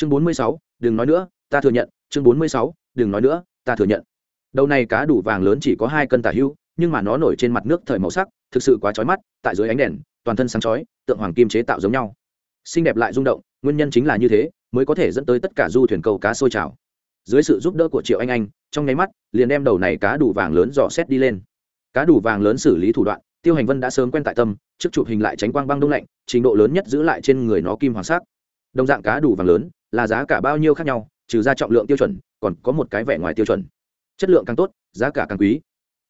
chương bốn mươi sáu, đừng nói nữa, ta thừa nhận. Chương bốn mươi sáu, đừng nói nữa, ta thừa nhận. Đầu này cá đủ vàng lớn chỉ có hai cân tả hữu nhưng mà nó nổi trên mặt nước thời màu sắc, thực sự quá chói mắt, tại dưới ánh đèn, toàn thân sáng chói, tượng hoàng kim chế tạo giống nhau. Xinh đẹp lại rung động, nguyên nhân chính là như thế, mới có thể dẫn tới tất cả du thuyền câu cá sôi trào. Dưới sự giúp đỡ của triệu anh anh, trong nháy mắt, liền đem đầu này cá đủ vàng lớn dò xét đi lên. Cá đủ vàng lớn xử lý thủ đoạn, tiêu hành vân đã sớm quen tại tâm, trước chụp hình lại tránh quang băng đông lạnh, trình độ lớn nhất giữ lại trên người nó kim hoàng sắc. Đồng dạng cá đủ vàng lớn là giá cả bao nhiêu khác nhau, trừ ra trọng lượng tiêu chuẩn, còn có một cái vẻ ngoài tiêu chuẩn. Chất lượng càng tốt, giá cả càng quý.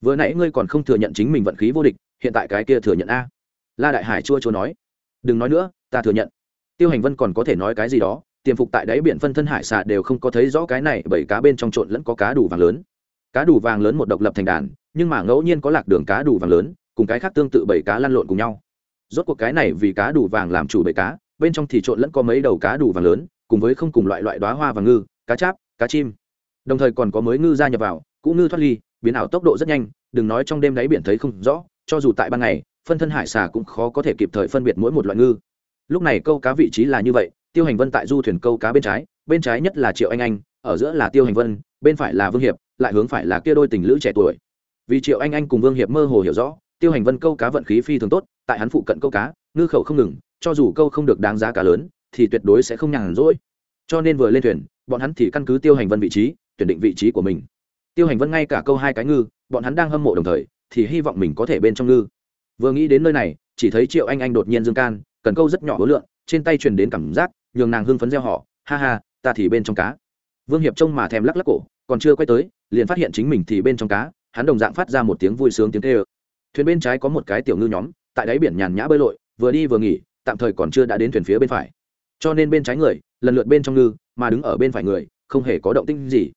Vừa nãy ngươi còn không thừa nhận chính mình vận khí vô địch, hiện tại cái kia thừa nhận a. La đại hải chua chua nói. Đừng nói nữa, ta thừa nhận. Tiêu hành vân còn có thể nói cái gì đó, tiềm phục tại đáy biển phân thân hải xà đều không có thấy rõ cái này bởi cá bên trong trộn lẫn có cá đủ vàng lớn. Cá đủ vàng lớn một độc lập thành đàn, nhưng mà ngẫu nhiên có lạc đường cá đủ vàng lớn, cùng cái khác tương tự bảy cá lăn lộn cùng nhau. Rốt cuộc cái này vì cá đủ vàng làm chủ bảy cá, bên trong thì trộn lẫn có mấy đầu cá đủ vàng lớn cùng với không cùng loại loại đoá hoa và ngư, cá cháp, cá chim. Đồng thời còn có mới ngư gia nhập vào, cũ ngư thoát ly, biến ảo tốc độ rất nhanh, đừng nói trong đêm đáy biển thấy không rõ, cho dù tại ban ngày, phân thân hải xà cũng khó có thể kịp thời phân biệt mỗi một loại ngư. Lúc này câu cá vị trí là như vậy, tiêu hành vân tại du thuyền câu cá bên trái bên trái nhất là triệu anh anh, ở giữa là tiêu hành vân, bên phải là vương hiệp, lại hướng phải là kia đôi tình lữ trẻ tuổi. Vì triệu anh anh cùng vương hiệp mơ hồ hiểu rõ, tiêu hành vân câu cá vận khí phi thường tốt, tại hắn phụ cận câu cá, ngư khẩu không ngừng, cho dù câu không được đáng giá cá lớn thì tuyệt đối sẽ không nhàn rỗi. Cho nên vừa lên thuyền, bọn hắn thì căn cứ tiêu hành vân vị trí, tuyển định vị trí của mình. Tiêu hành vân ngay cả câu hai cái ngư, bọn hắn đang hâm mộ đồng thời, thì hy vọng mình có thể bên trong ngư. Vừa nghĩ đến nơi này, chỉ thấy triệu anh anh đột nhiên dương can, cần câu rất nhỏ hối lượng, trên tay truyền đến cảm giác, nhường nàng hưng phấn gieo họ ha ha, ta thì bên trong cá. Vương hiệp trông mà thèm lắc lắc cổ, còn chưa quay tới, liền phát hiện chính mình thì bên trong cá, hắn đồng dạng phát ra một tiếng vui sướng tiếng tê ơ thuyền bên trái có một cái tiểu ngư nhóm, tại đáy biển nhàn nhã bơi lội, vừa đi vừa nghỉ, tạm thời còn chưa đã đến thuyền phía bên phải cho nên bên trái người, lần lượt bên trong ngư, mà đứng ở bên phải người, không hề có động tinh gì.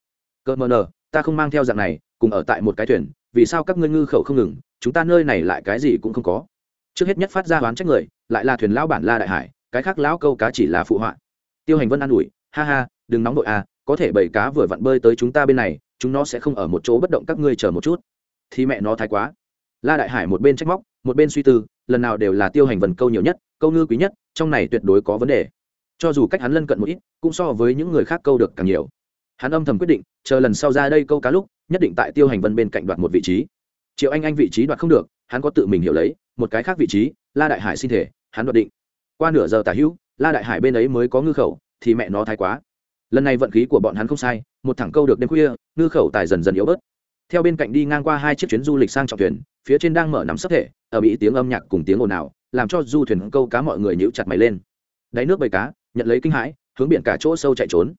Cơ mờ nờ, ta không mang theo dạng này, cùng ở tại một cái thuyền, vì sao các ngươi ngư khẩu không ngừng, chúng ta nơi này lại cái gì cũng không có. Trước hết nhất phát ra đoán trách người, lại là thuyền lão bản la đại hải, cái khác lão câu cá chỉ là phụ họa. Tiêu hành vân an ủi, ha ha, đừng nóng đội à có thể bảy cá vừa vặn bơi tới chúng ta bên này, chúng nó sẽ không ở một chỗ bất động các ngươi chờ một chút. Thì mẹ nó thái quá. La đại hải một bên trách móc, một bên suy tư, lần nào đều là tiêu hành vần câu nhiều nhất, câu ngư quý nhất, trong này tuyệt đối có vấn đề cho dù cách hắn lân cận một ít, cũng so với những người khác câu được càng nhiều. Hắn âm thầm quyết định, chờ lần sau ra đây câu cá lúc, nhất định tại tiêu hành vân bên cạnh đoạt một vị trí. Triệu anh anh vị trí đoạt không được, hắn có tự mình hiểu lấy, một cái khác vị trí, la đại hải xin thể, hắn đoạt định. Qua nửa giờ tả hữu, la đại hải bên ấy mới có ngư khẩu, thì mẹ nó thái quá. Lần này vận khí của bọn hắn không sai, một thẳng câu được đêm khuya, ngư khẩu tài dần dần yếu bớt. Theo bên cạnh đi ngang qua hai chiếc chuyến du lịch sang trọng thuyền, phía trên đang mở nắm sấp thể, ở mỹ tiếng âm nhạc cùng tiếng ồn ào, làm cho du thuyền câu cá mọi người nhíu chặt mày lên. Đáy nước bầy cá nhận lấy kinh hãi, hướng biển cả chỗ sâu chạy trốn.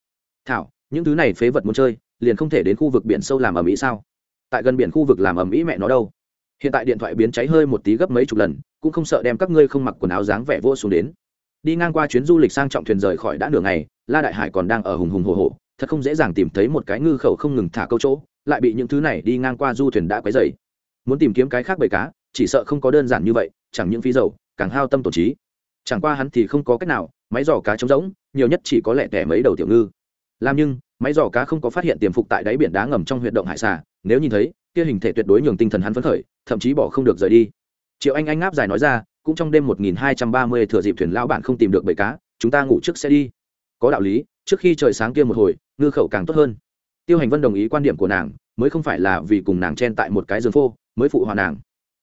Thảo, những thứ này phế vật muốn chơi, liền không thể đến khu vực biển sâu làm ở mỹ sao? Tại gần biển khu vực làm ở mỹ mẹ nó đâu? Hiện tại điện thoại biến cháy hơi một tí gấp mấy chục lần, cũng không sợ đem các ngươi không mặc quần áo dáng vẻ vô xuống đến. Đi ngang qua chuyến du lịch sang trọng thuyền rời khỏi đã nửa ngày, la đại hải còn đang ở hùng hùng hồ hồ, thật không dễ dàng tìm thấy một cái ngư khẩu không ngừng thả câu chỗ, lại bị những thứ này đi ngang qua du thuyền đã quấy dày muốn tìm kiếm cái khác bầy cá, chỉ sợ không có đơn giản như vậy, chẳng những phí dầu, càng hao tâm tổn trí chẳng qua hắn thì không có cách nào, máy giỏ cá trống rỗng, nhiều nhất chỉ có lẻ tẻ mấy đầu tiểu ngư. Làm nhưng, máy giỏ cá không có phát hiện tiềm phục tại đáy biển đá ngầm trong huyệt động hải xà, nếu nhìn thấy, kia hình thể tuyệt đối nhường tinh thần hắn phấn khởi, thậm chí bỏ không được rời đi. Triệu anh anh ngáp dài nói ra, cũng trong đêm một nghìn hai trăm ba mươi thừa dịp thuyền lão bản không tìm được bầy cá, chúng ta ngủ trước sẽ đi. Có đạo lý, trước khi trời sáng kia một hồi, ngư khẩu càng tốt hơn. Tiêu hành vân đồng ý quan điểm của nàng, mới không phải là vì cùng nàng chen tại một cái giường phô, mới phụ hòa nàng.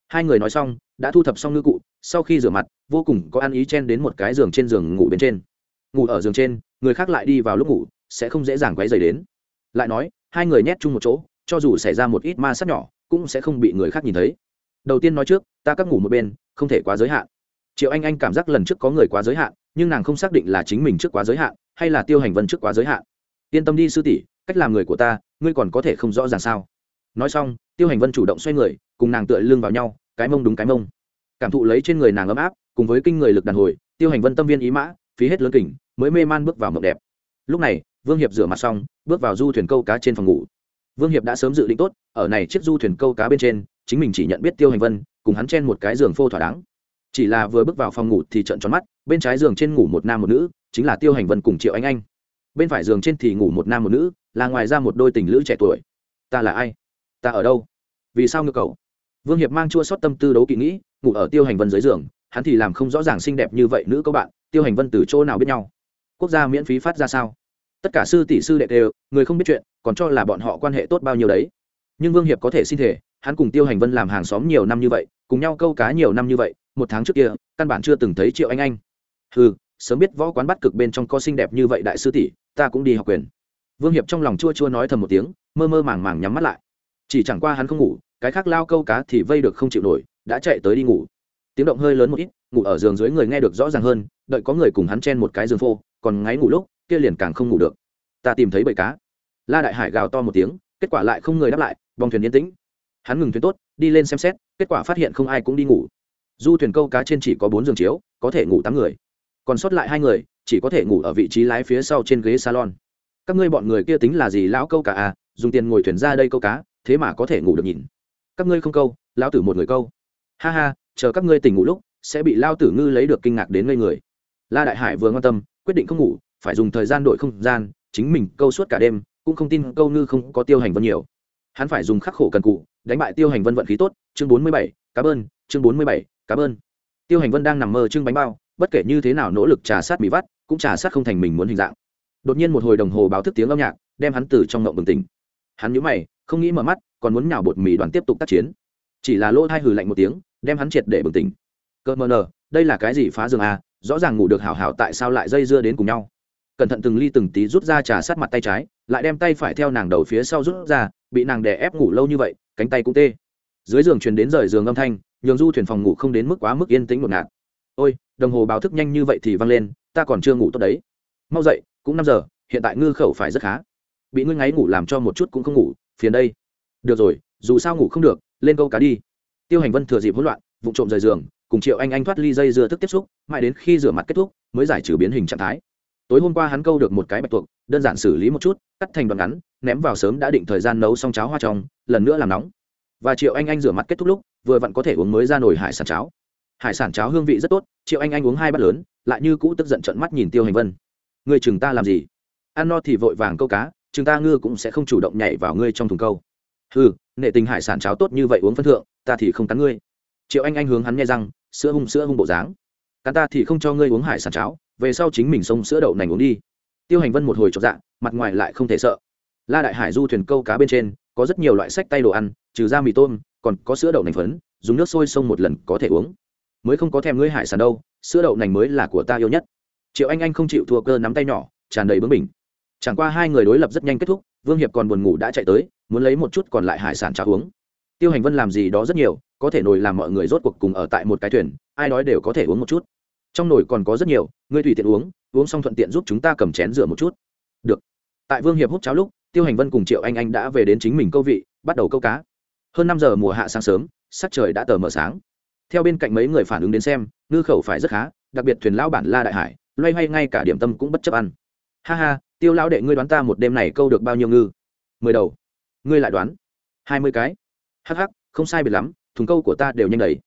Hai người nói xong, đã thu thập xong ngư cụ sau khi rửa mặt, vô cùng có ăn ý chen đến một cái giường trên giường ngủ bên trên. Ngủ ở giường trên, người khác lại đi vào lúc ngủ, sẽ không dễ dàng quấy dày đến. Lại nói, hai người nhét chung một chỗ, cho dù xảy ra một ít ma sát nhỏ, cũng sẽ không bị người khác nhìn thấy. Đầu tiên nói trước, ta các ngủ một bên, không thể quá giới hạn. Triệu anh anh cảm giác lần trước có người quá giới hạn, nhưng nàng không xác định là chính mình trước quá giới hạn, hay là tiêu hành vân trước quá giới hạn. Yên tâm đi sư tỷ, cách làm người của ta, ngươi còn có thể không rõ ràng sao. Nói xong, tiêu hành vân chủ động xoay người, cùng nàng tựa lưng vào nhau, cái mông đúng cái mông cảm thụ lấy trên người nàng ấm áp, cùng với kinh người lực đàn hồi, tiêu hành vân tâm viên ý mã, phí hết lớn kỉnh mới mê man bước vào mộng đẹp. Lúc này, vương hiệp rửa mặt xong, bước vào du thuyền câu cá trên phòng ngủ. Vương hiệp đã sớm dự định tốt, ở này chiếc du thuyền câu cá bên trên, chính mình chỉ nhận biết tiêu hành vân, cùng hắn chen một cái giường phô thỏa đáng. Chỉ là vừa bước vào phòng ngủ thì trận tròn mắt, bên trái giường trên ngủ một nam một nữ, chính là tiêu hành vân cùng triệu anh anh. Bên phải giường trên thì ngủ một nam một nữ, là ngoài ra một đôi tình lữ trẻ tuổi. Ta là ai? Ta ở đâu? Vì sao ngược cầu vương hiệp mang chua sót tâm tư đấu kỵ nghĩ ngủ ở tiêu hành vân dưới giường, hắn thì làm không rõ ràng xinh đẹp như vậy nữ các bạn, tiêu hành vân từ chỗ nào biết nhau? Quốc gia miễn phí phát ra sao? Tất cả sư tỷ sư đệ đều, người không biết chuyện, còn cho là bọn họ quan hệ tốt bao nhiêu đấy. Nhưng vương hiệp có thể xin thể, hắn cùng tiêu hành vân làm hàng xóm nhiều năm như vậy, cùng nhau câu cá nhiều năm như vậy, một tháng trước kia, căn bản chưa từng thấy triệu anh anh. Ừ sớm biết võ quán bắt cực bên trong có xinh đẹp như vậy đại sư tỷ, ta cũng đi học quyền. Vương hiệp trong lòng chua chua nói thầm một tiếng, mơ mơ màng màng nhắm mắt lại. Chỉ chẳng qua hắn không ngủ, cái khác lao câu cá thì vây được không chịu nổi đã chạy tới đi ngủ. Tiếng động hơi lớn một ít, ngủ ở giường dưới người nghe được rõ ràng hơn, đợi có người cùng hắn chen một cái giường phô, còn ngáy ngủ lúc, kia liền càng không ngủ được. Ta tìm thấy bầy cá. La đại hải gào to một tiếng, kết quả lại không người đáp lại bong thuyền yên tĩnh. Hắn ngừng thuyền tốt, đi lên xem xét, kết quả phát hiện không ai cũng đi ngủ. Du thuyền câu cá trên chỉ có bốn giường chiếu, có thể ngủ tám người. Còn sót lại hai người, chỉ có thể ngủ ở vị trí lái phía sau trên ghế salon. Các ngươi bọn người kia tính là gì lão câu cá à? Dùng tiền ngồi thuyền ra đây câu cá, thế mà có thể ngủ được nhìn. Các ngươi không câu, lão tử một người câu ha ha, chờ các ngươi tỉnh ngủ lúc, sẽ bị lao tử ngư lấy được kinh ngạc đến ngây người. La đại hải vừa quan tâm, quyết định không ngủ, phải dùng thời gian đổi không gian, chính mình câu suốt cả đêm, cũng không tin câu ngư không có tiêu hành vân nhiều. Hắn phải dùng khắc khổ cần cụ, đánh bại tiêu hành vân vận khí tốt, chương bốn mươi bảy cá bơn chương bốn mươi bảy cá bơn tiêu hành vân đang nằm mơ trưng bánh bao, bất kể như thế nào nỗ lực trà sát bị vắt, cũng trà sát không thành mình muốn hình dạng. Đột nhiên một hồi đồng hồ báo thức tiếng âm nhạc, đem hắn từ trong ngộng bừng tỉnh. Hắn nhíu mày, không nghĩ mở mắt, còn muốn nhào bột mì đoàn tiếp tục tác chiến. Chỉ là lỗ thai hừ lạnh một tiếng đem hắn triệt để bừng tỉnh. Cơ mờ nờ, đây là cái gì phá giường à? Rõ ràng ngủ được hảo hảo tại sao lại dây dưa đến cùng nhau? Cẩn thận từng ly từng tí rút ra trà sát mặt tay trái, lại đem tay phải theo nàng đầu phía sau rút ra, bị nàng đè ép ngủ lâu như vậy, cánh tay cũng tê. Dưới giường truyền đến rời giường âm thanh, nhường du thuyền phòng ngủ không đến mức quá mức yên tĩnh một ngạt. Ôi, đồng hồ báo thức nhanh như vậy thì văng lên, ta còn chưa ngủ tốt đấy. Mau dậy, cũng năm giờ, hiện tại ngư khẩu phải rất khá. Bị ngươi ngáy ngủ làm cho một chút cũng không ngủ, phiền đây. Được rồi, dù sao ngủ không được, lên câu cá đi tiêu hành vân thừa dịp hỗn loạn vụ trộm rời giường, cùng triệu anh anh thoát ly dây dưa thức tiếp xúc, mãi đến khi rửa mặt kết thúc, mới giải trừ biến hình trạng thái. Tối hôm qua hắn câu được một cái bạch tuộc, đơn giản xử lý một chút, cắt thành đoạn ngắn, ném vào sớm đã định thời gian nấu xong cháo hoa trong, lần nữa làm nóng. Và triệu anh anh rửa mặt kết thúc lúc, vừa vặn có thể uống mới ra nồi hải sản cháo. Hải sản cháo hương vị rất tốt, triệu anh anh uống hai bát lớn, lại như cũ tức giận trận mắt nhìn tiêu hành vân. Người chừng ta làm gì? Ăn no thì vội vàng câu cá, chừng ta ngư cũng sẽ không chủ động nhảy vào ngươi trong thùng câu. Ừ nệ tình hải sản cháo tốt như vậy uống phân thượng ta thì không cắn ngươi. Triệu anh anh hướng hắn nghe rằng, sữa hung sữa hung bộ dáng. Cắn ta thì không cho ngươi uống hải sản cháo về sau chính mình xông sữa đậu nành uống đi. Tiêu hành vân một hồi chọc dạ mặt ngoài lại không thể sợ. La đại hải du thuyền câu cá bên trên có rất nhiều loại sách tay đồ ăn trừ ra mì tôm còn có sữa đậu nành phấn dùng nước sôi sông một lần có thể uống. Mới không có thèm ngươi hải sản đâu sữa đậu nành mới là của ta yêu nhất. Triệu anh anh không chịu thua cơ nắm tay nhỏ tràn đầy bướng bình. chẳng qua hai người đối lập rất nhanh kết thúc vương hiệp còn buồn ngủ đã chạy tới muốn lấy một chút còn lại hải sản trả uống tiêu hành vân làm gì đó rất nhiều, có thể nồi làm mọi người rốt cuộc cùng ở tại một cái thuyền, ai nói đều có thể uống một chút. Trong nồi còn có rất nhiều, ngươi tùy tiện uống uống xong thuận tiện giúp chúng ta cầm chén rửa một chút. Được. Tại vương hiệp hút cháo lúc, tiêu hành vân cùng triệu anh anh đã về đến chính mình câu vị, bắt đầu câu cá. Hơn năm giờ mùa hạ sáng sớm, sắc trời đã tờ mờ sáng. Theo bên cạnh mấy người phản ứng đến xem, ngư khẩu phải rất khá, đặc biệt thuyền lão bản la đại hải, loay hoay ngay cả điểm tâm cũng bất chấp ăn. Ha ha, tiêu lão đệ ngươi đoán ta một đêm này câu được bao nhiêu ngư? Mười đầu. Ngươi lại đoán. Hai mươi cái hh không sai biệt lắm, thùng câu của ta đều nhanh đầy.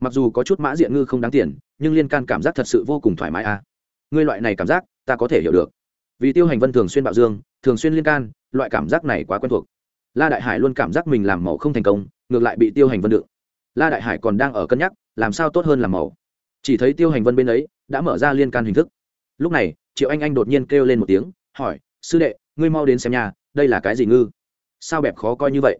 Mặc dù có chút mã diện ngư không đáng tiền, nhưng liên can cảm giác thật sự vô cùng thoải mái à. Ngươi loại này cảm giác, ta có thể hiểu được. Vì tiêu hành vân thường xuyên bạo dương, thường xuyên liên can, loại cảm giác này quá quen thuộc. La đại hải luôn cảm giác mình làm màu không thành công, ngược lại bị tiêu hành vân đựng. La đại hải còn đang ở cân nhắc, làm sao tốt hơn làm màu. chỉ thấy tiêu hành vân bên ấy đã mở ra liên can hình thức. Lúc này, triệu anh anh đột nhiên kêu lên một tiếng, hỏi, sư đệ, ngươi mau đến xem nhà, đây là cái gì ngư? Sao bẹp khó coi như vậy?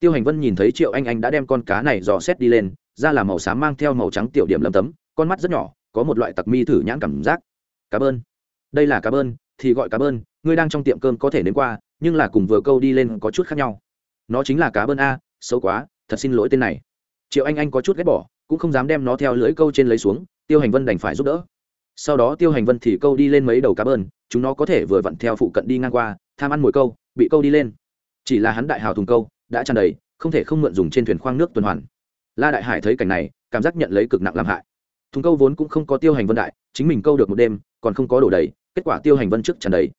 Tiêu hành vân nhìn thấy triệu anh anh đã đem con cá này dò xét đi lên ra là màu xám mang theo màu trắng tiểu điểm lấm tấm, con mắt rất nhỏ, có một loại tặc mi thử nhãn cảm giác. Cá bơn. Đây là cá bơn, thì gọi cá bơn, ngươi đang trong tiệm cơm có thể đến qua, nhưng là cùng vừa câu đi lên có chút khác nhau. Nó chính là cá bơn a, xấu quá, thật xin lỗi tên này. Triệu anh anh có chút ghét bỏ, cũng không dám đem nó theo lưỡi câu trên lấy xuống, tiêu hành vân đành phải giúp đỡ. Sau đó tiêu hành vân thì câu đi lên mấy đầu cá bơn, chúng nó có thể vừa vặn theo phụ cận đi ngang qua, tham ăn mồi câu, bị câu đi lên. Chỉ là hắn đại hào thùng câu đã tràn đầy, không thể không mượn dùng trên thuyền khoang nước tuần hoàn. La đại hải thấy cảnh này, cảm giác nhận lấy cực nặng làm hại. Thùng câu vốn cũng không có tiêu hành vân đại, chính mình câu được một đêm, còn không có đổ đầy, kết quả tiêu hành vân trước tràn đầy.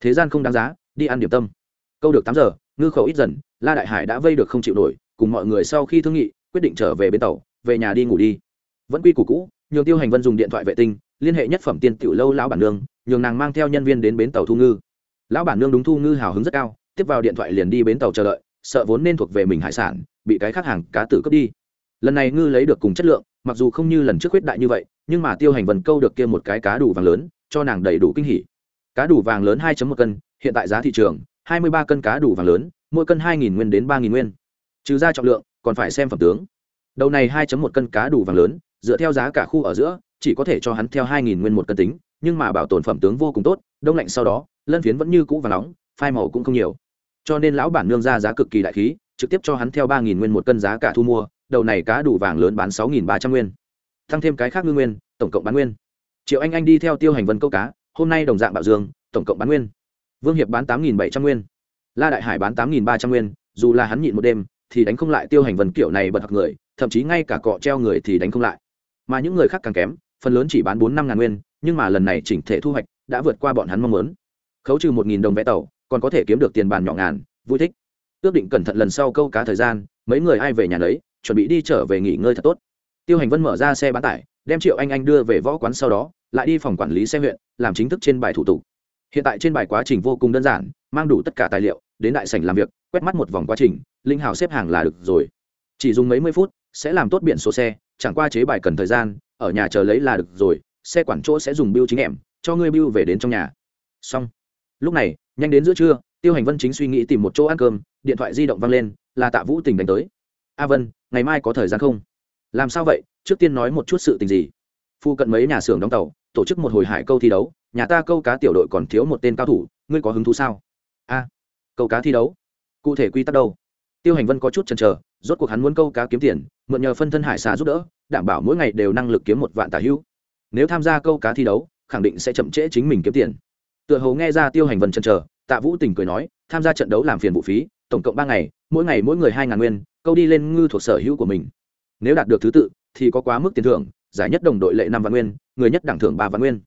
Thế gian không đáng giá, đi ăn điểm tâm. Câu được tám giờ, ngư khẩu ít dần, la đại hải đã vây được không chịu nổi, cùng mọi người sau khi thương nghị, quyết định trở về bến tàu, về nhà đi ngủ đi. Vẫn quy củ cũ, nhường tiêu hành vân dùng điện thoại vệ tinh, liên hệ nhất phẩm tiên tiểu lâu lão bản nương, nhường nàng mang theo nhân viên đến bến tàu thu ngư. Lão bản nương đúng thu ngư hào hứng rất cao, tiếp vào điện thoại liền đi bến tàu chờ đợi sợ vốn nên thuộc về mình hải sản, bị cái khác hàng cá tử cướp đi. Lần này ngư lấy được cùng chất lượng, mặc dù không như lần trước huyết đại như vậy, nhưng mà tiêu hành vần câu được kia một cái cá đủ vàng lớn, cho nàng đầy đủ kinh hỉ. Cá đủ vàng lớn 2 một cân, hiện tại giá thị trường 23 cân cá đủ vàng lớn, mỗi cân 2.000 nguyên đến 3.000 nguyên. Trừ ra trọng lượng, còn phải xem phẩm tướng. Đầu này 2 một cân cá đủ vàng lớn, dựa theo giá cả khu ở giữa, chỉ có thể cho hắn theo 2.000 nguyên một cân tính, nhưng mà bảo tồn phẩm tướng vô cùng tốt, đông lạnh sau đó, lân phiến vẫn như cũ và nóng, phai màu cũng không nhiều cho nên lão bản nương ra giá cực kỳ đại khí, trực tiếp cho hắn theo ba nghìn nguyên một cân giá cả thu mua, đầu này cá đủ vàng lớn bán 6.300 nguyên. Tăng thêm cái khác ngư nguyên, tổng cộng bán nguyên. Triệu anh anh đi theo tiêu hành vân câu cá, hôm nay đồng dạng bảo dương, tổng cộng bán nguyên. Vương hiệp bán tám bảy trăm nguyên. La đại hải bán tám ba trăm nguyên, dù là hắn nhịn một đêm, thì đánh không lại tiêu hành vân kiểu này bật hặc người, thậm chí ngay cả cọ treo người thì đánh không lại. Mà những người khác càng kém, phần lớn chỉ bán bốn năm ngàn nguyên, nhưng mà lần này chỉnh thể thu hoạch đã vượt qua bọn hắn mong muốn. Khấu trừ một nghìn đồng vé tàu còn có thể kiếm được tiền bàn nhỏ ngàn, vui thích. Ước định cẩn thận lần sau câu cá thời gian, mấy người ai về nhà lấy chuẩn bị đi trở về nghỉ ngơi thật tốt. Tiêu hành vân mở ra xe bán tải, đem triệu anh anh đưa về võ quán sau đó, lại đi phòng quản lý xe huyện, làm chính thức trên bài thủ tục. Hiện tại trên bài quá trình vô cùng đơn giản, mang đủ tất cả tài liệu, đến đại sảnh làm việc, quét mắt một vòng quá trình, linh hào xếp hàng là được rồi. Chỉ dùng mấy mươi phút, sẽ làm tốt biển số xe, chẳng qua chế bài cần thời gian, ở nhà chờ lấy là được rồi, xe quản chỗ sẽ dùng biêu chính em, cho ngươi biêu về đến trong nhà. Xong lúc này, nhanh đến giữa trưa, tiêu hành vân chính suy nghĩ tìm một chỗ ăn cơm, điện thoại di động văng lên, là tạ vũ tình đánh tới. A vân, ngày mai có thời gian không? Làm sao vậy? Trước tiên nói một chút sự tình gì? Phu cận mấy nhà xưởng đóng tàu, tổ chức một hồi hải câu thi đấu, nhà ta câu cá tiểu đội còn thiếu một tên cao thủ, ngươi có hứng thú sao? A, câu cá thi đấu? Cụ thể quy tắc đâu? Tiêu hành vân có chút chần chờ, rốt cuộc hắn muốn câu cá kiếm tiền, mượn nhờ phân thân hải xà giúp đỡ, đảm bảo mỗi ngày đều năng lực kiếm một vạn tả hữu nếu tham gia câu cá thi đấu, khẳng định sẽ chậm trễ chính mình kiếm tiền tựa hồ nghe ra tiêu hành vân chần chờ, tạ vũ tình cười nói, tham gia trận đấu làm phiền vụ phí, tổng cộng ba ngày, mỗi ngày mỗi người hai ngàn nguyên, câu đi lên ngư thuộc sở hữu của mình. Nếu đạt được thứ tự, thì có quá mức tiền thưởng, giải nhất đồng đội lệ năm vạn nguyên, người nhất đẳng thưởng ba vạn nguyên.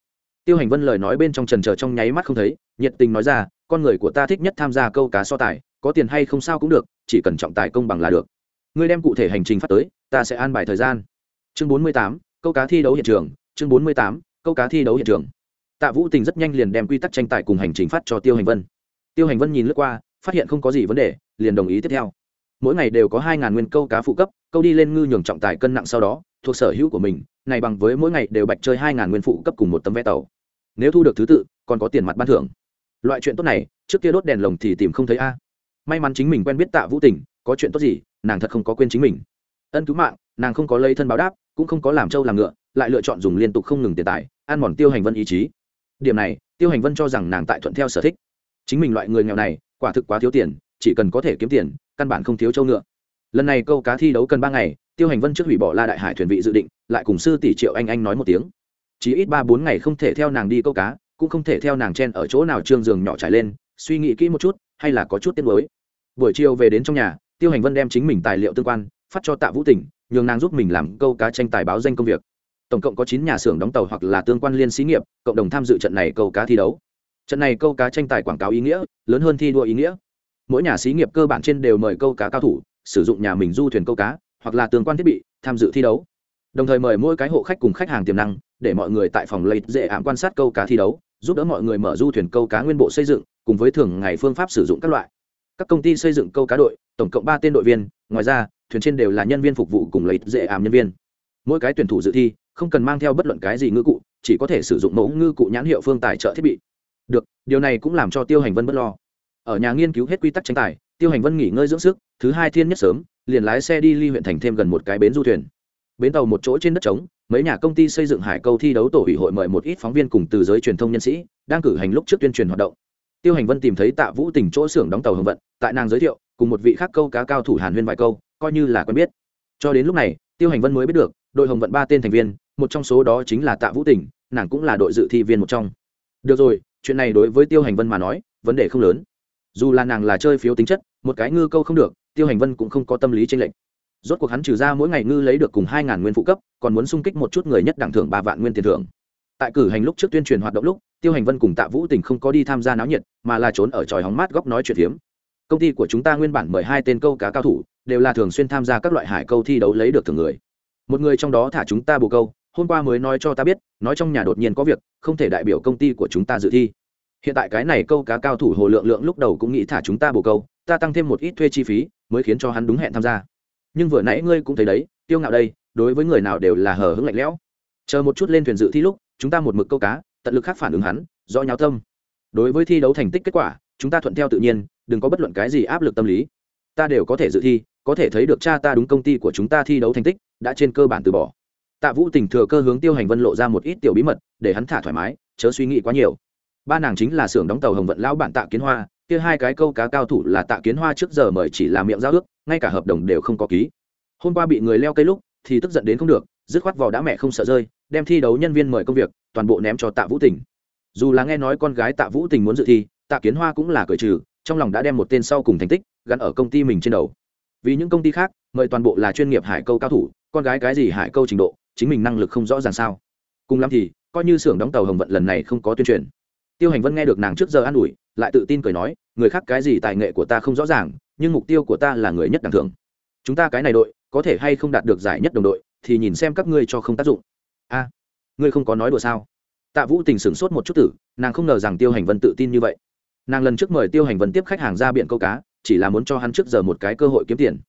Tiêu hành vân lời nói bên trong trần trờ trong nháy mắt không thấy, nhiệt tình nói ra, con người của ta thích nhất tham gia câu cá so tài, có tiền hay không sao cũng được, chỉ cần trọng tài công bằng là được. Ngươi đem cụ thể hành trình phát tới, ta sẽ an bài thời gian. Chương bốn mươi tám, câu cá thi đấu hiện trường, chương bốn mươi tám, câu cá thi đấu hiện trường tạ vũ tình rất nhanh liền đem quy tắc tranh tài cùng hành trình phát cho tiêu hành vân. Tiêu hành vân nhìn lướt qua, phát hiện không có gì vấn đề, liền đồng ý tiếp theo. Mỗi ngày đều có hai ngàn nguyên câu cá phụ cấp, câu đi lên ngư nhường trọng tài cân nặng sau đó, thuộc sở hữu của mình, này bằng với mỗi ngày đều bạch chơi hai ngàn nguyên phụ cấp cùng một tấm vé tàu. Nếu thu được thứ tự, còn có tiền mặt ban thưởng. Loại chuyện tốt này, trước kia đốt đèn lồng thì tìm không thấy a. May mắn chính mình quen biết tạ vũ tình, có chuyện tốt gì, nàng thật không có quên chính mình. Ân cứu mạng, nàng không có lấy thân báo đáp, cũng không có làm trâu làm ngựa, lại lựa chọn dùng liên tục không ngừng tiền tài, ăn mòn tiêu hành vân ý chí điểm này, tiêu hành vân cho rằng nàng tại thuận theo sở thích. Chính mình loại người nghèo này, quả thực quá thiếu tiền, chỉ cần có thể kiếm tiền, căn bản không thiếu châu ngựa. Lần này câu cá thi đấu cần ba ngày, tiêu hành vân trước hủy bỏ la đại hải thuyền vị dự định, lại cùng sư tỷ triệu anh anh nói một tiếng. Chỉ ít ba bốn ngày không thể theo nàng đi câu cá, cũng không thể theo nàng chen ở chỗ nào trương giường nhỏ trải lên, suy nghĩ kỹ một chút, hay là có chút tiếc mới buổi chiều về đến trong nhà, tiêu hành vân đem chính mình tài liệu tương quan, phát cho tạ vũ tỉnh, nhường nàng giúp mình làm câu cá tranh tài báo danh công việc tổng cộng có chín nhà xưởng đóng tàu hoặc là tương quan liên xí nghiệp, cộng đồng tham dự trận này câu cá thi đấu. Trận này câu cá tranh tài quảng cáo ý nghĩa, lớn hơn thi đua ý nghĩa. Mỗi nhà xí nghiệp cơ bản trên đều mời câu cá cao thủ, sử dụng nhà mình du thuyền câu cá, hoặc là tương quan thiết bị, tham dự thi đấu. Đồng thời mời mỗi cái hộ khách cùng khách hàng tiềm năng, để mọi người tại phòng lấy dễ ảm quan sát câu cá thi đấu, giúp đỡ mọi người mở du thuyền câu cá nguyên bộ xây dựng, cùng với thường ngày phương pháp sử dụng các loại. Các công ty xây dựng câu cá đội, tổng cộng ba tên đội viên, ngoài ra, thuyền trên đều là nhân viên phục vụ cùng lấy dễ ảm nhân viên. Mỗi cái tuyển thủ dự thi không cần mang theo bất luận cái gì ngư cụ, chỉ có thể sử dụng mẫu ngư cụ nhãn hiệu phương tài trợ thiết bị. Được, điều này cũng làm cho tiêu hành vân bất lo. Ở nhà nghiên cứu hết quy tắc tranh tài, tiêu hành vân nghỉ ngơi dưỡng sức, thứ hai thiên nhất sớm, liền lái xe đi ly huyện thành thêm gần một cái bến du thuyền. Bến tàu một chỗ trên đất trống, mấy nhà công ty xây dựng hải câu thi đấu tổ ủy hội mời một ít phóng viên cùng từ giới truyền thông nhân sĩ, đang cử hành lúc trước tuyên truyền hoạt động. Tiêu hành vân tìm thấy tạ vũ tỉnh chỗ xưởng đóng tàu hồng vận, tại nàng giới thiệu, cùng một vị khác câu cá cao thủ hàn huyên vài câu, coi như là quen biết. Cho đến lúc này, tiêu hành vân mới biết được, đội hồng vận ba tên thành viên một trong số đó chính là tạ vũ tỉnh nàng cũng là đội dự thi viên một trong. Được rồi, chuyện này đối với tiêu hành vân mà nói, vấn đề không lớn. Dù là nàng là chơi phiếu tính chất, một cái ngư câu không được, tiêu hành vân cũng không có tâm lý tranh lệch. Rốt cuộc hắn trừ ra mỗi ngày ngư lấy được cùng hai ngàn nguyên phụ cấp, còn muốn sung kích một chút người nhất đẳng thưởng ba vạn nguyên tiền thưởng. Tại cử hành lúc trước tuyên truyền hoạt động lúc, tiêu hành vân cùng tạ vũ tình không có đi tham gia náo nhiệt, mà là trốn ở tròi hóng mát góc nói chuyện hiếm. công ty của chúng ta nguyên bản mời hai tên câu cá cao thủ, đều là thường xuyên tham gia các loại hải câu thi đấu lấy được thưởng người. Một người trong đó thả chúng ta bồ câu hôm qua mới nói cho ta biết, nói trong nhà đột nhiên có việc, không thể đại biểu công ty của chúng ta dự thi. Hiện tại cái này câu cá cao thủ hồ lượng lượng lúc đầu cũng nghĩ thả chúng ta bồ câu, ta tăng thêm một ít thuê chi phí, mới khiến cho hắn đúng hẹn tham gia. Nhưng vừa nãy ngươi cũng thấy đấy, tiêu ngạo đây, đối với người nào đều là hờ hững lạnh lẽo. Chờ một chút lên thuyền dự thi lúc, chúng ta một mực câu cá, tận lực khác phản ứng hắn do nháo tâm. Đối với thi đấu thành tích kết quả, chúng ta thuận theo tự nhiên, đừng có bất luận cái gì áp lực tâm lý. Ta đều có thể dự thi, có thể thấy được cha ta đúng công ty của chúng ta thi đấu thành tích, đã trên cơ bản từ bỏ tạ vũ tình thừa cơ hướng tiêu hành vân lộ ra một ít tiểu bí mật, để hắn thả thoải mái, chớ suy nghĩ quá nhiều. Ba nàng chính là xưởng đóng tàu hồng vận lão bản tạ kiến hoa, kia hai cái câu cá cao thủ là tạ kiến hoa trước giờ mời chỉ là miệng giao ước, ngay cả hợp đồng đều không có ký. Hôm qua bị người leo cây lúc, thì tức giận đến không được, dứt khoát vào đã mẹ không sợ rơi, đem thi đấu nhân viên mời công việc, toàn bộ ném cho tạ vũ tình. Dù là nghe nói con gái tạ vũ tình muốn dự thi, tạ kiến hoa cũng là cởi trừ, trong lòng đã đem một tên sau cùng thành tích, gắn ở công ty mình trên đầu. Vì những công ty khác, mời toàn bộ là chuyên nghiệp hải câu cao thủ, con gái cái gì hải câu trình độ chính mình năng lực không rõ ràng sao? Cùng lắm thì, coi như xưởng đóng tàu hồng vận lần này không có tuyên truyền. Tiêu hành vân nghe được nàng trước giờ an ủi, lại tự tin cười nói, người khác cái gì tài nghệ của ta không rõ ràng, nhưng mục tiêu của ta là người nhất đẳng thường chúng ta cái này đội, có thể hay không đạt được giải nhất đồng đội, thì nhìn xem các ngươi cho không tác dụng. A, ngươi không có nói đùa sao? Tạ vũ tình sửng sốt một chút tử, nàng không ngờ rằng tiêu hành vân tự tin như vậy. Nàng lần trước mời tiêu hành vân tiếp khách hàng ra biển câu cá, chỉ là muốn cho hắn trước giờ một cái cơ hội kiếm tiền.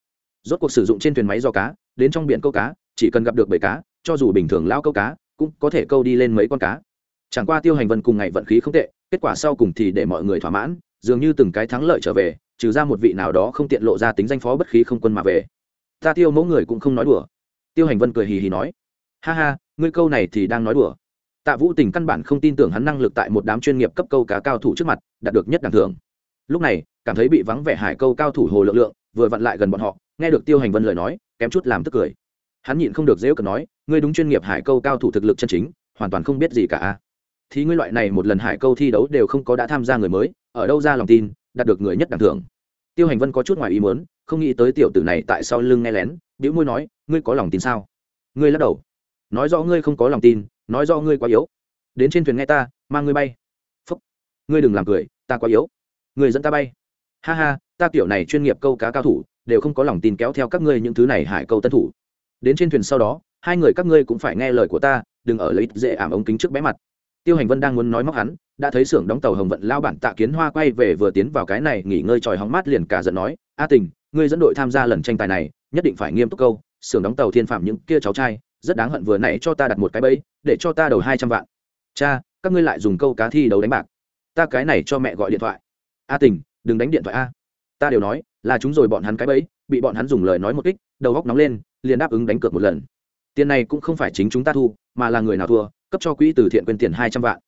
Rốt cuộc sử dụng trên thuyền máy do cá, đến trong biển câu cá, chỉ cần gặp được bầy cá cho dù bình thường lao câu cá, cũng có thể câu đi lên mấy con cá. Chẳng qua tiêu hành vân cùng ngày vận khí không tệ, kết quả sau cùng thì để mọi người thỏa mãn, dường như từng cái thắng lợi trở về, trừ ra một vị nào đó không tiện lộ ra tính danh phó bất khí không quân mà về. Ta tiêu mẫu người cũng không nói đùa. Tiêu hành vân cười hì hì nói, ha ha, ngươi câu này thì đang nói đùa. Tạ vũ tình căn bản không tin tưởng hắn năng lực tại một đám chuyên nghiệp cấp câu cá cao thủ trước mặt, đạt được nhất đẳng thường lúc này, cảm thấy bị vắng vẻ hải câu cao thủ hồ lượng lượng, vừa vặn lại gần bọn họ, nghe được tiêu hành vân lời nói, kém chút làm tức cười. Hắn nhịn không được dễ cần nói ngươi đúng chuyên nghiệp hải câu cao thủ thực lực chân chính, hoàn toàn không biết gì cả thì ngươi loại này một lần hải câu thi đấu đều không có đã tham gia người mới, ở đâu ra lòng tin, đạt được người nhất đẳng thưởng? Tiêu hành vân có chút ngoài ý muốn, không nghĩ tới tiểu tử này tại sau lưng nghe lén biểu môi nói, ngươi có lòng tin sao? Ngươi lắc đầu. Nói rõ ngươi không có lòng tin, nói rõ ngươi quá yếu. Đến trên thuyền nghe ta, mang ngươi bay. Phúc. Ngươi đừng làm cười, ta quá yếu. Ngươi dẫn ta bay. Ha ha, ta kiểu này chuyên nghiệp câu cá cao thủ, đều không có lòng tin kéo theo các ngươi những thứ này hải câu tân thủ. Đến trên thuyền sau đó hai người các ngươi cũng phải nghe lời của ta, đừng ở lấy dễ ảm ống kính trước bé mặt. Tiêu hành vân đang muốn nói móc hắn, đã thấy xưởng đóng tàu hồng vận lao bản tạ kiến hoa quay về vừa tiến vào cái này, nghỉ ngơi tròi hóng mát liền cả giận nói, a tình, ngươi dẫn đội tham gia lần tranh tài này, nhất định phải nghiêm túc câu, xưởng đóng tàu thiên phạm những kia cháu trai, rất đáng hận vừa nãy cho ta đặt một cái bẫy, để cho ta đầu hai trăm vạn. Cha, các ngươi lại dùng câu cá thi đấu đánh bạc. Ta cái này cho mẹ gọi điện thoại. A tình, đừng đánh điện thoại a. Ta đều nói, là chúng rồi bọn hắn cái bẫy, bị bọn hắn dùng lời nói một kích, đầu góc nóng lên, liền đáp ứng đánh cược một lần tiền này cũng không phải chính chúng ta thu, mà là người nào thua, cấp cho quỹ từ thiện quyền tiền hai trăm vạn.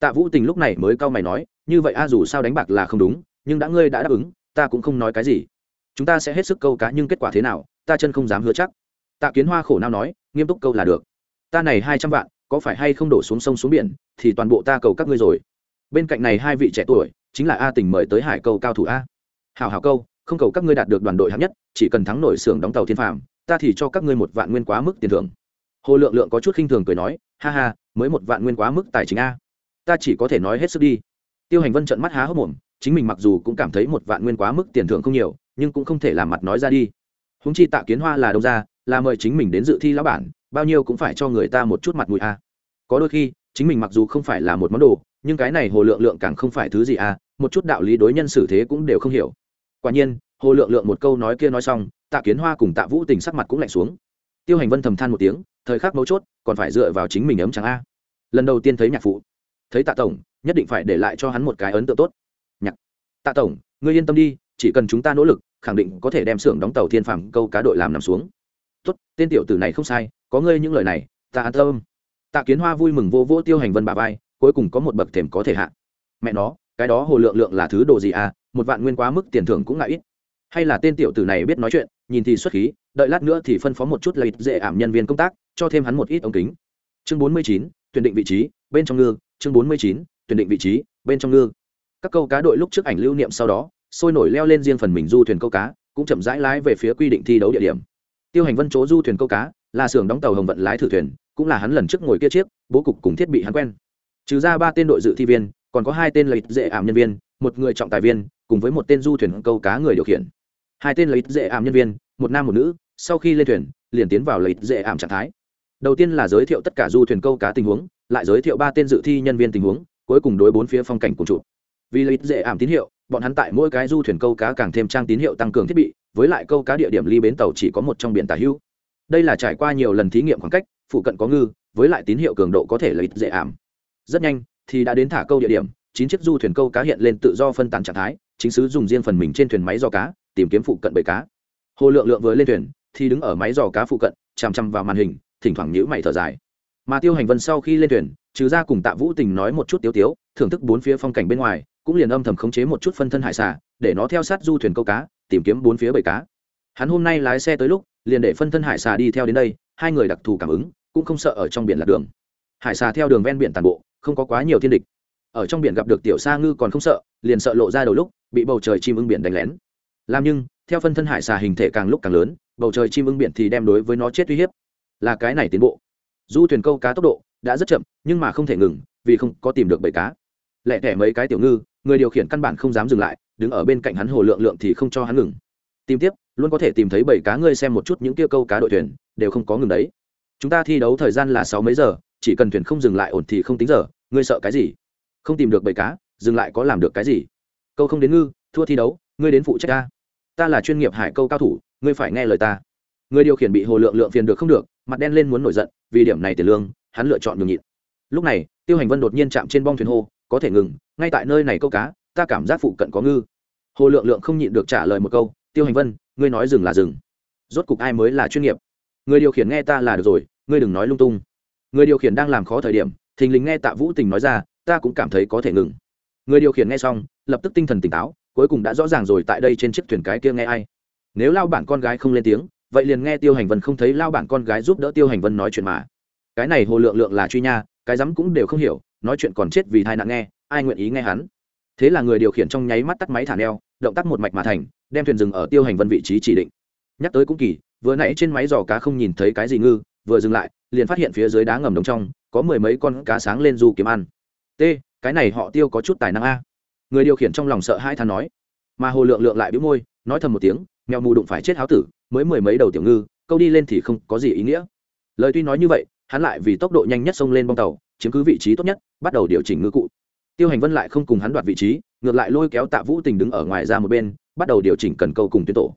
Tạ vũ tình lúc này mới cau mày nói, như vậy a, dù sao đánh bạc là không đúng, nhưng đã ngươi đã đáp ứng, ta cũng không nói cái gì. Chúng ta sẽ hết sức câu cá nhưng kết quả thế nào, ta chân không dám hứa chắc. Tạ kiến hoa khổ nào nói, nghiêm túc câu là được. Ta này hai trăm vạn, có phải hay không đổ xuống sông xuống biển, thì toàn bộ ta cầu các ngươi rồi. Bên cạnh này hai vị trẻ tuổi, chính là a tình mời tới hải câu cao thủ a. Hào hào câu, không cầu các ngươi đạt được đoàn đội hạng nhất, chỉ cần thắng nổi xưởng đóng tàu thiên phàm ta thì cho các ngươi một vạn nguyên quá mức tiền thưởng. Hồ lượng lượng có chút khinh thường cười nói, ha ha, mới một vạn nguyên quá mức tài chính a. Ta chỉ có thể nói hết sức đi. Tiêu hành vân trận mắt há hốc mồm, chính mình mặc dù cũng cảm thấy một vạn nguyên quá mức tiền thưởng không nhiều, nhưng cũng không thể làm mặt nói ra đi. Húng chi tạ kiến hoa là đâu ra là mời chính mình đến dự thi lão bản, bao nhiêu cũng phải cho người ta một chút mặt mũi a. Có đôi khi, chính mình mặc dù không phải là một món đồ, nhưng cái này hồ lượng lượng càng không phải thứ gì a, một chút đạo lý đối nhân xử thế cũng đều không hiểu. Quả nhiên hồ lượng lượng một câu nói kia nói xong, tạ kiến hoa cùng tạ vũ tình sắc mặt cũng lạnh xuống. Tiêu hành vân thầm than một tiếng, thời khắc mấu chốt, còn phải dựa vào chính mình ấm chẳng a. Lần đầu tiên thấy nhạc phụ. Thấy tạ tổng, nhất định phải để lại cho hắn một cái ấn tượng tốt. Nhạc. Tạ tổng, ngươi yên tâm đi, chỉ cần chúng ta nỗ lực, khẳng định có thể đem xưởng đóng tàu thiên phàm câu cá đội làm nằm xuống. Tốt, tên tiểu tử này không sai, có ngươi những lời này, ta an tâm. Tạ kiến hoa vui mừng vô vô tiêu hành vân bà vai, cuối cùng có một bậc thềm có thể hạ. Mẹ nó, cái đó hồ lượng lượng là thứ đồ gì à một vạn nguyên quá mức tiền thưởng cũng ngại ít hay là tên tiểu tử này biết nói chuyện, nhìn thì xuất khí, đợi lát nữa thì phân phó một chút lợi dễ ảm nhân viên công tác, cho thêm hắn một ít ống kính. Chương bốn mươi chín, tuyển định vị trí, bên trong ngư. Chương bốn mươi chín, tuyển định vị trí, bên trong ngư. Các câu cá đội lúc trước ảnh lưu niệm sau đó, sôi nổi leo lên riêng phần mình du thuyền câu cá, cũng chậm rãi lái về phía quy định thi đấu địa điểm. Tiêu hành vân chỗ du thuyền câu cá, là xưởng đóng tàu hồng vận lái thử thuyền, cũng là hắn lần trước ngồi kia chiếc, bố cục cùng thiết bị hắn quen. Trừ ra ba tên đội dự thi viên, còn có hai tên lợi dễ ảm nhân viên, một người trọng tài viên, cùng với một tên du thuyền câu cá người điều khiển hai tên lợi dễ ảm nhân viên, một nam một nữ, sau khi lên thuyền, liền tiến vào lợi dễ ảm trạng thái. Đầu tiên là giới thiệu tất cả du thuyền câu cá tình huống, lại giới thiệu ba tên dự thi nhân viên tình huống, cuối cùng đối bốn phía phong cảnh cùng chụp vì lợi dễ ảm tín hiệu, bọn hắn tại mỗi cái du thuyền câu cá càng thêm trang tín hiệu tăng cường thiết bị, với lại câu cá địa điểm ly bến tàu chỉ có một trong biển tả hữu. Đây là trải qua nhiều lần thí nghiệm khoảng cách, phụ cận có ngư, với lại tín hiệu cường độ có thể lợi dễ ảm. Rất nhanh, thì đã đến thả câu địa điểm, chín chiếc du thuyền câu cá hiện lên tự do phân tán trạng thái, chính sứ dùng riêng phần mình trên thuyền máy do cá tìm kiếm phụ cận bầy cá. Hồ lượng lượng vừa lên thuyền, thì đứng ở máy dò cá phụ cận, chằm chằm vào màn hình, thỉnh thoảng nhữ mày thở dài. Mà tiêu hành vân sau khi lên thuyền, trừ ra cùng tạ vũ tình nói một chút tiếu tiếu, thưởng thức bốn phía phong cảnh bên ngoài, cũng liền âm thầm khống chế một chút phân thân hải xà, để nó theo sát du thuyền câu cá, tìm kiếm bốn phía bầy cá. Hắn hôm nay lái xe tới lúc, liền để phân thân hải xà đi theo đến đây, hai người đặc thù cảm ứng, cũng không sợ ở trong biển lạc đường. Hải xà theo đường ven biển tàn bộ, không có quá nhiều thiên địch. Ở trong biển gặp được tiểu sa ngư còn không sợ, liền sợ lộ ra đầu lúc, bị bầu trời chim ưng biển đánh lén làm nhưng, theo phân thân hải xà hình thể càng lúc càng lớn, bầu trời chim ưng biển thì đem đối với nó chết uy hiếp. Là cái này tiến bộ. Du thuyền câu cá tốc độ đã rất chậm, nhưng mà không thể ngừng, vì không có tìm được bầy cá. Lẹ thẻ mấy cái tiểu ngư, người điều khiển căn bản không dám dừng lại, đứng ở bên cạnh hắn hồ lượng lượng thì không cho hắn ngừng. Tìm tiếp, luôn có thể tìm thấy bảy cá ngươi xem một chút những kia câu cá đội thuyền, đều không có ngừng đấy. Chúng ta thi đấu thời gian là sáu mấy giờ, chỉ cần thuyền không dừng lại ổn thì không tính giờ, ngươi sợ cái gì? Không tìm được bảy cá, dừng lại có làm được cái gì? Câu không đến ngư, thua thi đấu, ngươi đến phụ trách ta ta là chuyên nghiệp hải câu cao thủ, ngươi phải nghe lời ta. Người điều khiển bị hồ lượng lượng phiền được không được, mặt đen lên muốn nổi giận, vì điểm này tiền lương, hắn lựa chọn nhường nhịn. Lúc này, tiêu hành vân đột nhiên chạm trên bong thuyền hô, có thể ngừng, ngay tại nơi này câu cá, ta cảm giác phụ cận có ngư. Hồ lượng lượng không nhịn được trả lời một câu, tiêu hành vân, ngươi nói dừng là dừng. Rốt cục ai mới là chuyên nghiệp? Người điều khiển nghe ta là được rồi, ngươi đừng nói lung tung. Người điều khiển đang làm khó thời điểm, thình lình nghe tạ vũ tình nói ra, ta cũng cảm thấy có thể ngừng. Người điều khiển nghe xong, lập tức tinh thần tỉnh táo cuối cùng đã rõ ràng rồi tại đây trên chiếc thuyền cái kia nghe ai. Nếu lao bản con gái không lên tiếng, vậy liền nghe tiêu hành vân không thấy lao bản con gái giúp đỡ tiêu hành vân nói chuyện mà. Cái này hồ lượng lượng là truy nha, cái rắm cũng đều không hiểu, nói chuyện còn chết vì thai nạn nghe, ai nguyện ý nghe hắn? Thế là người điều khiển trong nháy mắt tắt máy thả neo, động tác một mạch mà thành, đem thuyền dừng ở tiêu hành vân vị trí chỉ định. Nhắc tới cũng kỳ, vừa nãy trên máy giò cá không nhìn thấy cái gì ngư, vừa dừng lại, liền phát hiện phía dưới đá ngầm đống trong, có mười mấy con cá sáng lên du kiếm ăn. T, cái này họ tiêu có chút tài năng a người điều khiển trong lòng sợ hai thằng nói. Mà hồ lượng lượng lại bĩu môi, nói thầm một tiếng, mèo mù đụng phải chết háo tử, mới mười mấy đầu tiểu ngư, câu đi lên thì không có gì ý nghĩa. Lời tuy nói như vậy, hắn lại vì tốc độ nhanh nhất xông lên bong tàu, chiếm cứ vị trí tốt nhất, bắt đầu điều chỉnh ngư cụ. Tiêu hành vân lại không cùng hắn đoạt vị trí, ngược lại lôi kéo tạ vũ tình đứng ở ngoài ra một bên, bắt đầu điều chỉnh cần câu cùng tuyến tổ.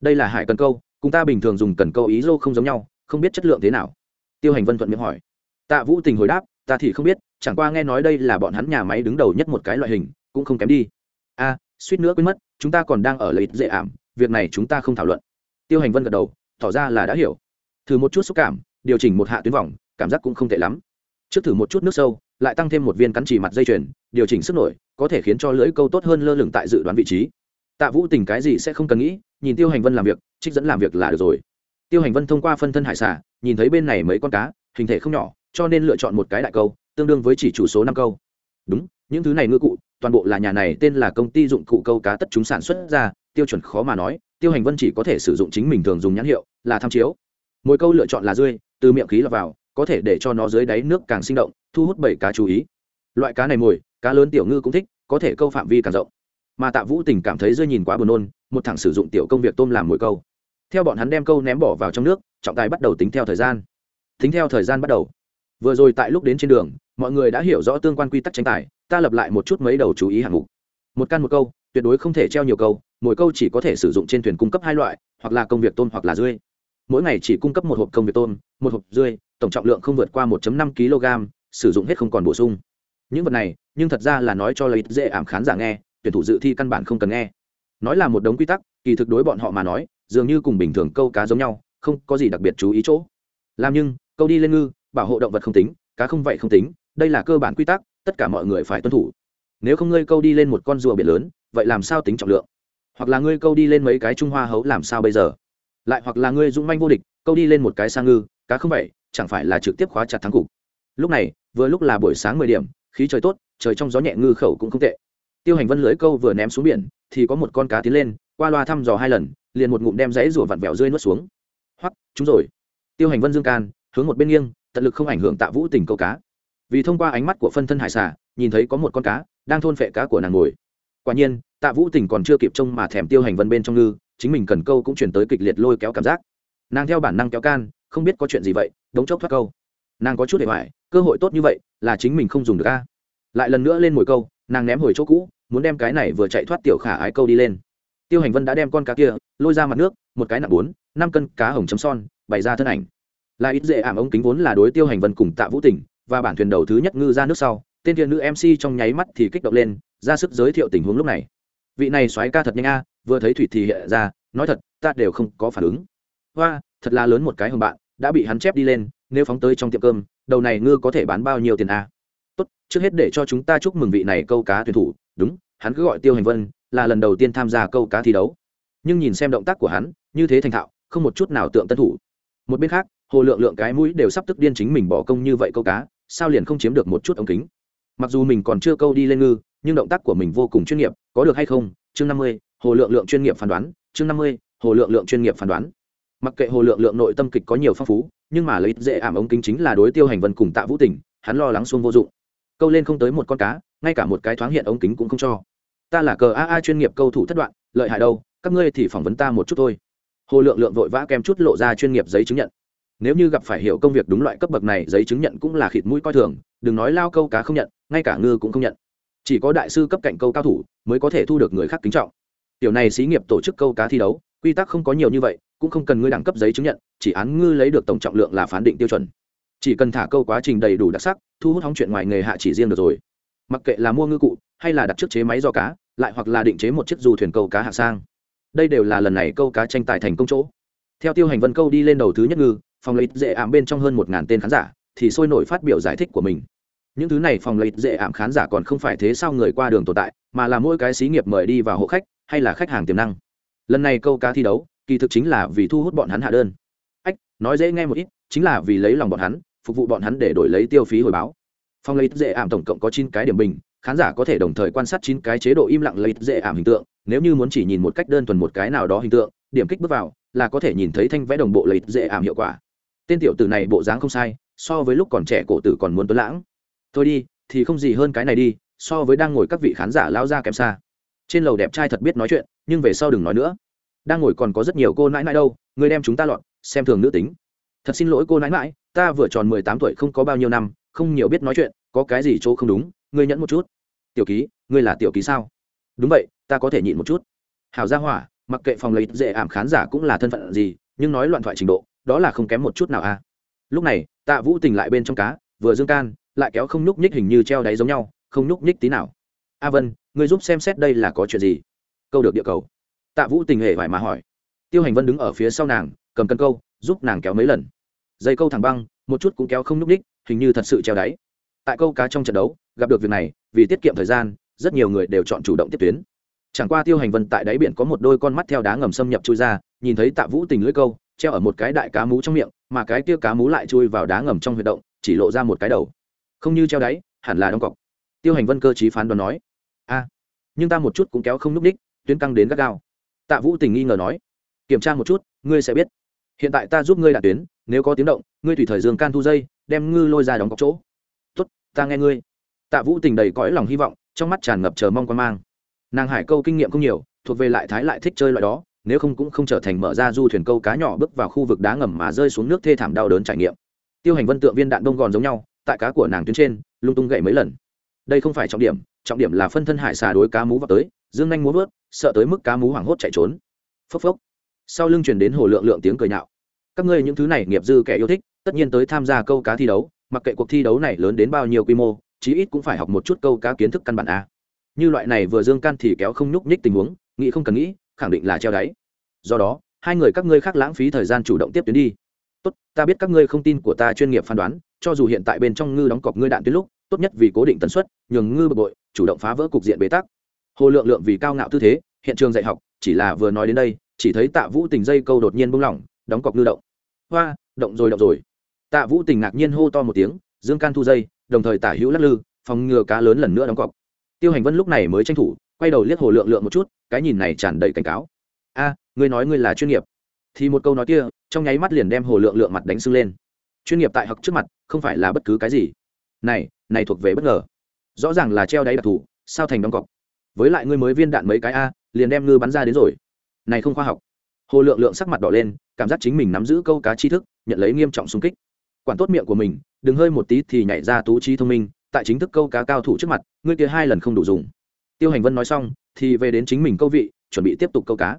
Đây là hải cần câu, cùng ta bình thường dùng cần câu ý dô không giống nhau, không biết chất lượng thế nào. Tiêu hành vân thuận miệng hỏi. Tạ vũ tình hồi đáp, ta thì không biết, chẳng qua nghe nói đây là bọn hắn nhà máy đứng đầu nhất một cái loại hình cũng không kém đi. A, suýt nữa quên mất, chúng ta còn đang ở lợi ích dễ ảm, việc này chúng ta không thảo luận. Tiêu hành vân gật đầu, tỏ ra là đã hiểu. Thử một chút xúc cảm, điều chỉnh một hạ tuyến vòng, cảm giác cũng không tệ lắm. Trước thử một chút nước sâu, lại tăng thêm một viên cắn chỉ mặt dây chuyền, điều chỉnh sức nổi, có thể khiến cho lưỡi câu tốt hơn lơ lửng tại dự đoán vị trí. Tạ vũ tình cái gì sẽ không cần nghĩ, nhìn tiêu hành vân làm việc, trích dẫn làm việc là được rồi. Tiêu hành vân thông qua phân thân hải xả nhìn thấy bên này mấy con cá, hình thể không nhỏ, cho nên lựa chọn một cái đại câu, tương đương với chỉ chủ số năm câu. Đúng, những thứ này ngư cụ toàn bộ là nhà này tên là công ty dụng cụ câu cá tất chúng sản xuất ra, tiêu chuẩn khó mà nói, tiêu hành vân chỉ có thể sử dụng chính mình thường dùng nhãn hiệu là tham chiếu. Mỗi câu lựa chọn là rươi, từ miệng khí lọt vào, có thể để cho nó dưới đáy nước càng sinh động, thu hút bảy cá chú ý. Loại cá này mồi, cá lớn tiểu ngư cũng thích, có thể câu phạm vi càng rộng. Mà tạ vũ tình cảm thấy rơi nhìn quá buồn nôn, một thằng sử dụng tiểu công việc tôm làm mồi câu. Theo bọn hắn đem câu ném bỏ vào trong nước, trọng tài bắt đầu tính theo thời gian. Tính theo thời gian bắt đầu vừa rồi tại lúc đến trên đường, mọi người đã hiểu rõ tương quan quy tắc tranh tài, ta lập lại một chút mấy đầu chú ý hạng mục. Một căn một câu, tuyệt đối không thể treo nhiều câu, mỗi câu chỉ có thể sử dụng trên thuyền cung cấp hai loại, hoặc là công việc tôm hoặc là rươi mỗi ngày chỉ cung cấp một hộp công việc tôm, một hộp rươi tổng trọng lượng không vượt qua 1 năm kg sử dụng hết không còn bổ sung. Những vật này, nhưng thật ra là nói cho lợi dễ ảm khán giả nghe, tuyển thủ dự thi căn bản không cần nghe. Nói là một đống quy tắc, kỳ thực đối bọn họ mà nói, dường như cùng bình thường câu cá giống nhau, không có gì đặc biệt chú ý chỗ. Làm nhưng, câu đi lên ngư bảo hộ động vật không tính, cá không vậy không tính, đây là cơ bản quy tắc, tất cả mọi người phải tuân thủ. Nếu không ngươi câu đi lên một con rùa biển lớn, vậy làm sao tính trọng lượng? Hoặc là ngươi câu đi lên mấy cái trung hoa hấu làm sao bây giờ? Lại hoặc là ngươi dũng manh vô địch, câu đi lên một cái sang ngư, cá không vậy, chẳng phải là trực tiếp khóa chặt thắng cục? Lúc này, vừa lúc là buổi sáng mười điểm, khí trời tốt, trời trong gió nhẹ ngư khẩu cũng không tệ. Tiêu hành vân lưới câu vừa ném xuống biển, thì có một con cá tiến lên, qua loa thăm dò hai lần, liền một ngụm đem dãy rủa vặn vẹo rơi nuốt xuống. Hoắc chúng rồi. Tiêu hành vân dương can, hướng một bên nghiêng tận lực không ảnh hưởng tạ vũ tình câu cá. Vì thông qua ánh mắt của phân thân hải xà, nhìn thấy có một con cá đang thôn phệ cá của nàng ngồi. Quả nhiên, tạ vũ tình còn chưa kịp trông mà thèm tiêu hành vân bên trong ngư, chính mình cần câu cũng chuyển tới kịch liệt lôi kéo cảm giác. Nàng theo bản năng kéo can, không biết có chuyện gì vậy, đống chốc thoát câu. Nàng có chút để hoài, cơ hội tốt như vậy là chính mình không dùng được a. Lại lần nữa lên mồi câu, nàng ném hồi chỗ cũ, muốn đem cái này vừa chạy thoát tiểu khả ái câu đi lên. Tiêu hành vân đã đem con cá kia lôi ra mặt nước, một cái nặng bốn, năm cân cá hồng chấm son, bày ra thân ảnh là ít dễ ảm ống kính vốn là đối tiêu hành vân cùng tạ vũ tình, và bản thuyền đầu thứ nhất ngư ra nước sau, tên kia nữ mc trong nháy mắt thì kích động lên, ra sức giới thiệu tình huống lúc này. Vị này soái ca thật nhanh a, vừa thấy thủy thì hiện ra, nói thật, ta đều không có phản ứng. Hoa, thật là lớn một cái hồng bạn, đã bị hắn chép đi lên, nếu phóng tới trong tiệm cơm, đầu này ngư có thể bán bao nhiêu tiền a? Tốt, trước hết để cho chúng ta chúc mừng vị này câu cá tuyển thủ, đúng, hắn cứ gọi tiêu hành vân, là lần đầu tiên tham gia câu cá thi đấu. Nhưng nhìn xem động tác của hắn, như thế thành thạo, không một chút nào tượng tân thủ. Một bên khác hồ lượng lượng cái mũi đều sắp tức điên chính mình bỏ công như vậy câu cá, sao liền không chiếm được một chút ống kính? Mặc dù mình còn chưa câu đi lên ngư, nhưng động tác của mình vô cùng chuyên nghiệp, có được hay không? Chương năm mươi, hồ lượng lượng chuyên nghiệp phán đoán. Chương năm mươi, hồ lượng lượng chuyên nghiệp phán đoán. Mặc kệ hồ lượng lượng nội tâm kịch có nhiều phong phú, nhưng mà lấy dễ ảm ống kính chính là đối tiêu hành vân cùng tạ vũ tỉnh hắn lo lắng xuông vô dụng. Câu lên không tới một con cá, ngay cả một cái thoáng hiện ống kính cũng không cho. Ta là cờ A chuyên nghiệp câu thủ thất đoạn, lợi hại đâu, các ngươi thì phỏng vấn ta một chút thôi. Hồ lượng lượng vội vã kèm chút lộ ra chuyên nghiệp giấy chứng nhận nếu như gặp phải hiểu công việc đúng loại cấp bậc này, giấy chứng nhận cũng là khịt mũi coi thường, đừng nói lao câu cá không nhận, ngay cả ngư cũng không nhận. Chỉ có đại sư cấp cạnh câu cao thủ mới có thể thu được người khác kính trọng. Tiểu này xí nghiệp tổ chức câu cá thi đấu, quy tắc không có nhiều như vậy, cũng không cần ngươi đẳng cấp giấy chứng nhận, chỉ án ngư lấy được tổng trọng lượng là phán định tiêu chuẩn. Chỉ cần thả câu quá trình đầy đủ đặc sắc, thu hút hóng chuyện ngoài nghề hạ chỉ riêng được rồi. Mặc kệ là mua ngư cụ, hay là đặt trước chế máy do cá, lại hoặc là định chế một chiếc dù thuyền câu cá hạ sang. Đây đều là lần này câu cá tranh tài thành công chỗ. Theo tiêu hành vân câu đi lên đầu thứ nhất ngư phòng lợi dễ ảm bên trong hơn một ngàn tên khán giả, thì sôi nổi phát biểu giải thích của mình. Những thứ này phòng lợi dễ ảm khán giả còn không phải thế sao người qua đường tồn tại, mà là mỗi cái xí nghiệp mời đi vào hộ khách, hay là khách hàng tiềm năng. Lần này câu cá thi đấu, kỳ thực chính là vì thu hút bọn hắn hạ đơn. Ách, nói dễ nghe một ít, chính là vì lấy lòng bọn hắn, phục vụ bọn hắn để đổi lấy tiêu phí hồi báo. Phòng lấy dễ ảm tổng cộng có chín cái điểm bình, khán giả có thể đồng thời quan sát chín cái chế độ im lặng lấy dễ ảm hình tượng, nếu như muốn chỉ nhìn một cách đơn thuần một cái nào đó hình tượng, điểm kích bước vào, là có thể nhìn thấy thanh vẽ đồng bộ lấy dễ ảm hiệu quả tên tiểu tử này bộ dáng không sai, so với lúc còn trẻ cổ tử còn muốn tuấn lãng. Thôi đi, thì không gì hơn cái này đi, so với đang ngồi các vị khán giả lao ra kém xa. Trên lầu đẹp trai thật biết nói chuyện, nhưng về sau đừng nói nữa. Đang ngồi còn có rất nhiều cô nãi nãi đâu, người đem chúng ta lọt, xem thường nữ tính. Thật xin lỗi cô nãi nãi, ta vừa tròn mười tám tuổi không có bao nhiêu năm, không nhiều biết nói chuyện, có cái gì chỗ không đúng, ngươi nhẫn một chút. Tiểu ký, ngươi là tiểu ký sao? Đúng vậy, ta có thể nhịn một chút. Hảo gia hỏa, mặc kệ phòng lấy dễ ảm khán giả cũng là thân phận gì, nhưng nói loạn thoại trình độ đó là không kém một chút nào a à. lúc này, tạ vũ tình lại bên trong cá, vừa dương can, lại kéo không nhúc nhích hình như treo đáy giống nhau, không nhúc nhích tí nào. A vân, ngươi giúp xem xét đây là có chuyện gì? Câu được địa cầu. Tạ vũ tình hề vải mà hỏi. Tiêu hành vân đứng ở phía sau nàng, cầm cân câu, giúp nàng kéo mấy lần. Dây câu thẳng băng, một chút cũng kéo không nhúc nhích, hình như thật sự treo đáy. Tại câu cá trong trận đấu, gặp được việc này, vì tiết kiệm thời gian, rất nhiều người đều chọn chủ động tiếp tuyến. Chẳng qua tiêu hành vân tại đáy biển có một đôi con mắt theo đá ngầm xâm nhập chui ra, nhìn thấy tạ vũ tình lưỡi câu treo ở một cái đại cá mú trong miệng, mà cái kia cá mú lại chui vào đá ngầm trong huyệt động, chỉ lộ ra một cái đầu. Không như treo đáy, hẳn là đóng cọc. Tiêu hành vân cơ chí phán đoán nói, a, nhưng ta một chút cũng kéo không n ú c ních tuyến căng đến gắt gao. Tạ vũ tình nghi ngờ nói, kiểm tra một chút, ngươi sẽ biết. Hiện tại ta giúp ngươi đạt tuyến, nếu có tiếng động, ngươi tùy thời dương can thu dây, đem ngư lôi ra đóng cọc chỗ. Tốt, ta nghe ngươi. Tạ vũ tình đầy cõi lòng hy vọng, trong mắt tràn ngập chờ mong quan mang. Nàng hải câu kinh nghiệm không nhiều, thuộc về lại thái lại thích chơi loại đó nếu không cũng không trở thành mở ra du thuyền câu cá nhỏ bước vào khu vực đá ngầm mà rơi xuống nước thê thảm đau đớn trải nghiệm. Tiêu hành vân tượng viên đạn đông gòn giống nhau, tại cá của nàng tuyến trên, lung tung gậy mấy lần. Đây không phải trọng điểm trọng điểm là phân thân hải xà đối cá mú vào tới, dương nhanh muốn vớt, sợ tới mức cá mú hoảng hốt chạy trốn. Phốc phốc. Sau lưng chuyển đến hồ lượng lượng tiếng cười nhạo. Các ngươi những thứ này nghiệp dư kẻ yêu thích, tất nhiên tới tham gia câu cá thi đấu, mặc kệ cuộc thi đấu này lớn đến bao nhiêu quy mô, chí ít cũng phải học một chút câu cá kiến thức căn bản a. Như loại này vừa dương can thì kéo không nhúc nhích tình huống, nghĩ không cần nghĩ khẳng định là treo đáy. Do đó, hai người các ngươi khác lãng phí thời gian chủ động tiếp tuyến đi. Tốt, ta biết các ngươi không tin của ta chuyên nghiệp phán đoán, cho dù hiện tại bên trong ngư đóng cọc ngươi đạn tuyến lúc, tốt nhất vì cố định tần suất, nhường ngư bực bội, chủ động phá vỡ cục diện bế tắc. Hồ lượng lượng vì cao ngạo tư thế, hiện trường dạy học, chỉ là vừa nói đến đây, chỉ thấy tạ vũ tình dây câu đột nhiên bung lỏng, đóng cọc ngư động. Hoa, động rồi động rồi. Tạ vũ tình ngạc nhiên hô to một tiếng, dương can thu dây, đồng thời tả hữu lắc lư, phòng ngừa cá lớn lần nữa đóng cọc. Tiêu hành vân lúc này mới tranh thủ, quay đầu liếc hồ lượng lượng một chút cái nhìn này tràn đầy cảnh cáo. A, ngươi nói ngươi là chuyên nghiệp. Thì một câu nói kia, trong nháy mắt liền đem hồ lượng lượng mặt đánh sưng lên. Chuyên nghiệp tại học trước mặt, không phải là bất cứ cái gì. Này này thuộc về bất ngờ. Rõ ràng là treo đáy đặc thù, sao thành đóng cọc. Với lại ngươi mới viên đạn mấy cái a, liền đem ngư bắn ra đến rồi. Này không khoa học. Hồ lượng lượng sắc mặt đỏ lên, cảm giác chính mình nắm giữ câu cá tri thức, nhận lấy nghiêm trọng xung kích. Quản tốt miệng của mình, đừng hơi một tí thì nhảy ra tú trí thông minh, tại chính thức câu cá cao thủ trước mặt, ngươi kia hai lần không đủ dùng. Tiêu hành vân nói xong thì về đến chính mình câu vị, chuẩn bị tiếp tục câu cá.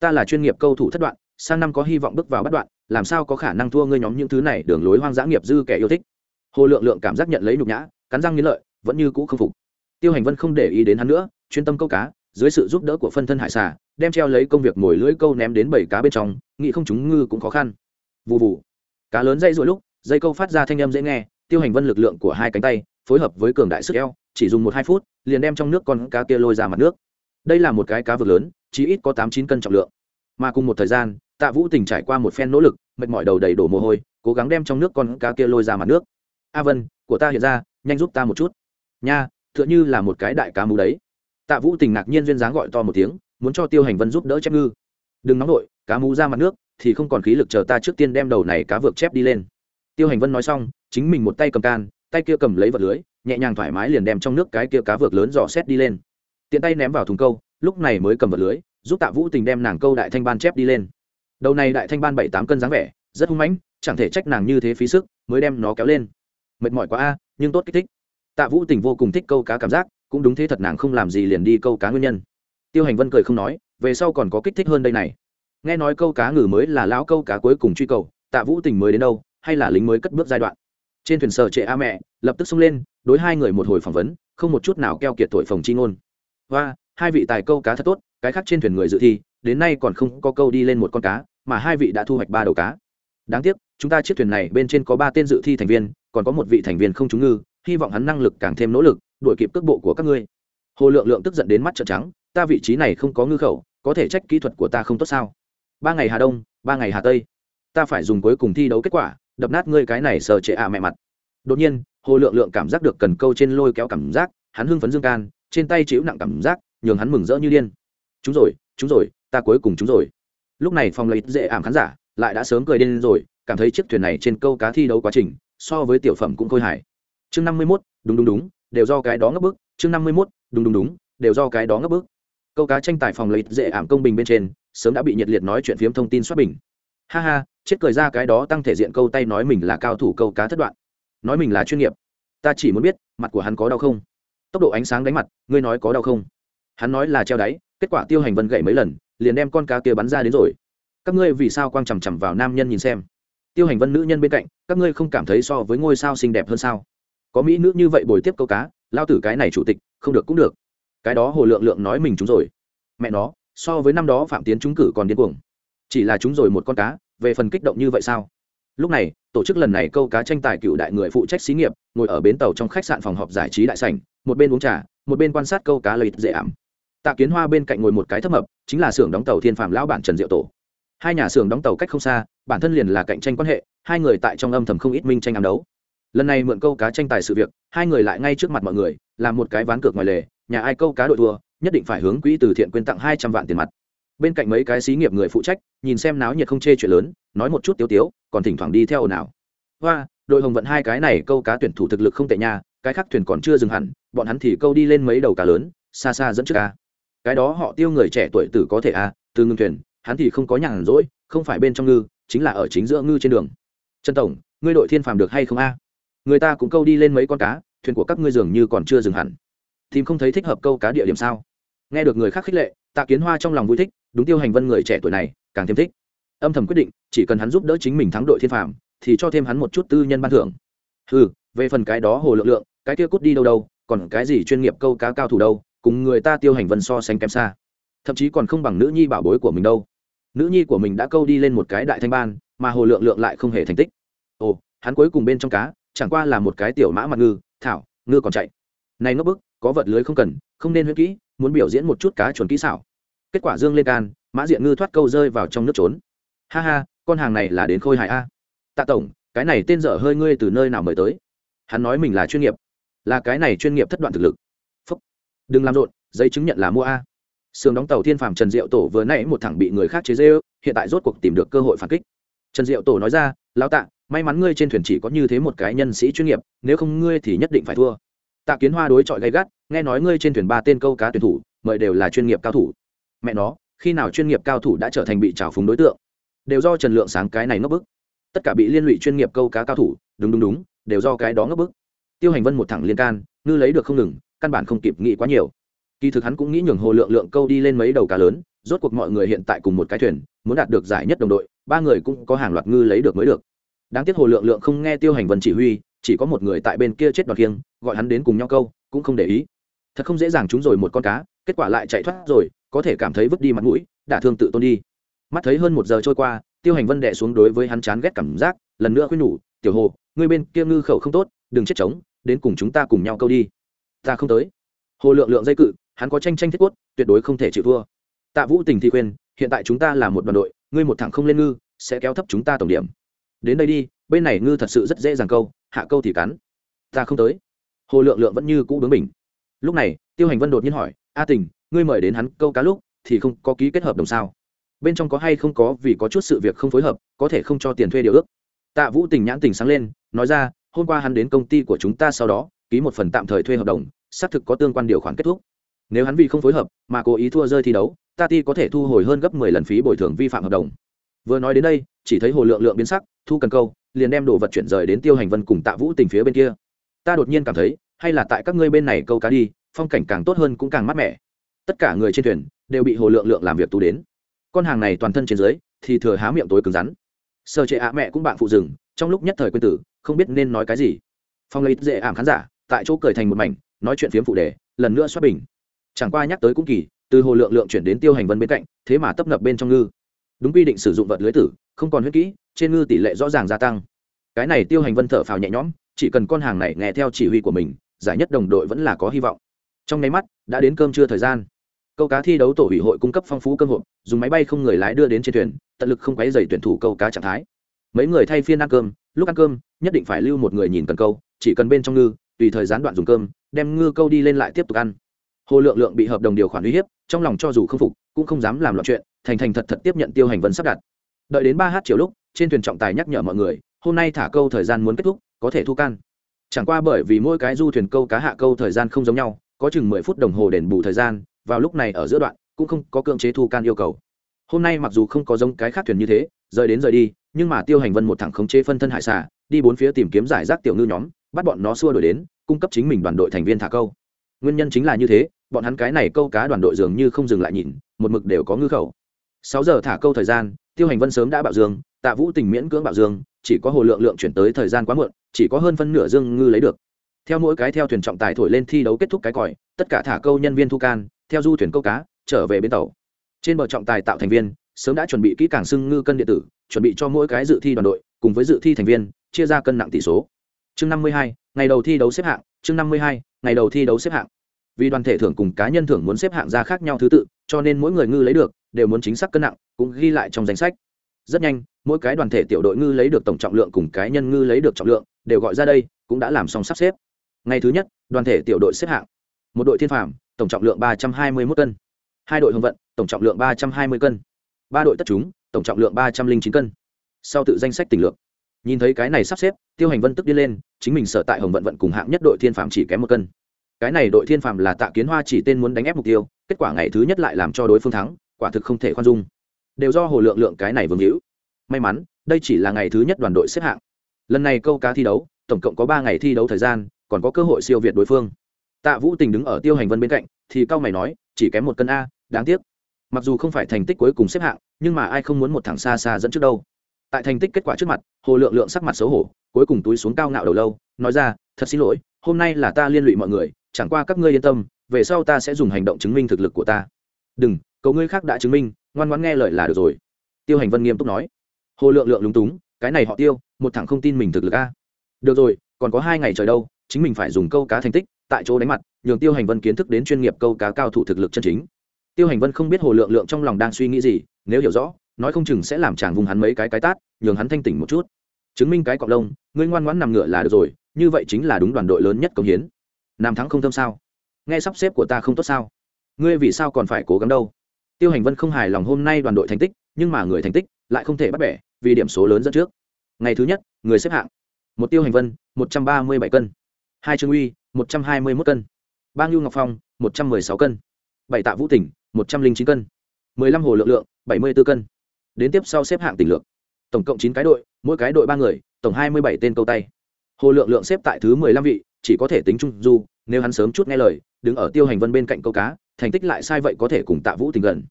Ta là chuyên nghiệp câu thủ thất đoạn, sang năm có hy vọng bước vào bắt đoạn, làm sao có khả năng thua ngươi nhóm những thứ này, đường lối hoang dã nghiệp dư kẻ yêu thích. Hồ lượng lượng cảm giác nhận lấy nhục nhã, cắn răng nghiến lợi, vẫn như cũ không phục. Tiêu hành vân không để ý đến hắn nữa, chuyên tâm câu cá, dưới sự giúp đỡ của phân thân hải xà, đem treo lấy công việc mồi lưỡi câu ném đến bảy cá bên trong, nghĩ không chúng ngư cũng khó khăn. Vụ vụ cá lớn dây rồi lúc, dây câu phát ra thanh âm dễ nghe, tiêu hành vân lực lượng của hai cánh tay, phối hợp với cường đại sức eo, chỉ dùng một hai phút, liền đem trong nước con cá kia lôi ra mặt nước đây là một cái cá vực lớn chỉ ít có tám chín cân trọng lượng. Mà cùng một thời gian, tạ vũ tình trải qua một phen nỗ lực, mệt mỏi đầu đầy đổ mồ hôi, cố gắng đem trong nước con cá kia lôi ra mặt nước. A vân, của ta hiện ra, nhanh giúp ta một chút. Nha t h ư ợ n như là một cái đại cá mú đấy. Tạ vũ tình ngạc nhiên duyên dáng gọi to một tiếng, muốn cho tiêu hành vân giúp đỡ chép ngư. Đừng nóng nổi cá mú ra mặt nước, thì không còn khí lực chờ ta trước tiên đem đầu này cá vượt chép đi lên. Tiêu hành vân nói xong, chính mình một tay cầm can, tay kia cầm lấy vật lưới, nhẹ nhàng thoải mái liền đem trong nước cái kia cá vượt lớn dò xét đi lên tiện tay ném vào thùng câu, lúc này mới cầm vật lưới, giúp tạ vũ tình đem nàng câu đại thanh ban chép đi lên. Đầu này đại thanh ban bảy tám cân dáng vẻ, rất hung mãnh, chẳng thể trách nàng như thế phí sức, mới đem nó kéo lên. Mệt mỏi quá a, nhưng tốt kích thích. Tạ vũ tình vô cùng thích câu cá cảm giác, cũng đúng thế thật nàng không làm gì liền đi câu cá nguyên nhân. Tiêu hành vân cười không nói, về sau còn có kích thích hơn đây này. Nghe nói câu cá ngừ mới là lão câu cá cuối cùng truy cầu, tạ vũ tình mới đến đâu, hay là lính mới cất bước giai đoạn. Trên thuyền sở trệ a mẹ, lập tức xông lên, đối hai người một hồi phỏng vấn, không một chút nào keo kiệt thổi phồng chi ngôn hoa, hai vị tài câu cá thật tốt, cái khác trên thuyền người dự thi, đến nay còn không có câu đi lên một con cá, mà hai vị đã thu hoạch ba đầu cá. Đáng tiếc, chúng ta chiếc thuyền này bên trên có ba tên dự thi thành viên, còn có một vị thành viên không trúng ngư, hy vọng hắn năng lực càng thêm nỗ lực, đuổi kịp cước bộ của các ngươi. Hồ lượng lượng tức giận đến mắt trợn trắng, ta vị trí này không có ngư khẩu, có thể trách kỹ thuật của ta không tốt sao? Ba ngày hà đông, ba ngày hà tây, ta phải dùng cuối cùng thi đấu kết quả, đập nát ngươi cái này sờ trệ ạ mẹ mặt. Đột nhiên, hồ lượng lượng cảm giác được cần câu trên lôi kéo cảm giác, hắn hưng phấn dương can trên tay chịu nặng cảm giác, nhường hắn mừng rỡ như điên. Chúng rồi chúng rồi, ta cuối cùng chúng rồi. Lúc này phòng lấy dễ ảm khán giả lại đã sớm cười điên rồi, cảm thấy chiếc thuyền này trên câu cá thi đấu quá trình so với tiểu phẩm cũng khôi hài. Chương năm mươi mốt, đúng đúng đúng, đều do cái đó ngấp bức chương năm mươi mốt, đúng đúng đúng, đều do cái đó ngấp bức câu cá tranh tài phòng lấy dễ ảm công bình bên trên, sớm đã bị nhiệt liệt nói chuyện phiếm thông tin xuất bình. Ha ha, chết cười ra cái đó tăng thể diện câu tay nói mình là cao thủ câu cá thất đoạn. Nói mình là chuyên nghiệp. Ta chỉ muốn biết, mặt của hắn có đau không? Tốc độ ánh sáng đánh mặt, ngươi nói có đau không? Hắn nói là treo đáy, kết quả tiêu hành vân gậy mấy lần, liền đem con cá kia bắn ra đến rồi. Các ngươi vì sao quang chằm chằm vào nam nhân nhìn xem? Tiêu hành vân nữ nhân bên cạnh, các ngươi không cảm thấy so với ngôi sao xinh đẹp hơn sao? Có mỹ nữ như vậy bồi tiếp câu cá, lao tử cái này chủ tịch, không được cũng được. Cái đó hồ lượng lượng nói mình chúng rồi. Mẹ nó, so với năm đó phạm tiến trúng cử còn điên cuồng. Chỉ là chúng rồi một con cá, về phần kích động như vậy sao? Lúc này, tổ chức lần này câu cá tranh tài cựu đại người phụ trách xí nghiệp, ngồi ở bến tàu trong khách sạn phòng họp giải trí đại sảnh, một bên uống trà, một bên quan sát câu cá lợi dễ ảm. Tạ kiến hoa bên cạnh ngồi một cái thấp mập, chính là xưởng đóng tàu thiên phạm lão bản trần diệu tổ. Hai nhà xưởng đóng tàu cách không xa, bản thân liền là cạnh tranh quan hệ, hai người tại trong âm thầm không ít minh tranh ám đấu. Lần này mượn câu cá tranh tài sự việc, hai người lại ngay trước mặt mọi người, làm một cái ván cược ngoài lề, nhà ai câu cá đội thua, nhất định phải hướng quỹ từ thiện quyên tặng hai trăm vạn tiền mặt. Bên cạnh mấy cái xí nghiệp người phụ trách, nhìn xem náo nhiệt không chê chuyện lớn nói một chút tiếu tiếu, còn thỉnh thoảng đi theo ồn ào. Hoa, đội hồng vận hai cái này câu cá tuyển thủ thực lực không tệ nha, cái khác thuyền còn chưa dừng hẳn, bọn hắn thì câu đi lên mấy đầu cá lớn, xa xa dẫn trước ca cái đó họ tiêu người trẻ tuổi tử có thể à? từ ngưng thuyền, hắn thì không có nhàn rỗi, không phải bên trong ngư, chính là ở chính giữa ngư trên đường. Trần tổng, ngươi đội thiên phàm được hay không a? Người ta cũng câu đi lên mấy con cá, thuyền của các ngươi dường như còn chưa dừng hẳn. Tìm không thấy thích hợp câu cá địa điểm sao? Nghe được người khác khích lệ, tạ kiến hoa trong lòng vui thích, đúng tiêu hành vân người trẻ tuổi này, càng thêm thích âm thầm quyết định chỉ cần hắn giúp đỡ chính mình thắng đội thiên phạm, thì cho thêm hắn một chút tư nhân ban thưởng. Ừ về phần cái đó hồ lượng lượng cái kia cút đi đâu đâu còn cái gì chuyên nghiệp câu cá cao thủ đâu cùng người ta tiêu hành vân so sánh kém xa. Thậm chí còn không bằng nữ nhi bảo bối của mình đâu. Nữ nhi của mình đã câu đi lên một cái đại thanh ban mà hồ lượng lượng lại không hề thành tích. Ồ hắn cuối cùng bên trong cá chẳng qua là một cái tiểu mã mặt ngư thảo ngư còn chạy. Này ngốc bức có vật lưới không cần không nên huyễn kỹ muốn biểu diễn một chút cá chuẩn kỹ xảo. Kết quả dương lên can mã diện ngư thoát câu rơi vào trong nước trốn ha ha, con hàng này là đến khôi hài a. Tạ tổng, cái này tên dở hơi ngươi từ nơi nào mời tới? Hắn nói mình là chuyên nghiệp. Là cái này chuyên nghiệp thất đoạn thực lực. Phúc. đừng làm rộn, giấy chứng nhận là mua a. Sườn đóng tàu thiên phàm trần diệu tổ vừa nãy một thằng bị người khác chế dê hiện tại rốt cuộc tìm được cơ hội phản kích. Trần diệu tổ nói ra lao tạ, may mắn ngươi trên thuyền chỉ có như thế một cái nhân sĩ chuyên nghiệp, nếu không ngươi thì nhất định phải thua. Tạ kiến hoa đối chọi gay gắt, nghe nói ngươi trên thuyền ba tên câu cá tuyển thủ, mời đều là chuyên nghiệp cao thủ. Mẹ nó, khi nào chuyên nghiệp cao thủ đã trở thành bị trào phúng đối tượng? Đều do trần lượng sáng cái này ngấp bức. Tất cả bị liên lụy chuyên nghiệp câu cá cao thủ, đúng đúng đúng, đều do cái đó ngấp bức. Tiêu hành vân một thẳng liên can, ngư lấy được không ngừng, căn bản không kịp nghĩ quá nhiều. Kỳ thực hắn cũng nghĩ nhường hồ lượng lượng câu đi lên mấy đầu cá lớn, rốt cuộc mọi người hiện tại cùng một cái thuyền, muốn đạt được giải nhất đồng đội, ba người cũng có hàng loạt ngư lấy được mới được. Đáng tiếc hồ lượng lượng không nghe tiêu hành vân chỉ huy, chỉ có một người tại bên kia chết đoạt kiêng, gọi hắn đến cùng nhau câu, cũng không để ý. Thật không dễ dàng trúng rồi một con cá, kết quả lại chạy thoát rồi, có thể cảm thấy vứt đi mặt mũi, đả thương tự tôn đi mắt thấy hơn một giờ trôi qua, tiêu hành vân đệ xuống đối với hắn chán ghét cảm giác, lần nữa khuyên nhủ, tiểu hồ, ngươi bên kia ngư khẩu không tốt, đừng chết trống, đến cùng chúng ta cùng nhau câu đi. Ta không tới. Hồ lượng lượng dây cự, hắn có tranh tranh thiết quất tuyệt đối không thể chịu thua. Tạ vũ tình thì khuyên, hiện tại chúng ta là một đoàn đội, ngươi một thằng không lên ngư, sẽ kéo thấp chúng ta tổng điểm. Đến đây đi, bên này ngư thật sự rất dễ dàng câu, hạ câu thì cắn. Ta không tới. Hồ lượng lượng vẫn như cũ bướng mình lúc này, tiêu hành vân đột nhiên hỏi, a tình, ngươi mời đến hắn câu cá lúc, thì không có ký kết hợp đồng sao? Bên trong có hay không có vì có chút sự việc không phối hợp, có thể không cho tiền thuê điều ước. Tạ vũ tình nhãn tình sáng lên, nói ra, hôm qua hắn đến công ty của chúng ta sau đó, ký một phần tạm thời thuê hợp đồng, xác thực có tương quan điều khoản kết thúc. Nếu hắn vì không phối hợp mà cố ý thua rơi thi đấu, ta ti có thể thu hồi hơn gấp mười lần phí bồi thường vi phạm hợp đồng. Vừa nói đến đây, chỉ thấy hồ lượng lượng biến sắc, thu cần câu, liền đem đồ vật chuyển rời đến tiêu hành vân cùng tạ vũ tình phía bên kia. Ta đột nhiên cảm thấy, hay là tại các ngươi bên này câu cá đi, phong cảnh càng tốt hơn cũng càng mát mẻ. Tất cả người trên thuyền đều bị hồ lượng lượng làm việc tú đến con hàng này toàn thân trên dưới thì thừa há miệng tối cứng rắn. Sơ chế ạ mẹ cũng bạn phụ rừng trong lúc nhất thời quên tử, không biết nên nói cái gì. Phong lấy dễ ảm khán giả, tại chỗ cười thành một mảnh, nói chuyện phiếm phụ đề, lần nữa xoát bình. Chẳng qua nhắc tới cũng kỳ, từ hồ lượng lượng chuyển đến tiêu hành vân bên cạnh, thế mà tấp nập bên trong ngư. Đúng quy định sử dụng vật lưới tử, không còn huyết kỹ, trên ngư tỷ lệ rõ ràng gia tăng. Cái này tiêu hành vân thở phào nhẹ nhõm, chỉ cần con hàng này nghe theo chỉ huy của mình, giải nhất đồng đội vẫn là có hy vọng. Trong nháy mắt, đã đến cơm trưa thời gian câu cá thi đấu tổ ủy hội cung cấp phong phú cơm hội dùng máy bay không người lái đưa đến trên thuyền, tận lực không quấy dày tuyển thủ câu cá trạng thái. Mấy người thay phiên ăn cơm, lúc ăn cơm, nhất định phải lưu một người nhìn cần câu, chỉ cần bên trong ngư, tùy thời gián đoạn dùng cơm, đem ngư câu đi lên lại tiếp tục ăn. Hồ lượng lượng bị hợp đồng điều khoản uy hiếp, trong lòng cho dù không phục, cũng không dám làm loạn chuyện, thành thành thật thật tiếp nhận tiêu hành vân sắp đặt. Đợi đến ba h chiều lúc, trên thuyền trọng tài nhắc nhở mọi người, hôm nay thả câu thời gian muốn kết thúc, có thể thu can. Chẳng qua bởi vì mỗi cái du thuyền câu cá hạ câu thời gian không giống nhau, có chừng mười phút đồng hồ đền bù thời gian vào lúc này ở giữa đoạn, cũng không có cưỡng chế thu can yêu cầu. Hôm nay mặc dù không có giống cái khác thuyền như thế, rời đến rời đi, nhưng mà tiêu hành vân một thẳng khống chế phân thân hải xà, đi bốn phía tìm kiếm giải rác tiểu ngư nhóm, bắt bọn nó xua đuổi đến, cung cấp chính mình đoàn đội thành viên thả câu. Nguyên nhân chính là như thế, bọn hắn cái này câu cá đoàn đội dường như không dừng lại nhìn, một mực đều có ngư khẩu. Sáu giờ thả câu thời gian, tiêu hành vân sớm đã bạo dương, tạ vũ tình miễn cưỡng bạo dương, chỉ có hồ lượng lượng chuyển tới thời gian quá muộn, chỉ có hơn phân nửa dương ngư lấy được. Theo mỗi cái theo thuyền trọng tài thổi lên thi đấu kết thúc cái còi, tất cả thả câu nhân viên thu can theo du thuyền câu cá, trở về bến tàu. Trên bờ trọng tài tạo thành viên, sớm đã chuẩn bị kỹ càng sưng ngư cân điện tử, chuẩn bị cho mỗi cái dự thi đoàn đội, cùng với dự thi thành viên, chia ra cân nặng tỷ số. Chương năm mươi hai, ngày đầu thi đấu xếp hạng, chương năm mươi hai, ngày đầu thi đấu xếp hạng. Vì đoàn thể thưởng cùng cá nhân thưởng muốn xếp hạng ra khác nhau thứ tự, cho nên mỗi người ngư lấy được, đều muốn chính xác cân nặng, cũng ghi lại trong danh sách. Rất nhanh, mỗi cái đoàn thể tiểu đội ngư lấy được tổng trọng lượng cùng cá nhân ngư lấy được trọng lượng, đều gọi ra đây, cũng đã làm xong sắp xếp. Ngày thứ nhất, đoàn thể tiểu đội xếp hạng. Một đội thiên phàm tổng trọng lượng ba trăm hai mươi một cân. Hai đội hồng vận, tổng trọng lượng ba trăm hai mươi cân. Ba đội tất chúng, tổng trọng lượng ba trăm linh chín cân. Sau tự danh sách tỉnh lượng nhìn thấy cái này sắp xếp, tiêu hành vân tức đi lên, chính mình sở tại hồng vận vận cùng hạng nhất đội thiên phạm chỉ kém một cân. Cái này đội thiên phạm là tạ kiến hoa chỉ tên muốn đánh ép mục tiêu, kết quả ngày thứ nhất lại làm cho đối phương thắng, quả thực không thể khoan dung. Đều do hồ lượng lượng cái này vương hữu. May mắn, đây chỉ là ngày thứ nhất đoàn đội xếp hạng. Lần này câu cá thi đấu, tổng cộng có ba ngày thi đấu thời gian, còn có cơ hội siêu việt đối phương tạ vũ tình đứng ở tiêu hành vân bên cạnh, thì cao mày nói, chỉ kém một cân a, đáng tiếc. Mặc dù không phải thành tích cuối cùng xếp hạng, nhưng mà ai không muốn một thằng xa xa dẫn trước đâu. Tại thành tích kết quả trước mặt, hồ lượng lượng sắc mặt xấu hổ, cuối cùng túi xuống cao ngạo đầu lâu, nói ra, thật xin lỗi, hôm nay là ta liên lụy mọi người, chẳng qua các ngươi yên tâm, về sau ta sẽ dùng hành động chứng minh thực lực của ta. Đừng cầu ngươi khác đã chứng minh, ngoan ngoãn nghe lời là được rồi. Tiêu hành vân nghiêm túc nói. Hồ lượng lượng lúng túng, cái này họ tiêu, một thằng không tin mình thực lực a. Được rồi, còn có hai ngày trời đâu, chính mình phải dùng câu cá thành tích tại chỗ đánh mặt, nhường tiêu hành vân kiến thức đến chuyên nghiệp câu cá cao thủ thực lực chân chính. Tiêu hành vân không biết hồ lượng lượng trong lòng đang suy nghĩ gì, nếu hiểu rõ, nói không chừng sẽ làm chàng vùng hắn mấy cái cái tát, nhường hắn thanh tỉnh một chút. Chứng minh cái cọc lông, ngươi ngoan ngoãn nằm ngựa là được rồi, như vậy chính là đúng đoàn đội lớn nhất công hiến. Nam thắng không thâm sao? Nghe sắp xếp của ta không tốt sao? Ngươi vì sao còn phải cố gắng đâu? Tiêu hành vân không hài lòng hôm nay đoàn đội thành tích, nhưng mà người thành tích lại không thể bắt bẻ, vì điểm số lớn dẫn trước. Ngày thứ nhất, người xếp hạng. Một tiêu hành vân, một trăm ba mươi bảy cân. Hai trương uy một trăm hai mươi mốt cân. Ba ngưu ngọc phong, một trăm m ư ơ i sáu cân. Bảy tạ vũ tỉnh, một trăm linh chín cân. mười lăm hồ lượng lượng, bảy mươi b ố cân. Đến tiếp sau xếp hạng tỉnh lượng tổng cộng chín cái đội, mỗi cái đội ba người, tổng hai mươi bảy tên câu tay. Hồ lượng lượng xếp tại thứ mười lăm vị, chỉ có thể tính trung du, nếu hắn sớm chút nghe lời, đứng ở tiêu hành vân bên cạnh câu cá, thành tích lại sai vậy có thể cùng tạ vũ tình gần.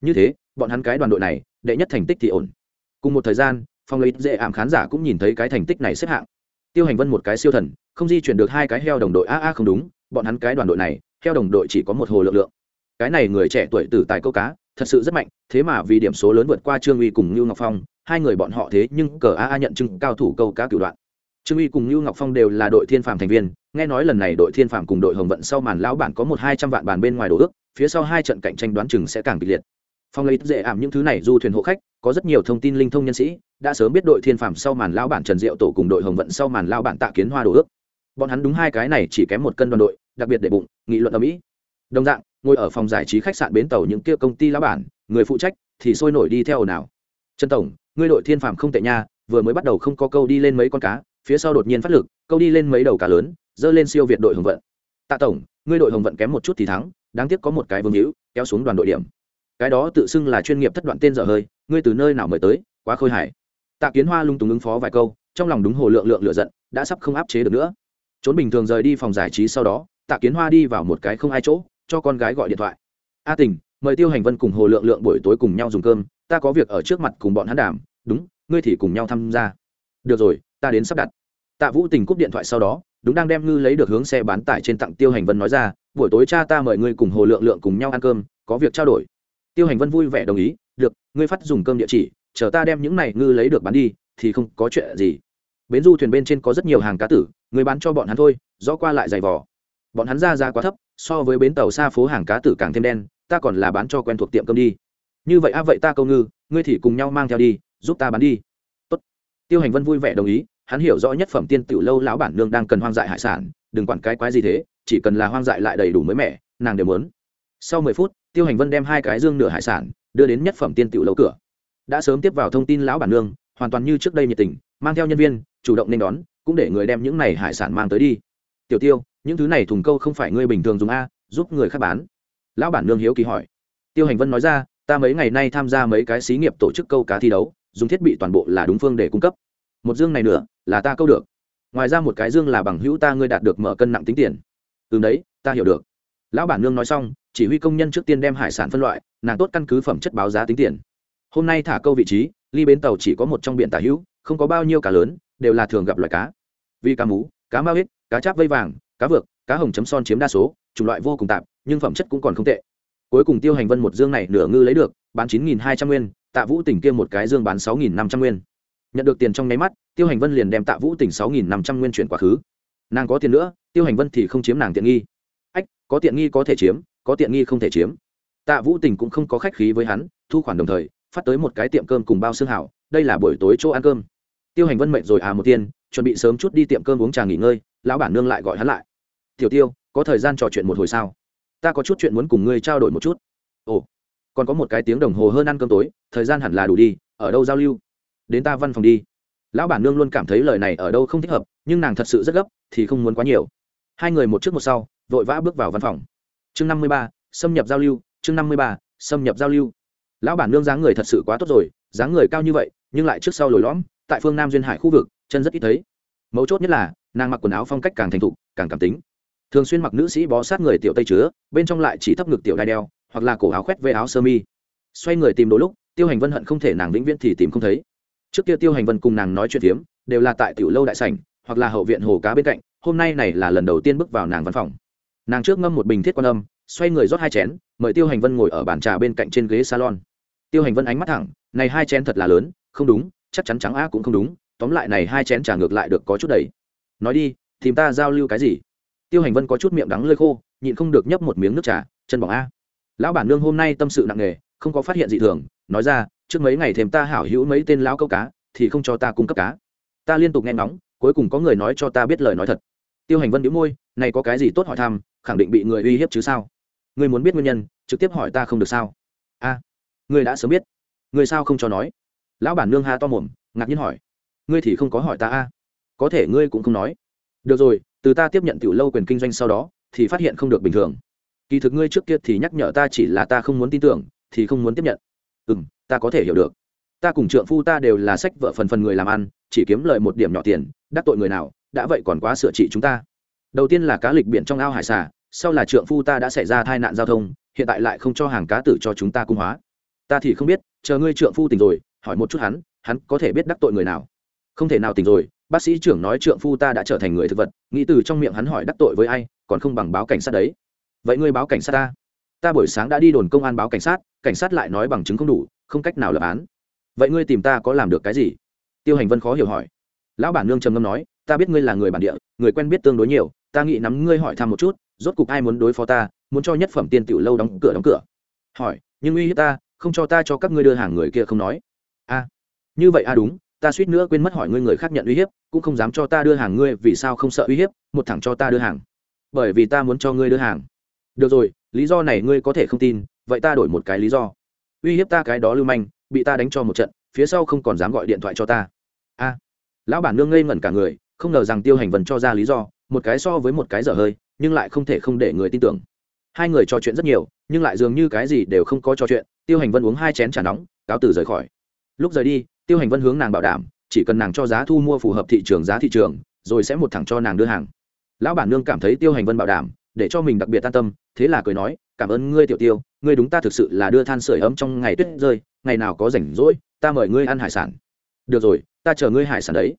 Như thế, bọn hắn cái đoàn đội này, đệ nhất thành tích thì ổn. Cùng một thời gian phong lấy dễ ảm khán giả cũng nhìn thấy cái thành tích này xếp hạng tiêu hành vân một cái siêu thần, không di chuyển được hai cái heo đồng đội, a a không đúng, bọn hắn cái đoàn đội này, heo đồng đội chỉ có một hồ lượng lượng. Cái này người trẻ tuổi tử tài câu cá, thật sự rất mạnh, thế mà vì điểm số lớn vượt qua trương uy cùng lưu ngọc phong, hai người bọn họ thế nhưng cờ a a nhận chứng cao thủ câu cá cửu đoạn. Trương uy cùng lưu ngọc phong đều là đội thiên phạm thành viên, nghe nói lần này đội thiên phạm cùng đội hồng vận sau màn lão bản có một hai trăm vạn bàn bên ngoài đồ ước, phía sau hai trận cạnh tranh đoán chừng sẽ càng kịch liệt phong lấy dễ ảm những thứ này, du thuyền hộ khách, có rất nhiều thông tin linh thông nhân sĩ, đã sớm biết đội thiên phạm sau màn lão bản trần diệu tổ cùng đội hồng vận sau màn lão bản tạ kiến hoa đồ ước. Bọn hắn đúng hai cái này chỉ kém một cân đoàn đội, đặc biệt để bụng, nghị luận ở mỹ. Đồng dạng, ngồi ở phòng giải trí khách sạn bến tàu những kia công ty lão bản, người phụ trách thì sôi nổi đi theo ồn ào. Trần tổng, ngươi đội thiên phạm không tệ nha, vừa mới bắt đầu không có câu đi lên mấy con cá, phía sau đột nhiên phát lực, câu đi lên mấy đầu cá lớn, dơ lên siêu việt đội hồng vận. Tạ tổng, ngươi đội hồng vận kém một chút thì thắng, đáng tiếc có một cái vương hữu, kéo xuống đoàn đội điểm cái đó tự xưng là chuyên nghiệp thất đoạn tên dở hơi, ngươi từ nơi nào mời tới, quá khôi hài. Tạ kiến hoa lung túng ứng phó vài câu, trong lòng đúng hồ lượng lượng lựa giận, đã sắp không áp chế được nữa. Trốn bình thường rời đi phòng giải trí sau đó, tạ kiến hoa đi vào một cái không ai chỗ, cho con gái gọi điện thoại. A tình, mời tiêu hành vân cùng hồ lượng lượng buổi tối cùng nhau dùng cơm, ta có việc ở trước mặt cùng bọn hắn đảm đúng, ngươi thì cùng nhau tham gia. Được rồi, ta đến sắp đặt. Tạ vũ tình cúp điện thoại sau đó, đúng đang đem ngư lấy được hướng xe bán tải trên tặng tiêu hành vân nói ra, buổi tối cha ta mời ngươi cùng hồ lượng lượng cùng nhau ăn cơm, có việc trao đổi tiêu hành vân vui vẻ đồng ý, được, ngươi phát dùng cơm địa chỉ, chờ ta đem những này ngư lấy được bán đi, thì không có chuyện gì. Bến du thuyền bên trên có rất nhiều hàng cá tử, người bán cho bọn hắn thôi do qua lại giày vò. Bọn hắn ra giá quá thấp, so với bến tàu xa phố hàng cá tử càng thêm đen, ta còn là bán cho quen thuộc tiệm cơm đi. Như vậy a vậy ta câu ngư, ngươi thì cùng nhau mang theo đi, giúp ta bán đi. Tốt. tiêu hành vân vui vẻ đồng ý, hắn hiểu rõ nhất phẩm tiên tiểu lâu lão bản nương đang cần hoang dại hải sản, đừng quản cái quái gì thế, chỉ cần là hoang dại lại đầy đủ mới mẻ, nàng đều muốn. Sau mười phút tiêu hành vân đem hai cái dương nửa hải sản đưa đến nhất phẩm tiên tiểu lâu cửa. Đã sớm tiếp vào thông tin lão bản nương, hoàn toàn như trước đây nhiệt tình, mang theo nhân viên, chủ động nên đón, cũng để người đem những này hải sản mang tới đi. Tiểu tiêu, những thứ này thùng câu không phải ngươi bình thường dùng a, giúp người khác bán. Lão bản nương hiếu kỳ hỏi. Tiêu hành vân nói ra, ta mấy ngày nay tham gia mấy cái xí nghiệp tổ chức câu cá thi đấu, dùng thiết bị toàn bộ là đúng phương để cung cấp. Một dương này nữa là ta câu được. Ngoài ra một cái dương là bằng hữu ta ngươi đạt được mở cân nặng tính tiền. Từ đấy, ta hiểu được lão bản nương nói xong, chỉ huy công nhân trước tiên đem hải sản phân loại, nàng tốt căn cứ phẩm chất báo giá tính tiền. Hôm nay thả câu vị trí, ly bến tàu chỉ có một trong biển tả hữu, không có bao nhiêu cá lớn, đều là thường gặp loại cá. Vì cá mú, cá mao hết, cá cháp vây vàng, cá vược, cá hồng chấm son chiếm đa số, chủng loại vô cùng tạp, nhưng phẩm chất cũng còn không tệ. Cuối cùng tiêu hành vân một dương này nửa ngư lấy được, bán chín nghìn hai trăm nguyên, tạ vũ tỉnh kia một cái dương bán sáu nghìn năm trăm nguyên. Nhận được tiền trong nháy mắt, tiêu hành vân liền đem tạ vũ tỉnh sáu nghìn năm trăm nguyên chuyển quá khứ. Nàng có tiền nữa, tiêu hành vân thì không chiếm nàng tiện nghi có tiện nghi có thể chiếm, có tiện nghi không thể chiếm. Tạ vũ tình cũng không có khách khí với hắn, thu khoản đồng thời, phát tới một cái tiệm cơm cùng bao xương hảo, đây là buổi tối chỗ ăn cơm. Tiêu hành vân mệnh rồi à một tiên, chuẩn bị sớm chút đi tiệm cơm uống trà nghỉ ngơi, lão bản nương lại gọi hắn lại. Tiểu tiêu, có thời gian trò chuyện một hồi sao? Ta có chút chuyện muốn cùng ngươi trao đổi một chút. Ồ, còn có một cái tiếng đồng hồ hơn ăn cơm tối, thời gian hẳn là đủ đi, ở đâu giao lưu? Đến ta văn phòng đi. Lão bản nương luôn cảm thấy lời này ở đâu không thích hợp, nhưng nàng thật sự rất gấp, thì không muốn quá nhiều. Hai người một trước một sau vội vã bước vào văn phòng. Chương năm mươi ba, xâm nhập giao lưu, chương năm mươi ba, xâm nhập giao lưu. Lão bản nương dáng người thật sự quá tốt rồi, dáng người cao như vậy, nhưng lại trước sau lồi lõm, tại phương nam duyên hải khu vực, chân rất ít thấy. Mấu chốt nhất là, nàng mặc quần áo phong cách càng thành thục, càng cảm tính. Thường xuyên mặc nữ sĩ bó sát người tiểu tây chứa, bên trong lại chỉ thấp ngực tiểu đai đeo, hoặc là cổ áo khoét vê áo sơ mi. Xoay người tìm đôi lúc, tiêu hành vân hận không thể nàng vĩnh viễn thì tìm không thấy. Trước kia tiêu hành vân cùng nàng nói chuyện phiếm, đều là tại tiểu lâu đại sảnh, hoặc là hậu viện hồ cá bên cạnh, hôm nay này là lần đầu tiên bước vào nàng văn phòng nàng trước ngâm một bình thiết quan âm, xoay người rót hai chén, mời tiêu hành vân ngồi ở bàn trà bên cạnh trên ghế salon. Tiêu hành vân ánh mắt thẳng, này hai chén thật là lớn, không đúng, chắc chắn trắng á cũng không đúng, tóm lại này hai chén trà ngược lại được có chút đầy. Nói đi, tìm ta giao lưu cái gì? Tiêu hành vân có chút miệng đắng lơi khô, nhịn không được nhấp một miếng nước trà, chân bỏng a. Lão bản nương hôm nay tâm sự nặng nề, không có phát hiện gì thường, nói ra, trước mấy ngày thêm ta hảo hữu mấy tên lão câu cá, thì không cho ta cung cấp cá. Ta liên tục nghe ngóng, cuối cùng có người nói cho ta biết lời nói thật. Tiêu hành vân đĩu môi, này có cái gì tốt hỏi thăm khẳng định bị người uy hiếp chứ sao? Người muốn biết nguyên nhân trực tiếp hỏi ta không được sao? A à, người đã sớm biết. Người sao không cho nói? Lão bản nương ha to mồm ngạc nhiên hỏi. Ngươi thì không có hỏi ta a. Có thể ngươi cũng không nói. Được rồi từ ta tiếp nhận tiểu lâu quyền kinh doanh sau đó thì phát hiện không được bình thường. Kỳ thực ngươi trước kia thì nhắc nhở ta chỉ là ta không muốn tin tưởng thì không muốn tiếp nhận. Ừ m ta có thể hiểu được. Ta cùng trượng phu ta đều là sách vợ phần phần người làm ăn chỉ kiếm lời một điểm nhỏ tiền đắc tội người nào đã vậy còn quá sửa trị chúng ta. Đầu tiên là cá lịch biển trong ao hải xà sau là trượng phu ta đã xảy ra tai nạn giao thông, hiện tại lại không cho hàng cá tử cho chúng ta cung hóa. Ta thì không biết, chờ ngươi trượng phu tỉnh rồi, hỏi một chút hắn hắn có thể biết đắc tội người nào. Không thể nào tỉnh rồi, bác sĩ trưởng nói trượng phu ta đã trở thành người thực vật, nghĩ từ trong miệng hắn hỏi đắc tội với ai, còn không bằng báo cảnh sát đấy. Vậy ngươi báo cảnh sát ta. Ta buổi sáng đã đi đồn công an báo cảnh sát cảnh sát lại nói bằng chứng không đủ, không cách nào lập án. Vậy ngươi tìm ta có làm được cái gì? Tiêu hành vân khó hiểu hỏi. Lão bản nương trầm ngâm nói, ta biết ngươi là người bản địa, người quen biết tương đối nhiều, ta nghĩ nắm ngươi hỏi thăm một chút rốt cục ai muốn đối phó ta, muốn cho nhất phẩm tiên tiểu lâu đóng cửa đóng cửa. Hỏi, nhưng uy hiếp ta, không cho ta cho các ngươi đưa hàng người kia không nói. A như vậy a đúng, ta suýt nữa quên mất hỏi ngươi người khác nhận uy hiếp, cũng không dám cho ta đưa hàng ngươi vì sao không sợ uy hiếp, một thằng cho ta đưa hàng. Bởi vì ta muốn cho ngươi đưa hàng. Được rồi, lý do này ngươi có thể không tin, vậy ta đổi một cái lý do. Uy hiếp ta cái đó lưu manh, bị ta đánh cho một trận, phía sau không còn dám gọi điện thoại cho ta. A lão bản nương ngây ngẩn cả người, không ngờ rằng tiêu hành vần cho ra lý do, một cái so với một cái dở hơi nhưng lại không thể không để người tin tưởng. Hai người trò chuyện rất nhiều, nhưng lại dường như cái gì đều không có trò chuyện, tiêu hành vân uống hai chén t r à nóng, cáo từ rời khỏi. Lúc rời đi, tiêu hành vân hướng nàng bảo đảm, chỉ cần nàng cho giá thu mua phù hợp thị trường giá thị trường, rồi sẽ một thẳng cho nàng đưa hàng. Lão bản nương cảm thấy tiêu hành vân bảo đảm, để cho mình đặc biệt an tâm, thế là cười nói, cảm ơn ngươi tiểu tiêu, ngươi đúng ta thực sự là đưa than sửa ấm trong ngày tuyết rơi, ngày nào có rảnh rỗi, ta mời ngươi ăn hải sản. Được rồi, ta chờ ngươi hải sản đấy.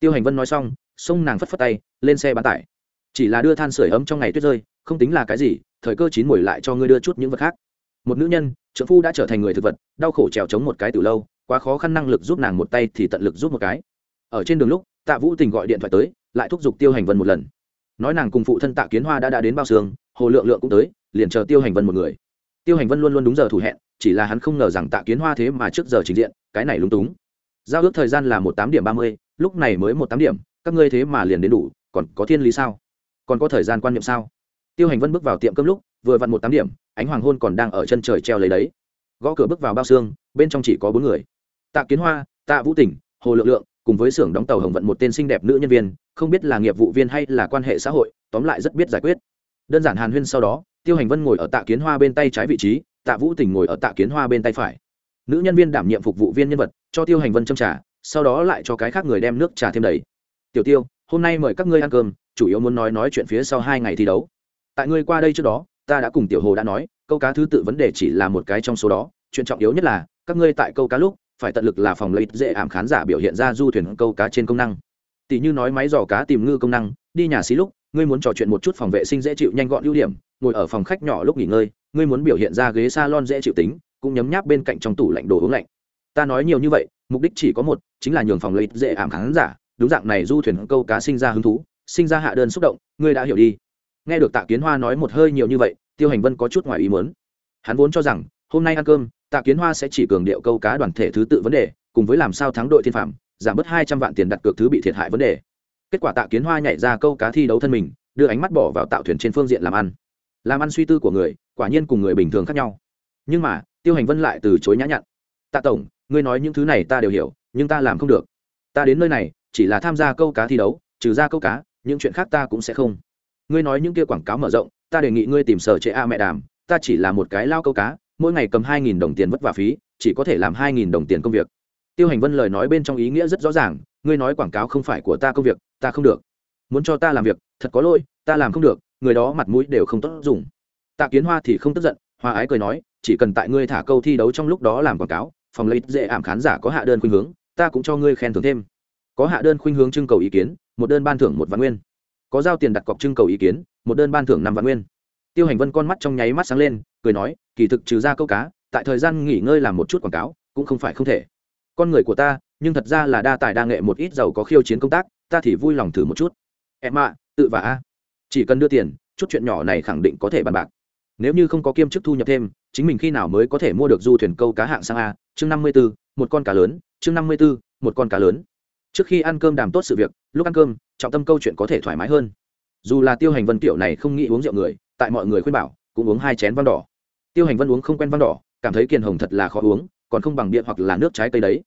Tiêu hành vân nói xong, xông nàng phất phất tay, lên xe bán tải chỉ là đưa than sửa ấm trong ngày tuyết rơi, không tính là cái gì, thời cơ chín mồi lại cho ngươi đưa chút những vật khác. Một nữ nhân trợ phu đã trở thành người thực vật, đau khổ trèo chống một cái từ lâu, quá khó khăn năng lực giúp nàng một tay thì tận lực giúp một cái. Ở trên đường lúc, tạ vũ tình gọi điện thoại tới, lại thúc giục tiêu hành vân một lần. Nói nàng cùng phụ thân tạ kiến hoa đã đã đến bao xương, hồ lượng lượng cũng tới, liền chờ tiêu hành vân một người. Tiêu hành vân luôn luôn đúng giờ thủ hẹn, chỉ là hắn không ngờ rằng tạ kiến hoa thế mà trước giờ trình diện, cái này lúng túng. Giao ước thời gian là một tám điểm ba mươi, lúc này mới một tám điểm, các ngươi thế mà liền đến đủ, còn có thiên lý sao? Còn có thời gian quan niệm sao? Tiêu hành vân bước vào tiệm cơm lúc, vừa vặn một tám điểm, ánh hoàng hôn còn đang ở chân trời treo lấy đấy. Gõ cửa bước vào bao xương, bên trong chỉ có bốn người. Tạ kiến hoa, tạ vũ tỉnh, hồ lượng lượng, cùng với xưởng đóng tàu hồng vận một tên xinh đẹp nữ nhân viên, không biết là nghiệp vụ viên hay là quan hệ xã hội, tóm lại rất biết giải quyết. Đơn giản hàn huyên sau đó, tiêu hành vân ngồi ở tạ kiến hoa bên tay trái vị trí, tạ vũ tỉnh ngồi ở tạ kiến hoa bên tay phải. Nữ nhân viên đảm nhiệm phục vụ viên nhân vật, cho tiêu hành vân châm trà, sau đó lại cho cái khác người đem nước trà thêm đầy. Tiểu tiêu, hôm nay mời các ngươi ăn cơm chủ yếu muốn nói nói chuyện phía sau hai ngày thi đấu. Tại ngươi qua đây trước đó, ta đã cùng tiểu hồ đã nói, câu cá thứ tự vấn đề chỉ là một cái trong số đó. Chuyện trọng yếu nhất là, các ngươi tại câu cá lúc, phải tận lực là phòng lấy dễ ảm khán giả biểu hiện ra du thuyền câu cá trên công năng. Tỷ như nói máy dò cá tìm ngư công năng, đi nhà xí lúc, ngươi muốn trò chuyện một chút phòng vệ sinh dễ chịu nhanh gọn ưu điểm, ngồi ở phòng khách nhỏ lúc nghỉ ngơi, ngươi muốn biểu hiện ra ghế salon dễ chịu tính, cũng nhấm nháp bên cạnh trong tủ lạnh đồ uống lạnh. Ta nói nhiều như vậy, mục đích chỉ có một, chính là nhường phòng lấy dễ ảm khán giả, đúng dạng này du thuyền câu cá sinh ra hứng thú sinh ra hạ đơn xúc động, ngươi đã hiểu đi. Nghe được tạ kiến hoa nói một hơi nhiều như vậy, tiêu hành vân có chút ngoài ý muốn. Hắn vốn cho rằng, hôm nay ăn cơm, tạ kiến hoa sẽ chỉ cường điệu câu cá đoàn thể thứ tự vấn đề, cùng với làm sao thắng đội thiên phạm, giảm bớt hai trăm vạn tiền đặt cược thứ bị thiệt hại vấn đề. Kết quả tạ kiến hoa nhảy ra câu cá thi đấu thân mình, đưa ánh mắt bỏ vào tạo thuyền trên phương diện làm ăn. Làm ăn suy tư của người, quả nhiên cùng người bình thường khác nhau. Nhưng mà, tiêu hành vân lại từ chối nhã nhặn. Tạ tổng, ngươi nói những thứ này ta đều hiểu, nhưng ta làm không được. Ta đến nơi này, chỉ là tham gia câu cá thi đấu, trừ ra câu cá những chuyện khác ta cũng sẽ không. Ngươi nói những kia quảng cáo mở rộng, ta đề nghị ngươi tìm sở chế a mẹ đàm, ta chỉ là một cái lao câu cá, mỗi ngày cầm hai nghìn đồng tiền vất vả phí, chỉ có thể làm hai nghìn đồng tiền công việc. Tiêu hành vân lời nói bên trong ý nghĩa rất rõ ràng, ngươi nói quảng cáo không phải của ta công việc, ta không được. Muốn cho ta làm việc, thật có lỗi, ta làm không được, người đó mặt mũi đều không tốt dùng. Tạ kiến hoa thì không tức giận, hoa ái cười nói, chỉ cần tại ngươi thả câu thi đấu trong lúc đó làm quảng cáo, phòng lấy dễ ảm khán giả có hạ đơn khuynh hướng, ta cũng cho ngươi khen thưởng thêm. Có hạ đơn khuynh hướng trưng cầu ý kiến một đơn ban thưởng một vạn nguyên. Có giao tiền đặt cọc trưng cầu ý kiến, một đơn ban thưởng năm vạn nguyên. Tiêu hành vân con mắt trong nháy mắt sáng lên, cười nói, kỳ thực trừ ra câu cá, tại thời gian nghỉ ngơi làm một chút quảng cáo, cũng không phải không thể. Con người của ta, nhưng thật ra là đa tài đa nghệ một ít giàu có khiêu chiến công tác, ta thì vui lòng thử một chút. Em ạ, tự vả. A chỉ cần đưa tiền, chút chuyện nhỏ này khẳng định có thể bàn bạc. Nếu như không có kiêm chức thu nhập thêm, chính mình khi nào mới có thể mua được du thuyền câu cá hạng sang a, chương năm mươi b ố một con cá lớn, chương năm mươi b ố một con cá lớn trước khi ăn cơm đàm tốt sự việc, lúc ăn cơm, trọng tâm câu chuyện có thể thoải mái hơn. Dù là tiêu hành vân tiểu này không nghĩ uống rượu người, tại mọi người khuyên bảo, cũng uống hai chén văn đỏ. Tiêu hành vân uống không quen văn đỏ, cảm thấy kiền hồng thật là khó uống, còn không bằng điện hoặc là nước trái cây đấy.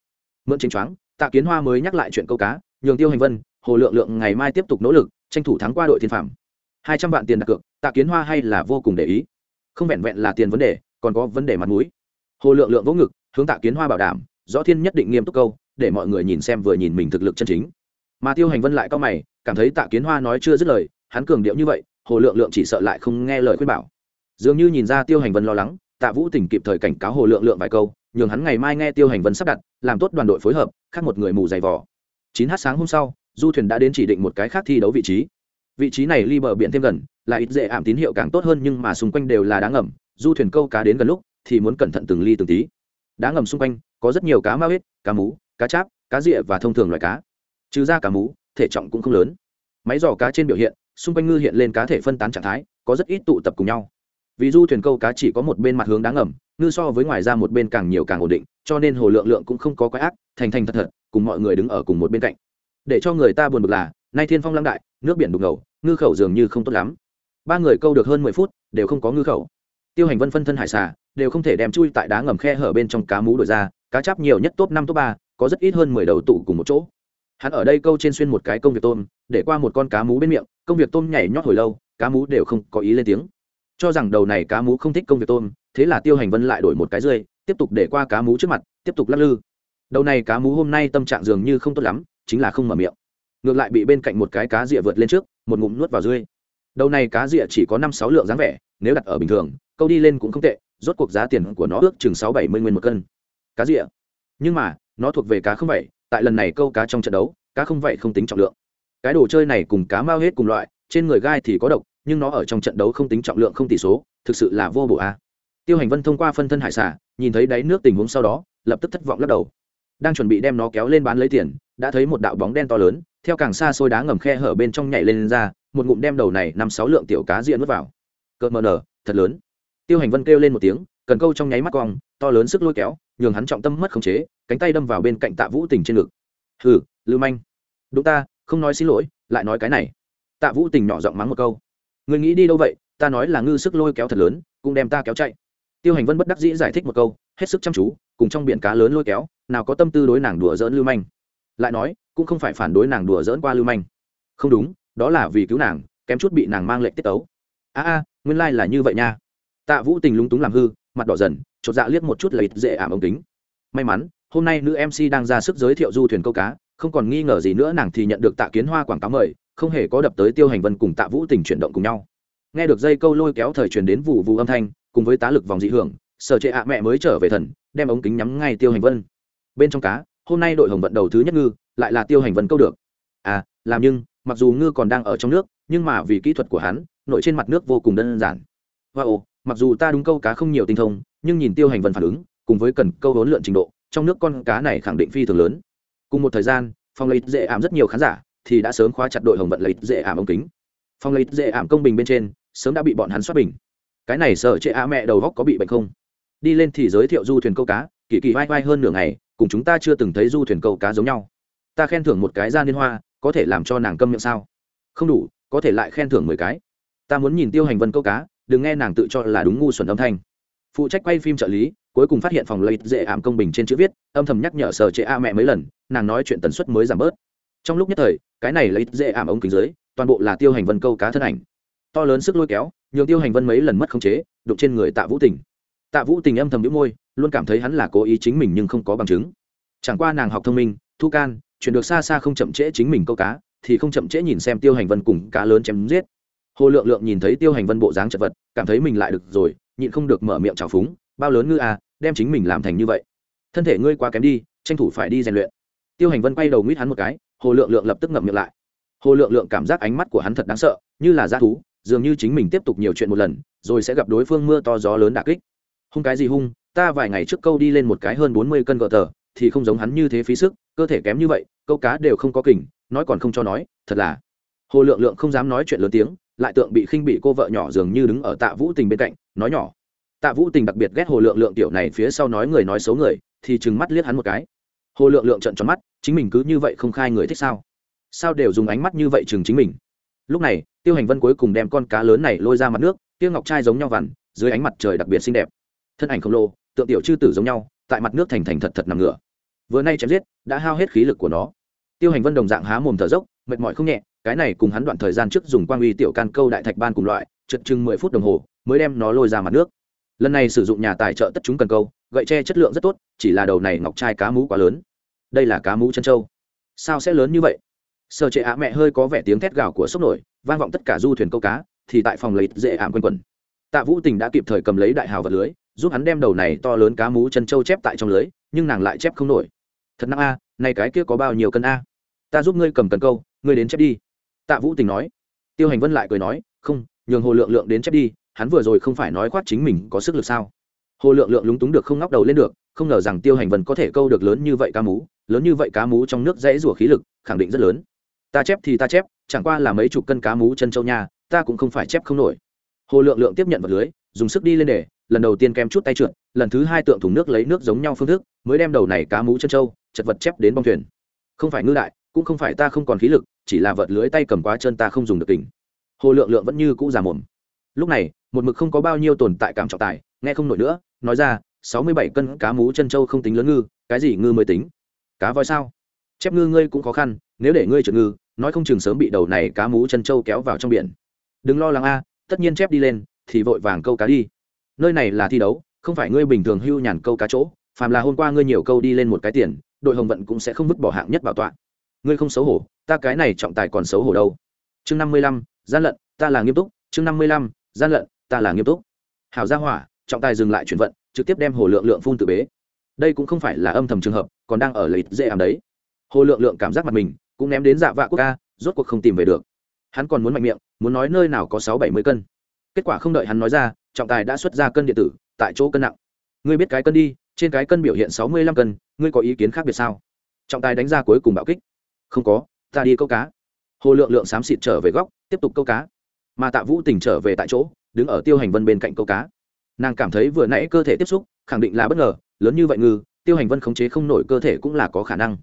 Mượn chính choáng, tạ kiến hoa mới nhắc lại chuyện câu cá, nhường tiêu hành vân, hồ lượng lượng ngày mai tiếp tục nỗ lực, tranh thủ thắng qua đội thiên phạm hai trăm vạn tiền đặt cược, tạ kiến hoa hay là vô cùng để ý. Không vẹn vẹn là tiền vấn đề, còn có vấn đề mặt mũi. Hồ lượng lượng vỗ ngực, hướng tạ kiến hoa bảo đảm, rõ thiên nhất định nghiêm túc câu để mọi người nhìn xem vừa nhìn mình thực lực chân chính. Mà tiêu hành vân lại cao mày, cảm thấy tạ kiến hoa nói chưa dứt lời, hắn cường điệu như vậy, hồ lượng lượng chỉ sợ lại không nghe lời khuyên bảo. Dường như nhìn ra tiêu hành vân lo lắng, tạ vũ tỉnh kịp thời cảnh cáo hồ lượng lượng vài câu, nhường hắn ngày mai nghe tiêu hành vân sắp đặt, làm tốt đoàn đội phối hợp, khác một người mù dày vỏ chín h sáng hôm sau, du thuyền đã đến chỉ định một cái khác thi đấu vị trí. Vị trí này ly bờ biển thêm gần là ít dễ ảm tín hiệu càng tốt hơn nhưng mà xung quanh đều là đá ngầm, du thuyền câu cá đến gần lúc thì muốn cẩn thận từng ly từng tí. Đá ngầm xung quanh, có rất nhiều cá ma huyết, cá mú cá cháp, cá rịa và thông thường loài cá. Trừ ra cá mú thể trọng cũng không lớn. Máy dò cá trên biểu hiện, xung quanh ngư hiện lên cá thể phân tán trạng thái, có rất ít tụ tập cùng nhau. Vì du thuyền câu cá chỉ có một bên mặt hướng đá ngầm, ngư so với ngoài ra một bên càng nhiều càng ổn định, cho nên hồ lượng lượng cũng không có quái ác, thành thành thật thật, cùng mọi người đứng ở cùng một bên cạnh. Để cho người ta buồn bực là, nay thiên phong lăng đại, nước biển đục ngầu, ngư khẩu dường như không tốt lắm. Ba người câu được hơn mười phút, đều không có ngư khẩu. Tiêu hành vân phân thân hải xà, đều không thể đem chui tại đá ngầm khe hở bên trong cá mú đổi ra, cá chắp nhiều nhất top năm, top ba có rất ít hơn mười đầu tụ cùng một chỗ. Hắn ở đây câu trên xuyên một cái công việc tôm, để qua một con cá mú bên miệng, công việc tôm nhảy nhót hồi lâu, cá mú đều không có ý lên tiếng. Cho rằng đầu này cá mú không thích công việc tôm, thế là tiêu hành vân lại đổi một cái rơi tiếp tục để qua cá mú trước mặt, tiếp tục lắc lư. Đầu này cá mú hôm nay tâm trạng dường như không tốt lắm, chính là không mở miệng. Ngược lại bị bên cạnh một cái cá rịa vượt lên trước, một ngụm nuốt vào rươi. Đầu này cá rịa chỉ có năm sáu lượng dáng vẻ, nếu đặt ở bình thường, câu đi lên cũng không tệ, rốt cuộc giá tiền của nó ước chừng sáu bảy mươi nguyên một cân. Cá rịa. Nhưng mà nó thuộc về cá không vậy tại lần này câu cá trong trận đấu cá không vậy không tính trọng lượng. Cái đồ chơi này cùng cá mao hết cùng loại trên người gai thì có độc nhưng nó ở trong trận đấu không tính trọng lượng không tỷ số thực sự là vô bổ a. Tiêu hành vân thông qua phân thân hải xả nhìn thấy đáy nước tình huống sau đó lập tức thất vọng lắc đầu. Đang chuẩn bị đem nó kéo lên bán lấy tiền đã thấy một đạo bóng đen to lớn theo càng xa xôi đá ngầm khe hở bên trong nhảy lên, lên ra một ngụm đem đầu này năm sáu lượng tiểu cá diện nuốt vào. Cợt mờ nở thật lớn. Tiêu hành vân kêu lên một tiếng cần câu trong nháy mắt cong to lớn sức lôi kéo, nhường hắn trọng tâm mất khống chế, cánh tay đâm vào bên cạnh tạ vũ tình trên ngực. Hừ, lưu manh, đúng ta, không nói xin lỗi, lại nói cái này. Tạ vũ tình nhỏ giọng mắng một câu. Người nghĩ đi đâu vậy? Ta nói là ngư sức lôi kéo thật lớn, cũng đem ta kéo chạy. Tiêu hành vân bất đắc dĩ giải thích một câu, hết sức chăm chú, cùng trong biển cá lớn lôi kéo, nào có tâm tư đối nàng đùa dỡn lưu manh. Lại nói, cũng không phải phản đối nàng đùa dỡn qua lưu manh. Không đúng, đó là vì cứu nàng, kém chút bị nàng mang lệnh tiết tấu. A a, nguyên lai、like、là như vậy nha. Tạ vũ tình lúng túng làm hư mặt đỏ dần, chột dạ liếc một chút lấy dễ ảm ống kính. May mắn, hôm nay nữ mc đang ra sức giới thiệu du thuyền câu cá, không còn nghi ngờ gì nữa, nàng thì nhận được tạ kiến hoa quảng cáo mời, không hề có đập tới tiêu hành vân cùng tạ vũ tình chuyển động cùng nhau. Nghe được dây câu lôi kéo thời truyền đến vụ vụ âm thanh, cùng với tá lực vòng dị hưởng, sở trệ ạ mẹ mới trở về thần, đem ống kính nhắm ngay tiêu hành vân. Bên trong cá, hôm nay đội hồng vận đầu thứ nhất ngư, lại là tiêu hành vân câu được. À làm nhưng, mặc dù ngư còn đang ở trong nước, nhưng mà vì kỹ thuật của hắn, nội trên mặt nước vô cùng đơn giản. Wow mặc dù ta đúng câu cá không nhiều tinh thông, nhưng nhìn tiêu hành vân phản ứng, cùng với cần câu hỗn lượn trình độ, trong nước con cá này khẳng định phi thường lớn. Cùng một thời gian, phong lấy dễ ảm rất nhiều khán giả thì đã sớm khóa chặt đội hồng vận lấy dễ ảm ống kính. Phong lấy dễ ảm công bình bên trên, sớm đã bị bọn hắn xoát bình. Cái này sợ chệ á mẹ đầu góc có bị bệnh không? Đi lên thì giới thiệu du thuyền câu cá, kỳ kỳ vai vai hơn nửa ngày, cùng chúng ta chưa từng thấy du thuyền câu cá giống nhau. Ta khen thưởng một cái ra liên hoa, có thể làm cho nàng câm miệng sao? Không đủ, có thể lại khen thưởng mười cái. Ta muốn nhìn tiêu hành vân câu cá đừng nghe nàng tự cho là đúng ngu xuẩn âm thanh. Phụ trách quay phim trợ lý, cuối cùng phát hiện phòng lấy dễ ảm công bình trên chữ viết, âm thầm nhắc nhở sở trệ a mẹ mấy lần, nàng nói chuyện tần suất mới giảm bớt. Trong lúc nhất thời, cái này lấy dễ ảm ống kính dưới, toàn bộ là tiêu hành vân câu cá thân ảnh. To lớn sức lôi kéo, nhường tiêu hành vân mấy lần mất khống chế, đụng trên người tạ vũ tình. Tạ vũ tình âm thầm đĩu môi, luôn cảm thấy hắn là cố ý chính mình nhưng không có bằng chứng. Chẳng qua nàng học thông minh, thu can chuyển được xa xa không chậm trễ chính mình câu cá, thì không chậm trễ nhìn xem tiêu hành vân cùng cá lớn chém giết hồ lượng lượng nhìn thấy tiêu hành vân bộ dáng chật vật, cảm thấy mình lại được rồi, nhịn không được mở miệng trào phúng, bao lớn ngư à đem chính mình làm thành như vậy. Thân thể ngươi quá kém đi, tranh thủ phải đi rèn luyện. Tiêu hành vân quay đầu nguyết hắn một cái, hồ lượng lượng lập tức ngậm miệng lại. Hồ lượng lượng cảm giác ánh mắt của hắn thật đáng sợ, như là g thú, dường như chính mình tiếp tục nhiều chuyện một lần, rồi sẽ gặp đối phương mưa to gió lớn đà kích. Hung cái gì hung, ta vài ngày trước câu đi lên một cái hơn bốn mươi cân gợ tờ, thì không giống hắn như thế phí sức, cơ thể kém như vậy, câu cá đều không có kình, nói còn không cho nói, thật là. Hồ lượng lượng không dám nói chuyện lớn tiếng lại tượng bị khinh bị cô vợ nhỏ dường như đứng ở tạ vũ tình bên cạnh, nói nhỏ. Tạ vũ tình đặc biệt ghét hồ lượng lượng tiểu này phía sau nói người nói xấu người, thì trừng mắt liếc hắn một cái. Hồ lượng lượng trận tròn mắt, chính mình cứ như vậy không khai người thích sao? Sao đều dùng ánh mắt như vậy chừng chính mình? Lúc này, tiêu hành vân cuối cùng đem con cá lớn này lôi ra mặt nước tiêu ngọc trai giống nhau vằn, dưới ánh mặt trời đặc biệt xinh đẹp. Thân ảnh khổng lồ, tượng tiểu chư tử giống nhau, tại mặt nước thành thành thật thật nằm ngửa. Vừa nay chém giết, đã hao hết khí lực của nó. Tiêu hành vân đồng dạng há mồm thở dốc, mệt mỏi không nhẹ cái này cùng hắn đoạn thời gian trước dùng quang uy tiểu can câu đại thạch ban cùng loại, chật chừng mười phút đồng hồ, mới đem nó lôi ra mặt nước. Lần này sử dụng nhà tài trợ tất chúng cần câu, gậy tre chất lượng rất tốt, chỉ là đầu này ngọc trai cá mú quá lớn. Đây là cá mú chân trâu sao sẽ lớn như vậy? Sợ trệ ạ mẹ hơi có vẻ tiếng thét gào của sốc nổi, vang vọng tất cả du thuyền câu cá, thì tại phòng lấy dễ ảm quanh quẩn. Tạ vũ tình đã kịp thời cầm lấy đại hào vật lưới, giúp hắn đem đầu này to lớn cá mú chân trâu chép tại trong lưới, nhưng nàng lại chép không nổi. Thật nặng a này cái kia có bao nhiêu cân a? Ta giúp ngươi cầm cần câu, ngươi đến chép đi tạ vũ tình nói. Tiêu hành vân lại cười nói, không, nhường hồ lượng lượng đến chép đi, hắn vừa rồi không phải nói khoát chính mình có sức lực sao? Hồ lượng lượng lúng túng được không ngóc đầu lên được, không ngờ rằng tiêu hành vân có thể câu được lớn như vậy cá mú, lớn như vậy cá mú trong nước dãy rủa khí lực, khẳng định rất lớn. Ta chép thì ta chép, chẳng qua là mấy chục cân cá mú chân châu nha, ta cũng không phải chép không nổi. Hồ lượng lượng tiếp nhận vật lưới, dùng sức đi lên để, lần đầu tiên kem chút tay trượt, lần thứ hai tượng thùng nước lấy nước giống nhau phương thức, mới đem đầu này cá mú chân châu, chật vật chép đến bong thuyền. Không phải ngư đại cũng không phải ta không còn khí lực, chỉ là vợt lưới tay cầm quá chân ta không dùng được kình. Hồ lượng lượng vẫn như cũ già mồm. Lúc này, một mực không có bao nhiêu tồn tại cảm trọng tài, nghe không nổi nữa, nói ra, sáu mươi bảy cân cá mú chân châu không tính lớn ngư, cái gì ngư mới tính? Cá voi sao? Chép ngư ngươi cũng khó khăn, nếu để ngươi trượt ngư, nói không chừng sớm bị đầu này cá mú chân châu kéo vào trong biển. Đừng lo lắng a, tất nhiên chép đi lên, thì vội vàng câu cá đi. Nơi này là thi đấu, không phải ngươi bình thường hưu nhàn câu cá chỗ, phàm là hôm qua ngươi nhiều câu đi lên một cái tiền, đội hồng vận cũng sẽ không vứt bỏ hạng nhất bảo tọa ngươi không xấu hổ, ta cái này trọng tài còn xấu hổ đâu. Chương năm mươi lăm, gian lận, ta là nghiêm túc. Chương năm mươi lăm, gian lận, ta là nghiêm túc. Hảo gia hỏa, trọng tài dừng lại chuyển vận, trực tiếp đem hồ lượng lượng phun tự bế. Đây cũng không phải là âm thầm trường hợp, còn đang ở lợi dễ ảm đấy. Hồ lượng lượng cảm giác mặt mình cũng ném đến dạ vạ quốc ca, rốt cuộc không tìm về được. Hắn còn muốn mạnh miệng, muốn nói nơi nào có sáu bảy mươi cân. Kết quả không đợi hắn nói ra, trọng tài đã xuất ra cân điện tử, tại chỗ cân nặng. Ngươi biết cái cân đi, trên cái cân biểu hiện sáu mươi lăm cân, ngươi có ý kiến khác biệt sao? Trọng tài đánh ra cuối cùng bạo kích không có, ta đi câu cá. Hồ lượng lượng xám xịt trở về góc, tiếp tục câu cá. Mà tạ vũ tình trở về tại chỗ, đứng ở tiêu hành vân bên cạnh câu cá. Nàng cảm thấy vừa nãy cơ thể tiếp xúc, khẳng định là bất ngờ, lớn như vậy ngư, tiêu hành vân khống chế không nổi cơ thể cũng là có khả năng.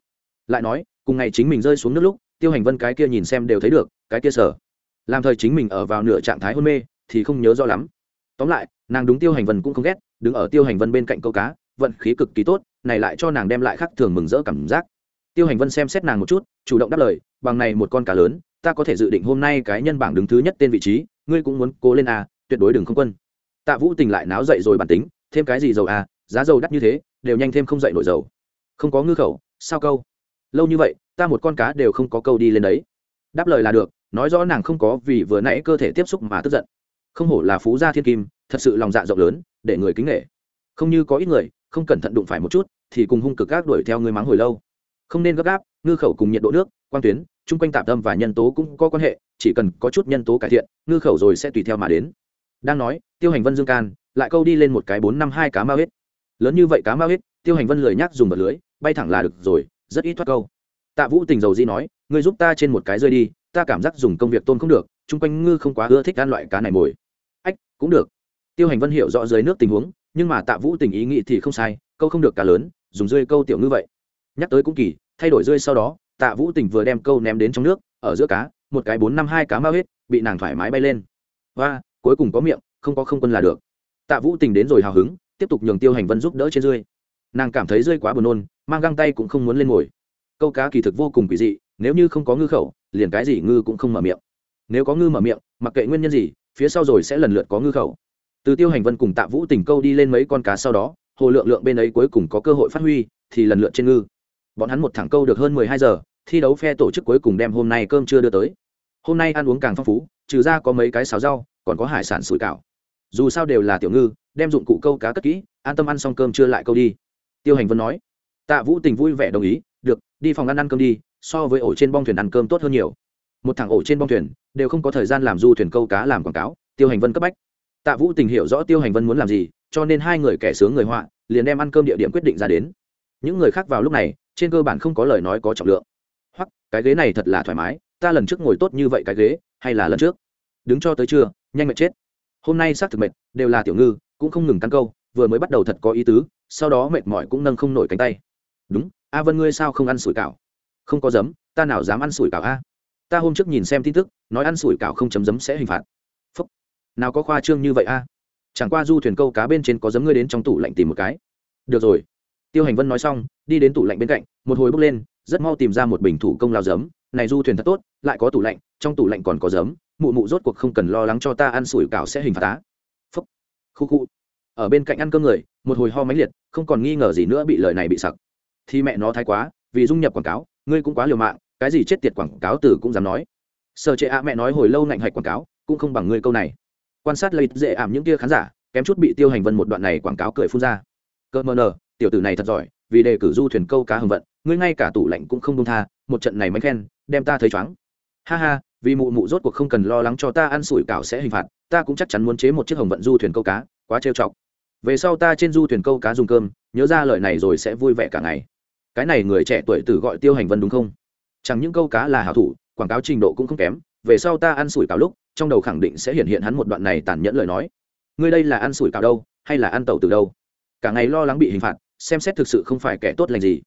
Lại nói, cùng ngày chính mình rơi xuống nước lúc, tiêu hành vân cái kia nhìn xem đều thấy được, cái kia sở làm thời chính mình ở vào nửa trạng thái hôn mê, thì không nhớ rõ lắm. Tóm lại, nàng đúng tiêu hành vân cũng không ghét, đứng ở tiêu hành vân bên cạnh câu cá, vận khí cực kỳ tốt, này lại cho nàng đem lại khắc thường mừng rỡ cảm giác tiêu hành vân xem xét nàng một chút, chủ động đáp lời, bằng này một con cá lớn, ta có thể dự định hôm nay cái nhân bảng đứng thứ nhất tên vị trí, ngươi cũng muốn cố lên à tuyệt đối đừng không quân. Tạ vũ tình lại náo dậy rồi bản tính, thêm cái gì dầu à giá dầu đắt như thế, đều nhanh thêm không dậy nổi dầu. Không có ngư khẩu, sao câu? Lâu như vậy, ta một con cá đều không có câu đi lên đấy. Đáp lời là được, nói rõ nàng không có vì vừa nãy cơ thể tiếp xúc mà tức giận. Không hổ là phú gia thiên kim, thật sự lòng dạ rộng lớn, để người kính nghệ không như có ít người, không cẩn thận đụng phải một chút, thì cùng hung cực gác đuổi theo người mắng hồi lâu không nên gấp gáp, ngư khẩu cùng nhiệt độ nước quan tuyến, chung quanh tạp tâm và nhân tố cũng có quan hệ, chỉ cần có chút nhân tố cải thiện, ngư khẩu rồi sẽ tùy theo mà đến. Đang nói, tiêu hành vân dương can, lại câu đi lên một cái bốn năm hai cá ma hết lớn như vậy cá ma hết tiêu hành vân lười nhác dùng vật lưới, bay thẳng là được rồi, rất ít thoát câu. Tạ vũ tình dầu di nói, ngươi giúp ta trên một cái rơi đi, ta cảm giác dùng công việc tôn không được, chung quanh ngư không quá ưa thích ăn loại cá này mồi. Ách, cũng được. Tiêu hành vân hiểu rõ dưới nước tình huống, nhưng mà tạ vũ tình ý nghĩ thì không sai, câu không được cá lớn, dùng rơi câu tiểu ngư vậy. Nhắc tới cũng kỳ thay đổi rơi sau đó, tạ vũ tình vừa đem câu ném đến trong nước, ở giữa cá, một cái bốn năm hai cá ma hết bị nàng thoải mái bay lên. Và cuối cùng có miệng, không có không quân là được. Tạ vũ tình đến rồi hào hứng, tiếp tục nhường tiêu hành vân giúp đỡ trên rơi nàng cảm thấy rơi quá buồn nôn, mang găng tay cũng không muốn lên ngồi. Câu cá kỳ thực vô cùng kỳ dị, nếu như không có ngư khẩu, liền cái gì ngư cũng không mở miệng. Nếu có ngư mở miệng, mặc kệ nguyên nhân gì, phía sau rồi sẽ lần lượt có ngư khẩu. Từ tiêu hành vân cùng tạ vũ tình câu đi lên mấy con cá sau đó, hồ lượng lượng bên ấy cuối cùng có cơ hội phát huy, thì lần lượt trên ngư bọn hắn một thẳng câu được hơn mười hai giờ, thi đấu phe tổ chức cuối cùng đem hôm nay cơm chưa đưa tới. Hôm nay ăn uống càng phong phú, trừ ra có mấy cái xào rau, còn có hải sản sủi cảo. Dù sao đều là tiểu ngư, đem dụng cụ câu cá cất kỹ, an tâm ăn xong cơm chưa lại câu đi. Tiêu hành vân nói. Tạ vũ tình vui vẻ đồng ý, được, đi phòng ăn ăn cơm đi, so với ổ trên bong thuyền ăn cơm tốt hơn nhiều. Một thằng ổ trên bong thuyền, đều không có thời gian làm du thuyền câu cá làm quảng cáo, tiêu hành vân cấp bách. Tạ vũ tình hiểu rõ tiêu hành vân muốn làm gì, cho nên hai người kẻ sướng người họa, liền đem ăn cơm địa điểm quyết định ra đến những người khác vào lúc này, trên cơ bản không có lời nói có trọng lượng. Hoặc cái ghế này thật là thoải mái, ta lần trước ngồi tốt như vậy cái ghế, hay là lần trước? Đứng cho tới trưa, nhanh mệt chết. Hôm nay xác thực mệt, đều là tiểu ngư, cũng không ngừng tăng câu, vừa mới bắt đầu thật có ý tứ, sau đó mệt mỏi cũng nâng không nổi cánh tay. Đúng, a vân ngươi sao không ăn sủi cảo? Không có giấm, ta nào dám ăn sủi cảo a? Ta hôm trước nhìn xem tin tức, nói ăn sủi cảo không chấm giấm sẽ hình phạt. Phúc, nào có khoa trương như vậy a? Chẳng qua du thuyền câu cá bên trên có giấm ngươi đến trong tủ lạnh tìm một cái. Được rồi tiêu hành vân nói xong, đi đến tủ lạnh bên cạnh, một hồi bước lên, rất mau tìm ra một bình thủ công lao giấm. Này du thuyền thật tốt, lại có tủ lạnh, trong tủ lạnh còn có giấm. Mụ mụ rốt cuộc không cần lo lắng cho ta ăn sủi cảo sẽ hình phạt tá phúc. Khu khu. Ở bên cạnh ăn cơm người, một hồi ho máy liệt, không còn nghi ngờ gì nữa bị lời này bị sặc. Thì mẹ nó thái quá, vì dung nhập quảng cáo, ngươi cũng quá liều mạng, cái gì chết tiệt quảng cáo từ cũng dám nói. Sợ trệ ạ mẹ nói hồi lâu ngạnh hạch quảng cáo, cũng không bằng ngươi câu này. Quan sát lấy dễ ảm những kia khán giả, kém chút bị tiêu hành vân một đoạn này quảng cáo cười phun ra. Cơ mờ nờ tiểu tử này thật giỏi, vì đề cử du thuyền câu cá hồng vận, ngươi ngay cả tủ lạnh cũng không đông tha, một trận này máy khen, đem ta thấy chóng ha ha, vì mụ mụ rốt cuộc không cần lo lắng cho ta ăn sủi cảo sẽ hình phạt, ta cũng chắc chắn muốn chế một chiếc hồng vận du thuyền câu cá, quá trêu chọc. Về sau ta trên du thuyền câu cá dùng cơm, nhớ ra lời này rồi sẽ vui vẻ cả ngày. Cái này người trẻ tuổi tử gọi tiêu hành vân đúng không? Chẳng những câu cá là hảo thủ, quảng cáo trình độ cũng không kém, về sau ta ăn sủi cảo lúc, trong đầu khẳng định sẽ hiện hiện hắn một đoạn này tàn nhẫn lời nói. Ngươi đây là ăn sủi cảo đâu, hay là ăn tàu từ đâu? Cả ngày lo lắng bị hình phạt xem xét thực sự không phải kẻ tốt lành gì.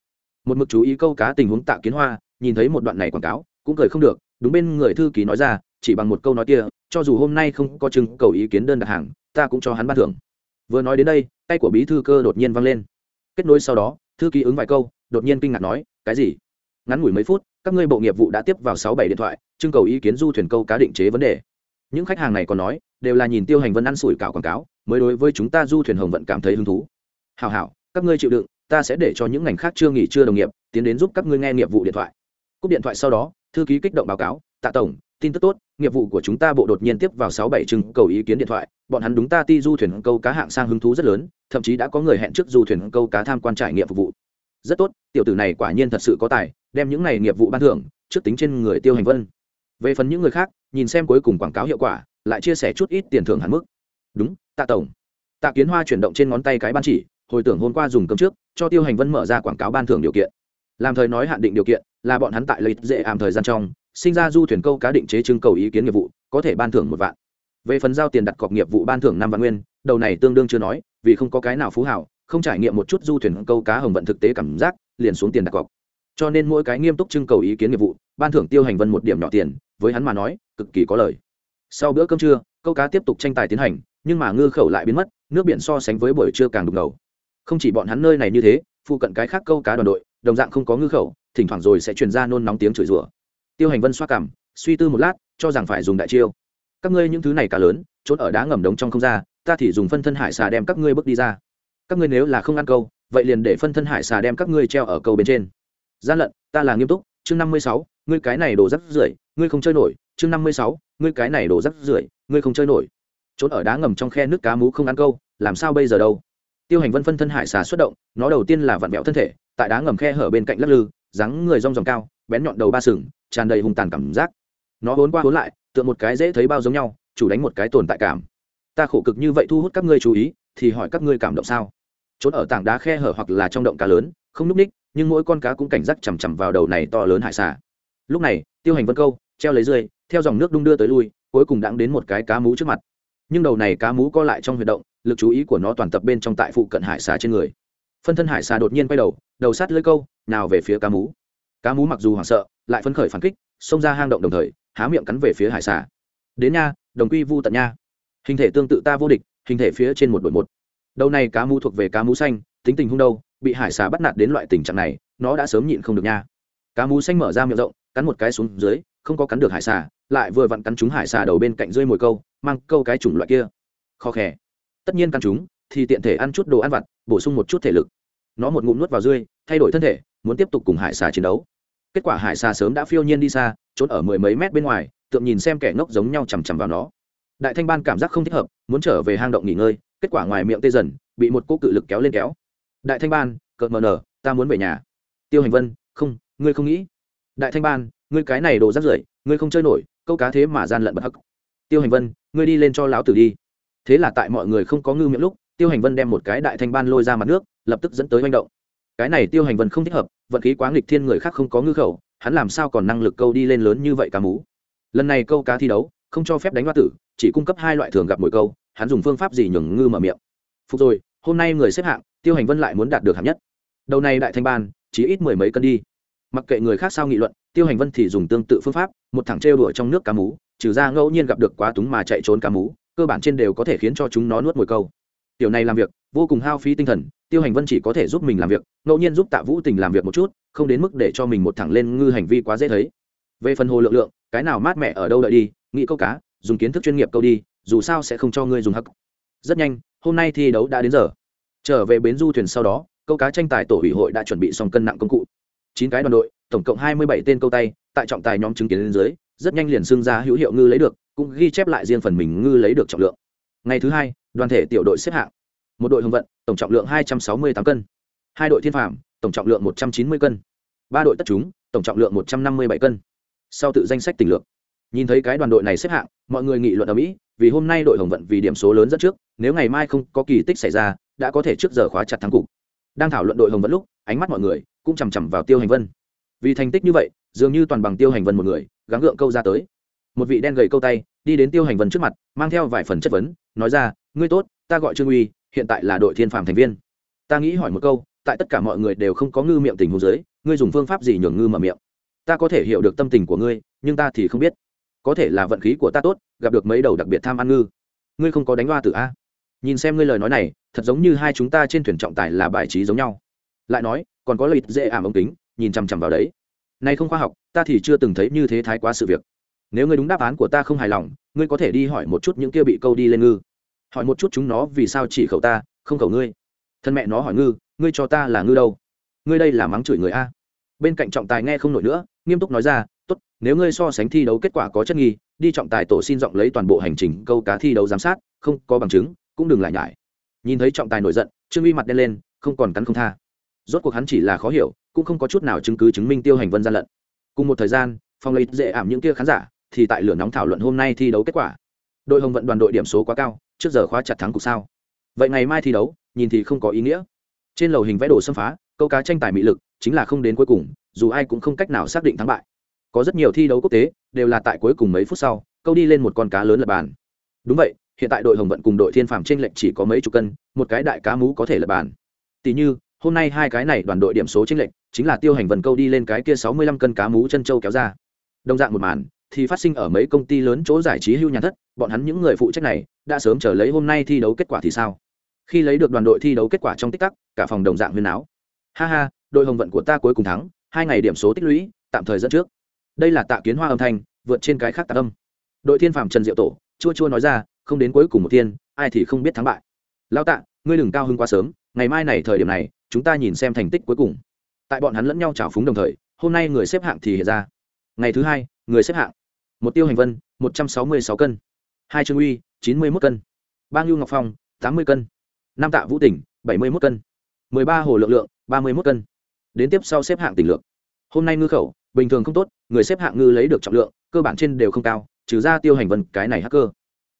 Một mực chú ý câu cá tình huống tạ kiến hoa, nhìn thấy một đoạn này quảng cáo, cũng cười không được, đúng bên người thư ký nói ra, chỉ bằng một câu nói kia, cho dù hôm nay không có chứng cầu ý kiến đơn đặt hàng, ta cũng cho hắn ban thưởng. Vừa nói đến đây, tay của bí thư cơ đột nhiên văng lên. Kết nối sau đó, thư ký ứng vài câu, đột nhiên kinh ngạc nói, cái gì? Ngắn ngủi mấy phút, các ngươi bộ nghiệp vụ đã tiếp vào sáu bảy điện thoại trưng cầu ý kiến du thuyền câu cá định chế vấn đề. Những khách hàng này còn nói, đều là nhìn tiêu hành vân ăn sủi cảo quảng cáo, mới đối với chúng ta du thuyền hồng vận cảm thấy hứng thú. Hào hảo các ngươi chịu đựng, ta sẽ để cho những ngành khác chưa nghỉ chưa đồng nghiệp, tiến đến giúp các ngươi nghe nghiệp vụ điện thoại. Cúp điện thoại sau đó, thư ký kích động báo cáo, tạ tổng, tin tức tốt, nghiệp vụ của chúng ta bộ đột nhiên tiếp vào sáu bảy chừng cầu ý kiến điện thoại, bọn hắn đúng ta ti du thuyền câu cá hạng sang hứng thú rất lớn, thậm chí đã có người hẹn trước du thuyền câu cá tham quan trải nghiệm phục vụ. Rất tốt, tiểu tử này quả nhiên thật sự có tài, đem những này nghiệp vụ ban thưởng, trước tính trên người tiêu hành vân. Về phần những người khác, nhìn xem cuối cùng quảng cáo hiệu quả, lại chia sẻ chút ít tiền thưởng hạn mức. Đúng, tạ tổng. Tạ kiến hoa chuyển động trên ngón tay cái ban chỉ hồi tưởng hôm qua dùng cơm trước, cho tiêu hành vân mở ra quảng cáo ban thưởng điều kiện. Làm thời nói hạn định điều kiện, là bọn hắn tại lấy dễ ảm thời gian trong, sinh ra du thuyền câu cá định chế trưng cầu ý kiến nghiệp vụ, có thể ban thưởng một vạn. Về phần giao tiền đặt cọc nghiệp vụ ban thưởng năm vạn nguyên, đầu này tương đương chưa nói, vì không có cái nào phú hảo, không trải nghiệm một chút du thuyền câu cá hồng vận thực tế cảm giác, liền xuống tiền đặt cọc. Cho nên mỗi cái nghiêm túc trưng cầu ý kiến nghiệp vụ, ban thưởng tiêu hành vân một điểm nhỏ tiền, với hắn mà nói, cực kỳ có lời sau bữa cơm trưa, câu cá tiếp tục tranh tài tiến hành, nhưng mà ngư khẩu lại biến mất, nước biển so sánh với buổi trưa càng đục ngầu không chỉ bọn hắn nơi này như thế, phụ cận cái khác câu cá đoàn đội, đồng dạng không có ngư khẩu, thỉnh thoảng rồi sẽ truyền ra nôn nóng tiếng chửi rủa. Tiêu hành vân xoa cảm, suy tư một lát, cho rằng phải dùng đại chiêu. Các ngươi những thứ này cá lớn, trốn ở đá ngầm đống trong không ra, ta thì dùng phân thân hải xà đem các ngươi bước đi ra. Các ngươi nếu là không ăn câu, vậy liền để phân thân hải xà đem các ngươi treo ở câu bên trên. Gian lận, ta là nghiêm túc, chương năm mươi sáu, ngươi cái này đổ rắc rưởi, ngươi không chơi nổi, chương năm mươi sáu, ngươi cái này đổ rắc rưởi, ngươi không chơi nổi. Trốn ở đá ngầm trong khe nước cá mú không ăn câu, làm sao bây giờ đâu? Tiêu hành vân phân thân hải xà xuất động, nó đầu tiên là vặn vẹo thân thể, tại đá ngầm khe hở bên cạnh lắc lư, dáng người rong ròng cao, bén nhọn đầu ba sừng, tràn đầy hung tàn cảm giác. Nó hốn qua hốn lại, tựa một cái dễ thấy bao giống nhau, chủ đánh một cái tồn tại cảm. Ta khổ cực như vậy thu hút các ngươi chú ý, thì hỏi các ngươi cảm động sao? Trốn ở tảng đá khe hở hoặc là trong động cá lớn, không núp ních, nhưng mỗi con cá cũng cảnh giác chằm chằm vào đầu này to lớn hải xà. Lúc này, tiêu hành vân câu, treo lấy rơi theo dòng nước đung đưa tới lui, cuối cùng đãng đến một cái cá mú trước mặt. Nhưng đầu này cá mú co lại trong huy động lực chú ý của nó toàn tập bên trong tại phụ cận hải xà trên người. Phân thân hải xà đột nhiên quay đầu đầu sát lưỡi câu, nào về phía cá mú. Cá mú mặc dù hoảng sợ, lại phấn khởi phản kích, xông ra hang động đồng thời, há miệng cắn về phía hải xà. Đến nha, đồng quy vu tận nha. Hình thể tương tự ta vô địch, hình thể phía trên một đội một. Đầu này cá mú thuộc về cá mú xanh, tính tình hung đâu, bị hải xà bắt nạt đến loại tình trạng này, nó đã sớm nhịn không được nha. Cá mú xanh mở ra miệng rộng, cắn một cái xuống dưới, không có cắn được hải xà, lại vừa vặn cắn trúng hải xà đầu bên cạnh rơi mồi câu, mang câu cái chủng loại kia. Khó khè tất nhiên căn chúng, thì tiện thể ăn chút đồ ăn vặt, bổ sung một chút thể lực. Nó một ngụm nuốt vào rươi, thay đổi thân thể, muốn tiếp tục cùng hải xà chiến đấu. Kết quả hải xà sớm đã phiêu nhiên đi xa, trốn ở mười mấy mét bên ngoài, tượng nhìn xem kẻ ngốc giống nhau chằm chằm vào nó. Đại thanh ban cảm giác không thích hợp, muốn trở về hang động nghỉ ngơi, kết quả ngoài miệng tê dần, bị một cô cự lực kéo lên kéo. Đại thanh ban, cợt mờ nở, ta muốn về nhà. Tiêu hành vân, không, ngươi không nghĩ. Đại thanh ban, ngươi cái này đồ rác rưởi, ngươi không chơi nổi, câu cá thế mà gian lận bất hắc. Tiêu hành vân, ngươi đi lên cho lão tử đi thế là tại mọi người không có ngư miệng lúc, tiêu hành vân đem một cái đại thanh ban lôi ra mặt nước, lập tức dẫn tới manh động. Cái này tiêu hành vân không thích hợp, vận khí quá nghịch thiên người khác không có ngư khẩu, hắn làm sao còn năng lực câu đi lên lớn như vậy cá mú? Lần này câu cá thi đấu, không cho phép đánh hoa tử, chỉ cung cấp hai loại thường gặp mỗi câu, hắn dùng phương pháp gì nhường ngư mở miệng? Phục rồi, hôm nay người xếp hạng, tiêu hành vân lại muốn đạt được hạng nhất. Đầu này đại thanh ban, chỉ ít mười mấy cân đi. Mặc kệ người khác sao nghị luận, tiêu hành vân thì dùng tương tự phương pháp, một thằng trêu đuổi trong nước cá mú, trừ ra ngẫu nhiên gặp được quá túng mà chạy trốn cá mú cơ bản trên đều có thể khiến cho chúng nó nuốt mồi câu. Tiểu này làm việc, vô cùng hao phí tinh thần, tiêu hành vân chỉ có thể giúp mình làm việc, ngẫu nhiên giúp tạ vũ tình làm việc một chút, không đến mức để cho mình một thẳng lên ngư hành vi quá dễ thấy. Về phần hồ lượng lượng, cái nào mát mẻ ở đâu đợi đi, nghĩ câu cá, dùng kiến thức chuyên nghiệp câu đi, dù sao sẽ không cho ngươi dùng hắc. Rất nhanh, hôm nay thi đấu đã đến giờ. Trở về bến du thuyền sau đó, câu cá tranh tài tổ ủy hội đã chuẩn bị xong cân nặng công cụ. Chín cái đoàn đội, tổng cộng hai mươi bảy tên câu tay, tại trọng tài nhóm chứng kiến lên dưới, rất nhanh liền xưng ra hữu hiệu ngư lấy được cũng ghi chép lại riêng phần mình ngư lấy được trọng lượng. Ngày thứ hai, đoàn thể tiểu đội xếp hạng. Một đội hồng vận, tổng trọng lượng hai trăm sáu mươi tám cân. Hai đội thiên phạm tổng trọng lượng một trăm chín mươi cân. Ba đội tất chúng, tổng trọng lượng một trăm năm mươi bảy cân. Sau tự danh sách tình lượng nhìn thấy cái đoàn đội này xếp hạng, mọi người nghị luận ở mỹ, vì hôm nay đội hồng vận vì điểm số lớn dẫn trước, nếu ngày mai không có kỳ tích xảy ra, đã có thể trước giờ khóa chặt thắng cục. Đang thảo luận đội hồng vận lúc, ánh mắt mọi người cũng chằm chằm vào tiêu hành vân. Vì thành tích như vậy, dường như toàn bằng tiêu hành vân một người, gắng gượng câu ra tới một vị đen gầy câu tay, đi đến tiêu hành vân trước mặt, mang theo vài phần chất vấn, nói ra, ngươi tốt, ta gọi trương uy, hiện tại là đội thiên phạm thành viên. Ta nghĩ hỏi một câu, tại tất cả mọi người đều không có ngư miệng tình hồ dưới, ngươi dùng phương pháp gì nhường ngư mở miệng? Ta có thể hiểu được tâm tình của ngươi, nhưng ta thì không biết. Có thể là vận khí của ta tốt, gặp được mấy đầu đặc biệt tham ăn ngư. Ngươi không có đánh loa tử a? Nhìn xem ngươi lời nói này, thật giống như hai chúng ta trên thuyền trọng tài là bài trí giống nhau. Lại nói, còn có lợi dễ ảm ống kính, nhìn chằm chằm vào đấy. Này không khoa học, ta thì chưa từng thấy như thế thái quá sự việc nếu ngươi đúng đáp án của ta không hài lòng, ngươi có thể đi hỏi một chút những kia bị câu đi lên ngư. Hỏi một chút chúng nó vì sao chỉ khẩu ta, không khẩu ngươi. Thân mẹ nó hỏi ngư, ngươi cho ta là ngư đâu? Ngươi đây là mắng chửi người a. Bên cạnh trọng tài nghe không nổi nữa, nghiêm túc nói ra, tốt, nếu ngươi so sánh thi đấu kết quả có chất nghi, đi trọng tài tổ xin giọng lấy toàn bộ hành trình câu cá thi đấu giám sát, không có bằng chứng, cũng đừng lại nhải. Nhìn thấy trọng tài nổi giận, trương uy mặt đen lên, không còn cắn không tha. Rốt cuộc hắn chỉ là khó hiểu, cũng không có chút nào chứng cứ chứng minh tiêu hành vân gian lận. Cùng một thời gian, phòng lấy dễ ảm những kia khán giả thì tại lửa nóng thảo luận hôm nay thi đấu kết quả. Đội hồng vận đoàn đội điểm số quá cao, trước giờ khóa chặt thắng cục sao. Vậy ngày mai thi đấu, nhìn thì không có ý nghĩa. Trên lầu hình vẽ đồ xâm phá, câu cá tranh tài mỹ lực, chính là không đến cuối cùng, dù ai cũng không cách nào xác định thắng bại. Có rất nhiều thi đấu quốc tế, đều là tại cuối cùng mấy phút sau, câu đi lên một con cá lớn lập bàn. Đúng vậy, hiện tại đội hồng vận cùng đội thiên phàm trên lệnh chỉ có mấy chục cân, một cái đại cá mú có thể lập bàn. Tỷ như, hôm nay hai cái này đoàn đội điểm số trên lệnh chính là tiêu hành vần câu đi lên cái kia sáu mươi lăm cân cá mú chân châu kéo ra. Đồng dạng một màn thì phát sinh ở mấy công ty lớn chỗ giải trí hưu nhà thất, bọn hắn những người phụ trách này đã sớm chờ lấy hôm nay thi đấu kết quả thì sao? Khi lấy được đoàn đội thi đấu kết quả trong tích tắc, cả phòng đồng dạng huyên áo. Ha ha, đội hồng vận của ta cuối cùng thắng, hai ngày điểm số tích lũy, tạm thời dẫn trước. Đây là tạ kiến hoa âm thanh, vượt trên cái khác tạ âm. Đội thiên phạm trần diệu tổ, chua chua nói ra, không đến cuối cùng một thiên, ai thì không biết thắng bại. Lao tạ, ngươi đừng cao hơn quá sớm, ngày mai này thời điểm này, chúng ta nhìn xem thành tích cuối cùng. Tại bọn hắn lẫn nhau trào phúng đồng thời, hôm nay người xếp hạng thì hiện ra ngày thứ hai, người xếp hạng. Một tiêu hành vân, một trăm sáu mươi sáu cân. Hai trương uy, chín mươi một cân. Ba ngưu ngọc phong, tám mươi cân. Năm tạ vũ tỉnh, bảy mươi một cân. mười ba hồ lượng lượng, ba mươi một cân. Đến tiếp sau xếp hạng tỉnh lượng hôm nay ngư khẩu, bình thường không tốt, người xếp hạng ngư lấy được trọng lượng, cơ bản trên đều không cao, trừ ra tiêu hành vân, cái này hacker.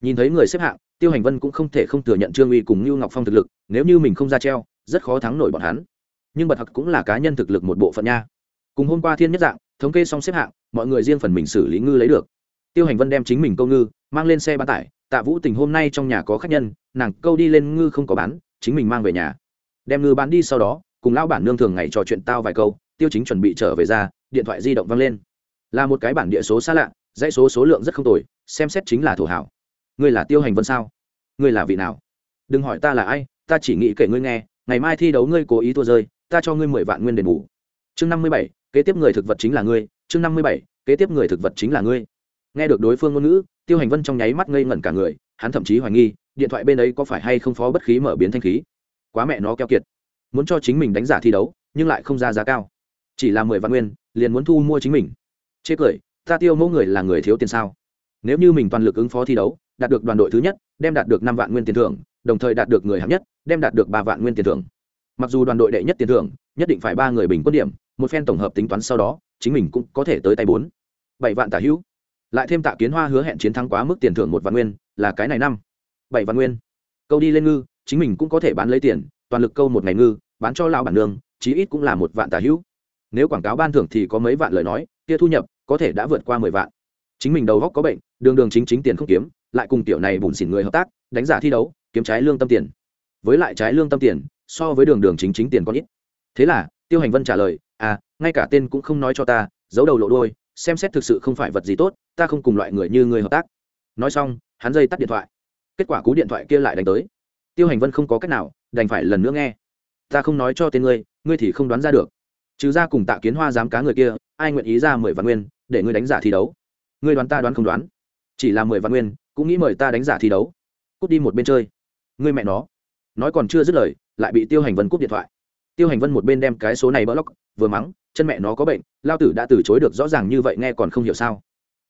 Nhìn thấy người xếp hạng, tiêu hành vân cũng không thể không thừa nhận trương uy cùng ngưu ngọc phong thực lực, nếu như mình không ra treo, rất khó thắng nổi bọn hắn. Nhưng bật hặc cũng là cá nhân thực lực một bộ phận nha. Cùng hôm qua thiên nhất dạng thống kê xong xếp hạng, mọi người riêng phần mình xử lý ngư lấy được. Tiêu hành vân đem chính mình câu ngư, mang lên xe bán tải. Tạ vũ tình hôm nay trong nhà có khách nhân, nàng câu đi lên ngư không có bán, chính mình mang về nhà. Đem ngư bán đi sau đó, cùng lão bản nương thường ngày trò chuyện tao vài câu, tiêu chính chuẩn bị trở về ra, điện thoại di động văng lên. Là một cái bản địa số xa lạ, dãy số số lượng rất không tồi, xem xét chính là thổ hảo. Ngươi là tiêu hành vân sao? Ngươi là vị nào? Đừng hỏi ta là ai, ta chỉ nghĩ kể ngươi nghe, ngày mai thi đấu ngươi cố ý tua rơi, ta cho ngươi mười vạn nguyên đền bù. Chương năm mươi bảy kế tiếp người thực vật chính là ngươi, chương năm mươi bảy, kế tiếp người thực vật chính là ngươi. Nghe được đối phương ngôn ngữ, tiêu hành vân trong nháy mắt ngây ngẩn cả người, hắn thậm chí hoài nghi, điện thoại bên ấy có phải hay không phó bất khí mở biến thanh khí. Quá mẹ nó keo kiệt. Muốn cho chính mình đánh giả thi đấu, nhưng lại không ra giá cao. Chỉ là mười vạn nguyên, liền muốn thu mua chính mình. Chê cười, ta tiêu mẫu người là người thiếu tiền sao? Nếu như mình toàn lực ứng phó thi đấu, đạt được đoàn đội thứ nhất, đem đạt được năm vạn nguyên tiền thưởng, đồng thời đạt được người hạng nhất, đem đạt được ba vạn nguyên tiền thưởng. Mặc dù đoàn đội đệ nhất tiền thưởng, nhất định phải ba người bình quân điểm một phen tổng hợp tính toán sau đó, chính mình cũng có thể tới tay bốn. Bảy vạn tả hữu. Lại thêm tạ kiến hoa hứa hẹn chiến thắng quá mức tiền thưởng một vạn nguyên, là cái này năm. Bảy vạn nguyên. Câu đi lên ngư, chính mình cũng có thể bán lấy tiền, toàn lực câu một ngày ngư, bán cho lao bản nương, chí ít cũng là một vạn tả hữu. Nếu quảng cáo ban thưởng thì có mấy vạn lời nói, kia thu nhập có thể đã vượt qua mười vạn. Chính mình đầu góc có bệnh, đường đường chính chính tiền không kiếm, lại cùng tiểu này bùn xỉn người hợp tác, đánh giả thi đấu, kiếm trái lương tâm tiền. Với lại trái lương tâm tiền, so với đường đường chính chính tiền có ít. Thế là tiêu hành vân trả lời à ngay cả tên cũng không nói cho ta, giấu đầu lộ đôi xem xét thực sự không phải vật gì tốt, ta không cùng loại người như người hợp tác. Nói xong, hắn dây tắt điện thoại. Kết quả cú điện thoại kia lại đánh tới. Tiêu hành vân không có cách nào, đành phải lần nữa nghe. Ta không nói cho tên ngươi ngươi thì không đoán ra được. Trừ ra cùng tạ kiến hoa dám cá người kia, ai nguyện ý ra mười vạn nguyên, để ngươi đánh giả thi đấu? Ngươi đoán ta đoán không đoán? Chỉ là mười vạn nguyên, cũng nghĩ mời ta đánh giả thi đấu. Cút đi một bên chơi. Ngươi mẹ nó. Nói còn chưa dứt lời, lại bị tiêu hành vân cúp điện thoại tiêu hành vân một bên đem cái số này bỡ lóc, vừa mắng, chân mẹ nó có bệnh, lao tử đã từ chối được rõ ràng như vậy nghe còn không hiểu sao?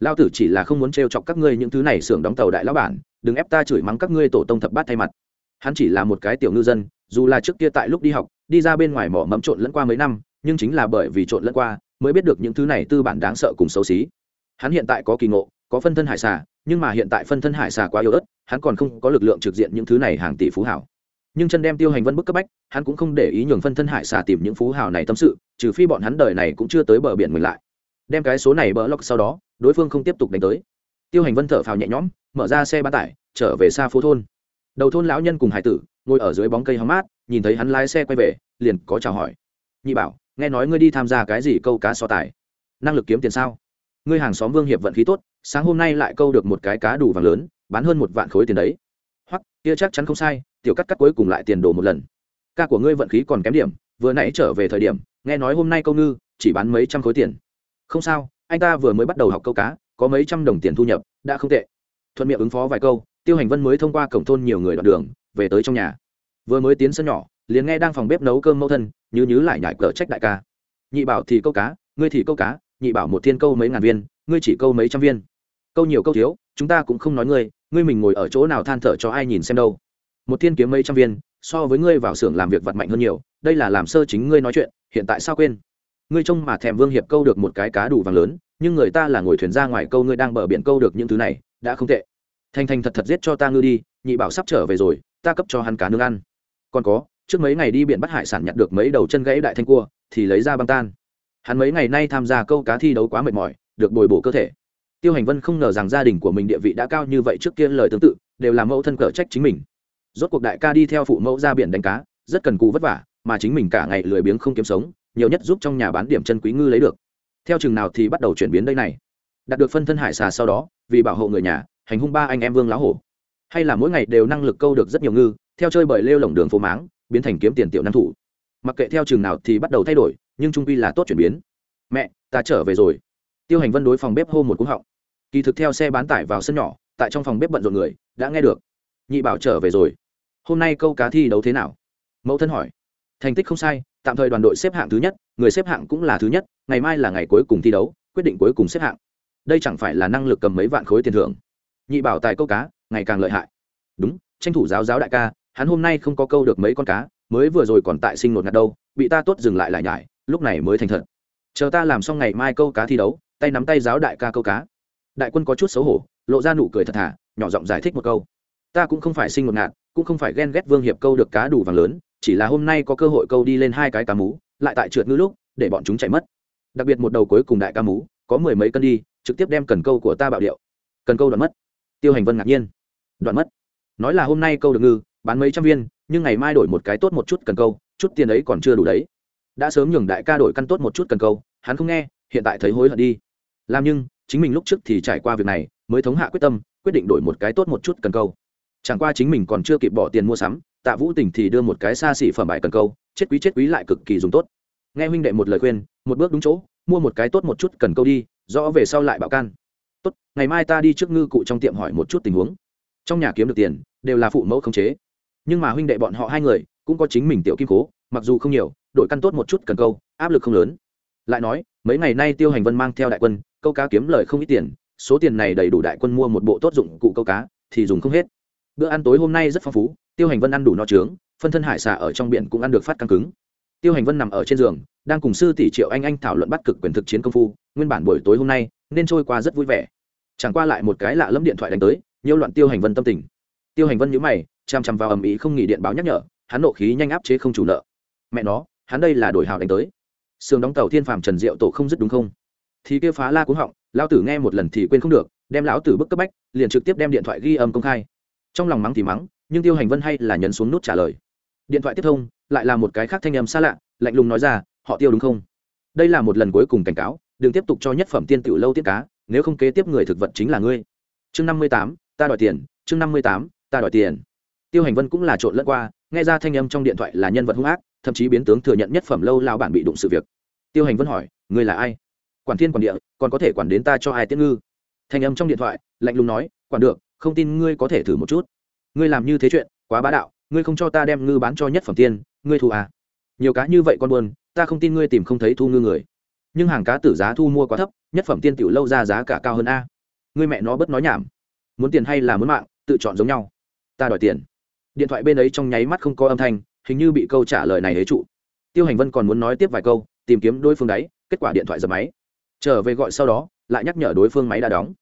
Lao tử chỉ là không muốn trêu chọc các ngươi những thứ này xưởng đóng tàu đại lão bản, đừng ép ta chửi mắng các ngươi tổ tông thập bát thay mặt. Hắn chỉ là một cái tiểu ngư dân, dù là trước kia tại lúc đi học, đi ra bên ngoài mỏ mẫm trộn lẫn qua mấy năm, nhưng chính là bởi vì trộn lẫn qua, mới biết được những thứ này tư bản đáng sợ cùng xấu xí. Hắn hiện tại có kỳ ngộ, có phân thân hải xà, nhưng mà hiện tại phân thân hải xà quá yếu ớt, hắn còn không có lực lượng trực diện những thứ này hàng tỷ phú hảo nhưng chân đem tiêu hành vân bức cấp bách, hắn cũng không để ý nhường phân thân hải xà tìm những phú hào này tâm sự, trừ phi bọn hắn đời này cũng chưa tới bờ biển mình lại. Đem cái số này bỡ lóc sau đó, đối phương không tiếp tục đánh tới. Tiêu hành vân thở phào nhẹ nhõm, mở ra xe bán tải, trở về xa phố thôn. Đầu thôn lão nhân cùng hải tử, ngồi ở dưới bóng cây hóng mát, nhìn thấy hắn lái xe quay về, liền có chào hỏi. Nhị bảo, nghe nói ngươi đi tham gia cái gì câu cá so tài? Năng lực kiếm tiền sao? Ngươi hàng xóm vương hiệp vận khí tốt, sáng hôm nay lại câu được một cái cá đủ vàng lớn, bán hơn một vạn khối tiền đấy hoặc kia chắc chắn không sai, tiểu cắt cắt cuối cùng lại tiền đồ một lần. Ca của ngươi vận khí còn kém điểm, vừa nãy trở về thời điểm, nghe nói hôm nay câu ngư, chỉ bán mấy trăm khối tiền. Không sao, anh ta vừa mới bắt đầu học câu cá, có mấy trăm đồng tiền thu nhập, đã không tệ. Thuận miệng ứng phó vài câu, tiêu hành vân mới thông qua cổng thôn nhiều người đoạn đường, về tới trong nhà. Vừa mới tiến sân nhỏ, liền nghe đang phòng bếp nấu cơm mẫu thân như nhứ lại nhải cờ trách đại ca. Nhị bảo thì câu cá, ngươi thì câu cá, nhị bảo một thiên câu mấy ngàn viên, ngươi chỉ câu mấy trăm viên. Câu nhiều câu thiếu, chúng ta cũng không nói ngươi ngươi mình ngồi ở chỗ nào than thở cho ai nhìn xem đâu. Một thiên kiếm mấy trăm viên, so với ngươi vào xưởng làm việc vật mạnh hơn nhiều, đây là làm sơ chính ngươi nói chuyện, hiện tại sao quên? Ngươi trông mà thèm vương hiệp câu được một cái cá đủ vàng lớn, nhưng người ta là ngồi thuyền ra ngoài câu ngươi đang bờ biển câu được những thứ này, đã không tệ. Thành thành thật thật giết cho ta ngư đi, nhị bảo sắp trở về rồi, ta cấp cho hắn cá nương ăn. Còn có, trước mấy ngày đi biển bắt hải sản nhặt được mấy đầu chân gãy đại thanh cua, thì lấy ra băng tan. Hắn mấy ngày nay tham gia câu cá thi đấu quá mệt mỏi, được bồi bổ cơ thể tiêu hành vân không ngờ rằng gia đình của mình địa vị đã cao như vậy trước kia lời tương tự, đều là mẫu thân cờ trách chính mình. Rốt cuộc đại ca đi theo phụ mẫu ra biển đánh cá, rất cần cù vất vả, mà chính mình cả ngày lười biếng không kiếm sống, nhiều nhất giúp trong nhà bán điểm chân quý ngư lấy được. Theo chừng nào thì bắt đầu chuyển biến đây này. Đạt được phân thân hải xà sau đó, vì bảo hộ người nhà, hành hung ba anh em vương lá hổ. Hay là mỗi ngày đều năng lực câu được rất nhiều ngư, theo chơi bởi lêu lồng đường phố máng, biến thành kiếm tiền tiểu năng thủ. Mặc kệ theo chừng nào thì bắt đầu thay đổi, nhưng trung quy là tốt chuyển biến. Mẹ, ta trở về rồi tiêu hành vân đối phòng bếp hô một cúng họng. Kỳ thực theo xe bán tải vào sân nhỏ, tại trong phòng bếp bận rộn người, đã nghe được. Nhị bảo trở về rồi. Hôm nay câu cá thi đấu thế nào? Mẫu thân hỏi. Thành tích không sai, tạm thời đoàn đội xếp hạng thứ nhất, người xếp hạng cũng là thứ nhất, ngày mai là ngày cuối cùng thi đấu, quyết định cuối cùng xếp hạng. Đây chẳng phải là năng lực cầm mấy vạn khối tiền thưởng. Nhị bảo tại câu cá, ngày càng lợi hại. Đúng, tranh thủ giáo giáo đại ca, hắn hôm nay không có câu được mấy con cá, mới vừa rồi còn tại sinh nột ngạt đâu, bị ta tốt dừng lại lại nhải, lúc này mới thành thật. Chờ ta làm xong ngày mai câu cá thi đấu tay nắm tay giáo đại ca câu cá. Đại quân có chút xấu hổ, lộ ra nụ cười thật thà, nhỏ giọng giải thích một câu. Ta cũng không phải sinh một ngạt cũng không phải ghen ghét vương hiệp câu được cá đủ vàng lớn, chỉ là hôm nay có cơ hội câu đi lên hai cái cá mú, lại tại trượt ngư lúc, để bọn chúng chạy mất. Đặc biệt một đầu cuối cùng đại ca mú, có mười mấy cân đi, trực tiếp đem cần câu của ta bạo điệu. Cần câu đoạn mất. Tiêu hành vân ngạc nhiên. Đoạn mất. Nói là hôm nay câu được ngư, bán mấy trăm viên, nhưng ngày mai đổi một cái tốt một chút cần câu, chút tiền ấy còn chưa đủ đấy. Đã sớm nhường đại ca đổi căn tốt một chút cần câu, hắn không nghe, hiện tại thấy hối hận đi làm nhưng, chính mình lúc trước thì trải qua việc này, mới thống hạ quyết tâm, quyết định đổi một cái tốt một chút cần câu. Chẳng qua chính mình còn chưa kịp bỏ tiền mua sắm, tạ vũ tình thì đưa một cái xa xỉ phẩm bài cần câu, chết quý chết quý lại cực kỳ dùng tốt. Nghe huynh đệ một lời khuyên, một bước đúng chỗ, mua một cái tốt một chút cần câu đi, rõ về sau lại bảo can. Tốt, ngày mai ta đi trước ngư cụ trong tiệm hỏi một chút tình huống. Trong nhà kiếm được tiền, đều là phụ mẫu khống chế. Nhưng mà huynh đệ bọn họ hai người, cũng có chính mình tiểu kim cố, mặc dù không nhiều đội căn tốt một chút cần câu, áp lực không lớn. Lại nói, mấy ngày nay tiêu hành vân mang theo đại quân câu cá kiếm lời không ít tiền, số tiền này đầy đủ đại quân mua một bộ tốt dụng cụ câu cá, thì dùng không hết. Bữa ăn tối hôm nay rất phong phú, tiêu hành vân ăn đủ no trướng, phân thân hải xà ở trong biển cũng ăn được phát căng cứng. Tiêu hành vân nằm ở trên giường, đang cùng sư tỷ triệu anh anh thảo luận bắt cực quyền thực chiến công phu, nguyên bản buổi tối hôm nay, nên trôi qua rất vui vẻ. Chẳng qua lại một cái lạ lẫm điện thoại đánh tới nhiều loạn tiêu hành vân tâm tình. Tiêu hành vân nhíu mày chằm chằm vào ầm ĩ không nghỉ điện báo nhắc nhở, hắn nộ khí nhanh áp chế không chủ nợ. Mẹ nó, hắn đây là đổi hào đánh tới. Sườn đóng tàu thiên phàm trần diệu tổ không dứt đúng không? Thì kêu phá la cuống họng, lão tử nghe một lần thì quên không được, đem lão tử bức cấp bách, liền trực tiếp đem điện thoại ghi âm công khai. Trong lòng mắng thì mắng, nhưng tiêu hành vân hay là nhấn xuống nút trả lời. Điện thoại tiếp thông, lại là một cái khác thanh âm xa lạ, lạnh lùng nói ra, họ tiêu đúng không? Đây là một lần cuối cùng cảnh cáo, đừng tiếp tục cho nhất phẩm tiên tiểu lâu tiết cá, nếu không kế tiếp người thực vật chính là ngươi. Chương năm mươi tám, ta đòi tiền, chương năm mươi tám, ta đòi tiền. Tiêu hành vân cũng là trộn lẫn qua, nghe ra thanh âm trong điện thoại là nhân vật hung ác, thậm chí biến tướng thừa nhận nhất phẩm lâu lao bản bị đụng sự việc. Tiêu hành vân hỏi, ngươi là ai? Quản thiên quản địa, còn có thể quản đến ta cho ai tiết ngư. Thanh âm trong điện thoại, lạnh lùng nói, quản được, không tin ngươi có thể thử một chút. Ngươi làm như thế chuyện, quá bá đạo, ngươi không cho ta đem ngư bán cho nhất phẩm tiên, ngươi thu à? Nhiều cá như vậy con buồn ta không tin ngươi tìm không thấy thu ngư người. Nhưng hàng cá tử giá thu mua quá thấp, nhất phẩm tiên tiểu lâu ra giá cả cao hơn a. Ngươi mẹ nó bất nói nhảm. Muốn tiền hay là muốn mạng, tự chọn giống nhau. Ta đòi tiền. Điện thoại bên ấy trong nháy mắt không có âm thanh, hình như bị câu trả lời này hế trụ. Tiêu hành vân còn muốn nói tiếp vài câu, tìm kiếm đối phương đáy, kết quả điện thoại dập máy trở về gọi sau đó, lại nhắc nhở đối phương máy đã đóng.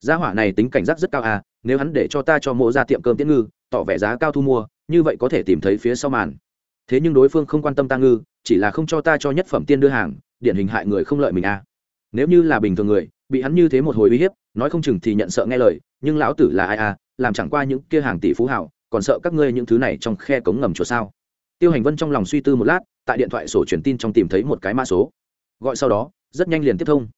Gia hỏa này tính cảnh giác rất cao à nếu hắn để cho ta cho mộ ra tiệm cơm tiễn ngư, tỏ vẻ giá cao thu mua, như vậy có thể tìm thấy phía sau màn. Thế nhưng đối phương không quan tâm ta ngư, chỉ là không cho ta cho nhất phẩm tiên đưa hàng, điển hình hại người không lợi mình à. Nếu như là bình thường người, bị hắn như thế một hồi uy hiếp, nói không chừng thì nhận sợ nghe lời, nhưng lão tử là ai à làm chẳng qua những kia hàng tỷ phú hảo, còn sợ các ngươi những thứ này trong khe cống ngầm chỗ sao. Tiêu hành vân trong lòng suy tư một lát, tại điện thoại sổ truyền tin trong tìm thấy một cái mã số. Gọi sau đó rất nhanh liền tiếp thông.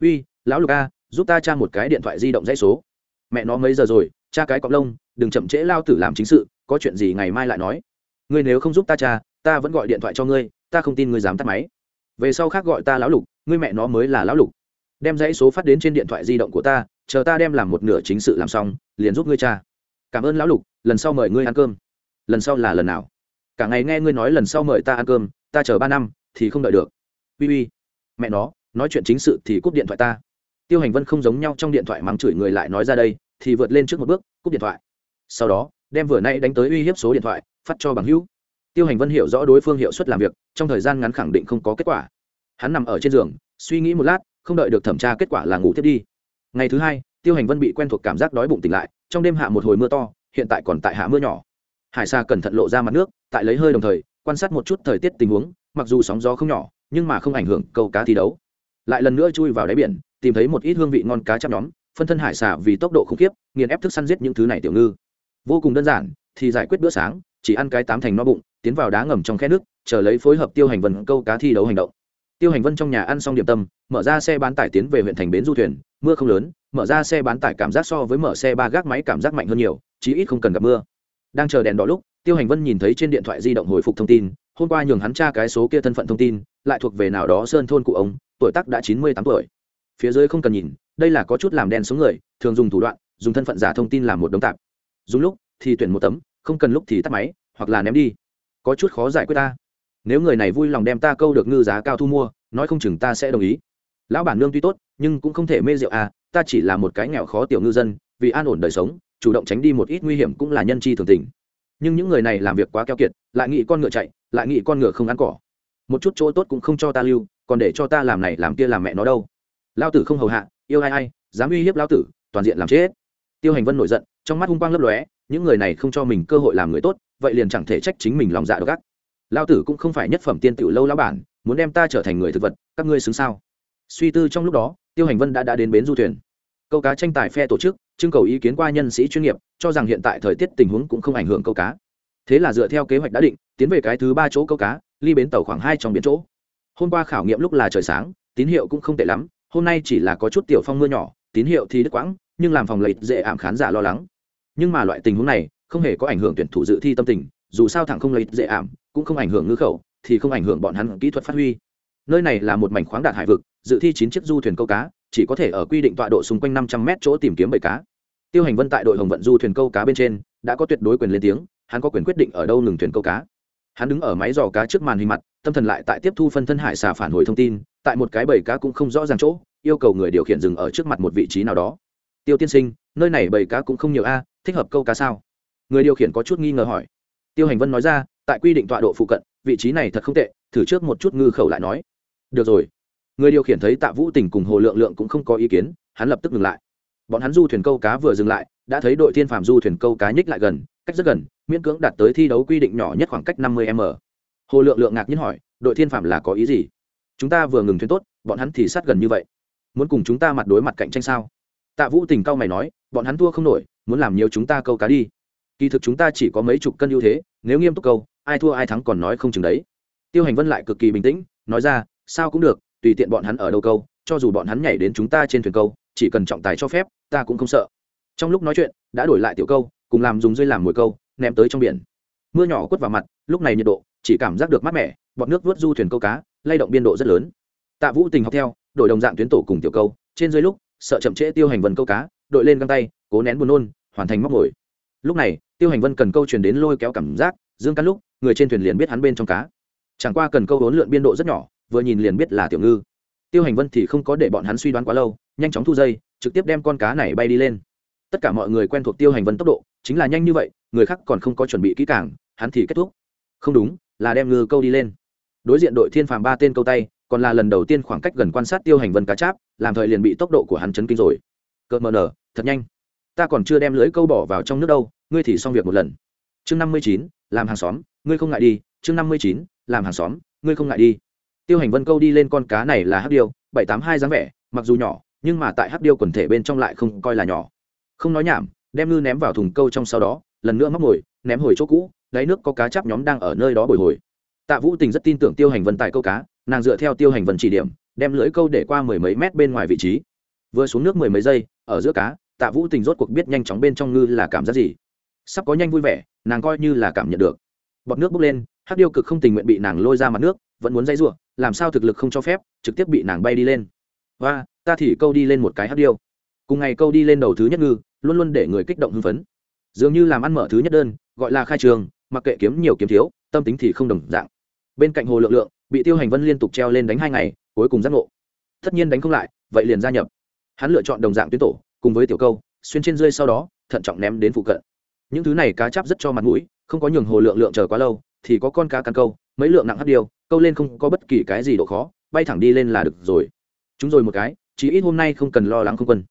Uy, lão lục a, giúp ta tra một cái điện thoại di động dãy số. Mẹ nó mấy giờ rồi cha cái cọc lông, đừng chậm trễ lao tử làm chính sự, có chuyện gì ngày mai lại nói. Ngươi nếu không giúp ta cha ta vẫn gọi điện thoại cho ngươi, ta không tin ngươi dám tắt máy. Về sau khác gọi ta lão lục, ngươi mẹ nó mới là lão lục. Đem dãy số phát đến trên điện thoại di động của ta, chờ ta đem làm một nửa chính sự làm xong, liền giúp ngươi cha cảm ơn lão lục, lần sau mời ngươi ăn cơm. Lần sau là lần nào? Cả ngày nghe ngươi nói lần sau mời ta ăn cơm, ta chờ ba năm, thì không đợi được. Uy uy, mẹ nó nói chuyện chính sự thì cúp điện thoại ta. Tiêu hành vân không giống nhau trong điện thoại mắng chửi người lại nói ra đây, thì vượt lên trước một bước, cúp điện thoại. Sau đó, đem vừa nay đánh tới uy hiếp số điện thoại, phát cho bằng hữu. Tiêu hành vân hiểu rõ đối phương hiệu suất làm việc, trong thời gian ngắn khẳng định không có kết quả. Hắn nằm ở trên giường, suy nghĩ một lát, không đợi được thẩm tra kết quả là ngủ tiếp đi. Ngày thứ hai, tiêu hành vân bị quen thuộc cảm giác đói bụng tỉnh lại, trong đêm hạ một hồi mưa to, hiện tại còn tại hạ mưa nhỏ. Hải sa cẩn thận lộ ra mặt nước, tại lấy hơi đồng thời, quan sát một chút thời tiết tình huống, mặc dù sóng gió không nhỏ, nhưng mà không ảnh hưởng câu cá thi đấu lại lần nữa chui vào đáy biển, tìm thấy một ít hương vị ngon cá chắp nhóm, phân thân hải xả vì tốc độ khủng khiếp, nghiền ép thức săn giết những thứ này tiểu ngư. Vô cùng đơn giản, thì giải quyết bữa sáng, chỉ ăn cái tám thành no bụng, tiến vào đá ngầm trong khe nước, chờ lấy phối hợp tiêu hành vân câu cá thi đấu hành động. Tiêu hành vân trong nhà ăn xong điểm tâm, mở ra xe bán tải tiến về huyện thành bến du thuyền, mưa không lớn, mở ra xe bán tải cảm giác so với mở xe ba gác máy cảm giác mạnh hơn nhiều, chí ít không cần gặp mưa. Đang chờ đèn đỏ lúc, tiêu hành vân nhìn thấy trên điện thoại di động hồi phục thông tin, hôm qua nhường hắn tra cái số kia thân phận thông tin, lại thuộc về nào đó sơn thôn cụ ông tuổi tác đã chín mươi tám tuổi. Phía dưới không cần nhìn, đây là có chút làm đen số người, thường dùng thủ đoạn, dùng thân phận giả thông tin làm một đống tạp. Dùng lúc thì tuyển một tấm, không cần lúc thì tắt máy, hoặc là ném đi. Có chút khó giải quyết ta. Nếu người này vui lòng đem ta câu được ngư giá cao thu mua, nói không chừng ta sẽ đồng ý. Lão bản nương tuy tốt, nhưng cũng không thể mê rượu à ta chỉ là một cái nghèo khó tiểu ngư dân, vì an ổn đời sống, chủ động tránh đi một ít nguy hiểm cũng là nhân chi thường tình. Nhưng những người này làm việc quá keo kiệt, lại nghĩ con ngựa chạy, lại nghĩ con ngựa không ăn cỏ. Một chút chỗ tốt cũng không cho ta lưu còn để cho ta làm này làm kia làm mẹ nó đâu. Lao tử không hầu hạ, yêu ai ai, dám uy hiếp lao tử, toàn diện làm chết. Tiêu hành vân nổi giận, trong mắt hung quang lấp lóe, những người này không cho mình cơ hội làm người tốt, vậy liền chẳng thể trách chính mình lòng dạ độc ác. Lao tử cũng không phải nhất phẩm tiên tiểu lâu lão bản, muốn đem ta trở thành người thực vật, các ngươi xứng sao? Suy tư trong lúc đó, tiêu hành vân đã đã đến bến du thuyền. Câu cá tranh tài phe tổ chức, trưng cầu ý kiến qua nhân sĩ chuyên nghiệp, cho rằng hiện tại thời tiết tình huống cũng không ảnh hưởng câu cá. Thế là dựa theo kế hoạch đã định, tiến về cái thứ ba chỗ câu cá, ly bến tàu khoảng hai trong biển chỗ hôm qua khảo nghiệm lúc là trời sáng, tín hiệu cũng không tệ lắm, hôm nay chỉ là có chút tiểu phong mưa nhỏ, tín hiệu thì đứt quãng, nhưng làm phòng lệch dễ ảm khán giả lo lắng. Nhưng mà loại tình huống này, không hề có ảnh hưởng tuyển thủ dự thi tâm tình, dù sao thẳng không lệch dễ ảm, cũng không ảnh hưởng ngư khẩu, thì không ảnh hưởng bọn hắn kỹ thuật phát huy. Nơi này là một mảnh khoáng đạt hải vực, dự thi chín chiếc du thuyền câu cá, chỉ có thể ở quy định tọa độ xung quanh năm trăm mét chỗ tìm kiếm bầy cá. Tiêu hành vân tại đội hồng vận du thuyền câu cá bên trên, đã có tuyệt đối quyền lên tiếng, hắn có quyền quyết định ở đâu ngừng thuyền câu cá. Hắn đứng ở máy dò cá trước màn hình mặt tâm thần lại tại tiếp thu phân thân hải xà phản hồi thông tin, tại một cái bầy cá cũng không rõ ràng chỗ, yêu cầu người điều khiển dừng ở trước mặt một vị trí nào đó. Tiêu tiên sinh, nơi này bầy cá cũng không nhiều a, thích hợp câu cá sao? Người điều khiển có chút nghi ngờ hỏi. Tiêu hành vân nói ra, tại quy định tọa độ phụ cận, vị trí này thật không tệ, thử trước một chút ngư khẩu lại nói. Được rồi. Người điều khiển thấy tạ vũ tình cùng hồ lượng lượng cũng không có ý kiến, hắn lập tức ngừng lại. Bọn hắn du thuyền câu cá vừa dừng lại, đã thấy đội thiên phạm du thuyền câu cá nhích lại gần, cách rất gần, miễn cưỡng đạt tới thi đấu quy định nhỏ nhất khoảng cách năm mươi m hồ lượng lượng ngạc nhiên hỏi, đội thiên phạm là có ý gì? Chúng ta vừa ngừng thuyền tốt, bọn hắn thì sát gần như vậy. Muốn cùng chúng ta mặt đối mặt cạnh tranh sao? Tạ vũ tình cao mày nói, bọn hắn thua không nổi, muốn làm nhiều chúng ta câu cá đi. Kỳ thực chúng ta chỉ có mấy chục cân ưu thế, nếu nghiêm túc câu, ai thua ai thắng còn nói không chừng đấy. Tiêu hành vân lại cực kỳ bình tĩnh, nói ra, sao cũng được, tùy tiện bọn hắn ở đâu câu, cho dù bọn hắn nhảy đến chúng ta trên thuyền câu, chỉ cần trọng tài cho phép, ta cũng không sợ. Trong lúc nói chuyện, đã đổi lại tiểu câu, cùng làm dùng dây làm mồi câu, ném tới trong biển. Mưa nhỏ quất vào mặt, lúc này nhiệt độ chỉ cảm giác được mát mẻ bọn nước vớt du thuyền câu cá, lay động biên độ rất lớn. Tạ vũ tình học theo đội đồng dạng tuyến tổ cùng tiểu câu, trên dưới lúc, sợ chậm trễ tiêu hành vân câu cá, đội lên găng tay, cố nén buồn nôn, hoàn thành móc ngồi lúc này, tiêu hành vân cần câu truyền đến lôi kéo cảm giác, dương cắn lúc, người trên thuyền liền biết hắn bên trong cá. Chẳng qua cần câu hốn lượn biên độ rất nhỏ, vừa nhìn liền biết là tiểu ngư. Tiêu hành vân thì không có để bọn hắn suy đoán quá lâu, nhanh chóng thu dây, trực tiếp đem con cá này bay đi lên. Tất cả mọi người quen thuộc tiêu hành vân tốc độ, chính là nhanh như vậy, người khác còn không có chuẩn bị kỹ càng, hắn thì kết thúc. Không đúng là đem ngư câu đi lên. Đối diện đội thiên phàm ba tên câu tay, còn là lần đầu tiên khoảng cách gần quan sát tiêu hành vân cá cháp, làm thời liền bị tốc độ của hắn chấn kinh rồi. Cợt mờ nở, thật nhanh. Ta còn chưa đem lưới câu bỏ vào trong nước đâu, ngươi thì xong việc một lần. Chương năm mươi chín, làm hàng xóm, ngươi không ngại đi. Chương năm mươi chín, làm hàng xóm, ngươi không ngại đi. Tiêu hành vân câu đi lên con cá này là hắc điêu, bảy tám hai dáng vẻ, mặc dù nhỏ, nhưng mà tại hắc điêu quần thể bên trong lại không coi là nhỏ. Không nói nhảm, đem ngư ném vào thùng câu trong sau đó, lần nữa móc ngồi ném hồi chỗ cũ đáy nước có cá chắp nhóm đang ở nơi đó bồi hồi. Tạ vũ tình rất tin tưởng tiêu hành vân tại câu cá, nàng dựa theo tiêu hành vân chỉ điểm, đem lưỡi câu để qua mười mấy mét bên ngoài vị trí. Vừa xuống nước mười mấy giây, ở giữa cá, tạ vũ tình rốt cuộc biết nhanh chóng bên trong ngư là cảm giác gì. Sắp có nhanh vui vẻ, nàng coi như là cảm nhận được. Bọt nước bốc lên, hắc điêu cực không tình nguyện bị nàng lôi ra mặt nước, vẫn muốn dây ruộng, làm sao thực lực không cho phép, trực tiếp bị nàng bay đi lên. Và, ta thì câu đi lên một cái hắc điêu. Cùng ngày câu đi lên đầu thứ nhất ngư, luôn luôn để người kích động hưng phấn. Dường như làm ăn mở thứ nhất đơn, gọi là khai trường mặc kệ kiếm nhiều kiếm thiếu, tâm tính thì không đồng dạng. Bên cạnh hồ lượng lượng, bị tiêu hành vân liên tục treo lên đánh hai ngày, cuối cùng giác ngộ. Tất nhiên đánh không lại, vậy liền gia nhập. Hắn lựa chọn đồng dạng tuyến tổ, cùng với tiểu câu, xuyên trên rơi sau đó, thận trọng ném đến phụ cận. Những thứ này cá chắp rất cho mặt mũi, không có nhường hồ lượng lượng chờ quá lâu, thì có con cá cắn câu, mấy lượng nặng hắt điều câu lên không có bất kỳ cái gì độ khó, bay thẳng đi lên là được rồi. Chúng rồi một cái chỉ ít hôm nay không cần lo lắng không quân.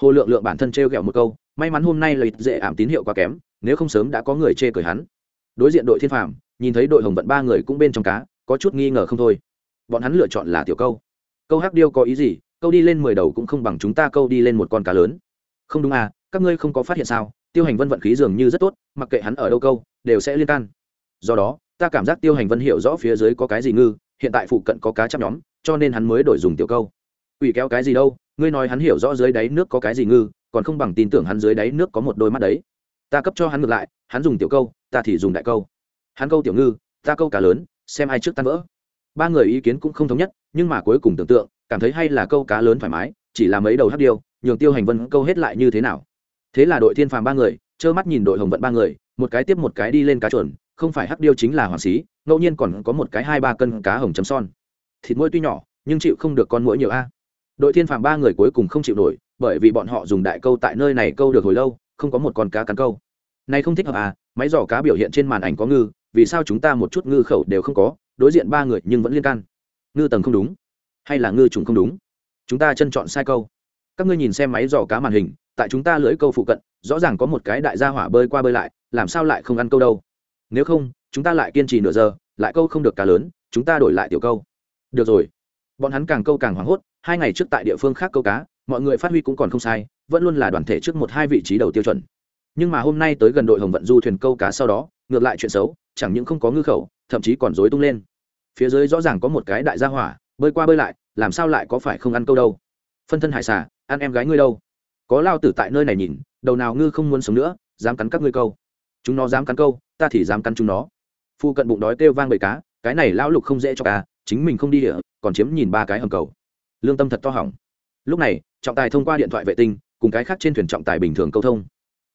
Hồ lượng lượng bản thân t r e o g ẹ o một câu, may mắn hôm nay lợi dễ ảm tín hiệu quá kém, nếu không sớm đã có người chê cười hắn đối diện đội thiên phạm nhìn thấy đội hồng vận ba người cũng bên trong cá, có chút nghi ngờ không thôi. Bọn hắn lựa chọn là tiểu câu. Câu hắc điêu có ý gì? Câu đi lên mười đầu cũng không bằng chúng ta câu đi lên một con cá lớn. Không đúng à các ngươi không có phát hiện sao? Tiêu hành vân vận khí dường như rất tốt, mặc kệ hắn ở đâu câu, đều sẽ liên can. Do đó, ta cảm giác tiêu hành vân hiểu rõ phía dưới có cái gì ngư, hiện tại phụ cận có cá chắp nhóm, cho nên hắn mới đổi dùng tiểu câu. Ủy kéo cái gì đâu, ngươi nói hắn hiểu rõ dưới đáy nước có cái gì ngư, còn không bằng tin tưởng hắn dưới đáy nước có một đôi mắt đấy. Ta cấp cho hắn ngược lại, hắn dùng tiểu câu ta thì dùng đại câu. Hắn câu tiểu ngư, ta câu cá lớn, xem ai trước tan vỡ. Ba người ý kiến cũng không thống nhất, nhưng mà cuối cùng tưởng tượng, cảm thấy hay là câu cá lớn thoải mái, chỉ là mấy đầu hắc điêu, nhường tiêu hành vân câu hết lại như thế nào. Thế là đội thiên phàm ba người, trơ mắt nhìn đội hồng vận ba người, một cái tiếp một cái đi lên cá chuẩn không phải hắc điêu chính là hoàng xí, ngẫu nhiên còn có một cái hai ba cân cá hồng chấm son. Thịt mũi tuy nhỏ, nhưng chịu không được con mũi nhiều a. Đội thiên phàm ba người cuối cùng không chịu nổi, bởi vì bọn họ dùng đại câu tại nơi này câu được hồi lâu, không có một con cá cắn câu. Này không thích hợp à máy giỏ cá biểu hiện trên màn ảnh có ngư, vì sao chúng ta một chút ngư khẩu đều không có, đối diện ba người nhưng vẫn liên can. Ngư tầng không đúng, hay là ngư trùng không đúng? Chúng ta chân chọn sai câu. Các ngươi nhìn xem máy giỏ cá màn hình, tại chúng ta lưỡi câu phụ cận, rõ ràng có một cái đại gia hỏa bơi qua bơi lại, làm sao lại không ăn câu đâu? Nếu không, chúng ta lại kiên trì nửa giờ, lại câu không được cá lớn, chúng ta đổi lại tiểu câu. Được rồi. Bọn hắn càng câu càng hoảng hốt, hai ngày trước tại địa phương khác câu cá, mọi người phát huy cũng còn không sai, vẫn luôn là đoàn thể trước một hai vị trí đầu tiêu chuẩn nhưng mà hôm nay tới gần đội hồng vận du thuyền câu cá sau đó, ngược lại chuyện xấu, chẳng những không có ngư khẩu, thậm chí còn dối tung lên. Phía dưới rõ ràng có một cái đại gia hỏa, bơi qua bơi lại, làm sao lại có phải không ăn câu đâu. Phân thân hải xả ăn em gái ngươi đâu. Có lao tử tại nơi này nhìn, đầu nào ngư không muốn sống nữa, dám cắn các ngươi câu. Chúng nó dám cắn câu, ta thì dám cắn chúng nó. Phu cận bụng đói kêu vang bầy cá, cái này lão lục không dễ cho cá, chính mình không đi địa, còn chiếm nhìn ba cái hầm cầu. Lương tâm thật to hỏng. Lúc này, trọng tài thông qua điện thoại vệ tinh, cùng cái khác trên thuyền trọng tài bình thường câu thông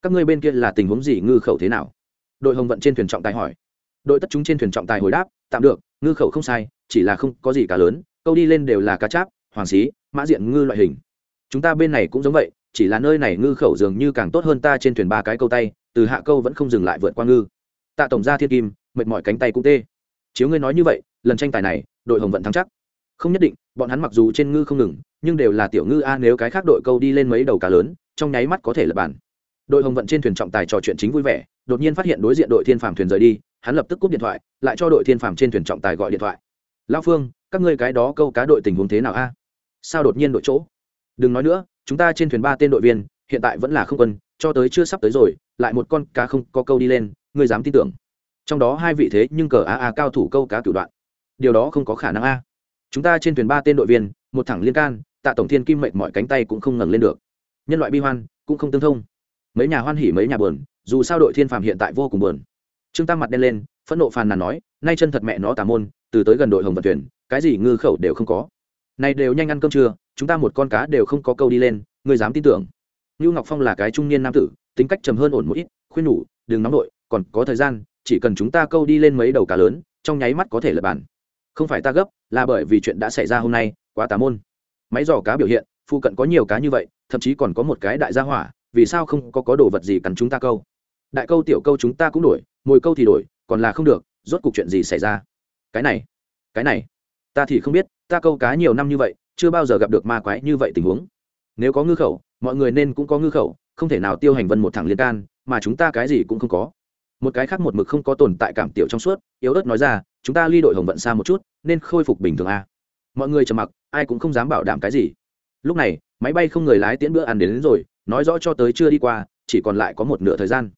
các ngươi bên kia là tình huống gì ngư khẩu thế nào? Đội hồng vận trên thuyền trọng tài hỏi. Đội tất chúng trên thuyền trọng tài hồi đáp, tạm được, ngư khẩu không sai, chỉ là không có gì cá lớn, câu đi lên đều là cá cháp, hoàng xí, mã diện ngư loại hình. Chúng ta bên này cũng giống vậy, chỉ là nơi này ngư khẩu dường như càng tốt hơn ta trên thuyền ba cái câu tay, từ hạ câu vẫn không dừng lại vượt qua ngư. Tạ tổng gia thiên kim, mệt mỏi cánh tay cũng tê. Chiếu ngươi nói như vậy, lần tranh tài này, đội hồng vận thắng chắc. Không nhất định, bọn hắn mặc dù trên ngư không ngừng, nhưng đều là tiểu ngư a, nếu cái khác đội câu đi lên mấy đầu cá lớn, trong nháy mắt có thể là bản đội hồng vận trên thuyền trọng tài trò chuyện chính vui vẻ, đột nhiên phát hiện đối diện đội thiên phàm thuyền rời đi, hắn lập tức cúp điện thoại, lại cho đội thiên phàm trên thuyền trọng tài gọi điện thoại. Lao phương, các ngươi cái đó câu cá đội tình huống thế nào a? Sao đột nhiên đội chỗ? Đừng nói nữa, chúng ta trên thuyền ba tên đội viên, hiện tại vẫn là không quân, cho tới chưa sắp tới rồi, lại một con cá không có câu đi lên, ngươi dám tin tưởng? Trong đó hai vị thế nhưng cờ a a cao thủ câu cá cửu đoạn. Điều đó không có khả năng a. Chúng ta trên thuyền ba tên đội viên, một thẳng liên can, tạ tổng thiên kim mệnh mọi cánh tay cũng không ngẩng lên được. Nhân loại bi hoan, cũng không tương thông mấy nhà hoan hỉ mấy nhà buồn dù sao đội thiên phàm hiện tại vô cùng buồn trương tam mặt đen lên phẫn nộ phàn nàn nói nay chân thật mẹ nó tà môn từ tới gần đội hồng vận thuyền cái gì ngư khẩu đều không có này đều nhanh ăn cơm trưa chúng ta một con cá đều không có câu đi lên ngươi dám tin tưởng Nưu Ngọc Phong là cái trung niên nam tử, tính cách trầm hơn ổn một ít, khuyên nhủ, đừng nóng đội, còn có thời gian, chỉ cần chúng ta câu đi lên mấy đầu cá lớn, trong nháy mắt có thể lật bàn. Không phải ta gấp, là bởi vì chuyện đã xảy ra hôm nay, quá tà môn. Máy giò cá biểu hiện, phụ cận có nhiều cá như vậy, thậm chí còn có một cái đại gia hỏa, vì sao không có có đồ vật gì cắn chúng ta câu? Đại câu tiểu câu chúng ta cũng đổi, mồi câu thì đổi, còn là không được, rốt cuộc chuyện gì xảy ra? Cái này, cái này, ta thì không biết ta câu cá nhiều năm như vậy chưa bao giờ gặp được ma quái như vậy tình huống nếu có ngư khẩu mọi người nên cũng có ngư khẩu không thể nào tiêu hành vân một thẳng liên can mà chúng ta cái gì cũng không có một cái khác một mực không có tồn tại cảm tiểu trong suốt yếu ớt nói ra chúng ta ly đội hồng vận xa một chút nên khôi phục bình thường a mọi người trầm mặc ai cũng không dám bảo đảm cái gì lúc này máy bay không người lái tiễn bữa ăn đến, đến rồi nói rõ cho tới chưa đi qua chỉ còn lại có một nửa thời gian.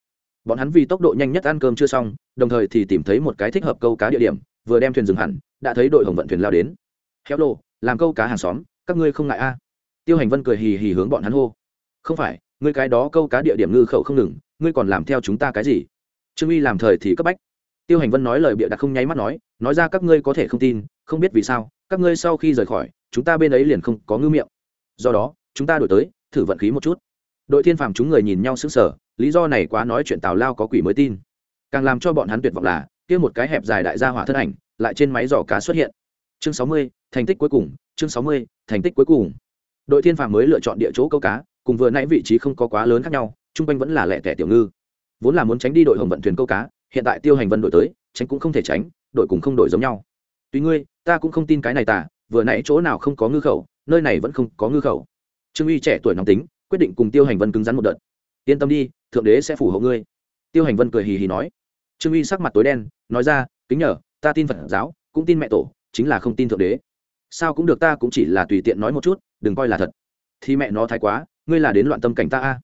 Bọn hắn vì tốc độ nhanh nhất ăn cơm chưa xong đồng thời thì tìm thấy một cái thích hợp câu cá địa điểm vừa đem thuyền dừng hẳn đã thấy đội hồng vận thuyền lao đến. Khéo lô làm câu cá hàng xóm các ngươi không ngại a? Tiêu hành vân cười hì hì hướng bọn hắn hô. Không phải ngươi cái đó câu cá địa điểm ngư khẩu không ngừng ngươi còn làm theo chúng ta cái gì? Trương uy làm thời thì cấp bách. Tiêu hành vân nói lời bịa đặt không nháy mắt nói nói ra các ngươi có thể không tin không biết vì sao các ngươi sau khi rời khỏi chúng ta bên ấy liền không có ngư miệng do đó, chúng ta đổi tới, thử vận khí một chút. Đội thiên phàm chúng người nhìn nhau sững sờ, lý do này quá nói chuyện tào lao có quỷ mới tin. Càng làm cho bọn hắn tuyệt vọng là, kia một cái hẹp dài đại gia hỏa thân ảnh, lại trên máy giỏ cá xuất hiện. Chương sáu mươi, thành tích cuối cùng, chương sáu mươi, thành tích cuối cùng. Đội thiên phàm mới lựa chọn địa chỗ câu cá, cùng vừa nãy vị trí không có quá lớn khác nhau, chung quanh vẫn là lẻ tẻ tiểu ngư. Vốn là muốn tránh đi đội hồng vận thuyền câu cá, hiện tại tiêu hành vân đổi tới, tránh cũng không thể tránh, đội cũng không đổi giống nhau. Tuy ngươi, ta cũng không tin cái này tả vừa nãy chỗ nào không có ngư khẩu nơi này vẫn không có ngư khẩu. Trương uy trẻ tuổi nóng tính, quyết định cùng tiêu hành vân cứng rắn một đợt. Yên tâm đi, thượng đế sẽ phù hộ ngươi. Tiêu hành vân cười hì hì nói. Trương uy sắc mặt tối đen, nói ra, kính nhờ, ta tin phật giáo, cũng tin mẹ tổ, chính là không tin thượng đế. Sao cũng được ta cũng chỉ là tùy tiện nói một chút, đừng coi là thật. Thì mẹ nó thái quá, ngươi là đến loạn tâm cảnh ta a.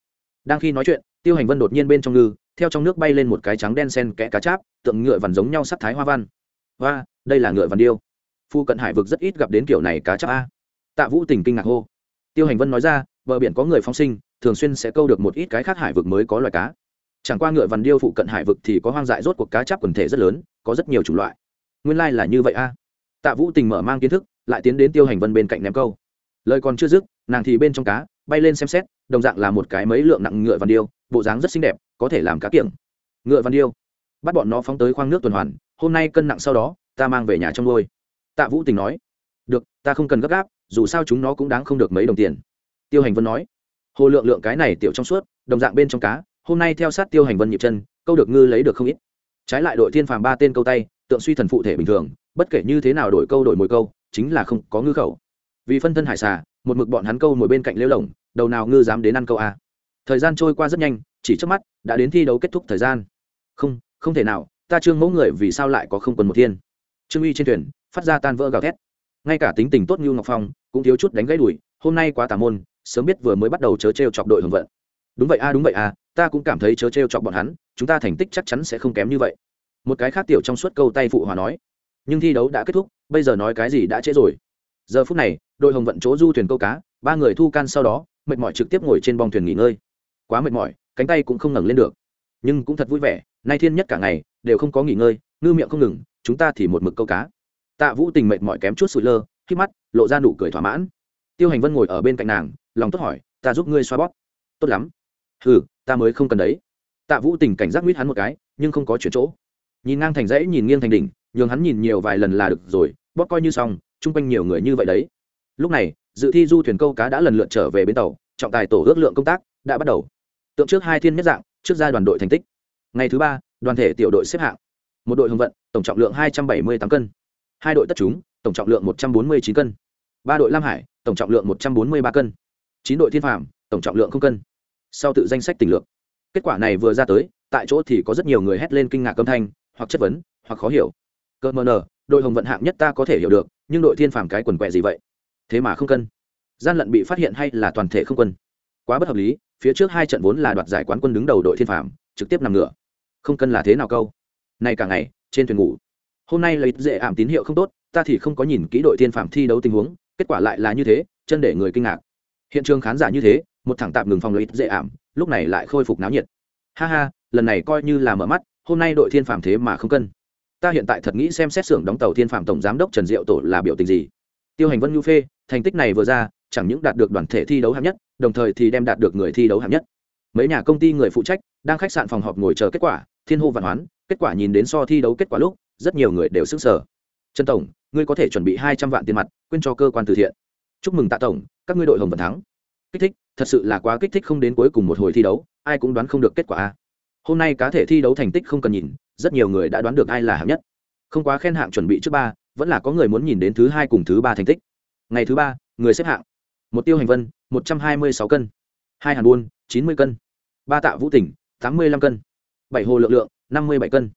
Đang khi nói chuyện, tiêu hành vân đột nhiên bên trong ngư, theo trong nước bay lên một cái trắng đen sen kẽ cá cháp, tượng ngựa vằn giống nhau sắc thái hoa văn. Và đây là ngựa vằn điêu. Phu cận hải vực rất ít gặp đến kiểu này cá cháp a tạ vũ tình kinh ngạc hô. Tiêu hành vân nói ra, bờ biển có người phóng sinh, thường xuyên sẽ câu được một ít cái khác hải vực mới có loài cá. Chẳng qua ngựa vằn điêu phụ cận hải vực thì có hoang dại, rốt cuộc cá cháp quần thể rất lớn, có rất nhiều chủng loại. Nguyên lai là như vậy a. Tạ vũ tình mở mang kiến thức, lại tiến đến tiêu hành vân bên cạnh ném câu. Lời còn chưa dứt, nàng thì bên trong cá, bay lên xem xét, đồng dạng là một cái mấy lượng nặng ngựa vằn điêu, bộ dáng rất xinh đẹp, có thể làm cá kiểng. Ngựa vằn điêu. Bắt bọn nó phóng tới khoang nước tuần hoàn, hôm nay cân nặng sau đó, ta mang về nhà trong nuôi. tạ vũ tình nói, được, ta không cần gấp gáp dù sao chúng nó cũng đáng không được mấy đồng tiền. Tiêu hành vân nói, hồ lượng lượng cái này tiểu trong suốt, đồng dạng bên trong cá, hôm nay theo sát tiêu hành vân nhịp chân, câu được ngư lấy được không ít. Trái lại đội thiên phàm ba tên câu tay, tượng suy thần phụ thể bình thường, bất kể như thế nào đổi câu đổi mồi câu, chính là không có ngư khẩu. Vì phân thân hải xà, một mực bọn hắn câu ngồi bên cạnh lêu lồng đầu nào ngư dám đến ăn câu a? Thời gian trôi qua rất nhanh, chỉ trước mắt, đã đến thi đấu kết thúc thời gian. Không không thể nào, ta trương mẫu người vì sao lại có không quân một thiên? Trương uy trên thuyền, phát ra tan vỡ gào thét ngay cả tính tình tốt như ngọc phong, cũng thiếu chút đánh gãy đùi, hôm nay quá tà môn, sớm biết vừa mới bắt đầu chớ t chọc đội hưởng vận. Đúng vậy a, đúng vậy a, ta cũng cảm thấy chớ t chọc bọn hắn, chúng ta thành tích chắc chắn sẽ không kém như vậy. Một cái khác tiểu trong suốt câu tay phụ hòa nói, nhưng thi đấu đã kết thúc, bây giờ nói cái gì đã trễ rồi. Giờ phút này, đội hồng vận chỗ du thuyền câu cá, ba người thu can sau đó, mệt mỏi trực tiếp ngồi trên bong thuyền nghỉ ngơi. Quá mệt mỏi, cánh tay cũng không ngẩng lên được. Nhưng cũng thật vui vẻ, nay thiên nhất cả ngày, đều không có nghỉ ngơi, ngư miệng không ngừng, chúng ta thì một mực câu cá tạ vũ tình mệt mỏi kém chút sụi lơ, khi mắt lộ ra nụ cười thỏa mãn. Tiêu hành vân ngồi ở bên cạnh nàng, lòng tốt hỏi, ta giúp ngươi xoa bóp. Tốt lắm. Ừ ta mới không cần đấy. Tạ vũ tình cảnh giác mít hắn một cái, nhưng không có chuyển chỗ. Nhìn ngang thành dãy, nhìn nghiêng thành đỉnh, nhường hắn nhìn nhiều vài lần là được rồi, bóp coi như xong, chung quanh nhiều người như vậy đấy. Lúc này, dự thi du thuyền câu cá đã lần lượt trở về bến tàu, trọng tài tổ ước lượng công tác đã bắt đầu. Tượng trước hai thiên nhất dạng, trước ra đoàn đội thành tích. Ngày thứ ba, đoàn thể tiểu đội xếp hạng. Một đội hồng vận, tổng trọng lượng hai trăm bảy mươi tám cân hai đội tất chúng, tổng trọng lượng một trăm bốn mươi chín cân. Ba đội lam hải, tổng trọng lượng một trăm bốn mươi ba cân. Chín đội thiên phạm tổng trọng lượng không cân. Sau tự danh sách tình lượng kết quả này vừa ra tới, tại chỗ thì có rất nhiều người hét lên kinh ngạc âm thanh, hoặc chất vấn, hoặc khó hiểu. Cơ mờ nờ, đội hồng vận hạng nhất ta có thể hiểu được, nhưng đội thiên phàm cái quần quẹ gì vậy? Thế mà không cân. Gian lận bị phát hiện hay là toàn thể không quân? Quá bất hợp lý, phía trước hai trận vốn là đoạt giải quán quân đứng đầu đội thiên phàm, trực tiếp nằm ngửa. Không cân là thế nào câu? Này cả ngày, trên thuyền ngủ hôm nay lấy dễ ảm tín hiệu không tốt, ta thì không có nhìn kỹ đội thiên Phạm thi đấu tình huống, kết quả lại là như thế, chân để người kinh ngạc. Hiện trường khán giả như thế, một thằng tạm ngừng phòng lấy dễ ảm, lúc này lại khôi phục náo nhiệt. Ha ha, lần này coi như là mở mắt, hôm nay đội thiên Phạm thế mà không cân. Ta hiện tại thật nghĩ xem xét xưởng đóng tàu thiên phạm tổng giám đốc trần diệu tổ là biểu tình gì. Tiêu hành vân nhu phê, thành tích này vừa ra, chẳng những đạt được đoàn thể thi đấu hạng nhất, đồng thời thì đem đạt được người thi đấu hạng nhất. Mấy nhà công ty người phụ trách, đang khách sạn phòng họp ngồi chờ kết quả, thiên hô văn hoán, kết quả nhìn đến so thi đấu kết quả lúc rất nhiều người đều sức sở trần tổng, ngươi có thể chuẩn bị hai trăm vạn tiền mặt quyên cho cơ quan từ thiện. Chúc mừng tạ tổng, các ngươi đội hồng vận thắng. Kích thích, thật sự là quá kích thích không đến cuối cùng một hồi thi đấu, ai cũng đoán không được kết quả a. hôm nay cá thể thi đấu thành tích không cần nhìn, rất nhiều người đã đoán được ai là hạng nhất. Không quá khen hạng chuẩn bị trước ba, vẫn là có người muốn nhìn đến thứ hai cùng thứ ba thành tích. Ngày thứ ba, người xếp hạng. Một tiêu hành vân, một trăm hai mươi sáu cân. Hai hàn buôn, chín mươi cân. Ba tạ vũ tỉnh, tám mươi lăm cân. Bảy hồ lượng lượng, năm mươi bảy cân.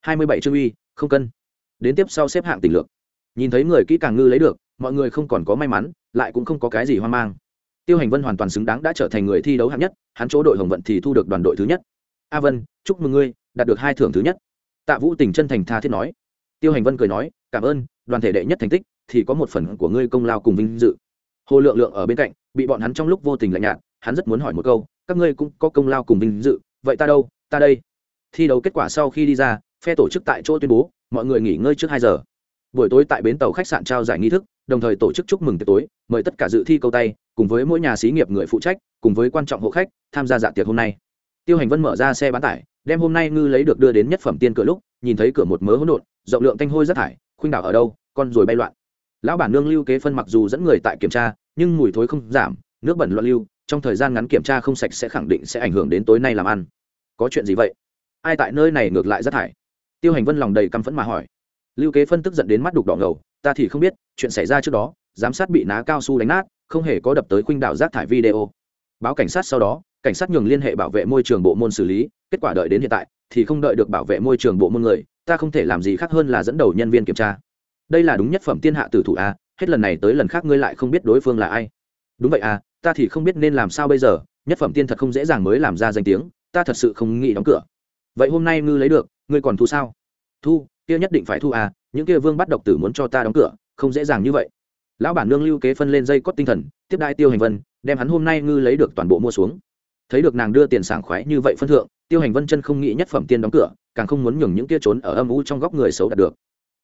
Hai mươi bảy trương uy không cân. Đến tiếp sau xếp hạng tỉnh lược. Nhìn thấy người kỹ càng ngư lấy được, mọi người không còn có may mắn, lại cũng không có cái gì hoang mang. Tiêu hành vân hoàn toàn xứng đáng đã trở thành người thi đấu hạng nhất, hắn chỗ đội hồng vận thì thu được đoàn đội thứ nhất. A vân, chúc mừng ngươi, đạt được hai thưởng thứ nhất. Tạ vũ tình chân thành tha thiết nói. Tiêu hành vân cười nói, cảm ơn, đoàn thể đệ nhất thành tích thì có một phần của ngươi công lao cùng vinh dự. Hồ lượng lượng ở bên cạnh, bị bọn hắn trong lúc vô tình lạnh nhạt, hắn rất muốn hỏi một câu, các ngươi cũng có công lao cùng vinh dự, vậy ta đâu, ta đây? Thi đấu kết quả sau khi đi ra phe tổ chức tại chỗ tuyên bố, mọi người nghỉ ngơi trước hai giờ. Buổi tối tại bến tàu khách sạn trao giải nghi thức, đồng thời tổ chức chúc mừng tiệc tối, mời tất cả dự thi câu tay, cùng với mỗi nhà xí nghiệp người phụ trách, cùng với quan trọng hộ khách, tham gia dạ tiệc hôm nay. Tiêu hành vân mở ra xe bán tải, đem hôm nay ngư lấy được đưa đến nhất phẩm tiên cửa lúc, nhìn thấy cửa một mớ hỗn độn, rộng lượng thanh hôi rất thải, khuynh đảo ở đâu, con rồi bay loạn. Lão bản nương lưu kế phân mặc dù dẫn người tại kiểm tra, nhưng mùi thối không giảm, nước bẩn loạn lưu, trong thời gian ngắn kiểm tra không sạch sẽ khẳng định sẽ ảnh hưởng đến tối nay làm ăn. Có chuyện gì vậy? Ai tại nơi này ngược lại rất thải? Tiêu hành vân lòng đầy căm phẫn mà hỏi. Lưu kế phân tức giận đến mắt đục đỏ ngầu, ta thì không biết, chuyện xảy ra trước đó, giám sát bị ná cao su đánh nát, không hề có đập tới khuynh đảo rác thải video. Báo cảnh sát sau đó, cảnh sát nhường liên hệ bảo vệ môi trường bộ môn xử lý, kết quả đợi đến hiện tại, thì không đợi được bảo vệ môi trường bộ môn người, ta không thể làm gì khác hơn là dẫn đầu nhân viên kiểm tra. Đây là đúng nhất phẩm tiên hạ tử thủ a, hết lần này tới lần khác ngươi lại không biết đối phương là ai. Đúng vậy à ta thì không biết nên làm sao bây giờ, nhất phẩm tiên thật không dễ dàng mới làm ra danh tiếng, ta thật sự không nghĩ đóng cửa. Vậy hôm nay ngư lấy được ngươi còn thu sao? Thu, kia nhất định phải thu à những kia vương bắt độc tử muốn cho ta đóng cửa, không dễ dàng như vậy. Lão bản nương lưu kế phân lên dây cót tinh thần, tiếp đại tiêu hành vân, đem hắn hôm nay ngư lấy được toàn bộ mua xuống. Thấy được nàng đưa tiền sảng khoái như vậy phân thượng, tiêu hành vân chân không nghĩ nhất phẩm tiên đóng cửa, càng không muốn nhường những kia trốn ở âm u trong góc người xấu đạt được.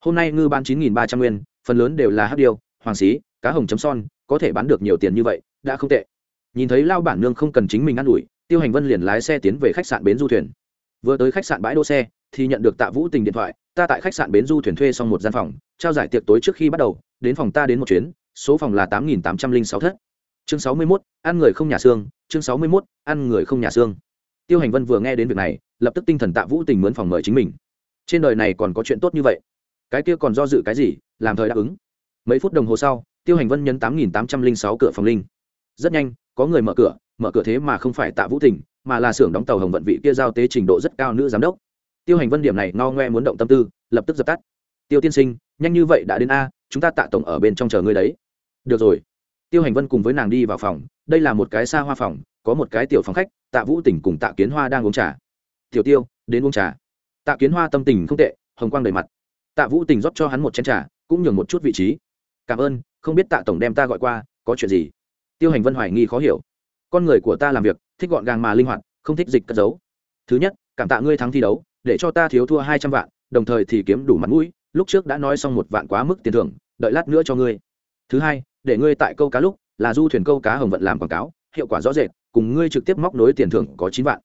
Hôm nay ngư bán chín nghìn ba trăm nguyên, phần lớn đều là hát điêu, hoàng xí, cá hồng chấm son, có thể bán được nhiều tiền như vậy, đã không tệ. Nhìn thấy lao bản nương không cần chính mình ă n ủi, tiêu hành vân liền lái xe tiến về khách sạn bến du thuyền. Vừa tới khách sạn bãi đỗ xe thì nhận được tạ vũ tình điện thoại, ta tại khách sạn bến du thuyền thuê xong một gian phòng, trao giải tiệc tối trước khi bắt đầu, đến phòng ta đến một chuyến, số phòng là tám nghìn tám trăm linh sáu thất. Chương sáu mươi mốt, ăn người không nhà xương, chương sáu mươi mốt, ăn người không nhà xương. Tiêu hành vân vừa nghe đến việc này, lập tức tinh thần tạ vũ tình mướn phòng mời chính mình. Trên đời này còn có chuyện tốt như vậy. Cái kia còn do dự cái gì, làm thời đáp ứng. Mấy phút đồng hồ sau, tiêu hành vân nhấn tám nghìn tám trăm linh sáu cửa phòng linh. Rất nhanh, có người mở cửa mở cửa thế mà không phải tạ vũ tình, mà là xưởng đóng tàu hồng vận vị kia giao tế trình độ rất cao nữ giám đốc tiêu hành vân điểm này no ngoe muốn động tâm tư, lập tức dập tắt. Tiêu tiên sinh, nhanh như vậy đã đến a, chúng ta tạ tổng ở bên trong chờ ngươi đấy. Được rồi. Tiêu hành vân cùng với nàng đi vào phòng, đây là một cái xa hoa phòng, có một cái tiểu phòng khách, tạ vũ tỉnh cùng tạ kiến hoa đang uống trà. Tiểu tiêu, đến uống trà. Tạ kiến hoa tâm tình không tệ, hồng quang đầy mặt. Tạ vũ tình rót cho hắn một chén trà, cũng nhường một chút vị trí. Cảm ơn, không biết tạ tổng đem ta gọi qua, có chuyện gì? Tiêu hành vân hoài nghi khó hiểu. Con người của ta làm việc, thích gọn gàng mà linh hoạt, không thích dịch cất giấu. Thứ nhất, cảm tạ ngươi thắng thi đấu để cho ta thiếu thua hai trăm vạn, đồng thời thì kiếm đủ mặt mũi, lúc trước đã nói xong một vạn quá mức tiền thưởng, đợi lát nữa cho ngươi. Thứ hai, để ngươi tại câu cá lúc, là du thuyền câu cá hồng vận làm quảng cáo, hiệu quả rõ rệt, cùng ngươi trực tiếp móc nối tiền thưởng có chín vạn.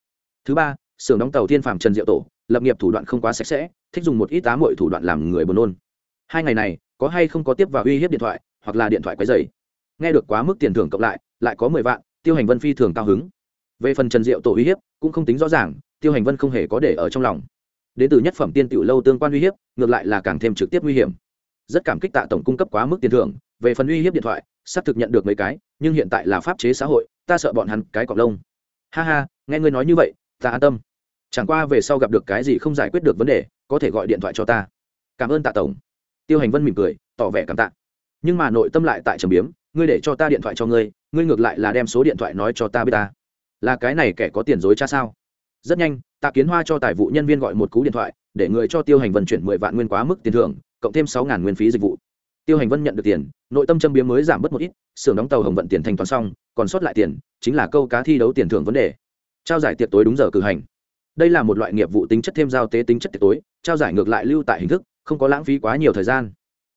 Thứ ba, xưởng đóng tàu tiên phạm trần diệu tổ, lập nghiệp thủ đoạn không quá sạch sẽ, thích dùng một ít tá mọi thủ đoạn làm người buồn nôn. Hai ngày này, có hay không có tiếp vào uy hiếp điện thoại, hoặc là điện thoại quấy dày nghe được quá mức tiền thưởng cộng lại lại có mười vạn, tiêu hành vân phi thường cao hứng. Về phần trần diệu tổ uy hiếp, cũng không tính rõ ràng tiêu hành vân không hề có để ở trong lòng. Đến từ nhất phẩm tiên tiểu lâu tương quan uy hiếp, ngược lại là càng thêm trực tiếp nguy hiểm. Rất cảm kích tạ tổng cung cấp quá mức tiền thưởng, về phần uy hiếp điện thoại sắp thực nhận được mấy cái, nhưng hiện tại là pháp chế xã hội, ta sợ bọn hắn cái cọc lông. Ha ha, nghe ngươi nói như vậy, ta an tâm. Chẳng qua về sau gặp được cái gì không giải quyết được vấn đề, có thể gọi điện thoại cho ta. Cảm ơn tạ tổng. Tiêu hành vân mỉm cười, tỏ vẻ cảm tạ. Nhưng mà nội tâm lại tại trầm biếm, ngươi để cho ta điện thoại cho ngươi ngươi ngược lại là đem số điện thoại nói cho ta biết ta. Là cái này kẻ có tiền dối cha sao? Rất nhanh, tạ kiến hoa cho tài vụ nhân viên gọi một cú điện thoại, để người cho tiêu hành vân chuyển mười vạn nguyên quá mức tiền thưởng, cộng thêm sáu ngàn nguyên phí dịch vụ. Tiêu hành vân nhận được tiền, nội tâm châm biếm mới giảm bớt một ít, xưởng đóng tàu hồng vận tiền thanh toán xong, còn sót lại tiền, chính là câu cá thi đấu tiền thưởng vấn đề. Trao giải tiệc tối đúng giờ cử hành. Đây là một loại nghiệp vụ tính chất thêm giao tế tính chất tiệc tối, trao giải ngược lại lưu tại hình thức, không có lãng phí quá nhiều thời gian.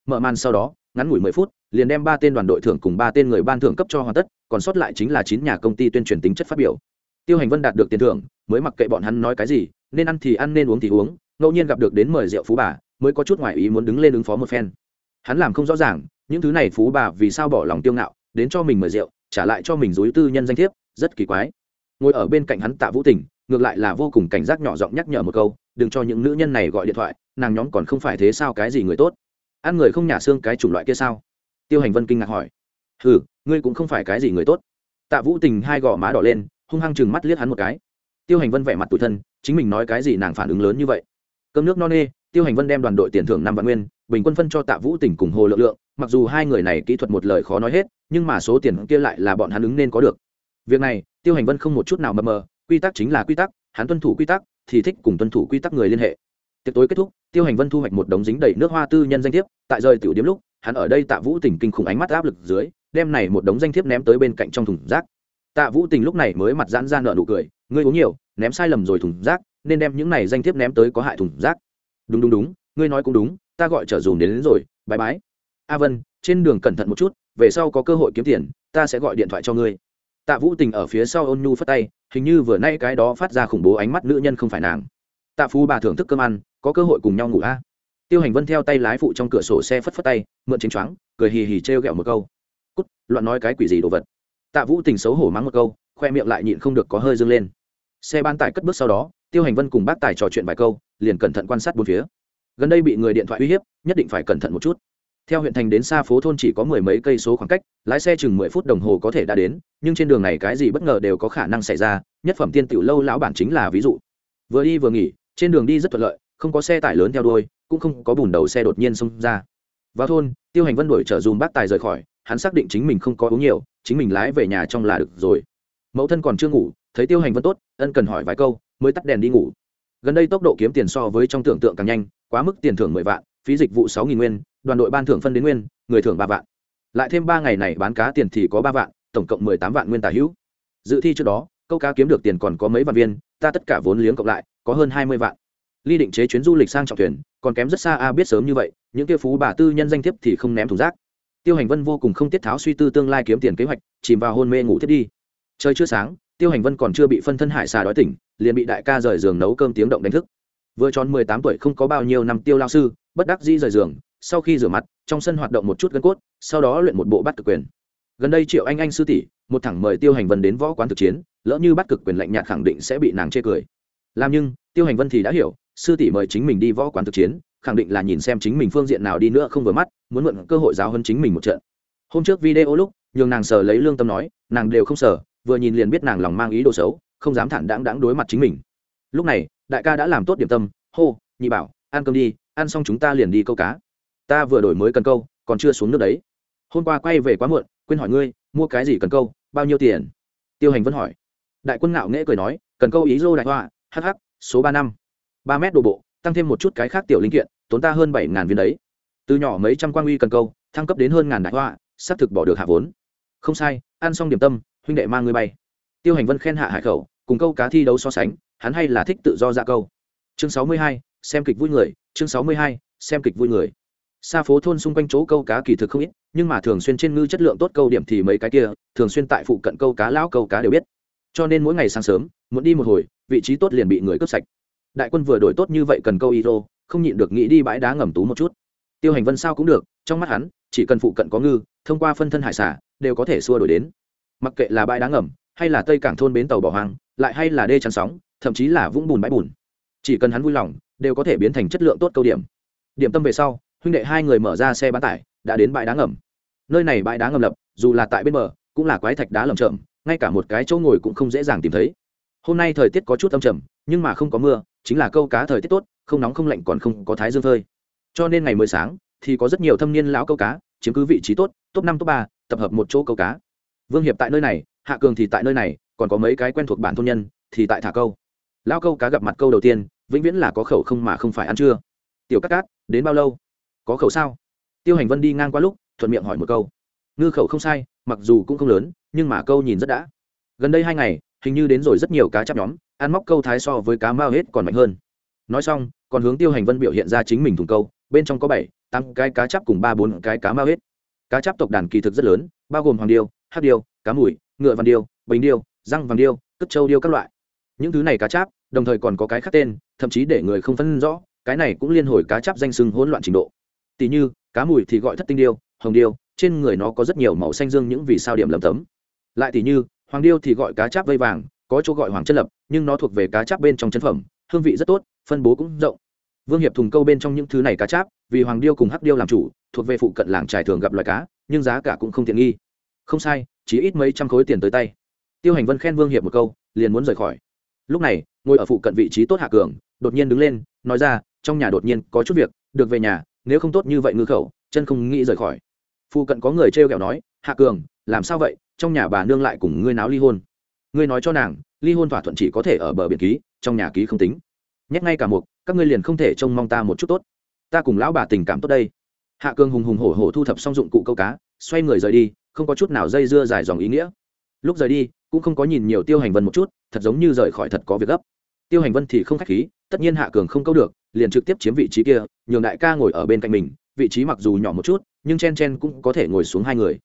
Mở màn sau đó, ngắn ngủi mười phút, liền đem ba tên đoàn đội thưởng cùng ba tên người ban thưởng cấp cho hoàn tất, còn sót lại chính là chín nhà công ty tuyên truyền tính chất phát biểu tiêu hành vân đạt được tiền thưởng, mới mặc kệ bọn hắn nói cái gì, nên ăn thì ăn, nên uống thì uống, ngẫu nhiên gặp được đến mời rượu phú bà, mới có chút ngoại ý muốn đứng lên ứng phó một phen. Hắn làm không rõ ràng, những thứ này phú bà vì sao bỏ lòng tiêu ngạo, đến cho mình mời rượu, trả lại cho mình dối tư nhân danh thiếp, rất kỳ quái. Ngồi ở bên cạnh hắn tạ vũ tình, ngược lại là vô cùng cảnh giác nhỏ giọng nhắc nhở một câu, đừng cho những nữ nhân này gọi điện thoại, nàng nhóm còn không phải thế sao, cái gì người tốt? Ăn người không nhả xương cái chủng loại kia sao? Tiêu hành vân kinh ngạc hỏi. Ừ ngươi cũng không phải cái gì người tốt. Tạ vũ tình hai gò má đỏ lên hung hăng chừng mắt liếc hắn một cái. Tiêu hành vân vẻ mặt tủi thân, chính mình nói cái gì nàng phản ứng lớn như vậy? Cơm nước no nê, tiêu hành vân đem đoàn đội tiền thưởng năm vạn nguyên, bình quân phân cho tạ vũ tỉnh cùng hồ lượng lượng, mặc dù hai người này kỹ thuật một lời khó nói hết, nhưng mà số tiền kia lại là bọn hắn ứng nên có được. Việc này, tiêu hành vân không một chút nào mờ mờ, quy tắc chính là quy tắc, hắn tuân thủ quy tắc, thì thích cùng tuân thủ quy tắc người liên hệ. Tiệc tối kết thúc, tiêu hành vân thu hoạch một đống dính đầy nước hoa tư nhân danh thiếp, tại rời tiểu điếm lúc, hắn ở đây tạ vũ tỉnh kinh khủng ánh mắt áp lực dưới, đem này một đống danh thiếp ném tới bên cạnh trong thùng rác tạ vũ tình lúc này mới mặt giãn ra nợ nụ cười ngươi uống nhiều ném sai lầm rồi thùng rác nên đem những này danh thiếp ném tới có hại thùng rác. Đúng đúng đúng ngươi nói cũng đúng ta gọi trở dùm đến, đến rồi bãi bái. A vân trên đường cẩn thận một chút về sau có cơ hội kiếm tiền ta sẽ gọi điện thoại cho ngươi. Tạ vũ tình ở phía sau ôn nhu phất tay hình như vừa nay cái đó phát ra khủng bố ánh mắt nữ nhân không phải nàng. Tạ phú bà thưởng thức cơm ăn có cơ hội cùng nhau ngủ a. Tiêu hành vân theo tay lái phụ trong cửa sổ xe phất phất tay mượn chính choáng cười hì hì trêu ghẹo một câu. Cút loạn nói cái quỷ gì đồ vật tạ vũ tình xấu hổ mắng một câu, khoe miệng lại nhịn không được có hơi dâng lên. Xe ban tải cất bước sau đó, tiêu hành vân cùng bác tài trò chuyện vài câu, liền cẩn thận quan sát bốn phía. Gần đây bị người điện thoại uy hiếp, nhất định phải cẩn thận một chút. Theo huyện thành đến xa phố thôn chỉ có mười mấy cây số khoảng cách, lái xe chừng mười phút đồng hồ có thể đã đến, nhưng trên đường này cái gì bất ngờ đều có khả năng xảy ra, nhất phẩm tiên tiểu lâu lão bản chính là ví dụ. Vừa đi vừa nghỉ, trên đường đi rất thuận lợi, không có xe tải lớn theo đuôi, cũng không có bùn đầu xe đột nhiên xông ra. Vào thôn, tiêu hành vân đuổi chở dùm bác tài rời khỏi hắn xác định chính mình không có uống nhiều, chính mình lái về nhà trong là được rồi. Mẫu thân còn chưa ngủ, thấy tiêu hành vân tốt, ân cần hỏi vài câu, mới tắt đèn đi ngủ. Gần đây tốc độ kiếm tiền so với trong tưởng tượng càng nhanh, quá mức tiền thưởng mười vạn, phí dịch vụ sáu nghìn nguyên, đoàn đội ban thưởng phân đến nguyên, người thưởng ba vạn. Lại thêm ba ngày này bán cá tiền thì có ba vạn, tổng cộng mười tám vạn nguyên tả hữu. Dự thi trước đó, câu cá kiếm được tiền còn có mấy vạn viên, ta tất cả vốn liếng cộng lại, có hơn hai mươi vạn. Ly định chế chuyến du lịch sang trọng thuyền, còn kém rất xa, a, biết sớm như vậy, những kia phú bà tư nhân danh thiếp thì không ném thùng rác tiêu hành vân vô cùng không tiết tháo suy tư tương lai kiếm tiền kế hoạch, chìm vào hôn mê ngủ thiết đi. Trời chưa sáng, tiêu hành vân còn chưa bị phân thân hải xà đói tỉnh, liền bị đại ca rời giường nấu cơm tiếng động đánh thức. Vừa tròn mười tám tuổi không có bao nhiêu năm tiêu lao sư, bất đắc dĩ rời giường, sau khi rửa mặt, trong sân hoạt động một chút gân cốt, sau đó luyện một bộ bắt cực quyền. Gần đây triệu anh anh sư tỷ, một thẳng mời tiêu hành vân đến võ quán thực chiến, lỡ như bắt cực quyền lạnh nhạt khẳng định sẽ bị nàng chê cười. Làm nhưng, tiêu hành vân thì đã hiểu, sư tỷ mời chính mình đi võ quán thực chiến khẳng định là nhìn xem chính mình phương diện nào đi nữa không vừa mắt, muốn mượn cơ hội giáo hơn chính mình một trận. Hôm trước video lúc, nhường nàng sờ lấy lương tâm nói, nàng đều không sờ, vừa nhìn liền biết nàng lòng mang ý đồ xấu, không dám thản đáng đáng đối mặt chính mình. Lúc này, đại ca đã làm tốt điểm tâm, hô, nhị bảo, ăn cơm đi, ăn xong chúng ta liền đi câu cá. Ta vừa đổi mới cần câu, còn chưa xuống nước đấy. Hôm qua quay về quá muộn, quên hỏi ngươi, mua cái gì cần câu, bao nhiêu tiền? Tiêu hành vân hỏi. Đại quân ngạo nghễ cười nói, cần câu ý dô đại hoa hh số ba năm. Ba mét đồ bộ tăng thêm một chút cái khác tiểu linh kiện, tốn ta hơn bảy ngàn viên đấy. Từ nhỏ mấy trăm quan uy cần câu, thăng cấp đến hơn ngàn đại hoa xác thực bỏ được hạ vốn. Không sai, ăn xong điểm tâm, huynh đệ mang ngươi bay. Tiêu hành vân khen hạ hải khẩu, cùng câu cá thi đấu so sánh, hắn hay là thích tự do ra câu. Chương sáu mươi hai, xem kịch vui người, chương sáu mươi hai, xem kịch vui người. Xa phố thôn xung quanh chỗ câu cá kỳ thực không ít, nhưng mà thường xuyên trên ngư chất lượng tốt câu điểm thì mấy cái kia, thường xuyên tại phụ cận câu cá lão câu cá đều biết. Cho nên mỗi ngày sáng sớm, muốn đi một hồi, vị trí tốt liền bị người cướp sạch đại quân vừa đổi tốt như vậy cần câu y rô, không nhịn được nghĩ đi bãi đá ngầm tú một chút. Tiêu hành vân sao cũng được, trong mắt hắn, chỉ cần phụ cận có ngư, thông qua phân thân hải xả đều có thể xua đổi đến. Mặc kệ là bãi đá ngầm, hay là tây cảng thôn bến tàu bỏ hoang, lại hay là đê chắn sóng, thậm chí là vũng bùn bãi bùn, chỉ cần hắn vui lòng, đều có thể biến thành chất lượng tốt câu điểm. Điểm tâm về sau, huynh đệ hai người mở ra xe bán tải, đã đến bãi đá ngầm. Nơi này bãi đá ngầm lập, dù là tại bên bờ, cũng là quái thạch đá lầm chậm ngay cả một cái chỗ ngồi cũng không dễ dàng tìm thấy. Hôm nay thời tiết có chút âm trầm nhưng mà không có mưa, chính là câu cá thời tiết tốt, không nóng không lạnh còn không có thái dương phơi. Cho nên ngày mới sáng thì có rất nhiều thâm niên lão câu cá, chiếm cứ vị trí tốt, top năm, top ba, tập hợp một chỗ câu cá. Vương hiệp tại nơi này, hạ cường thì tại nơi này, còn có mấy cái quen thuộc bản thôn nhân thì tại thả câu. Lão câu cá gặp mặt câu đầu tiên, vĩnh viễn là có khẩu không mà không phải ăn chưa tiểu cát cát, đến bao lâu? Có khẩu sao? Tiêu hành vân đi ngang qua lúc, thuận miệng hỏi một câu. Ngư khẩu không sai, mặc dù cũng không lớn, nhưng mà câu nhìn rất đã. Gần đây hai ngày, hình như đến rồi rất nhiều cá chắp nhóm ăn móc câu thái so với cá mao hết còn mạnh hơn. Nói xong, còn hướng tiêu hành vân biểu hiện ra chính mình thùng câu, bên trong có bảy, tám cái cá chắp cùng ba bốn cái cá mao hết. Cá chắp tộc đàn kỳ thực rất lớn, bao gồm hoàng điêu hát điêu, cá mùi, ngựa vàng điêu bình điêu, răng vàng điêu, cất châu điêu các loại. Những thứ này cá cháp đồng thời còn có cái khác tên, thậm chí để người không phân rõ, cái này cũng liên hồi cá cháp danh sưng hỗn loạn trình độ. Tỷ như, cá mùi thì gọi thất tinh điêu, hồng điêu, trên người nó có rất nhiều màu xanh dương những vì sao điểm lầm tấm. Lại tỷ như, hoàng điêu thì gọi cá cháp vây vàng có chỗ gọi hoàng chân lập, nhưng nó thuộc về cá cháp bên trong chân phẩm, hương vị rất tốt, phân bố cũng rộng. Vương hiệp thùng câu bên trong những thứ này cá cháp, vì hoàng điêu cùng hắc điêu làm chủ, thuộc về phụ cận làng trài thường gặp loài cá, nhưng giá cả cũng không tiện nghi. Không sai, chỉ ít mấy trăm khối tiền tới tay. Tiêu hành vân khen vương hiệp một câu, liền muốn rời khỏi. Lúc này, ngồi ở phụ cận vị trí tốt hạ cường, đột nhiên đứng lên, nói ra, trong nhà đột nhiên có chút việc, được về nhà, nếu không tốt như vậy ngư khẩu, chân không nghĩ rời khỏi. Phụ cận có người t r kẹo nói, hạ cường, làm sao vậy? Trong nhà bà nương lại cùng ngươi náo ly hôn ngươi nói cho nàng, ly hôn thỏa thuận chỉ có thể ở bờ biển ký, trong nhà ký không tính. Nhắc ngay cả một các ngươi liền không thể trông mong ta một chút tốt. Ta cùng lão bà tình cảm tốt đây. Hạ cường hùng hùng hổ hổ thu thập xong dụng cụ câu cá, xoay người rời đi, không có chút nào dây dưa dài dòng ý nghĩa. Lúc rời đi, cũng không có nhìn nhiều tiêu hành vân một chút, thật giống như rời khỏi thật có việc gấp. Tiêu hành vân thì không k h á c h khí, tất nhiên hạ cường không câu được, liền trực tiếp chiếm vị trí kia, nhường đại ca ngồi ở bên cạnh mình, vị trí mặc dù nhỏ một chút, nhưng chen chen cũng có thể ngồi xuống hai người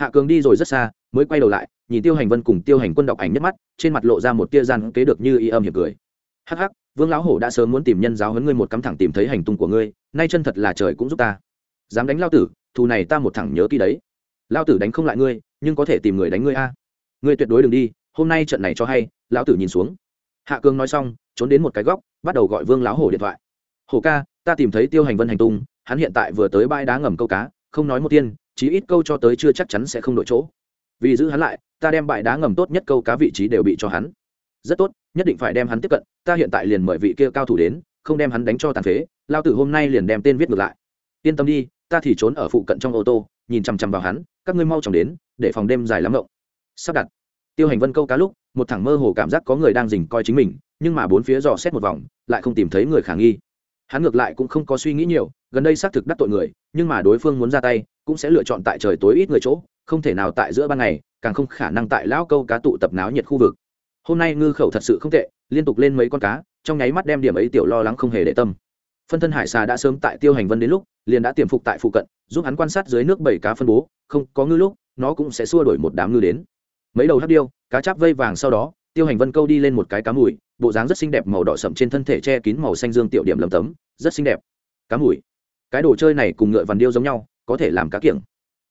hạ cường đi rồi rất xa, mới quay đầu lại, nhìn tiêu hành vân cùng tiêu hành quân đọc ảnh nhất mắt, trên mặt lộ ra một tia gian kế được như y âm hiệp cười. Hắc hắc, vương lão hổ đã sớm muốn tìm nhân giáo huấn ngươi một cắm thẳng tìm thấy hành tung của ngươi, nay chân thật là trời cũng giúp ta. Dám đánh lao tử, thù này ta một thẳng nhớ kỹ đấy. Lao tử đánh không lại ngươi, nhưng có thể tìm người đánh ngươi a. Ngươi tuyệt đối đừng đi, hôm nay trận này cho hay. Lão tử nhìn xuống. Hạ cường nói xong, trốn đến một cái góc, bắt đầu gọi vương lão hổ điện thoại. Hổ ca, ta tìm thấy tiêu hành vân hành tung, hắn hiện tại vừa tới bãi đá ngầm câu cá, không nói một tiên chí ít câu cho tới chưa chắc chắn sẽ không đổi chỗ. Vì giữ hắn lại, ta đem bãi đá ngầm tốt nhất câu cá vị trí đều bị cho hắn. Rất tốt, nhất định phải đem hắn tiếp cận, ta hiện tại liền mời vị kia cao thủ đến, không đem hắn đánh cho tàn phế, lao tử hôm nay liền đem tên viết ngược lại. Yên tâm đi, ta thì trốn ở phụ cận trong ô tô, nhìn chằm chằm vào hắn, các ngươi mau chóng đến, để phòng đêm dài lắm rộng sắp đặt. Tiêu hành vân câu cá lúc, một thẳng mơ hồ cảm giác có người đang dình coi chính mình, nhưng mà bốn phía dò xét một vòng, lại không tìm thấy người khả nghi. Hắn ngược lại cũng không có suy nghĩ nhiều, gần đây xác thực đắc tội người nhưng mà đối phương muốn ra tay, cũng sẽ lựa chọn tại trời tối ít người chỗ, không thể nào tại giữa ban ngày, càng không khả năng tại lão câu cá tụ tập náo nhiệt khu vực. Hôm nay ngư khẩu thật sự không tệ, liên tục lên mấy con cá, trong nháy mắt đem điểm ấy tiểu lo lắng không hề để tâm. Phân thân hải xà đã sớm tại tiêu hành vân đến lúc, liền đã tiềm phục tại phụ cận, giúp hắn quan sát dưới nước bảy cá phân bố, không có ngư lúc, nó cũng sẽ xua đổi một đám ngư đến. Mấy đầu hắc điêu, cá cháp vây vàng sau đó, tiêu hành vân câu đi lên một cái cá mùi, bộ dáng rất xinh đẹp màu đỏ sậm trên thân thể che kín màu xanh dương tiểu điểm lầm tấm, rất xinh đẹp. Cá mùi cái đồ chơi này cùng ngựa vằn điêu giống nhau, có thể làm cá kiểng.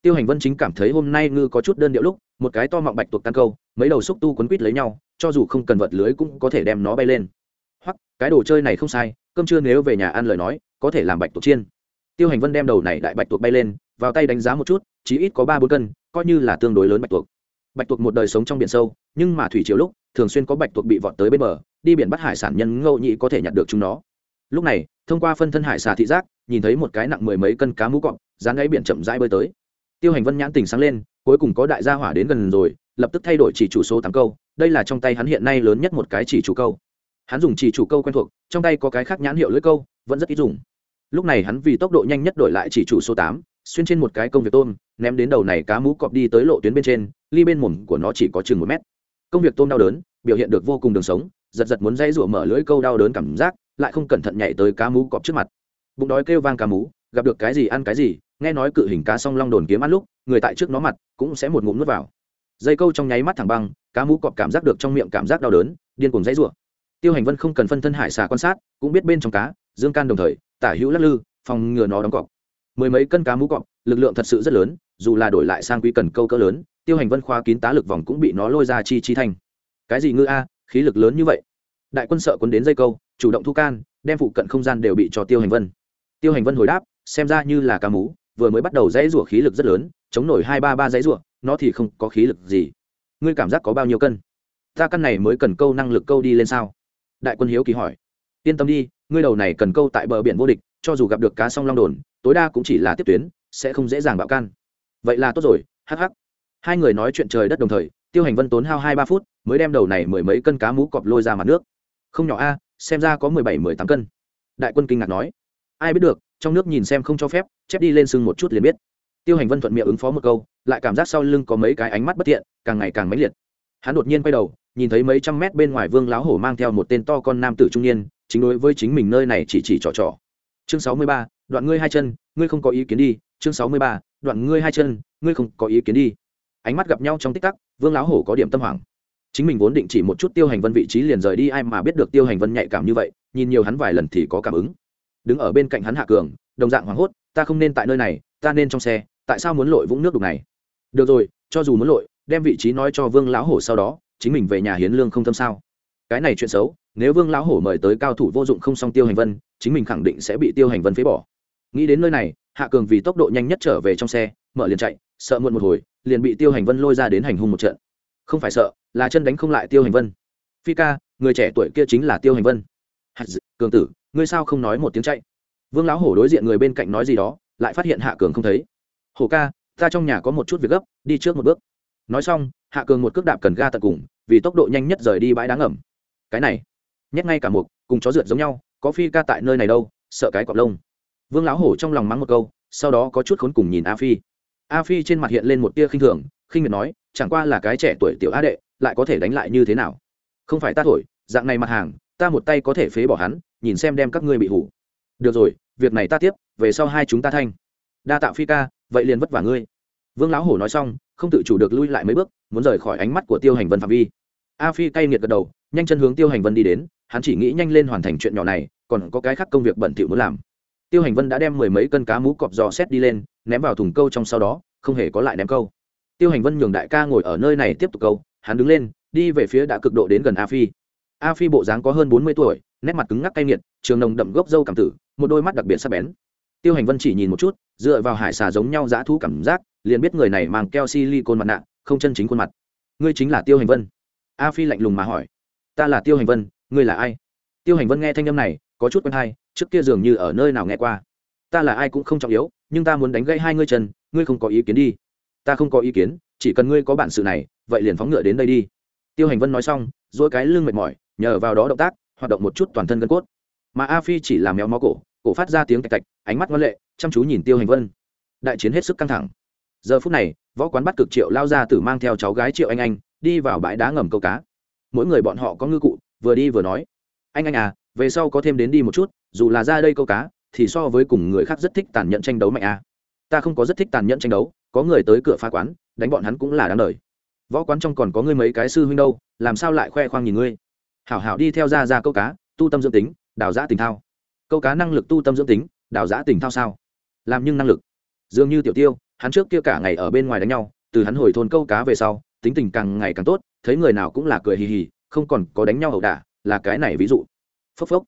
Tiêu hành vân chính cảm thấy hôm nay ngư có chút đơn điệu lúc, một cái to mọng bạch tuộc tan câu, mấy đầu xúc tu quấn quít lấy nhau, cho dù không cần vật lưới cũng có thể đem nó bay lên. Hoặc, cái đồ chơi này không sai, cơm trưa nếu về nhà ăn lời nói, có thể làm bạch tuộc chiên. Tiêu hành vân đem đầu này đại bạch tuộc bay lên, vào tay đánh giá một chút, chỉ ít có ba bốn cân, coi như là tương đối lớn bạch tuộc. Bạch tuộc một đời sống trong biển sâu, nhưng mà thủy chiều lúc, thường xuyên có bạch tuộc bị vọt tới bên bờ, đi biển bắt hải sản nhân ngẫu nhị có thể nhặt được chúng nó. Lúc này thông qua phân thân hải xà thị giác, nhìn thấy một cái nặng mười mấy cân cá mũ cọp dán gáy biển chậm rãi bơi tới. Tiêu hành vân nhãn tình sáng lên, cuối cùng có đại gia hỏa đến gần rồi, lập tức thay đổi chỉ chủ số tám câu, đây là trong tay hắn hiện nay lớn nhất một cái chỉ chủ câu. Hắn dùng chỉ chủ câu quen thuộc, trong tay có cái khác nhãn hiệu lưỡi câu, vẫn rất ít dùng. Lúc này hắn vì tốc độ nhanh nhất đổi lại chỉ chủ số tám, xuyên trên một cái công việc tôm, ném đến đầu này cá mũ cọp đi tới lộ tuyến bên trên, ly bên mồm của nó chỉ có chừng một mét. Công việc tôm đau đớn, biểu hiện được vô cùng đường sống, giật giật muốn dây rủa mở lưỡi câu đau đớn cảm giác lại không cẩn thận nhảy tới cá mú cọp trước mặt. Bụng đói kêu vang cá mú, gặp được cái gì ăn cái gì, nghe nói cự hình cá song long đồn kiếm ăn lúc, người tại trước nó mặt cũng sẽ một ngụm nuốt vào. Dây câu trong nháy mắt thẳng băng, cá mú cọp cảm giác được trong miệng cảm giác đau đớn, điên cuồng dãy rủa. Tiêu hành vân không cần phân thân hải xà quan sát, cũng biết bên trong cá, dương can đồng thời, tả hữu lắc lư, phòng ngừa nó đóng cọp. Mười mấy cân cá mú cọp, lực lượng thật sự rất lớn, dù là đổi lại sang quý cần câu cỡ lớn, tiêu hành vân khoa kín tá lực vòng cũng bị nó lôi ra chi chi thanh. Cái gì ngư a, khí lực lớn như vậy? Đại quân sợ quân đến dây câu chủ động thu can, đem phụ cận không gian đều bị cho tiêu hành vân. Tiêu hành vân hồi đáp, xem ra như là cá mú, vừa mới bắt đầu dãy rủa khí lực rất lớn, chống nổi hai ba ba dãy rủa, nó thì không có khí lực gì. Ngươi cảm giác có bao nhiêu cân? Ta căn này mới cần câu năng lực câu đi lên sao? Đại quân hiếu kỳ hỏi. Yên tâm đi, ngươi đầu này cần câu tại bờ biển vô địch, cho dù gặp được cá song long đồn, tối đa cũng chỉ là tiếp tuyến, sẽ không dễ dàng bạo can. Vậy là tốt rồi hh hai người nói chuyện trời đất đồng thời, tiêu hành vân tốn hao hai ba phút, mới đem đầu này mười mấy cân cá mú cọp lôi ra mặt nước. Không nhỏ a xem ra có mười bảy, mười tám cân. Đại quân kinh ngạc nói. Ai biết được, trong nước nhìn xem không cho phép, chép đi lên sưng một chút liền biết. Tiêu hành vân thuận miệng ứng phó một câu, lại cảm giác sau lưng có mấy cái ánh mắt bất thiện, càng ngày càng mãnh liệt. Hắn đột nhiên quay đầu, nhìn thấy mấy trăm mét bên ngoài vương láo hổ mang theo một tên to con nam tử trung niên, chính đối với chính mình nơi này chỉ chỉ trò trò. Chương sáu mươi ba, đoạn ngươi hai chân, ngươi không có ý kiến đi. Chương sáu mươi ba, đoạn ngươi hai chân, ngươi không có ý kiến đi. Ánh mắt gặp nhau trong tích tắc, vương láo hổ có điểm tâm hoảng chính mình vốn định chỉ một chút tiêu hành vân vị trí liền rời đi, ai mà biết được tiêu hành vân nhạy cảm như vậy, nhìn nhiều hắn vài lần thì có cảm ứng. Đứng ở bên cạnh hắn hạ cường, đồng dạng hoảng hốt, ta không nên tại nơi này, ta nên trong xe, tại sao muốn lội vũng nước đục này? Được rồi, cho dù muốn lội, đem vị trí nói cho vương lão hổ sau đó, chính mình về nhà hiến lương không thâm sao? Cái này chuyện xấu, nếu vương lão hổ mời tới cao thủ vô dụng không song tiêu hành vân, chính mình khẳng định sẽ bị tiêu hành vân phế bỏ. Nghĩ đến nơi này, hạ cường vì tốc độ nhanh nhất trở về trong xe, mở liền chạy, sợ muộn một hồi, liền bị tiêu hành vân lôi ra đến hành hung một trận không phải sợ, là chân đánh không lại tiêu hành vân. Phi ca, người trẻ tuổi kia chính là tiêu hành vân. Cường tử, ngươi sao không nói một tiếng chạy? Vương lão hổ đối diện người bên cạnh nói gì đó, lại phát hiện hạ cường không thấy. Hổ ca, ta trong nhà có một chút việc gấp, đi trước một bước. Nói xong, hạ cường một cước đạp cần ga tận cùng, vì tốc độ nhanh nhất rời đi bãi đá ngầm. Cái này, nhét ngay cả một cùng chó rượt giống nhau, có phi ca tại nơi này đâu, sợ cái cọp lông. Vương lão hổ trong lòng mắng một câu, sau đó có chút khốn cùng nhìn a phi. A phi trên mặt hiện lên một tia khinh thường, khinh miệt nói chẳng qua là cái trẻ tuổi tiểu á đệ, lại có thể đánh lại như thế nào? Không phải ta thổi, dạng này mặt hàng, ta một tay có thể phế bỏ hắn, nhìn xem đem các ngươi bị hủ. Được rồi, việc này ta tiếp, về sau hai chúng ta thanh. Đa tạo phi ca, vậy liền vất vả ngươi. Vương lão hổ nói xong, không tự chủ được lui lại mấy bước, muốn rời khỏi ánh mắt của tiêu hành vân phạm vi. A phi cay nghiệt gật đầu, nhanh chân hướng tiêu hành vân đi đến, hắn chỉ nghĩ nhanh lên hoàn thành chuyện nhỏ này, còn có cái khác công việc bẩn thỉu muốn làm. Tiêu hành vân đã đem mười mấy cân cá mú cọp giò xét đi lên, ném vào thùng câu trong sau đó, không hề có lại ném câu tiêu hành vân nhường đại ca ngồi ở nơi này tiếp tục câu, hắn đứng lên, đi về phía đã cực độ đến gần a phi. A phi bộ dáng có hơn bốn mươi tuổi, nét mặt cứng ngắc cay nghiệt, trường nồng đậm gốc dâu cảm tử, một đôi mắt đặc biệt sắc bén. Tiêu hành vân chỉ nhìn một chút, dựa vào hải xà giống nhau dã thú cảm giác, liền biết người này mang keo silicon mặt nạ, không chân chính khuôn mặt. Ngươi chính là tiêu hành vân? A phi lạnh lùng mà hỏi. Ta là tiêu hành vân, ngươi là ai? Tiêu hành vân nghe thanh âm này, có chút quen hay trước kia dường như ở nơi nào nghe qua. Ta là ai cũng không trọng yếu, nhưng ta muốn đánh gãy hai ngươi chân, ngươi không có ý kiến đi ta không có ý kiến, chỉ cần ngươi có bản sự này, vậy liền phóng ngựa đến đây đi. Tiêu hành vân nói xong dỗi cái lưng mệt mỏi, nhờ vào đó động tác, hoạt động một chút toàn thân gân cốt. Mà a phi chỉ làm méo mó cổ cổ phát ra tiếng tạch tạch, ánh mắt ngoan lệ, chăm chú nhìn tiêu hành vân. Đại chiến hết sức căng thẳng. Giờ phút này, võ quán bắt cực triệu lao ra tử mang theo cháu gái triệu anh anh, đi vào bãi đá ngầm câu cá. Mỗi người bọn họ có ngư cụ, vừa đi vừa nói, anh anh à về sau có thêm đến đi một chút, dù là ra đây câu cá, thì so với cùng người khác rất thích tàn nhẫn tranh đấu mạnh à. ta không có rất thích tàn nhẫn tranh đấu có người tới cửa phá quán, đánh bọn hắn cũng là đáng đời. Võ quán trong còn có ngươi mấy cái sư huynh đâu, làm sao lại khoe khoang nhìn ngươi? Hảo hảo đi theo ra ra câu cá, tu tâm dưỡng tính, đào giã tình thao. Câu cá năng lực tu tâm dưỡng tính, đào giã tình thao sao? Làm nhưng năng lực. Dường như tiểu tiêu, hắn trước kia cả ngày ở bên ngoài đánh nhau, từ hắn hồi thôn câu cá về sau, tính tình càng ngày càng tốt, thấy người nào cũng là cười hì hì, không còn có đánh nhau ẩu đả, là cái này ví dụ. Phốc phốc.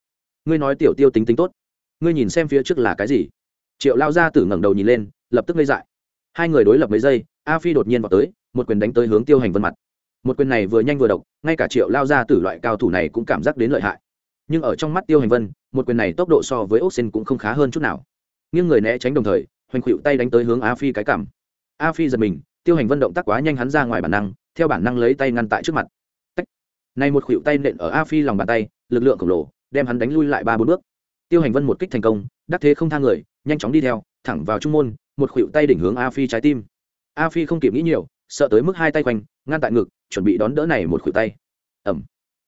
Ngươi nói tiểu tiêu tính tính tốt. Ngươi nhìn xem phía trước là cái gì? Triệu lao ra từ ngẩng đầu nhìn lên, lập tức ngây dại hai người đối lập mấy giây, a phi đột nhiên vào tới, một quyền đánh tới hướng tiêu hành vân mặt. Một quyền này vừa nhanh vừa độc, ngay cả triệu lao ra từ loại cao thủ này cũng cảm giác đến lợi hại. Nhưng ở trong mắt tiêu hành vân, một quyền này tốc độ so với ốc xin cũng không khá hơn chút nào. Nhưng người né tránh đồng thời, hoành khuỵu tay đánh tới hướng a phi cái cảm a phi giật mình, tiêu hành vân động tác quá nhanh hắn ra ngoài bản năng, theo bản năng lấy tay ngăn tại trước mặt. Tách. này một khuỵu tay nện ở a phi lòng bàn tay, lực lượng khổng lồ, đem hắn đánh lui lại ba bốn bước. Tiêu hành vân một kích thành công, đắc thế không thang người, nhanh chóng đi theo, thẳng vào trung môn một khuỵu tay đỉnh hướng a phi trái tim. A phi không kịp nghĩ nhiều, sợ tới mức hai tay quanh, ngăn tại ngực, chuẩn bị đón đỡ này một khuỵu tay. Ẩm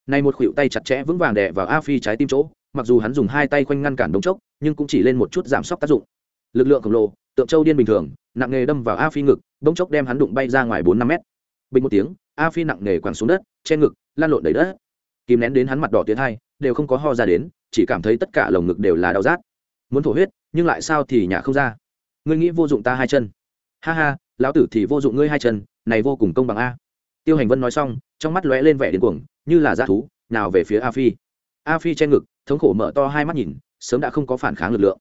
này một khuỵu tay chặt chẽ vững vàng đè vào a phi trái tim chỗ, mặc dù hắn dùng hai tay quanh ngăn cản đống chốc, nhưng cũng chỉ lên một chút giảm sốc tác dụng. Lực lượng khổng lồ, tượng châu điên bình thường, nặng nghề đâm vào a phi ngực, đống chốc đem hắn đụng bay ra ngoài bốn năm mét. Bình một tiếng, a phi nặng nghề quẳng xuống đất, che ngực lan lộn đầy đất. Kìm nén đến hắn mặt đỏ tiến hai, đều không có ho ra đến, chỉ cảm thấy tất cả lồng ngực đều là đau rát. Muốn thổ huyết, nhưng lại sao thì nhả không ra ngươi nghĩ vô dụng ta hai chân. Ha ha lão tử thì vô dụng ngươi hai chân này vô cùng công bằng a. Tiêu hành vân nói xong trong mắt lóe lên vẻ điên cuồng như là dã thú nào về phía a phi. A phi che ngực thống khổ mở to hai mắt nhìn sớm đã không có phản kháng lực lượng.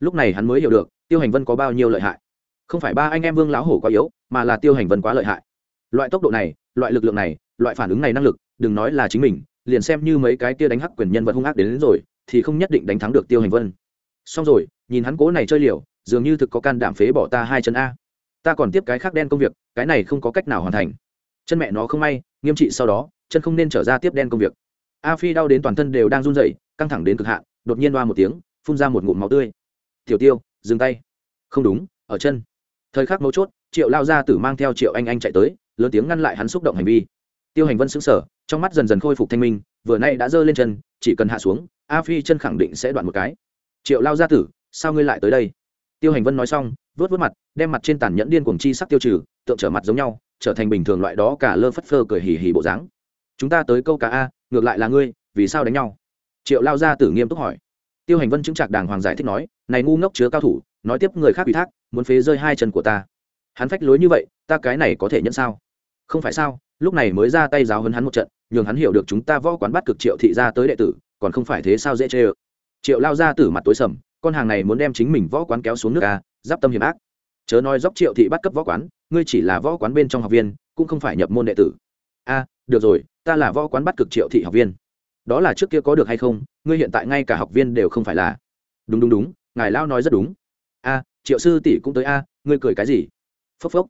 Lúc này hắn mới hiểu được tiêu hành vân có bao nhiêu lợi hại. Không phải ba anh em vương lão hổ quá yếu mà là tiêu hành vân quá lợi hại. Loại tốc độ này loại lực lượng này loại phản ứng này năng lực đừng nói là chính mình liền xem như mấy cái kia đánh hắc quyền nhân vật hung ác đến, đến rồi thì không nhất định đánh thắng được tiêu hành vân. Xong rồi nhìn hắn cố này chơi liều dường như thực có can đảm phế bỏ ta hai chân a. Ta còn tiếp cái khác đen công việc, cái này không có cách nào hoàn thành. Chân mẹ nó không may, nghiêm trị sau đó, chân không nên trở ra tiếp đen công việc. A phi đau đến toàn thân đều đang run rẩy, căng thẳng đến cực hạn, đột nhiên đoa một tiếng, phun ra một ngụm máu tươi. Tiểu tiêu, dừng tay. Không đúng, ở chân. Thời khắc mấu chốt, triệu lao ra tử mang theo triệu anh anh chạy tới, lớn tiếng ngăn lại hắn xúc động hành vi. Tiêu hành vân xứng sở trong mắt dần dần khôi phục thanh minh, vừa nay đã giơ lên chân, chỉ cần hạ xuống, a phi chân khẳng định sẽ đoạn một cái. Triệu lao ra tử, sao ngươi lại tới đây? Tiêu hành vân nói xong, vớt vớt mặt, đem mặt trên tàn nhẫn điên cuồng chi sắc tiêu trừ, tượng trở mặt giống nhau, trở thành bình thường loại đó cả lơ phất phơ cười hì hì bộ dáng. Chúng ta tới câu cá a, ngược lại là ngươi, vì sao đánh nhau? Triệu lao gia tử nghiêm túc hỏi. Tiêu hành vân chứng trạc đàng hoàng giải thích nói, này ngu ngốc chứa cao thủ, nói tiếp người khác ủy thác, muốn phế rơi hai chân của ta. Hắn phách lối như vậy, ta cái này có thể nhận sao? Không phải sao, lúc này mới ra tay giáo hấn hắn một trận, nhường hắn hiểu được chúng ta võ quán bắt cực triệu thị ra tới đệ tử, còn không phải thế sao dễ chê ơ? Triệu lao ra tử mặt tối sầm con hàng này muốn đem chính mình võ quán kéo xuống nước a, giáp tâm hiểm ác. Chớ nói dốc triệu thị bắt cấp võ quán, ngươi chỉ là võ quán bên trong học viên, cũng không phải nhập môn đệ tử. A, được rồi, ta là võ quán bắt cực triệu thị học viên. Đó là trước kia có được hay không, ngươi hiện tại ngay cả học viên đều không phải là. Đúng đúng đúng, ngài lao nói rất đúng. A, triệu sư tỷ cũng tới a, ngươi cười cái gì? Phốc phốc.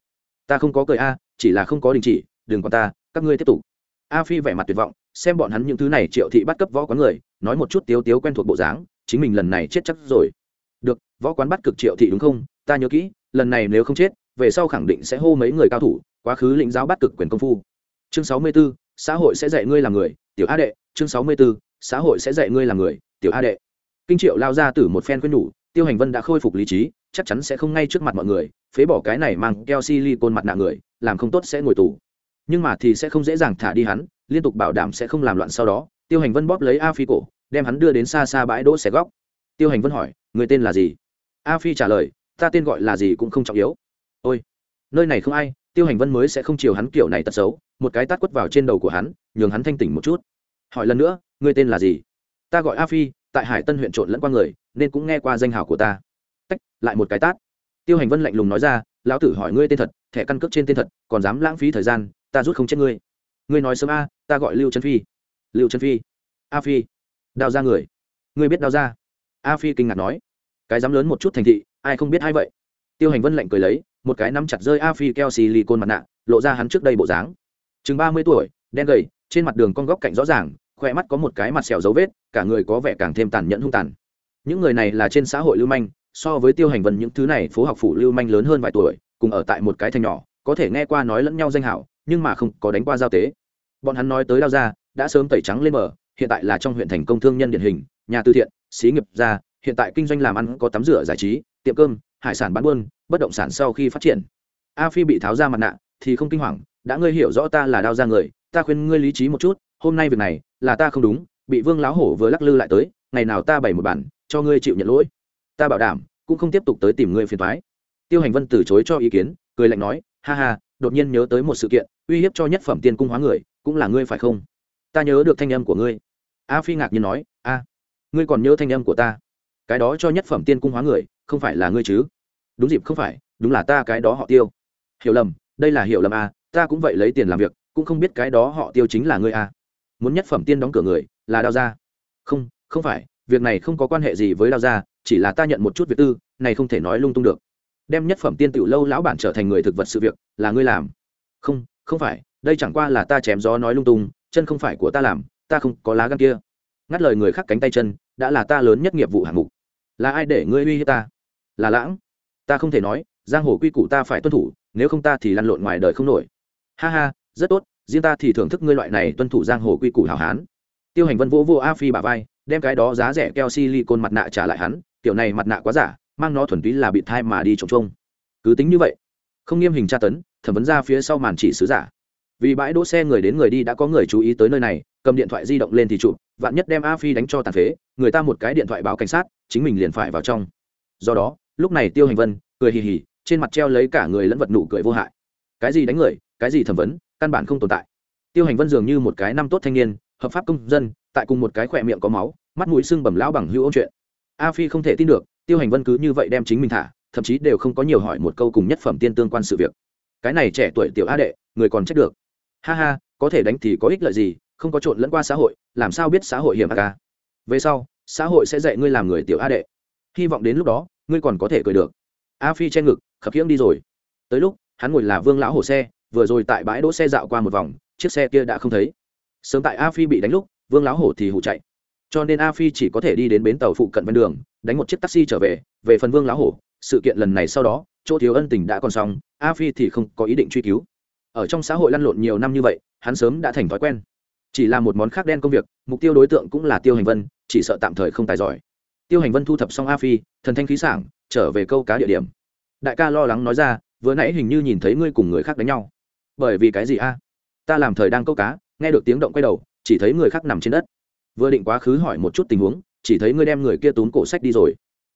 Ta không có cười a, chỉ là không có đình chỉ, đừng quan ta, các ngươi tiếp tục. A phi vẻ mặt tuyệt vọng, xem bọn hắn những thứ này triệu thị bắt cấp võ quán người, nói một chút tiếu tiếu quen thuộc bộ dáng chính mình lần này chết chắc rồi. Được võ quán bắt cực triệu thị đúng không? Ta nhớ kỹ lần này nếu không chết về sau khẳng định sẽ hô mấy người cao thủ quá khứ lĩnh giáo bắt cực quyền công phu. Chương sáu mươi 64, xã hội sẽ dạy ngươi làm người tiểu a đệ. Chương sáu mươi 64, xã hội sẽ dạy ngươi làm người tiểu a đệ. Kinh triệu lao ra từ một phen quên nhủ tiêu hành vân đã khôi phục lý trí chắc chắn sẽ không ngay trước mặt mọi người phế bỏ cái này mang keo silicon mặt nạ người làm không tốt sẽ ngồi tù. Nhưng mà thì sẽ không dễ dàng thả đi hắn liên tục bảo đảm sẽ không làm loạn sau đó. Tiêu hành vân bóp lấy a phi cổ đem hắn đưa đến xa xa bãi đỗ xe góc. Tiêu hành vân hỏi, người tên là gì? A phi trả lời, ta tên gọi là gì cũng không trọng yếu. Ôi, nơi này không ai, tiêu hành vân mới sẽ không chiều hắn kiểu này tật xấu, một cái tát quất vào trên đầu của hắn, nhường hắn thanh tỉnh một chút. Hỏi lần nữa, người tên là gì? Ta gọi a phi, tại hải tân huyện trộn lẫn qua người, nên cũng nghe qua danh hào của ta. Tách, lại một cái tát. Tiêu hành vân lạnh lùng nói ra, lão tử hỏi ngươi tên thật, thẻ căn cước trên tên thật, còn dám lãng phí thời gian, ta rút không chết ngươi. Ngươi nói sớm a, ta gọi lưu trần phi. Lưu trần phi. A phi đao ra người. Ngươi biết đao ra? A phi kinh ngạc nói. Cái dám lớn một chút thành thị, ai không biết hay vậy? Tiêu hành vân lạnh cười lấy, một cái nắm chặt rơi a phi keo xì lì côn mặt nạ, lộ ra hắn trước đây bộ dáng. Chừng ba mươi tuổi, đen gầy, trên mặt đường con góc cạnh rõ ràng khoe mắt có một cái mặt sẹo dấu vết, cả người có vẻ càng thêm tàn nhẫn hung tàn. Những người này là trên xã hội lưu manh, so với tiêu hành vân những thứ này phố học phủ lưu manh lớn hơn vài tuổi, cùng ở tại một cái thành nhỏ, có thể nghe qua nói lẫn nhau danh hảo, nhưng mà không có đánh qua giao tế. Bọn hắn nói tới đao ra, đã sớm tẩy trắng lên mở hiện tại là trong huyện thành công thương nhân điển hình, nhà tư thiện, xí nghiệp gia hiện tại kinh doanh làm ăn có tắm rửa giải trí, tiệm cơm, hải sản bán buôn, bất động sản sau khi phát triển. A phi bị tháo ra mặt nạ thì không kinh hoàng, đã ngươi hiểu rõ ta là đao ra người, ta khuyên ngươi lý trí một chút, hôm nay việc này là ta không đúng, bị vương láo hổ vừa lắc lư lại tới, ngày nào ta bày một bản, cho ngươi chịu nhận lỗi. Ta bảo đảm, cũng không tiếp tục tới tìm ngươi phiền thoái tiêu hành vân từ chối cho ý kiến, cười lạnh nói, ha ha, đột nhiên nhớ tới một sự kiện, uy hiếp cho nhất phẩm tiên cung hóa người, cũng là ngươi phải không? Ta nhớ được thanh âm của ngươi a phi ngạc nhiên nói, a, ngươi còn nhớ thanh âm của ta? Cái đó cho nhất phẩm tiên cung hóa người, không phải là ngươi chứ? Đúng dịp, không phải, đúng là ta cái đó họ tiêu. Hiểu lầm, đây là hiểu lầm a, ta cũng vậy lấy tiền làm việc, cũng không biết cái đó họ tiêu chính là ngươi a. Muốn nhất phẩm tiên đóng cửa người, là đao gia. Không không phải, việc này không có quan hệ gì với đao gia, chỉ là ta nhận một chút việc tư, này không thể nói lung tung được. Đem nhất phẩm tiên tiểu lâu lão bản trở thành người thực vật sự việc, là ngươi làm. Không không phải, đây chẳng qua là ta chém gió nói lung tung, chân không phải của ta làm ta không có lá gan kia. Ngắt lời người khác cánh tay chân, đã là ta lớn nhất nghiệp vụ hạng mục. Là ai để ngươi uy hiếp ta? Là lãng. Ta không thể nói, giang hồ quy củ ta phải tuân thủ, nếu không ta thì lăn lộn ngoài đời không nổi. Ha ha, rất tốt, riêng ta thì thưởng thức ngươi loại này tuân thủ giang hồ quy củ hảo hán. Tiêu hành vân vỗ vô a phi bà vai, đem cái đó giá rẻ keo silicon mặt nạ trả lại hắn, kiểu này mặt nạ quá giả, mang nó thuần túy là bị thai mà đi trồng trông cứ tính như vậy. Không nghiêm hình tra tấn, thẩm vấn ra phía sau màn chỉ sứ giả vì bãi đỗ xe người đến người đi đã có người chú ý tới nơi này, cầm điện thoại di động lên thì chụp, vạn nhất đem a phi đánh cho tàn phế, người ta một cái điện thoại báo cảnh sát, chính mình liền phải vào trong. Do đó, lúc này tiêu hành vân cười hì hì, trên mặt treo lấy cả người lẫn vật nụ cười vô hại. Cái gì đánh người, cái gì thẩm vấn, căn bản không tồn tại. Tiêu hành vân dường như một cái năm tốt thanh niên, hợp pháp công dân, tại cùng một cái khỏe miệng có máu, mắt mũi sưng bầm lão bằng hữu ôn chuyện. A phi không thể tin được, tiêu hành vân cứ như vậy đem chính mình thả, thậm chí đều không có nhiều hỏi một câu cùng nhất phẩm tiên tương quan sự việc. Cái này trẻ tuổi tiểu a đệ, người còn trách được ha ha, có thể đánh thì có ích lợi gì, không có trộn lẫn qua xã hội, làm sao biết xã hội hiểm ác ca về sau, xã hội sẽ dạy ngươi làm người tiểu a đệ. Hy vọng đến lúc đó, ngươi còn có thể cười được. A phi che ngực, khập khiễng đi rồi. Tới lúc, hắn ngồi là vương lão hổ xe, vừa rồi tại bãi đỗ xe dạo qua một vòng, chiếc xe kia đã không thấy. Sớm tại a phi bị đánh lúc, vương lão hổ thì hụ chạy. Cho nên a phi chỉ có thể đi đến bến tàu phụ cận ven đường, đánh một chiếc taxi trở về về phần vương lão hổ, sự kiện lần này sau đó, chỗ thiếu ân tình đã còn xong, a phi thì không có ý định truy cứu ở trong xã hội lăn lộn nhiều năm như vậy, hắn sớm đã thành thói quen. Chỉ là một món khác đen công việc, mục tiêu đối tượng cũng là tiêu hành vân, chỉ sợ tạm thời không tài giỏi. Tiêu hành vân thu thập xong a phi, thần thanh khí sảng, trở về câu cá địa điểm. Đại ca lo lắng nói ra, vừa nãy hình như nhìn thấy ngươi cùng người khác đánh nhau. Bởi vì cái gì a? Ta làm thời đang câu cá, nghe được tiếng động quay đầu, chỉ thấy người khác nằm trên đất. Vừa định quá khứ hỏi một chút tình huống, chỉ thấy ngươi đem người kia túm cổ sách đi rồi.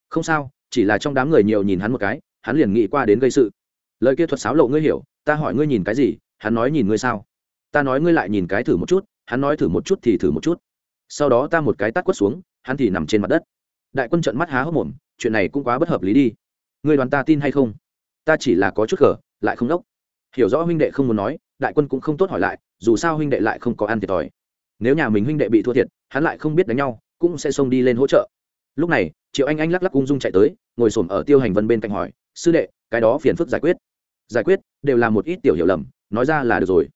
Không sao, chỉ là trong đám người nhiều nhìn hắn một cái, hắn liền nghĩ qua đến gây sự. Lời kia thuật sáo lộ ngươi hiểu ta hỏi ngươi nhìn cái gì, hắn nói nhìn ngươi sao? Ta nói ngươi lại nhìn cái thử một chút, hắn nói thử một chút thì thử một chút. Sau đó ta một cái tắt quất xuống, hắn thì nằm trên mặt đất. Đại quân trận mắt há hốc mồm, chuyện này cũng quá bất hợp lý đi. Người đoàn ta tin hay không? Ta chỉ là có chút cờ lại không đốc. Hiểu rõ huynh đệ không muốn nói, đại quân cũng không tốt hỏi lại, dù sao huynh đệ lại không có ăn thiệt thòi. Nếu nhà mình huynh đệ bị thua thiệt, hắn lại không biết đánh nhau, cũng sẽ xông đi lên hỗ trợ. Lúc này, triệu anh anh lắc lắc ung dung chạy tới, ngồi s ổ m ở tiêu hành vân bên cạnh hỏi, sư đệ, cái đó phiền phức giải quyết giải quyết, đều là một ít tiểu hiểu lầm, nói ra là được rồi.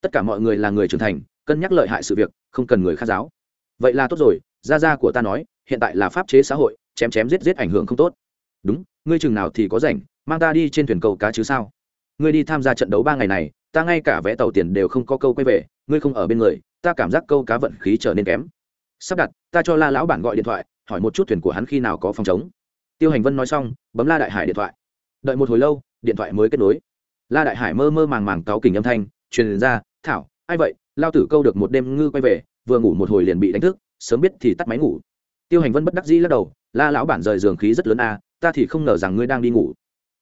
Tất cả mọi người là người trưởng thành, cân nhắc lợi hại sự việc, không cần người khác giáo. Vậy là tốt rồi, gia gia của ta nói, hiện tại là pháp chế xã hội, chém chém giết giết ảnh hưởng không tốt. Đúng, ngươi chừng nào thì có rảnh, mang ta đi trên thuyền cầu cá chứ sao? Ngươi đi tham gia trận đấu ba ngày này, ta ngay cả vé tàu tiền đều không có câu quay về, ngươi không ở bên người, ta cảm giác câu cá vận khí trở nên kém. Sắp đặt, ta cho la lão bản gọi điện thoại, hỏi một chút thuyền của hắn khi nào có phòng chống tiêu hành vân nói xong, bấm la đại hải điện thoại. Đợi một hồi lâu điện thoại mới kết nối. La đại hải mơ mơ màng màng cáo kỉnh âm thanh truyền ra thảo ai vậy? Lao tử câu được một đêm ngư quay về vừa ngủ một hồi liền bị đánh thức sớm biết thì tắt máy ngủ. Tiêu hành vân bất đắc dĩ lắc đầu la lão bản rời giường khí rất lớn a à, ta thì không ngờ rằng ngươi đang đi ngủ.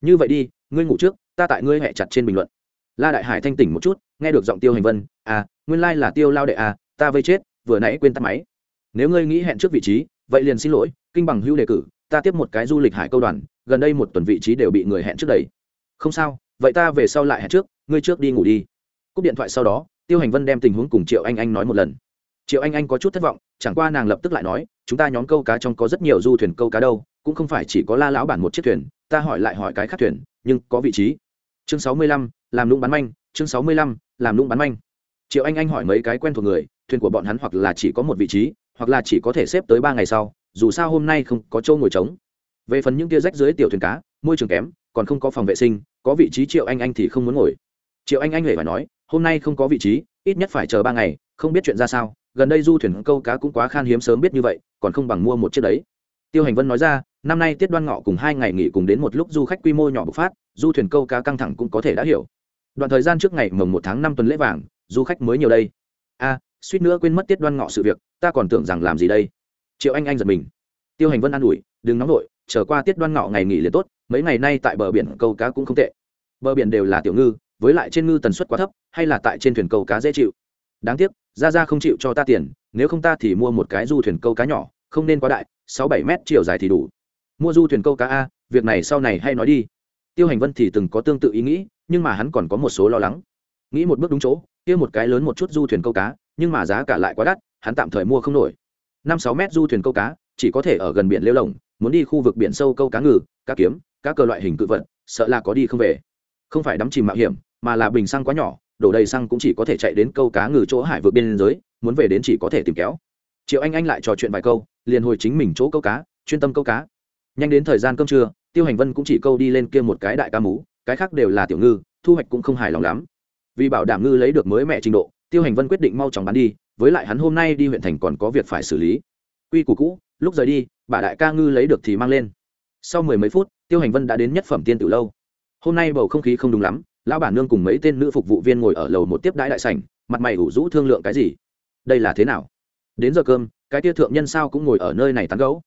Như vậy đi ngươi ngủ trước ta tại ngươi hẹ chặt trên bình luận. La đại hải thanh tỉnh một chút nghe được giọng tiêu hành vân à nguyên lai là tiêu lao đệ à ta vây chết vừa nãy quên tắt máy. Nếu ngươi nghĩ hẹn trước vị trí vậy liền xin lỗi kinh bằng hưu đề cử ta tiếp một cái du lịch hải câu đoàn gần đây một tuần vị trí đều bị người hẹn trước đầy không sao, vậy ta về sau lại hẹn trước, ngươi trước đi ngủ đi. Cúp điện thoại sau đó, tiêu hành vân đem tình huống cùng triệu anh anh nói một lần. Triệu anh anh có chút thất vọng, chẳng qua nàng lập tức lại nói, chúng ta nhóm câu cá trong có rất nhiều du thuyền câu cá đâu, cũng không phải chỉ có la lão bản một chiếc thuyền, ta hỏi lại hỏi cái khác thuyền, nhưng có vị trí. Chương sáu mươi lăm, làm lũng bán manh, chương sáu mươi lăm, làm lũng bán manh. Triệu anh anh hỏi mấy cái quen thuộc người, thuyền của bọn hắn hoặc là chỉ có một vị trí, hoặc là chỉ có thể xếp tới ba ngày sau, dù sao hôm nay không có chỗ ngồi trống. Về phần những kia rách dưới tiểu thuyền cá, môi trường kém, còn không có phòng vệ sinh có vị trí triệu anh anh thì không muốn ngồi. Triệu anh anh hề phải nói, hôm nay không có vị trí, ít nhất phải chờ ba ngày, không biết chuyện ra sao, gần đây du thuyền câu cá cũng quá khan hiếm sớm biết như vậy, còn không bằng mua một chiếc đấy. Tiêu hành vân nói ra, năm nay tiết đoan ngọ cùng hai ngày nghỉ cùng đến một lúc du khách quy mô nhỏ bộc phát, du thuyền câu cá căng thẳng cũng có thể đã hiểu. Đoạn thời gian trước ngày mồng một tháng năm tuần lễ vàng, du khách mới nhiều đây. A, suýt nữa quên mất tiết đoan ngọ sự việc, ta còn tưởng rằng làm gì đây. Triệu anh anh giật mình. Tiêu hành vân an ủi, đừng nóng vội trở qua tiết đoan ngọ ngày nghỉ liền tốt mấy ngày nay tại bờ biển câu cá cũng không tệ. Bờ biển đều là tiểu ngư, với lại trên ngư tần suất quá thấp, hay là tại trên thuyền câu cá dễ chịu. Đáng tiếc ra ra không chịu cho ta tiền, nếu không ta thì mua một cái du thuyền câu cá nhỏ, không nên quá đại, sáu bảy mét chiều dài thì đủ. Mua du thuyền câu cá a, việc này sau này hay nói đi. Tiêu hành vân thì từng có tương tự ý nghĩ, nhưng mà hắn còn có một số lo lắng. Nghĩ một bước đúng chỗ, kia một cái lớn một chút du thuyền câu cá, nhưng mà giá cả lại quá đắt, hắn tạm thời mua không nổi. Năm sáu mét du thuyền câu cá, chỉ có thể ở gần biển lêu lồng muốn đi khu vực biển sâu câu cá ngừ, cá kiếm, cá cờ loại hình cự vật, sợ là có đi không về. Không phải đắm chìm mạo hiểm, mà là bình xăng quá nhỏ, đổ đầy xăng cũng chỉ có thể chạy đến câu cá ngừ chỗ hải vượt biên giới, muốn về đến chỉ có thể tìm kéo. Triệu anh anh lại trò chuyện vài câu, liền hồi chính mình chỗ câu cá, chuyên tâm câu cá. Nhanh đến thời gian cơm trưa, tiêu hành vân cũng chỉ câu đi lên kia một cái đại ca mú, cái khác đều là tiểu ngư, thu hoạch cũng không hài lòng lắm. Vì bảo đảm ngư lấy được mới mẹ trình độ, tiêu hành vân quyết định mau chóng bán đi, với lại hắn hôm nay đi huyện thành còn có việc phải xử lý. Quy củ cũ, lúc rời đi bà đại ca ngư lấy được thì mang lên. Sau mười mấy phút, tiêu hành vân đã đến nhất phẩm tiên tử lâu. Hôm nay bầu không khí không đúng lắm, lão bản nương cùng mấy tên nữ phục vụ viên ngồi ở lầu một tiếp đãi đại sảnh, mặt mày ủ rũ thương lượng cái gì? Đây là thế nào? Đến giờ cơm, cái tia thượng nhân sao cũng ngồi ở nơi này tán gấu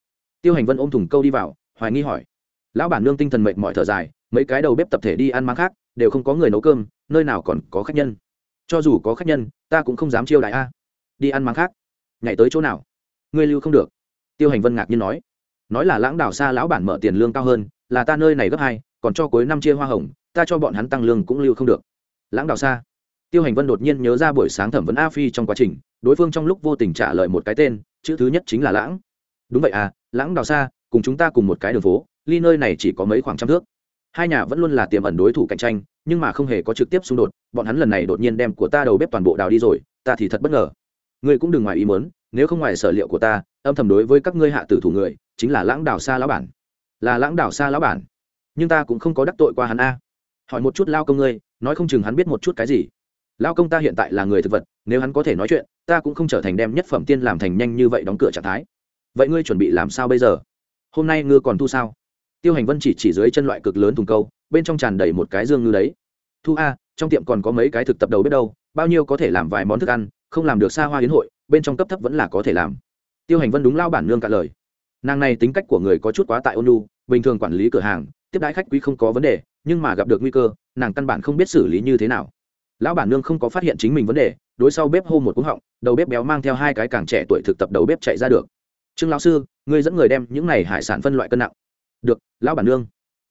tiêu hành vân ôm thùng câu đi vào, hoài nghi hỏi. Lão bản nương tinh thần mệt mỏi thở dài, mấy cái đầu bếp tập thể đi ăn mang khác, đều không có người nấu cơm, nơi nào còn có khách nhân? Cho dù có khách nhân, ta cũng không dám chiêu đại a. Đi ăn mang khác. Nhảy tới chỗ nào? Ngươi lưu không được tiêu hành vân ngạc nhiên nói nói là lãng đảo xa lão bản mở tiền lương cao hơn, là ta nơi này gấp hai, còn cho cuối năm chia hoa hồng, ta cho bọn hắn tăng lương cũng lưu không được. Lãng đảo xa? Tiêu hành vân đột nhiên nhớ ra buổi sáng thẩm vấn a phi trong quá trình, đối phương trong lúc vô tình trả lời một cái tên, chữ thứ nhất chính là lãng. Đúng vậy à lãng đào xa, cùng chúng ta cùng một cái đường phố, ly nơi này chỉ có mấy khoảng trăm thước. Hai nhà vẫn luôn là tiềm ẩn đối thủ cạnh tranh, nhưng mà không hề có trực tiếp xung đột, bọn hắn lần này đột nhiên đem của ta đầu bếp toàn bộ đào đi rồi, ta thì thật bất ngờ. Ngươi cũng đừng ngoài ý muốn nếu không ngoài sở liệu của ta, âm thầm đối với các ngươi hạ tử thủ người, chính là lãng đảo xa lão bản. Là lãng đảo xa lão bản. Nhưng ta cũng không có đắc tội qua hắn a. Hỏi một chút lao công ngươi, nói không chừng hắn biết một chút cái gì. Lao công ta hiện tại là người thực vật, nếu hắn có thể nói chuyện, ta cũng không trở thành đem nhất phẩm tiên làm thành nhanh như vậy đóng cửa trạng thái. Vậy ngươi chuẩn bị làm sao bây giờ? Hôm nay ngư còn thu sao? Tiêu hành vân chỉ chỉ dưới chân loại cực lớn thùng câu, bên trong tràn đầy một cái dương ngư đấy. Thu a, trong tiệm còn có mấy cái thực tập đầu biết đâu, bao nhiêu có thể làm vài món thức ăn, không làm được xa hoa hiến hội bên trong cấp thấp vẫn là có thể làm. Tiêu hành vân đúng lao bản nương cả lời. Nàng này tính cách của người có chút quá tại ôn lu bình thường quản lý cửa hàng, tiếp đãi khách quý không có vấn đề, nhưng mà gặp được nguy cơ, nàng căn bản không biết xử lý như thế nào. Lão bản nương không có phát hiện chính mình vấn đề, đối sau bếp hô một cúng họng, đầu bếp béo mang theo hai cái càng trẻ tuổi thực tập đầu bếp chạy ra được. Trương lão sư, ngươi dẫn người đem những này hải sản phân loại cân nặng. Được, lão bản nương.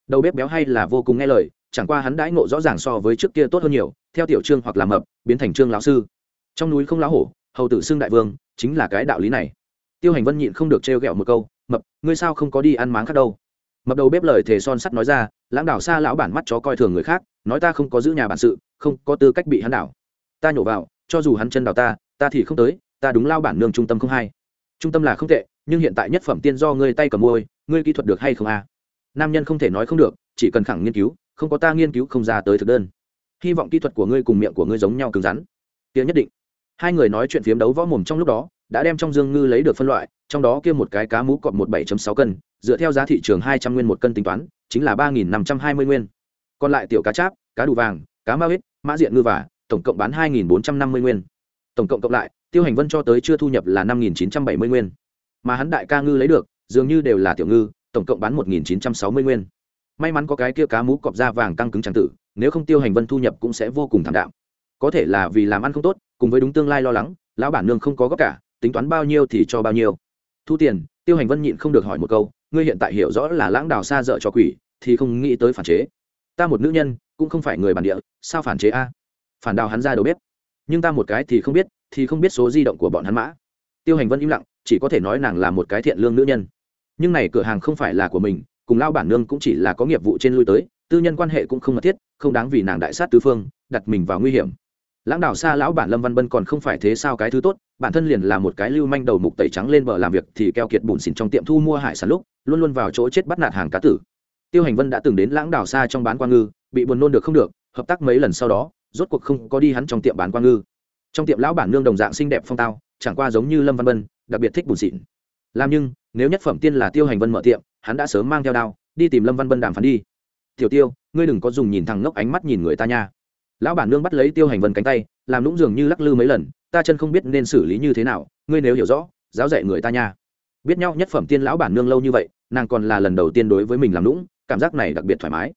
Đầu bếp béo hay là vô cùng nghe lời, chẳng qua hắn đãi ngộ rõ ràng so với trước kia tốt hơn nhiều, theo tiểu trương hoặc làm mập, biến thành trương lão sư. Trong núi không lão hổ hầu tử xưng đại vương, chính là cái đạo lý này. Tiêu hành vân nhịn không được trêu ghẹo một câu, mập, ngươi sao không có đi ăn máng khác đâu? Mập đầu bếp lời thề son sắt nói ra, lãng đảo xa lão bản mắt chó coi thường người khác, nói ta không có giữ nhà bản sự, không có tư cách bị hắn đảo. Ta nhổ vào, cho dù hắn chân đào ta ta thì không tới, ta đúng lao bản nương trung tâm không hay. Trung tâm là không tệ, nhưng hiện tại nhất phẩm tiên do ngươi tay cầm môi, ngươi kỹ thuật được hay không à? nam nhân không thể nói không được, chỉ cần khẳng nghiên cứu, không có ta nghiên cứu không ra tới thực đơn. Hy vọng kỹ thuật của ngươi cùng miệng của ngươi giống nhau cứng rắn. Kia nhất định hai người nói chuyện phiếm đấu võ mồm trong lúc đó, đã đem trong dương ngư lấy được phân loại, trong đó kia một cái cá mú cọp một bảy sáu cân, dựa theo giá thị trường hai trăm nguyên một cân tính toán, chính là ba nghìn năm trăm hai mươi nguyên. Còn lại tiểu cá cháp, cá đủ vàng, cá ma huyết, mã diện ngư và, tổng cộng bán hai nghìn bốn trăm năm mươi nguyên. Tổng cộng cộng lại, tiêu hành vân cho tới chưa thu nhập là năm nghìn chín trăm bảy mươi nguyên. Mà hắn đại ca ngư lấy được, dường như đều là tiểu ngư, tổng cộng bán một nghìn chín trăm sáu mươi nguyên. May mắn có cái kia cá mú cọp da vàng căng cứng tràng tử, nếu không tiêu hành vân thu nhập cũng sẽ vô cùng thảm đạm có thể là vì làm ăn không tốt, cùng với đúng tương lai lo lắng, lão bản nương không có góp cả, tính toán bao nhiêu thì cho bao nhiêu. Thu tiền, tiêu hành vân nhịn không được hỏi một câu, ngươi hiện tại hiểu rõ là lãng đào xa dợ cho quỷ, thì không nghĩ tới phản chế. Ta một nữ nhân, cũng không phải người bản địa, sao phản chế a? Phản đào hắn ra đầu bếp. Nhưng ta một cái thì không biết, thì không biết số di động của bọn hắn mã. Tiêu hành vân im lặng, chỉ có thể nói nàng là một cái thiện lương nữ nhân. Nhưng này cửa hàng không phải là của mình, cùng lao bản nương cũng chỉ là có nghiệp vụ trên lui tới, tư nhân quan hệ cũng không mật thiết, không đáng vì nàng đại sát tứ phương, đặt mình vào nguy hiểm lãng đảo xa lão bản lâm văn bân còn không phải thế sao cái thứ tốt, bản thân liền là một cái lưu manh đầu mục tẩy trắng lên bờ làm việc thì keo kiệt bùn xỉn trong tiệm thu mua hải sản lúc, luôn luôn vào chỗ chết bắt nạt hàng cá tử. Tiêu hành vân đã từng đến lãng đảo xa trong bán quan ngư, bị buồn nôn được không được, hợp tác mấy lần sau đó, rốt cuộc không có đi hắn trong tiệm bán quan ngư. Trong tiệm lão bản nương đồng dạng xinh đẹp phong tao, chẳng qua giống như lâm văn bân, đặc biệt thích bùn xỉn. Làm nhưng, nếu nhất phẩm tiên là tiêu hành vân mở tiệm, hắn đã sớm mang theo đao, đi tìm lâm văn bân đàm phán đi. Tiểu tiêu, ngươi đừng có dùng nhìn thằng ngốc ánh mắt nhìn người ta nha lão bản nương bắt lấy tiêu hành vân cánh tay, làm lũng dường như lắc lư mấy lần, ta chân không biết nên xử lý như thế nào, ngươi nếu hiểu rõ, giáo dạy người ta nha. Biết nhau nhất phẩm tiên lão bản nương lâu như vậy, nàng còn là lần đầu tiên đối với mình làm lũng cảm giác này đặc biệt thoải mái.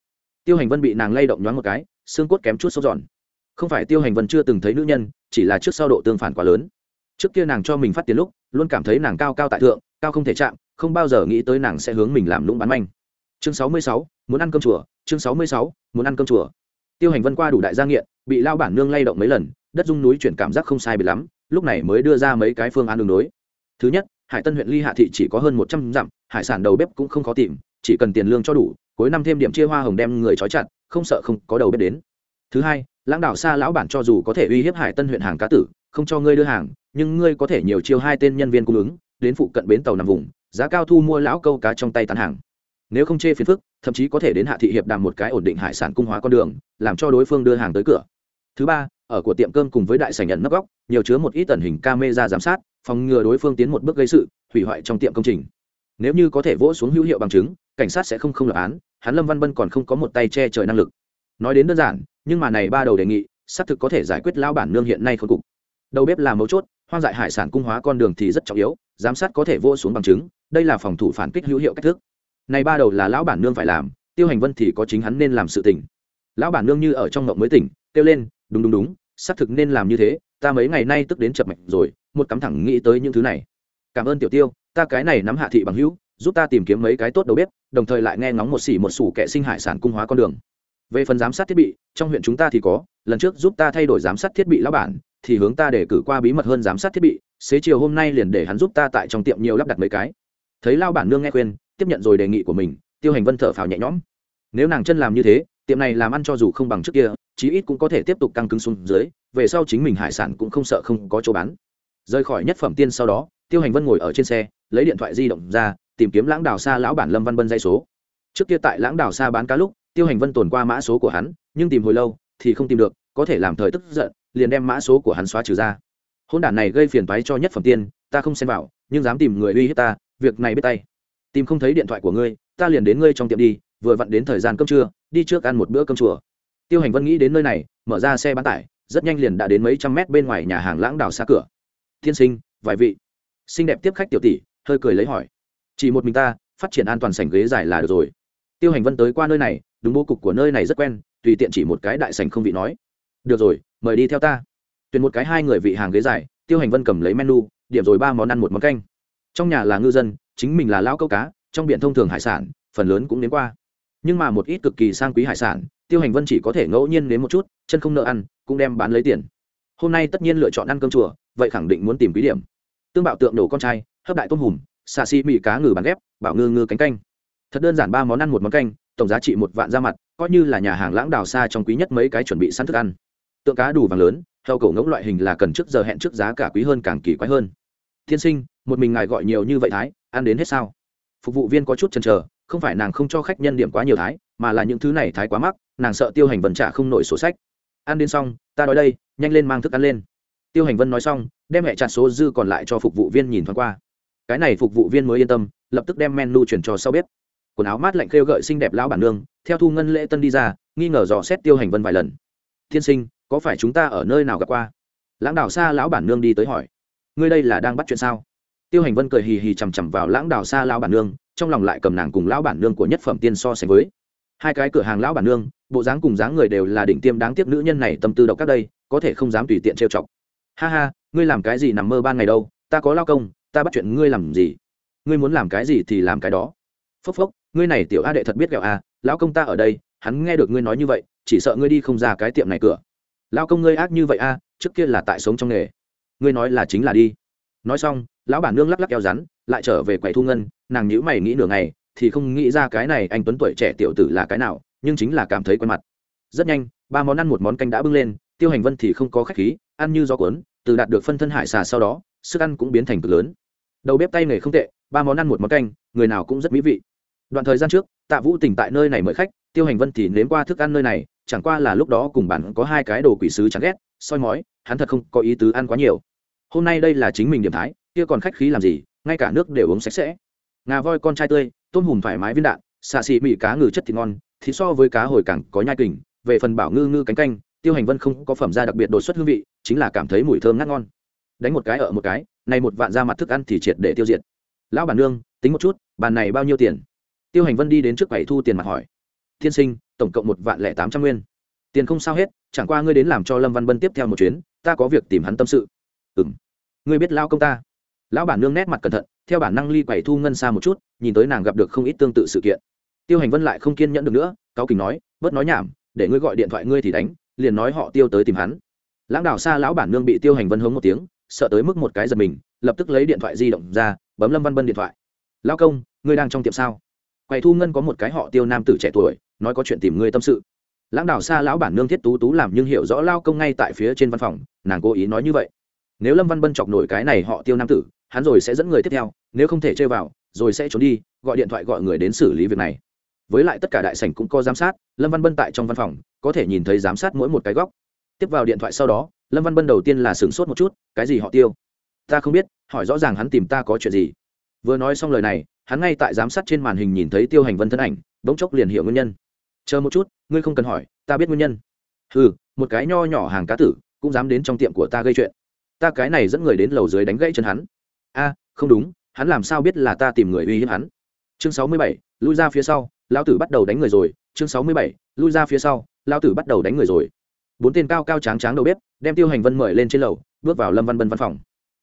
Tiêu hành vân bị nàng lay động nhoáng một cái, xương cốt kém chút sốt giòn. Không phải tiêu hành vân chưa từng thấy nữ nhân, chỉ là trước sau độ tương phản quá lớn. Trước kia nàng cho mình phát tiền lúc, luôn cảm thấy nàng cao cao tại thượng, cao không thể chạm, không bao giờ nghĩ tới nàng sẽ hướng mình làm lũng bán manh. Chương sáu mươi sáu, muốn ăn cơm chùa, chương sáu mươi sáu, muốn ăn cơm chùa tiêu hành vân qua đủ đại gia nghiện, bị lao bản nương lay động mấy lần, đất dung núi chuyển cảm giác không sai bị lắm, lúc này mới đưa ra mấy cái phương án đường đối. Thứ nhất, hải tân huyện ly hạ thị chỉ có hơn một trăm dặm, hải sản đầu bếp cũng không khó tìm, chỉ cần tiền lương cho đủ, cuối năm thêm điểm chia hoa hồng đem người trói chặt, không sợ không có đầu bếp đến. Thứ hai, lãng đạo xa lão bản cho dù có thể uy hiếp hải tân huyện hàng cá tử, không cho ngươi đưa hàng, nhưng ngươi có thể nhiều chiêu hai tên nhân viên cung ứng, đến phụ cận bến tàu nằm vùng, giá cao thu mua lão câu cá trong tay tán hàng nếu không chê phiền phức, thậm chí có thể đến hạ thị hiệp đàm một cái ổn định hải sản cung hóa con đường, làm cho đối phương đưa hàng tới cửa. Thứ ba, ở của tiệm cơm cùng với đại sảnh nhận nấp góc, nhiều chứa một ít tần hình camera giám sát, phòng ngừa đối phương tiến một bước gây sự, hủy hoại trong tiệm công trình. Nếu như có thể vỗ xuống hữu hiệu bằng chứng, cảnh sát sẽ không không lập án, hắn lâm văn bân còn không có một tay che trời năng lực. Nói đến đơn giản, nhưng mà này ba đầu đề nghị, xác thực có thể giải quyết lao bản nương hiện nay khôi cục. Đầu bếp là mấu chốt, hoang dại hải sản cung hóa con đường thì rất trọng yếu, giám sát có thể vô xuống bằng chứng, đây là phòng thủ phản kích hữu hiệu cách thức này ba đầu là lão bản nương phải làm, tiêu hành vân thì có chính hắn nên làm sự tỉnh lão bản nương như ở trong ngộng mới tỉnh, kêu lên, đúng đúng đúng, xác thực nên làm như thế, ta mấy ngày nay tức đến chập mạch rồi, một cắm thẳng nghĩ tới những thứ này. Cảm ơn tiểu tiêu, ta cái này nắm hạ thị bằng hữu, giúp ta tìm kiếm mấy cái tốt đầu bếp, đồng thời lại nghe ngóng một xỉ một sủ kệ sinh hải sản cung hóa con đường. Về phần giám sát thiết bị, trong huyện chúng ta thì có, lần trước giúp ta thay đổi giám sát thiết bị lão bản, thì hướng ta để cử qua bí mật hơn giám sát thiết bị, xế chiều hôm nay liền để hắn giúp ta tại trong tiệm nhiều lắp đặt mấy cái. Thấy lao bản nương nghe khuyên tiếp nhận rồi đề nghị của mình, tiêu hành vân thở phào nhẹ nhõm. Nếu nàng chân làm như thế, tiệm này làm ăn cho dù không bằng trước kia, chí ít cũng có thể tiếp tục căng cứng xuống dưới, về sau chính mình hải sản cũng không sợ không có chỗ bán. Rời khỏi nhất phẩm tiên sau đó, tiêu hành vân ngồi ở trên xe, lấy điện thoại di động ra, tìm kiếm lãng đào xa lão bản lâm văn vân dây số. Trước kia tại lãng đào xa bán cá lúc, tiêu hành vân tồn qua mã số của hắn, nhưng tìm hồi lâu thì không tìm được, có thể làm thời tức giận, liền đem mã số của hắn xóa trừ ra. Hôn đản này gây phiền toái cho nhất phẩm tiên, ta không xem vào, nhưng dám tìm người uy hiếp ta, việc này biết tay tìm không thấy điện thoại của ngươi, ta liền đến ngươi trong tiệm đi, vừa vặn đến thời gian cơm trưa, đi trước ăn một bữa cơm chùa. Tiêu hành vân nghĩ đến nơi này, mở ra xe bán tải, rất nhanh liền đã đến mấy trăm mét bên ngoài nhà hàng lãng đào xa cửa. Thiên sinh, vài vị. Xinh đẹp tiếp khách tiểu tỷ, hơi cười lấy hỏi. Chỉ một mình ta, phát triển an toàn sảnh ghế dài là được rồi. Tiêu hành vân tới qua nơi này, đúng bố cục của nơi này rất quen, tùy tiện chỉ một cái đại sảnh không vị nói. Được rồi, mời đi theo ta. Tuyển một cái hai người vị hàng ghế dài, tiêu hành vân cầm lấy menu, điểm rồi ba món ăn một món canh. Trong nhà là ngư dân chính mình là lao câu cá, trong biển thông thường hải sản, phần lớn cũng đến qua. Nhưng mà một ít cực kỳ sang quý hải sản, tiêu hành vân chỉ có thể ngẫu nhiên đến một chút, chân không nợ ăn, cũng đem bán lấy tiền. Hôm nay tất nhiên lựa chọn ăn cơm chùa, vậy khẳng định muốn tìm quý điểm. Tương bạo tượng đổ con trai, hấp đại tôm hùm, xà xi mì cá ngừ bán ghép, bảo ngư ngư cánh canh. Thật đơn giản ba món ăn một món canh, tổng giá trị một vạn ra mặt, coi như là nhà hàng lãng đào xa trong quý nhất mấy cái chuẩn bị sẵn thức ăn. Tượng cá đủ vàng lớn theo cổ ngỗng loại hình là cần trước giờ hẹn trước giá cả quý hơn càng kỳ quái hơn. Tiên sinh, một mình ngài gọi nhiều như vậy thái ăn đến hết sao? Phục vụ viên có chút chần chờ, không phải nàng không cho khách nhân điểm quá nhiều thái, mà là những thứ này thái quá mắc, nàng sợ tiêu hành vân trả không nổi sổ sách. Ăn đến xong, ta nói đây, nhanh lên mang thức ăn lên. Tiêu hành vân nói xong, đem mẹ chặt số dư còn lại cho phục vụ viên nhìn thoáng qua. Cái này phục vụ viên mới yên tâm, lập tức đem menu chuyển cho sau bếp. Quần áo mát lạnh khêu gợi xinh đẹp lão bản nương, theo thu ngân lễ tân đi ra, nghi ngờ dò xét tiêu hành vân vài lần. Thiên sinh, có phải chúng ta ở nơi nào gặp qua? Lãng đảo xa lão bản nương đi tới hỏi. Ngươi đây là đang bắt chuyện sao? Tiêu hành vân cười hì hì chằm chằm vào lãng đào xa lão bản nương, trong lòng lại cầm nàng cùng lão bản nương của nhất phẩm tiên so sánh với. Hai cái cửa hàng lão bản nương, bộ dáng cùng dáng người đều là đỉnh tiêm đáng tiếc nữ nhân này tâm tư độc các đây, có thể không dám tùy tiện trêu chọc. Ha ha, ngươi làm cái gì nằm mơ ban ngày đâu, ta có lao công, ta bắt chuyện ngươi làm gì? Ngươi muốn làm cái gì thì làm cái đó. Phốc phốc, ngươi này tiểu a đệ thật biết gẹo a, lão công ta ở đây, hắn nghe được ngươi nói như vậy, chỉ sợ ngươi đi không ra cái tiệm này cửa. Lao công ngươi ác như vậy a, trước kia là tại sống trong nghề. Ngươi nói là chính là đi. Nói xong lão bản nương lắc lắc eo rắn, lại trở về quầy thu ngân, nàng nhữ mày nghĩ nửa ngày, thì không nghĩ ra cái này anh tuấn tuổi trẻ tiểu tử là cái nào, nhưng chính là cảm thấy quen mặt. Rất nhanh, ba món ăn một món canh đã bưng lên, tiêu hành vân thì không có khách khí, ăn như gió cuốn, từ đạt được phân thân hải xà sau đó, sức ăn cũng biến thành cực lớn. Đầu bếp tay nghề không tệ, ba món ăn một món canh, người nào cũng rất mỹ vị. Đoạn thời gian trước, tạ vũ tỉnh tại nơi này mời khách, tiêu hành vân thì nếm qua thức ăn nơi này, chẳng qua là lúc đó cùng bản có hai cái đồ quỷ sứ chán ghét, soi mói, hắn thật không có ý tứ ăn quá nhiều. Hôm nay đây là chính mình điểm thái kia còn khách khí làm gì, ngay cả nước đều uống sạch sẽ. Ngà voi con trai tươi, tôm hùm thoải mái viên đạn xạ xị mị cá ngừ chất thịt ngon, thì so với cá hồi cẳng có nhai kình, về phần bảo ngư ngư cánh canh, tiêu hành vân không có phẩm gia đặc biệt đột xuất hương vị, chính là cảm thấy mùi thơm ngát ngon. Đánh một cái ở một cái, này một vạn ra mặt thức ăn thì triệt để tiêu diệt. Lão bản nương, tính một chút, bàn này bao nhiêu tiền? Tiêu hành vân đi đến trước quầy thu tiền mặt hỏi. Thiên sinh, tổng cộng một vạn lẻ tám trăm nguyên. Tiền không sao hết, chẳng qua ngươi đến làm cho lâm văn bân tiếp theo một chuyến, ta có việc tìm hắn tâm sự. Ừ m ngươi biết lao công ta? Lão bản nương nét mặt cẩn thận, theo bản năng ly quầy thu ngân xa một chút, nhìn tới nàng gặp được không ít tương tự sự kiện. Tiêu hành vân lại không kiên nhẫn được nữa cáo kình nói, bớt nói nhảm, để ngươi gọi điện thoại ngươi thì đánh, liền nói họ tiêu tới tìm hắn. Lãng đảo xa lão bản nương bị tiêu hành vân hống một tiếng, sợ tới mức một cái giật mình, lập tức lấy điện thoại di động ra, bấm lâm văn bân điện thoại. Lão công, ngươi đang trong tiệm sao? Quầy thu ngân có một cái họ tiêu nam tử trẻ tuổi, nói có chuyện tìm ngươi tâm sự. Lãng đảo xa lão bản nương thiết tú tú làm nhưng hiểu rõ lao công ngay tại phía trên văn phòng, nàng cố ý nói như vậy. Nếu lâm văn bân chọc nổi cái này họ tiêu nam tử hắn rồi sẽ dẫn người tiếp theo, nếu không thể chơi vào, rồi sẽ trốn đi, gọi điện thoại gọi người đến xử lý việc này. Với lại tất cả đại sảnh cũng có giám sát, lâm văn bân tại trong văn phòng, có thể nhìn thấy giám sát mỗi một cái góc. Tiếp vào điện thoại sau đó, lâm văn bân đầu tiên là sửng sốt một chút, cái gì họ tiêu? Ta không biết, hỏi rõ ràng hắn tìm ta có chuyện gì. Vừa nói xong lời này, hắn ngay tại giám sát trên màn hình nhìn thấy tiêu hành vân thân ảnh, bỗng chốc liền hiểu nguyên nhân. Chờ một chút, ngươi không cần hỏi, ta biết nguyên nhân. Ừ một cái nho nhỏ hàng cá tử, cũng dám đến trong tiệm của ta gây chuyện. Ta cái này dẫn người đến lầu dưới đánh gãy chân hắn a, không đúng, hắn làm sao biết là ta tìm người uy hiếp hắn? Chương sáu mươi bảy, lui ra phía sau, lão tử bắt đầu đánh người rồi. Chương sáu mươi bảy, lui ra phía sau, lão tử bắt đầu đánh người rồi. Bốn tên cao cao tráng tráng đầu bếp, đem tiêu hành vân mời lên trên lầu, bước vào lâm văn bân văn phòng.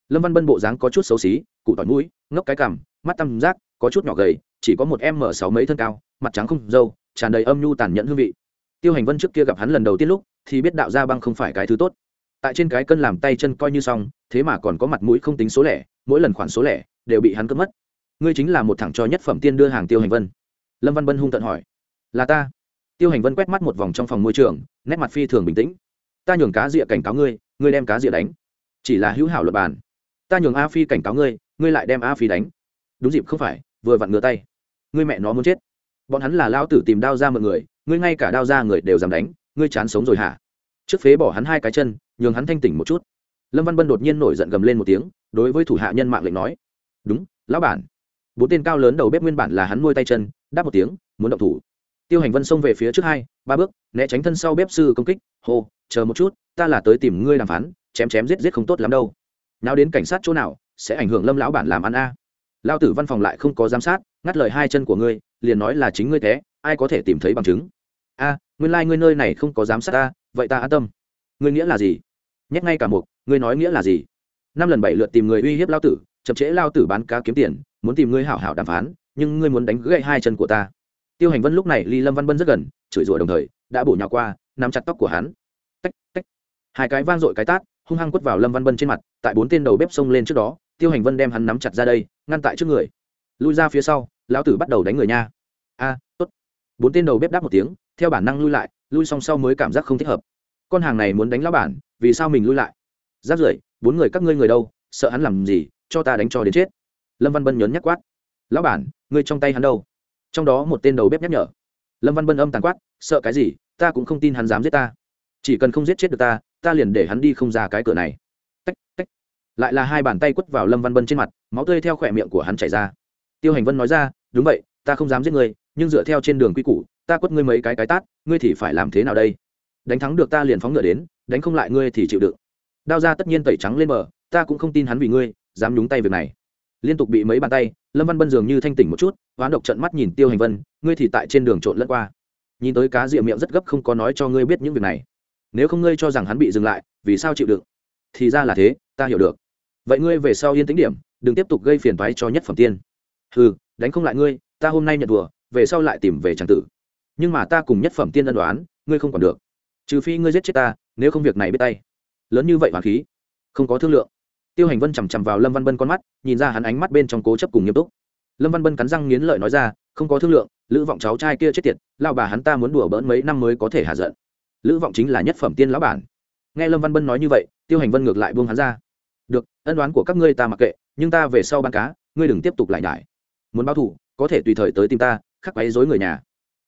Lâm văn bân bộ dáng có chút xấu xí, cụ tỏi mũi, ngốc cái cằm, mắt tăm giác có chút nhỏ gầy, chỉ có một m sáu mấy thân cao, mặt trắng không dâu tràn đầy âm nhu tàn nhẫn hương vị. Tiêu hành vân trước kia gặp hắn lần đầu tiên lúc, thì biết đạo gia băng không phải cái thứ tốt tại trên cái cân làm tay chân coi như xong, thế mà còn có mặt mũi không tính số lẻ, mỗi lần khoản số lẻ đều bị hắn cướp mất. Ngươi chính là một thằng cho nhất phẩm tiên đưa hàng tiêu hành vân. Lâm văn bân hung tận hỏi. Là ta. Tiêu hành vân quét mắt một vòng trong phòng môi trường, nét mặt phi thường bình tĩnh. Ta nhường cá rịa cảnh cáo ngươi ngươi đem cá rịa đánh. Chỉ là hữu hảo luật bàn. Ta nhường a phi cảnh cáo ngươi ngươi lại đem a phi đánh. Đúng dịp không phải, vừa vặn ngửa tay. Ngươi mẹ nó muốn chết. Bọn hắn là lao tử tìm đao ra mọi người, ngươi ngay cả đao ra người đều dám đánh, ngươi chán sống rồi hả? Trước phế bỏ hắn hai cái chân nhường hắn thanh tỉnh một chút. Lâm văn bân đột nhiên nổi giận gầm lên một tiếng, đối với thủ hạ nhân mạng lệnh nói, đúng, lão bản. Bốn tên cao lớn đầu bếp nguyên bản là hắn nuôi tay chân, đáp một tiếng, muốn động thủ. Tiêu hành vân xông về phía trước hai, ba bước, né tránh thân sau bếp sư công kích, hô, chờ một chút, ta là tới tìm ngươi đàm phán, chém chém giết giết không tốt lắm đâu. Nào đến cảnh sát chỗ nào, sẽ ảnh hưởng lâm lão bản làm ăn a. À. lao tử văn phòng lại không có giám sát, ngắt lời hai chân của ngươi, liền nói là chính ngươi thế, ai có thể tìm thấy bằng chứng? A, nguyên lai、like、ngươi nơi này không có giám sát ta, vậy ta an tâm ngươi nghĩa là gì? Nhét ngay cả một ngươi nói nghĩa là gì? Năm lần bảy lượt tìm người uy hiếp lao tử, chậm trễ lao tử bán cá kiếm tiền, muốn tìm ngươi hảo hảo đàm phán, nhưng ngươi muốn đánh gãy hai chân của ta. Tiêu hành vân lúc này ly lâm văn bân rất gần, chửi rủa đồng thời, đã bổ nhào qua, nắm chặt tóc của hắn. Tách tách. Hai cái vang dội cái tát, hung hăng quất vào lâm văn bân trên mặt, tại bốn tên đầu bếp xông lên trước đó, tiêu hành vân đem hắn nắm chặt ra đây, ngăn tại trước người. Lui ra phía sau, lão tử bắt đầu đánh người nha. A, tốt. Bốn tên đầu bếp đáp một tiếng, theo bản năng lui lại, lui xong sau mới cảm giác không thích hợp con hàng này muốn đánh lão bản vì sao mình lui lại? Giáp rưỡi, bốn người các ngươi người đâu sợ hắn làm gì cho ta đánh cho đến chết. Lâm văn bân nhấn nhắc quát. Lão bản ngươi trong tay hắn đâu? Trong đó một tên đầu bếp nhắc nhở. Lâm văn bân âm tàn quát sợ cái gì ta cũng không tin hắn dám giết ta. Chỉ cần không giết chết được ta ta liền để hắn đi không ra cái cửa này. Tách tách. Lại là hai bàn tay quất vào lâm văn bân trên mặt máu tươi theo khỏe miệng của hắn chảy ra. Tiêu hành vân nói ra đúng vậy ta không dám giết người, nhưng dựa theo trên đường quy củ ta quất ngươi mấy cái cái tát ngươi thì phải làm thế nào đây? Đánh thắng được ta liền phóng ngựa đến, đánh không lại ngươi thì chịu đựng. Đao ra tất nhiên tẩy trắng lên bờ, ta cũng không tin hắn vì ngươi, dám nhúng tay việc này. Liên tục bị mấy bàn tay, lâm văn bân dường như thanh tỉnh một chút, hoán độc trận mắt nhìn tiêu hành vân, ngươi thì tại trên đường trộn lẫn qua. Nhìn tới cá rịa miệng rất gấp không có nói cho ngươi biết những việc này. Nếu không ngươi cho rằng hắn bị dừng lại, vì sao chịu đựng? Thì ra là thế, ta hiểu được. Vậy ngươi về sau yên tĩnh điểm, đừng tiếp tục gây phiền toái cho nhất phẩm tiên. Ừ đánh không lại ngươi, ta hôm nay nhận thùa về sau lại tìm về tràng tử. Nhưng mà ta cùng nhất phẩm tiên ân đoán ngươi không còn được trừ phi ngươi giết chết ta, nếu không việc này biết tay. Lớn như vậy hoàng khí, không có thương lượng. Tiêu hành vân chằm chằm vào lâm văn bân con mắt, nhìn ra hắn ánh mắt bên trong cố chấp cùng nghiêm túc. Lâm văn bân cắn răng nghiến lợi nói ra, không có thương lượng, lữ vọng cháu trai kia chết tiệt lao bà hắn ta muốn đùa bỡn mấy năm mới có thể hạ giận. Lữ vọng chính là nhất phẩm tiên lão bản. Nghe lâm văn bân nói như vậy, tiêu hành vân ngược lại buông hắn ra. Được, ân đoán của các ngươi ta mặc kệ, nhưng ta về sau bán cá, ngươi đừng tiếp tục lại nhải. Muốn báo thủ có thể tùy thời tới tìm ta, khắc quấy dối người nhà.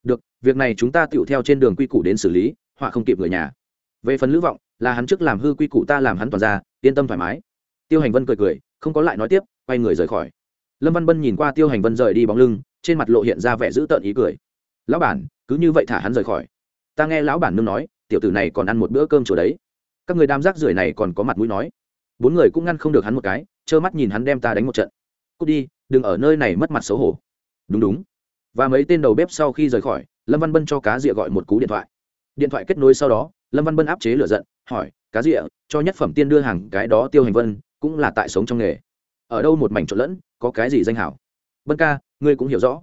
Được, việc này chúng ta tựu theo trên đường quy củ đến xử lý họa không kịp người nhà. Về phần lữ vọng, là hắn trước làm hư quy củ ta làm hắn toàn ra, yên tâm thoải mái. Tiêu hành vân cười cười, không có lại nói tiếp, quay người rời khỏi. Lâm văn bân nhìn qua tiêu hành vân rời đi bóng lưng, trên mặt lộ hiện ra vẻ dữ tợn ý cười. Lão bản, cứ như vậy thả hắn rời khỏi. Ta nghe lão bản nương nói, tiểu tử này còn ăn một bữa cơm chỗ đấy. Các người đam giác rưởi này còn có mặt mũi nói. Bốn người cũng ngăn không được hắn một cái, trơ mắt nhìn hắn đem ta đánh một trận. Cút đi, đừng ở nơi này mất mặt xấu hổ. Đúng đúng. Và mấy tên đầu bếp sau khi rời khỏi, lâm văn bân cho cá rịa gọi một cú điện thoại điện thoại kết nối sau đó, lâm văn bân áp chế lửa giận, hỏi, cá rịa, cho nhất phẩm tiên đưa hàng cái đó tiêu hành vân, cũng là tại sống trong nghề. Ở đâu một mảnh trộn lẫn, có cái gì danh hảo? Bân ca, ngươi cũng hiểu rõ.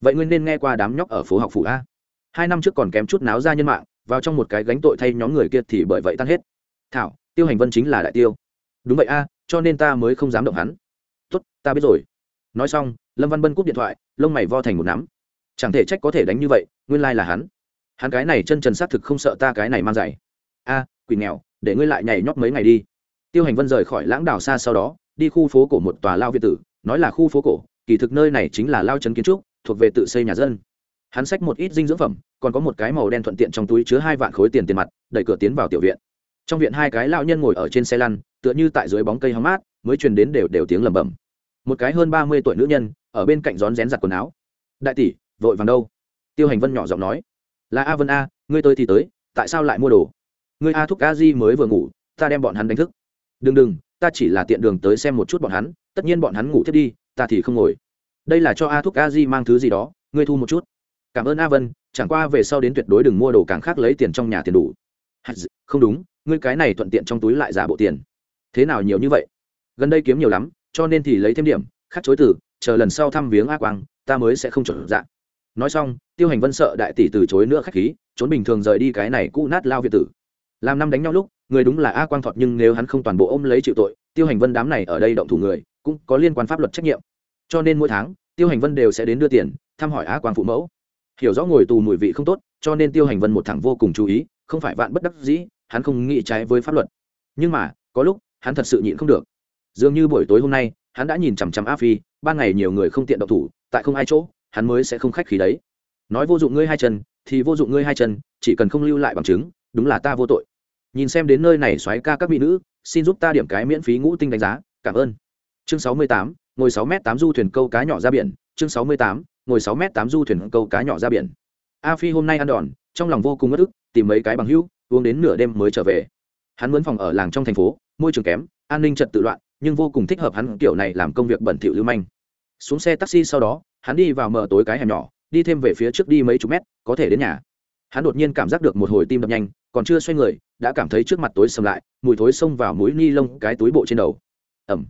Vậy ngươi nên nghe qua đám nhóc ở phố học phủ a. Hai năm trước còn kém chút náo ra nhân mạng, vào trong một cái gánh tội thay nhóm người kia thì bởi vậy tan hết. Thảo, tiêu hành vân chính là đại tiêu. Đúng vậy a, cho nên ta mới không dám động hắn. Tốt, ta biết rồi. Nói xong, lâm văn bân cúp điện thoại, lông mày vo thành một nắm. Chẳng thể trách có thể đánh như vậy, nguyên lai là hắn hắn cái này chân trần xác thực không sợ ta cái này mang giày. A, quỷ nghèo, để ngươi lại nhảy nhót mấy ngày đi. Tiêu hành vân rời khỏi lãng đảo xa sau đó, đi khu phố cổ một tòa lao việt tử, nói là khu phố cổ, kỳ thực nơi này chính là lao trấn kiến trúc, thuộc về tự xây nhà dân. Hắn xách một ít dinh dưỡng phẩm, còn có một cái màu đen thuận tiện trong túi chứa hai vạn khối tiền tiền mặt, đẩy cửa tiến vào tiểu viện. Trong viện hai cái lao nhân ngồi ở trên xe lăn, tựa như tại dưới bóng cây hóng mát, mới truyền đến đều đều tiếng lẩm bẩm. Một cái hơn ba mươi tuổi nữ nhân, ở bên cạnh rón rén giặt quần áo. Đại tỷ, vội vàng đâu? Tiêu hành vân nhỏ giọng nói là a vân a, ngươi tới thì tới, tại sao lại mua đồ? Ngươi a thúc a di mới vừa ngủ, ta đem bọn hắn đánh thức. Đừng đừng, ta chỉ là tiện đường tới xem một chút bọn hắn, tất nhiên bọn hắn ngủ thiết đi, ta thì không ngồi. Đây là cho a thúc a di mang thứ gì đó, ngươi thu một chút. Cảm ơn a vân, chẳng qua về sau đến tuyệt đối đừng mua đồ càng khác lấy tiền trong nhà tiền đủ. Không đúng, ngươi cái này thuận tiện trong túi lại giả bộ tiền. Thế nào nhiều như vậy? Gần đây kiếm nhiều lắm, cho nên thì lấy thêm điểm khắc chối từ, chờ lần sau thăm viếng a quang, ta mới sẽ không chuẩn dạng nói xong, tiêu hành vân sợ đại tỷ từ chối nữa khách khí, trốn bình thường rời đi cái này cũ nát lao việt tử. Làm năm đánh nhau lúc, người đúng là a quang thọt nhưng nếu hắn không toàn bộ ôm lấy chịu tội, tiêu hành vân đám này ở đây động thủ người, cũng có liên quan pháp luật trách nhiệm. Cho nên mỗi tháng, tiêu hành vân đều sẽ đến đưa tiền, thăm hỏi a quang phụ mẫu. Hiểu rõ ngồi tù mùi vị không tốt, cho nên tiêu hành vân một thằng vô cùng chú ý, không phải vạn bất đắc dĩ, hắn không nghĩ trái với pháp luật. Nhưng mà, có lúc, hắn thật sự nhịn không được. Dường như buổi tối hôm nay, hắn đã nhìn chằm chằm a phi, ban ngày nhiều người không tiện động thủ, tại không ai chỗ hắn mới sẽ không khách khí đấy. Nói vô dụng ngươi hai chân, thì vô dụng ngươi hai chân, chỉ cần không lưu lại bằng chứng, đúng là ta vô tội. Nhìn xem đến nơi này xoáy ca các mỹ nữ, xin giúp ta điểm cái miễn phí ngũ tinh đánh giá, cảm ơn. Chương sáu mươi tám, ngồi sáu m tám du thuyền câu cá nhỏ ra biển. Chương sáu mươi tám, ngồi sáu m tám du thuyền câu cá nhỏ ra biển. A phi hôm nay ăn đòn, trong lòng vô cùng bất ức, tìm mấy cái bằng hữu, uống đến nửa đêm mới trở về. Hắn muốn phòng ở làng trong thành phố, môi trường kém, an ninh trật tự loạn, nhưng vô cùng thích hợp hắn kiểu này làm công việc bẩn thỉu lưu manh. Xuống xe taxi sau đó hắn đi vào mở tối cái hẻm nhỏ, đi thêm về phía trước đi mấy chục mét, có thể đến nhà. Hắn đột nhiên cảm giác được một hồi tim đập nhanh, còn chưa xoay người, đã cảm thấy trước mặt tối sầm lại, mùi thối xông vào mũi ni lông cái túi bộ trên đầu. Ẩm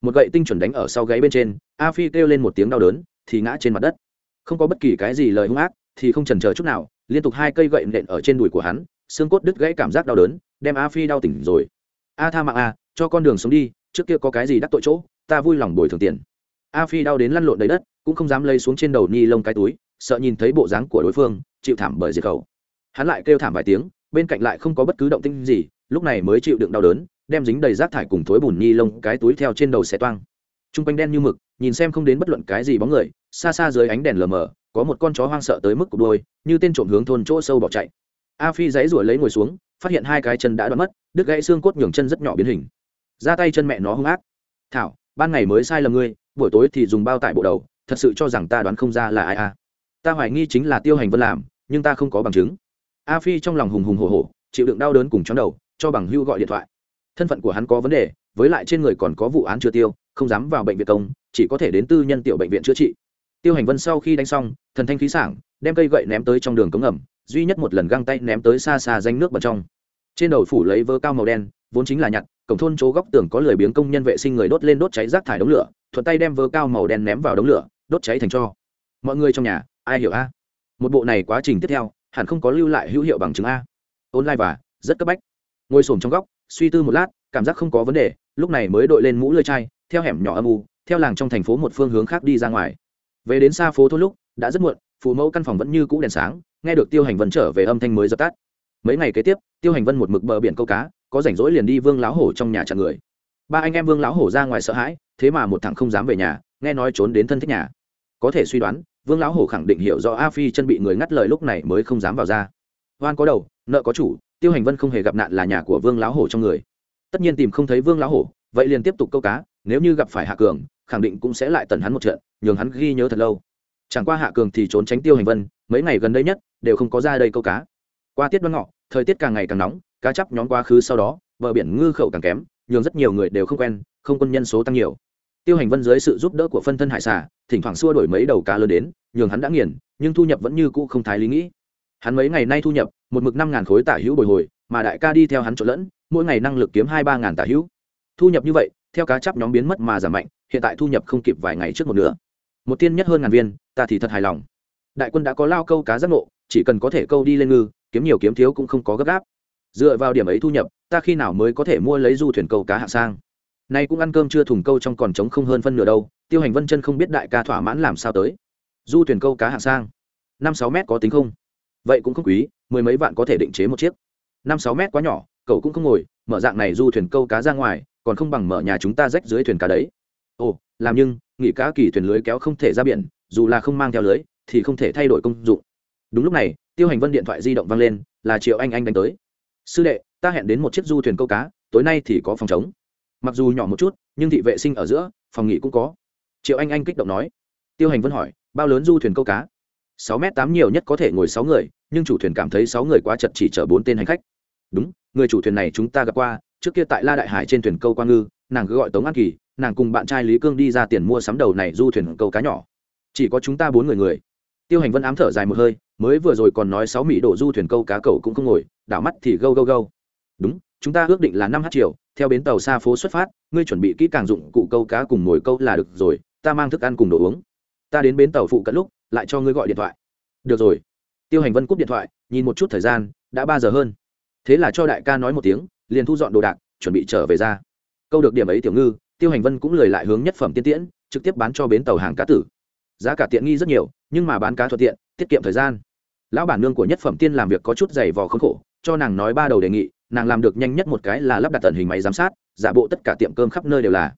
một gậy tinh chuẩn đánh ở sau gáy bên trên, a phi kêu lên một tiếng đau đớn, thì ngã trên mặt đất. Không có bất kỳ cái gì lời hung ác, thì không trần chờ chút nào, liên tục hai cây gậy nện ở trên đùi của hắn, xương cốt đứt gãy cảm giác đau đớn, đem a phi đau tỉnh rồi. A tha mạng a cho con đường sống đi, trước kia có cái gì đắc tội chỗ, ta vui lòng bồi thường tiền. A phi đau đến lăn lộn đầy đất cũng không dám lấy xuống trên đầu ni lông cái túi, sợ nhìn thấy bộ dáng của đối phương, chịu thảm bởi diệt khẩu. Hắn lại kêu thảm vài tiếng, bên cạnh lại không có bất cứ động tinh gì, lúc này mới chịu đựng đau đớn, đem dính đầy rác thải cùng thối bùn ni lông cái túi theo trên đầu xe toang. T r u n g quanh đen như mực, nhìn xem không đến bất luận cái gì bóng người, xa xa dưới ánh đèn lờ mờ, có một con chó hoang sợ tới mức cục đôi, như tên trộm hướng thôn chỗ sâu bỏ chạy. A phi dãy ruổi lấy ngồi xuống, phát hiện hai cái chân đã đoán mất, đứt gãy xương cốt nhường chân rất nhỏ biến hình. Ra tay chân mẹ nó hung ác. Thảo, ban ngày mới sai lầm ngươi, buổi tối thì dùng bao tải bộ đầu thật sự cho rằng ta đoán không ra là ai a ta hoài nghi chính là tiêu hành vân làm, nhưng ta không có bằng chứng. A phi trong lòng hùng hùng hồ hồ chịu đựng đau đớn cùng chóng đầu, cho bằng hưu gọi điện thoại. Thân phận của hắn có vấn đề, với lại trên người còn có vụ án chưa tiêu, không dám vào bệnh viện công, chỉ có thể đến tư nhân tiểu bệnh viện chữa trị. Tiêu hành vân sau khi đánh xong, thần thanh khí sảng, đem cây gậy ném tới trong đường cống ẩm duy nhất một lần găng tay ném tới xa xa danh nước bẩn trong. Trên đầu phủ lấy vơ cao màu đen, vốn chính là nhặt, cổng thôn chỗ góc tường có lười biếng công nhân vệ sinh người đốt lên đốt cháy rác thải đống lửa thuận tay đem vơ cao màu đen ném vào đống lửa, đốt cháy thành cho. Mọi người trong nhà, ai hiểu a? Một bộ này quá trình tiếp theo, hẳn không có lưu lại hữu hiệu bằng chứng a. Online và, rất cấp bách. Ngồi xổm trong góc, suy tư một lát, cảm giác không có vấn đề, lúc này mới đội lên mũ lơi chai, theo hẻm nhỏ âm u, theo làng trong thành phố một phương hướng khác đi ra ngoài. Về đến xa phố thôn lúc, đã rất muộn, phụ mẫu căn phòng vẫn như cũ đèn sáng, nghe được tiêu hành vân trở về âm thanh mới dập tắt. Mấy ngày kế tiếp, tiêu hành vân một mực bờ biển câu cá, có rảnh rỗi liền đi vương láo hổ trong nhà chặn người ba anh em vương lão hổ ra ngoài sợ hãi, thế mà một thằng không dám về nhà, nghe nói trốn đến thân thích nhà. Có thể suy đoán, vương lão hổ khẳng định hiểu rõ a phi chân bị người ngắt lời lúc này mới không dám vào ra. Hoan có đầu, nợ có chủ, tiêu hành vân không hề gặp nạn là nhà của vương lão hổ trong người. Tất nhiên tìm không thấy vương lão hổ, vậy liền tiếp tục câu cá, nếu như gặp phải hạ cường, khẳng định cũng sẽ lại tần hắn một trận, nhường hắn ghi nhớ thật lâu. Chẳng qua hạ cường thì trốn tránh tiêu hành vân, mấy ngày gần đây nhất, đều không có ra đây câu cá. Qua tiết đoan ngọ, thời tiết càng ngày càng nóng, cá chắp nhóm quá khứ sau đó, bờ biển ngư khẩu càng kém nhường rất nhiều người đều không quen, không quân nhân số tăng nhiều. Tiêu hành vân dưới sự giúp đỡ của phân thân hải xà, thỉnh thoảng xua đổi mấy đầu cá lớn đến, nhường hắn đã nghiền, nhưng thu nhập vẫn như cũ không thái lý nghĩ. Hắn mấy ngày nay thu nhập, một mực năm ngàn khối tả hữu bồi hồi, mà đại ca đi theo hắn trộn lẫn, mỗi ngày năng lực kiếm hai ba ngàn tả hữu. Thu nhập như vậy, theo cá chắp nhóm biến mất mà giảm mạnh, hiện tại thu nhập không kịp vài ngày trước một nữa một tiên nhất hơn ngàn viên, ta thì thật hài lòng. Đại quân đã có lao câu cá giác ngộ, chỉ cần có thể câu đi lên ngư, kiếm nhiều kiếm thiếu cũng không có gấp gáp dựa vào điểm ấy thu nhập, ta khi nào mới có thể mua lấy du thuyền câu cá hạng sang? Nay cũng ăn cơm chưa thùng câu trong còn trống không hơn phân nửa đâu, tiêu hành vân chân không biết đại ca thỏa mãn làm sao tới. Du thuyền câu cá hạng sang, năm sáu mét có tính không? Vậy cũng không quý, mười mấy vạn có thể định chế một chiếc. Năm sáu mét quá nhỏ, cậu cũng không ngồi, mở dạng này du thuyền câu cá ra ngoài, còn không bằng mở nhà chúng ta rách dưới thuyền cá đấy. Ồ, làm nhưng, nghỉ cá kỳ thuyền lưới kéo không thể ra biển, dù là không mang theo lưới, thì không thể thay đổi công dụng. Đúng lúc này, tiêu hành vân điện thoại di động vang lên, là triệu anh anh đánh tới sư đệ, ta hẹn đến một chiếc du thuyền câu cá, tối nay thì có phòng chống mặc dù nhỏ một chút, nhưng thị vệ sinh ở giữa, phòng nghỉ cũng có. Triệu anh anh kích động nói. Tiêu hành vân hỏi, bao lớn du thuyền câu cá? Sáu m tám nhiều nhất có thể ngồi sáu người, nhưng chủ thuyền cảm thấy sáu người quá chật chỉ chở bốn tên hành khách. Đúng, người chủ thuyền này chúng ta gặp qua, trước kia tại la đại hải trên thuyền câu quang ngư, nàng cứ gọi tống an kỳ, nàng cùng bạn trai lý cương đi ra tiền mua sắm đầu này du thuyền câu cá nhỏ. Chỉ có chúng ta bốn người người. Tiêu hành vân ám thở dài một hơi mới vừa rồi còn nói sáu mỹ độ du thuyền câu cá cầu cũng không ngồi, đảo mắt thì gâu gâu gâu. Đúng, chúng ta ước định là năm h chiều theo bến tàu xa phố xuất phát, ngươi chuẩn bị kỹ càng dụng cụ câu cá cùng ngồi câu là được rồi, ta mang thức ăn cùng đồ uống. Ta đến bến tàu phụ cận lúc, lại cho ngươi gọi điện thoại. Được rồi. Tiêu hành vân cúp điện thoại, nhìn một chút thời gian, đã ba giờ hơn. Thế là cho đại ca nói một tiếng, liền thu dọn đồ đạc, chuẩn bị trở về ra. Câu được điểm ấy tiểu ngư, tiêu hành vân cũng lời lại hướng nhất phẩm tiên tiễn, trực tiếp bán cho bến tàu hàng cá tử. Giá cả tiện nghi rất nhiều, nhưng mà bán cá thuận tiện, tiết kiệm thời gian lão bản nương của nhất phẩm tiên làm việc có chút dày vò khốn khổ, cho nàng nói ba đầu đề nghị, nàng làm được nhanh nhất một cái là lắp đặt tận hình máy giám sát, giả bộ tất cả tiệm cơm khắp nơi đều là.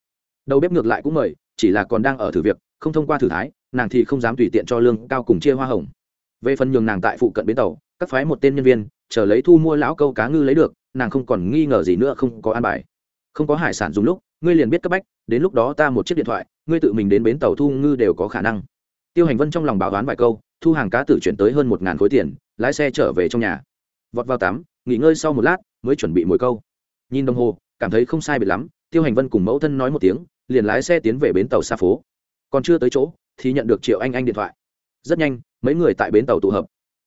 Đầu bếp ngược lại cũng mời, chỉ là còn đang ở thử việc, không thông qua thử thái, nàng thì không dám tùy tiện cho lương cao cùng chia hoa hồng. Về phần nhường nàng tại phụ cận bến tàu, các phái một tên nhân viên, chờ lấy thu mua lão câu cá ngư lấy được, nàng không còn nghi ngờ gì nữa, không có an bài. Không có hải sản dùng lúc, ngươi liền biết cấp bách, đến lúc đó ta một chiếc điện thoại, ngươi tự mình đến bến tàu thu ngư đều có khả năng. Tiêu hành vân trong lòng báo đoán vài câu thu hàng cá tử chuyển tới hơn một ngàn khối tiền, lái xe trở về trong nhà. Vọt vào tắm, nghỉ ngơi sau một lát, mới chuẩn bị mồi câu. Nhìn đồng hồ, cảm thấy không sai biệt lắm, tiêu hành vân cùng mẫu thân nói một tiếng, liền lái xe tiến về bến tàu xa phố. Còn chưa tới chỗ, thì nhận được triệu anh anh điện thoại. Rất nhanh, mấy người tại bến tàu tụ hợp.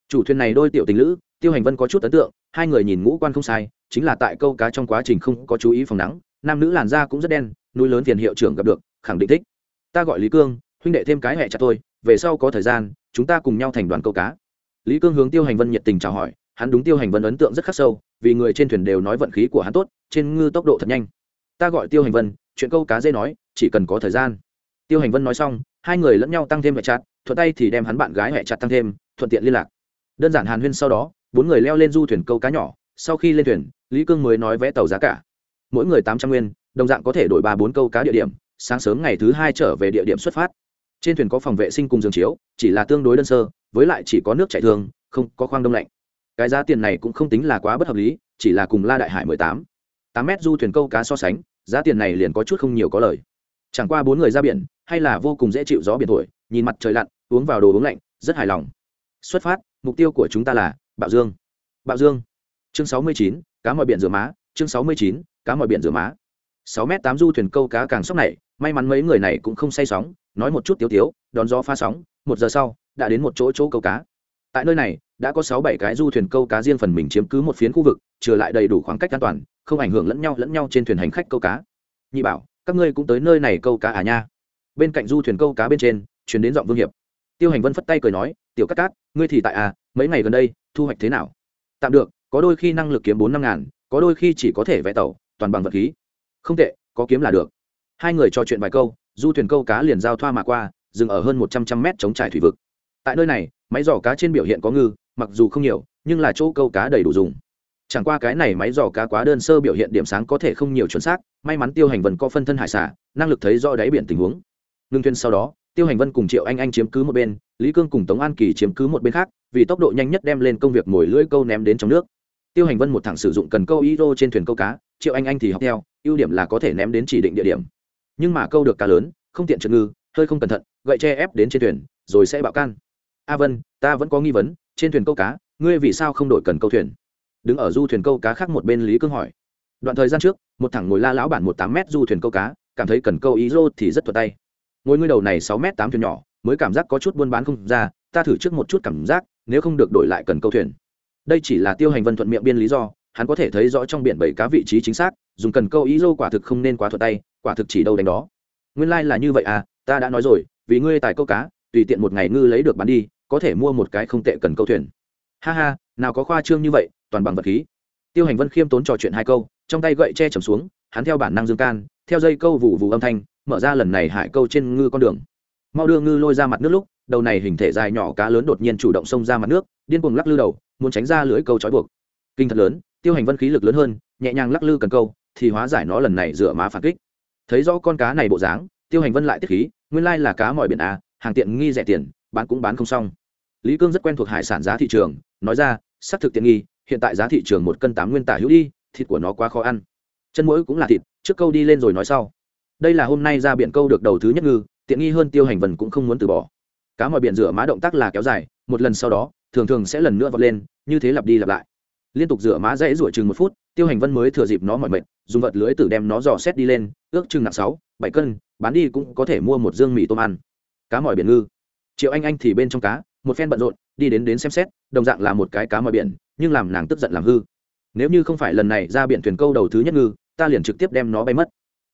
Chủ thuyền này đôi tiểu tình lữ, tiêu hành vân có chút ấn tượng, hai người nhìn ngũ quan không sai, chính là tại câu cá trong quá trình không có chú ý phòng nắng, nam nữ làn da cũng rất đen, núi lớn tiền hiệu trưởng gặp được, khẳng định thích. Ta gọi lý cương, huynh đệ thêm cái hẹ chặt tôi về sau có thời gian, chúng ta cùng nhau thành đoàn câu cá. Lý cương hướng tiêu hành vân nhiệt tình chào hỏi, hắn đúng tiêu hành vân ấn tượng rất khắc sâu, vì người trên thuyền đều nói vận khí của hắn tốt, trên ngư tốc độ thật nhanh. Ta gọi tiêu hành vân, chuyện câu cá dễ nói, chỉ cần có thời gian. Tiêu hành vân nói xong, hai người lẫn nhau tăng thêm hệ chặt, thuận tay thì đem hắn bạn gái hệ chặt tăng thêm, thuận tiện liên lạc. Đơn giản hàn huyên sau đó, bốn người leo lên du thuyền câu cá nhỏ, sau khi lên thuyền, lý cương mới nói vé tàu giá cả. Mỗi người tám trăm nguyên, đồng dạng có thể đổi ba bốn câu cá địa điểm, sáng sớm ngày thứ hai trở về địa điểm xuất phát trên thuyền có phòng vệ sinh cùng giường chiếu, chỉ là tương đối đơn sơ, với lại chỉ có nước chảy thường, không có khoang đông lạnh. Cái giá tiền này cũng không tính là quá bất hợp lý, chỉ là cùng la đại hải mười tám tám mét du thuyền câu cá so sánh, giá tiền này liền có chút không nhiều có lời. Chẳng qua bốn người ra biển, hay là vô cùng dễ chịu gió biển thổi, nhìn mặt trời lặn, uống vào đồ uống lạnh, rất hài lòng. Xuất phát, mục tiêu của chúng ta là bạo dương. Bạo dương. Chương sáu mươi chín, cá mọi biển rửa má, chương sáu mươi chín, cá mọi biển rửa má. Sáu m tám du thuyền câu cá càng sốc này may mắn mấy người này cũng không say sóng, nói một chút tiếu tiếu, đón gió pha sóng, một giờ sau, đã đến một chỗ chỗ câu cá. Tại nơi này, đã có sáu bảy cái du thuyền câu cá riêng phần mình chiếm cứ một phiến khu vực trừ lại đầy đủ khoảng cách an toàn, không ảnh hưởng lẫn nhau lẫn nhau trên thuyền hành khách câu cá. Nhị bảo, các ngươi cũng tới nơi này câu cá à nha. Bên cạnh du thuyền câu cá bên trên chuyển đến giọng vương hiệp. Tiêu hành vân phất tay cười nói, tiểu cát cát, ngươi thì tại à mấy ngày gần đây, thu hoạch thế nào? Tạm được, có đôi khi năng lực kiếm bốn năm ngàn, có đôi khi chỉ có thể vẽ tàu, toàn bằng vật khí. Không tệ, có kiếm là được hai người trò chuyện vài câu, du thuyền câu cá liền giao thoa mà qua, dừng ở hơn một trăm trăm mét chống trải thủy vực. Tại nơi này, máy giỏ cá trên biểu hiện có ngư, mặc dù không nhiều, nhưng là chỗ câu cá đầy đủ dùng. Chẳng qua cái này máy giỏ cá quá đơn sơ biểu hiện điểm sáng có thể không nhiều chuẩn xác, may mắn tiêu hành vân có phân thân hải xả, năng lực thấy rõ đáy biển tình huống. Ngưng thuyền sau đó, tiêu hành vân cùng triệu anh anh chiếm cứ một bên, lý cương cùng tống an kỳ chiếm cứ một bên khác, vì tốc độ nhanh nhất đem lên công việc mồi lưỡi câu ném đến trong nước. Tiêu hành vân một thẳng sử dụng cần câu y trên thuyền câu cá, triệu anh anh thì học theo, ưu điểm là có thể ném đến chỉ định địa điểm nhưng mà câu được cá lớn, không tiện trượt ngư, hơi không cẩn thận, gậy che ép đến trên thuyền, rồi sẽ bạo can. A vân, ta vẫn có nghi vấn, trên thuyền câu cá, ngươi vì sao không đổi cần câu thuyền? Đứng ở du thuyền câu cá khác một bên lý cương hỏi. Đoạn thời gian trước, một thằng ngồi la lão bản một tám m du thuyền câu cá, cảm thấy cần câu ý rô thì rất thuận tay. Ngồi ngươi đầu này sáu m tám thuyền nhỏ, mới cảm giác có chút buôn bán không ra, ta thử trước một chút cảm giác, nếu không được đổi lại cần câu thuyền. Đây chỉ là tiêu hành vân thuận miệng biên lý do, hắn có thể thấy rõ trong biển bảy cá vị trí chính xác dùng cần câu ý dô quả thực không nên quá thuật tay, quả thực chỉ đâu đánh đó. Nguyên lai、like、là như vậy à ta đã nói rồi, vì ngươi tài câu cá, tùy tiện một ngày ngư lấy được bán đi, có thể mua một cái không tệ cần câu thuyền. Ha ha, nào có khoa trương như vậy, toàn bằng vật khí. Tiêu hành vân khiêm tốn trò chuyện hai câu, trong tay gậy che chầm xuống, hắn theo bản năng dương can, theo dây câu vụ vụ âm thanh, mở ra lần này hải câu trên ngư con đường. Mau đưa ngư lôi ra mặt nước lúc, đầu này hình thể dài nhỏ cá lớn đột nhiên chủ động xông ra mặt nước, điên cuồng lắc lư đầu, muốn tránh ra lưới câu trói buộc. Kinh thật lớn, tiêu hành vân khí lực lớn hơn, nhẹ nhàng lắc lư cần câu thì hóa giải nó lần này rửa má phản kích. Thấy rõ con cá này bộ dáng, tiêu hành vân lại tiết khí, nguyên lai là cá mọi biển a, hàng tiện nghi rẻ tiền, bán cũng bán không xong. Lý cương rất quen thuộc hải sản giá thị trường, nói ra, xác thực tiện nghi, hiện tại giá thị trường một cân tám nguyên tả hữu đi, thịt của nó quá khó ăn. Chân mũi cũng là thịt, trước câu đi lên rồi nói sau. Đây là hôm nay ra biển câu được đầu thứ nhất ngư, tiện nghi hơn tiêu hành vân cũng không muốn từ bỏ. Cá mọi biển rửa má động tác là kéo dài, một lần sau đó, thường thường sẽ lần nữa vọt lên, như thế lặp đi lặp lại. Liên tục rửa má dãy rủa chừng một phút tiêu hành vân mới thừa dịp nó mọi mệt, dùng vật lưới tử đem nó dò xét đi lên, ước chừng nặng sáu, bảy cân, bán đi cũng có thể mua một dương mì tôm ăn. Cá mỏi biển ngư. Triệu anh anh thì bên trong cá, một phen bận rộn, đi đến đến xem xét, đồng dạng là một cái cá mỏi biển, nhưng làm nàng tức giận làm hư. Nếu như không phải lần này ra biển thuyền câu đầu thứ nhất ngư, ta liền trực tiếp đem nó bay mất.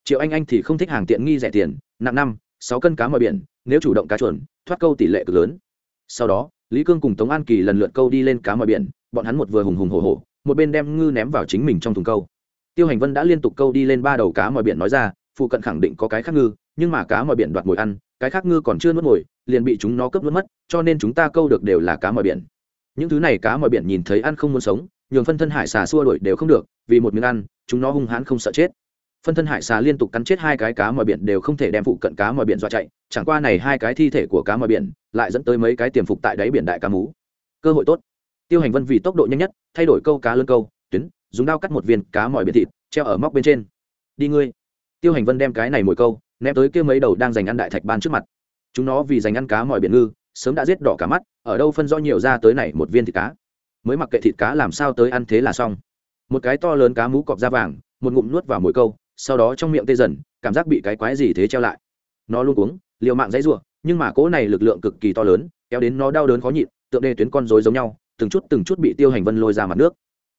Triệu anh anh thì không thích hàng tiện nghi rẻ tiền, nặng năm, sáu cân cá mỏi biển, nếu chủ động cá chuẩn thoát câu tỷ lệ cực lớn. Sau đó, lý cương cùng tống an kỳ lần lượt câu đi lên cá mỏi biển, bọn hắn một vừa hùng hùng hổ hổ một bên đem ngư ném vào chính mình trong thùng câu. Tiêu hành vân đã liên tục câu đi lên ba đầu cá mọi biển nói ra, phụ cận khẳng định có cái khác ngư, nhưng mà cá mọi biển đoạt mồi ăn, cái khác ngư còn chưa nuốt mồi, liền bị chúng nó cướp nuốt mất, cho nên chúng ta câu được đều là cá mọi biển. Những thứ này cá mọi biển nhìn thấy ăn không muốn sống, nhường phân thân hải xà xua đuổi đều không được, vì một miếng ăn, chúng nó hung hãn không sợ chết. Phân thân hải xà liên tục cắn chết hai cái cá mọi biển đều không thể đem phụ cận cá mọi biển dọa chạy, chẳng qua này hai cái thi thể của cá mọi biển lại dẫn tới mấy cái tiềm phục tại đáy biển đại cá mú. Cơ hội tốt tiêu hành vân vì tốc độ nhanh nhất, thay đổi câu cá lân câu, tuyến, dùng dao cắt một viên cá mỏi biển thịt, treo ở móc bên trên. Đi ngươi. Tiêu hành vân đem cái này mồi câu, ném tới kia mấy đầu đang giành ăn đại thạch ban trước mặt. Chúng nó vì giành ăn cá mỏi biển ngư, sớm đã giết đỏ cả mắt, ở đâu phân rõ nhiều ra tới này một viên thịt cá. Mới mặc kệ thịt cá làm sao tới ăn thế là xong. Một cái to lớn cá mú cọp da vàng, một ngụm nuốt vào mồi câu, sau đó trong miệng tê dần, cảm giác bị cái quái gì thế treo lại. Nó luôn cuống, liều mạng dãy ruộng nhưng mà cỗ này lực lượng cực kỳ to lớn, kéo đến nó đau đớn khó nhịn tượng đê tuyến con rối giống nhau từng chút từng chút bị tiêu hành vân lôi ra mặt nước.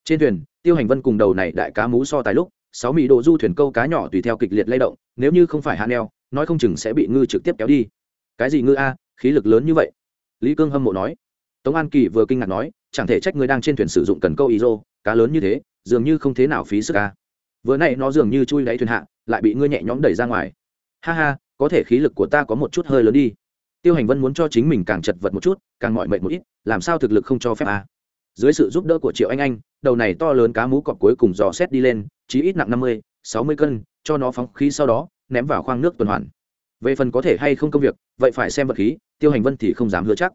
Trên thuyền, tiêu hành vân cùng đầu này đại cá mú so tài lúc, sáu mỹ độ du thuyền câu cá nhỏ tùy theo kịch liệt lay động, nếu như không phải hạ neo, nói không chừng sẽ bị ngư trực tiếp kéo đi. Cái gì ngư a, khí lực lớn như vậy? Lý cương hâm mộ nói. Tống an kỳ vừa kinh ngạc nói, chẳng thể trách người đang trên thuyền sử dụng cần câu ý rô, cá lớn như thế, dường như không thế nào phí sức ca vừa n nó dường như chui đáy thuyền hạ, lại bị ngươi nhẹ nhõm đẩy ra ngoài. Ha ha, có thể khí lực của ta có một chút hơi lớn đi tiêu hành vân muốn cho chính mình càng chật vật một chút, càng mọi mệt một ít, làm sao thực lực không cho phép a dưới sự giúp đỡ của triệu anh anh, đầu này to lớn cá mú cọp cuối cùng dò xét đi lên, chí ít nặng năm mươi, sáu mươi cân, cho nó phóng khí sau đó, ném vào khoang nước tuần hoàn. Về phần có thể hay không công việc, vậy phải xem vật khí, tiêu hành vân thì không dám hứa chắc.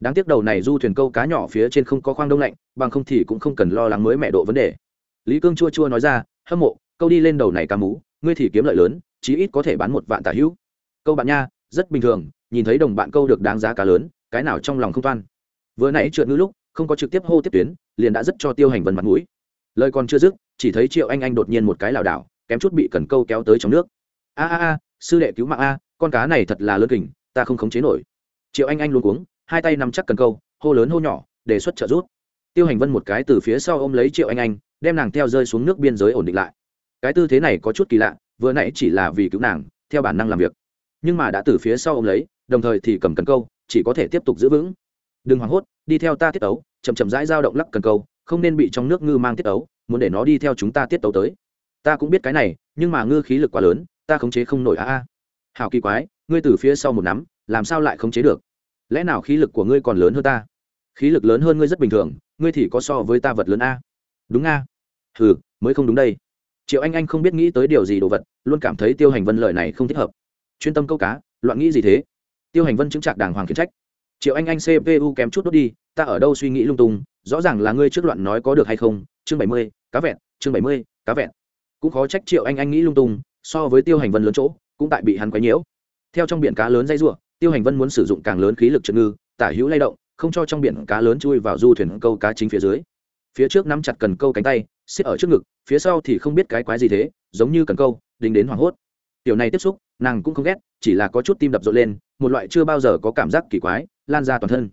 Đáng tiếc đầu này du thuyền câu cá nhỏ phía trên không có khoang đông lạnh, bằng không thì cũng không cần lo lắng mới mẹ độ vấn đề. Lý cương chua chua nói ra, hâm mộ, câu đi lên đầu này cá mú, ngươi thì kiếm lợi lớn, chí ít có thể bán một vạn tả hữu. Câu bạn nha rất bình thường, nhìn thấy đồng bạn câu được đáng giá cá lớn, cái nào trong lòng không toan. Vừa nãy trượt ngữ lúc, không có trực tiếp hô tiếp tuyến, liền đã rất cho tiêu hành vân mặt mũi. Lời còn chưa dứt, chỉ thấy triệu anh anh đột nhiên một cái lảo đảo, kém chút bị cần câu kéo tới trong nước. A a a, sư đệ cứu mạng a, con cá này thật là lớn kình, ta không khống chế nổi. Triệu anh anh luôn cuống, hai tay nắm chắc cần câu, hô lớn hô nhỏ, đề xuất trợ giúp. Tiêu hành vân một cái từ phía sau ôm lấy triệu anh anh, đem nàng theo rơi xuống nước biên giới ổn định lại. Cái tư thế này có chút kỳ lạ, vừa nãy chỉ là vì cứu nàng, theo bản năng làm việc nhưng mà đã từ phía sau ôm lấy, đồng thời thì cầm cần câu, chỉ có thể tiếp tục giữ vững. Đừng hoảng hốt, đi theo ta tiết tấu, chậm chậm rãi dao động lắc cần câu, không nên bị trong nước ngư mang tiết tấu, muốn để nó đi theo chúng ta tiết tấu tới. Ta cũng biết cái này, nhưng mà ngư khí lực quá lớn, ta khống chế không nổi a a. Hào kỳ quái, ngươi từ phía sau một nắm, làm sao lại khống chế được? Lẽ nào khí lực của ngươi còn lớn hơn ta? Khí lực lớn hơn ngươi rất bình thường, ngươi thì có so với ta vật lớn a? Đúng a. Ừ mới không đúng đây. Triệu anh anh không biết nghĩ tới điều gì đồ vật, luôn cảm thấy tiêu hành vân lời này không thích hợp chuyên tâm câu cá, loạn nghĩ gì thế? Tiêu hành vân chứng trạc đàng hoàng khiển trách. Triệu anh anh cpu kém chút đốt đi, ta ở đâu suy nghĩ lung tung, rõ ràng là ngươi trước loạn nói có được hay không? Chương bảy mươi, cá vẹn, chương bảy mươi, cá vẹn. Cũng khó trách triệu anh anh nghĩ lung tung, so với tiêu hành vân lớn chỗ, cũng tại bị hắn quấy nhiễu. Theo trong biển cá lớn dây ruộng tiêu hành vân muốn sử dụng càng lớn khí lực trượt ngư, tả hữu lay động, không cho trong biển cá lớn chui vào du thuyền câu cá chính phía dưới. Phía trước nắm chặt cần câu cánh tay, xếp ở trước ngực, phía sau thì không biết cái quái gì thế, giống như cần câu, đính đến hoảng hốt. Tiểu này tiếp xúc nàng cũng không ghét, chỉ là có chút tim đập rộn lên, một loại chưa bao giờ có cảm giác kỳ quái, lan ra toàn thân.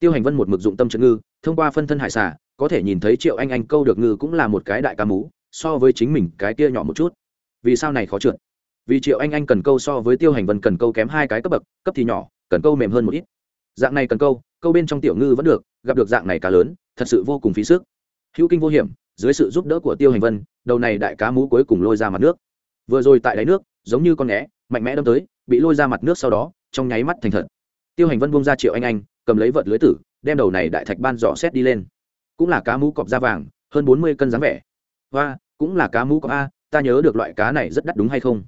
Tiêu hành vân một mực dụng tâm trượt ngư, thông qua phân thân hải xà, có thể nhìn thấy triệu anh anh câu được ngư cũng là một cái đại cá mú, so với chính mình cái kia nhỏ một chút. Vì sao này khó trượt? Vì triệu anh anh cần câu so với tiêu hành vân cần câu kém hai cái cấp bậc, cấp thì nhỏ, cần câu mềm hơn một ít. Dạng này cần câu câu bên trong tiểu ngư vẫn được, gặp được dạng này cá lớn, thật sự vô cùng phí sức. Hữu kinh vô hiểm, dưới sự giúp đỡ của tiêu hành vân, đầu này đại cá mú cuối cùng lôi ra mặt nước. Vừa rồi tại đáy nước giống như con né mạnh mẽ đâm tới, bị lôi ra mặt nước sau đó, trong nháy mắt thành thật. Tiêu hành vân bông ra triệu anh anh, cầm lấy vợt lưới tử, đem đầu này đại thạch ban dò xét đi lên. Cũng là cá mú cọp da vàng, hơn bốn mươi cân dáng vẻ. Và cũng là cá mú cọp a, ta nhớ được loại cá này rất đắt đúng hay không?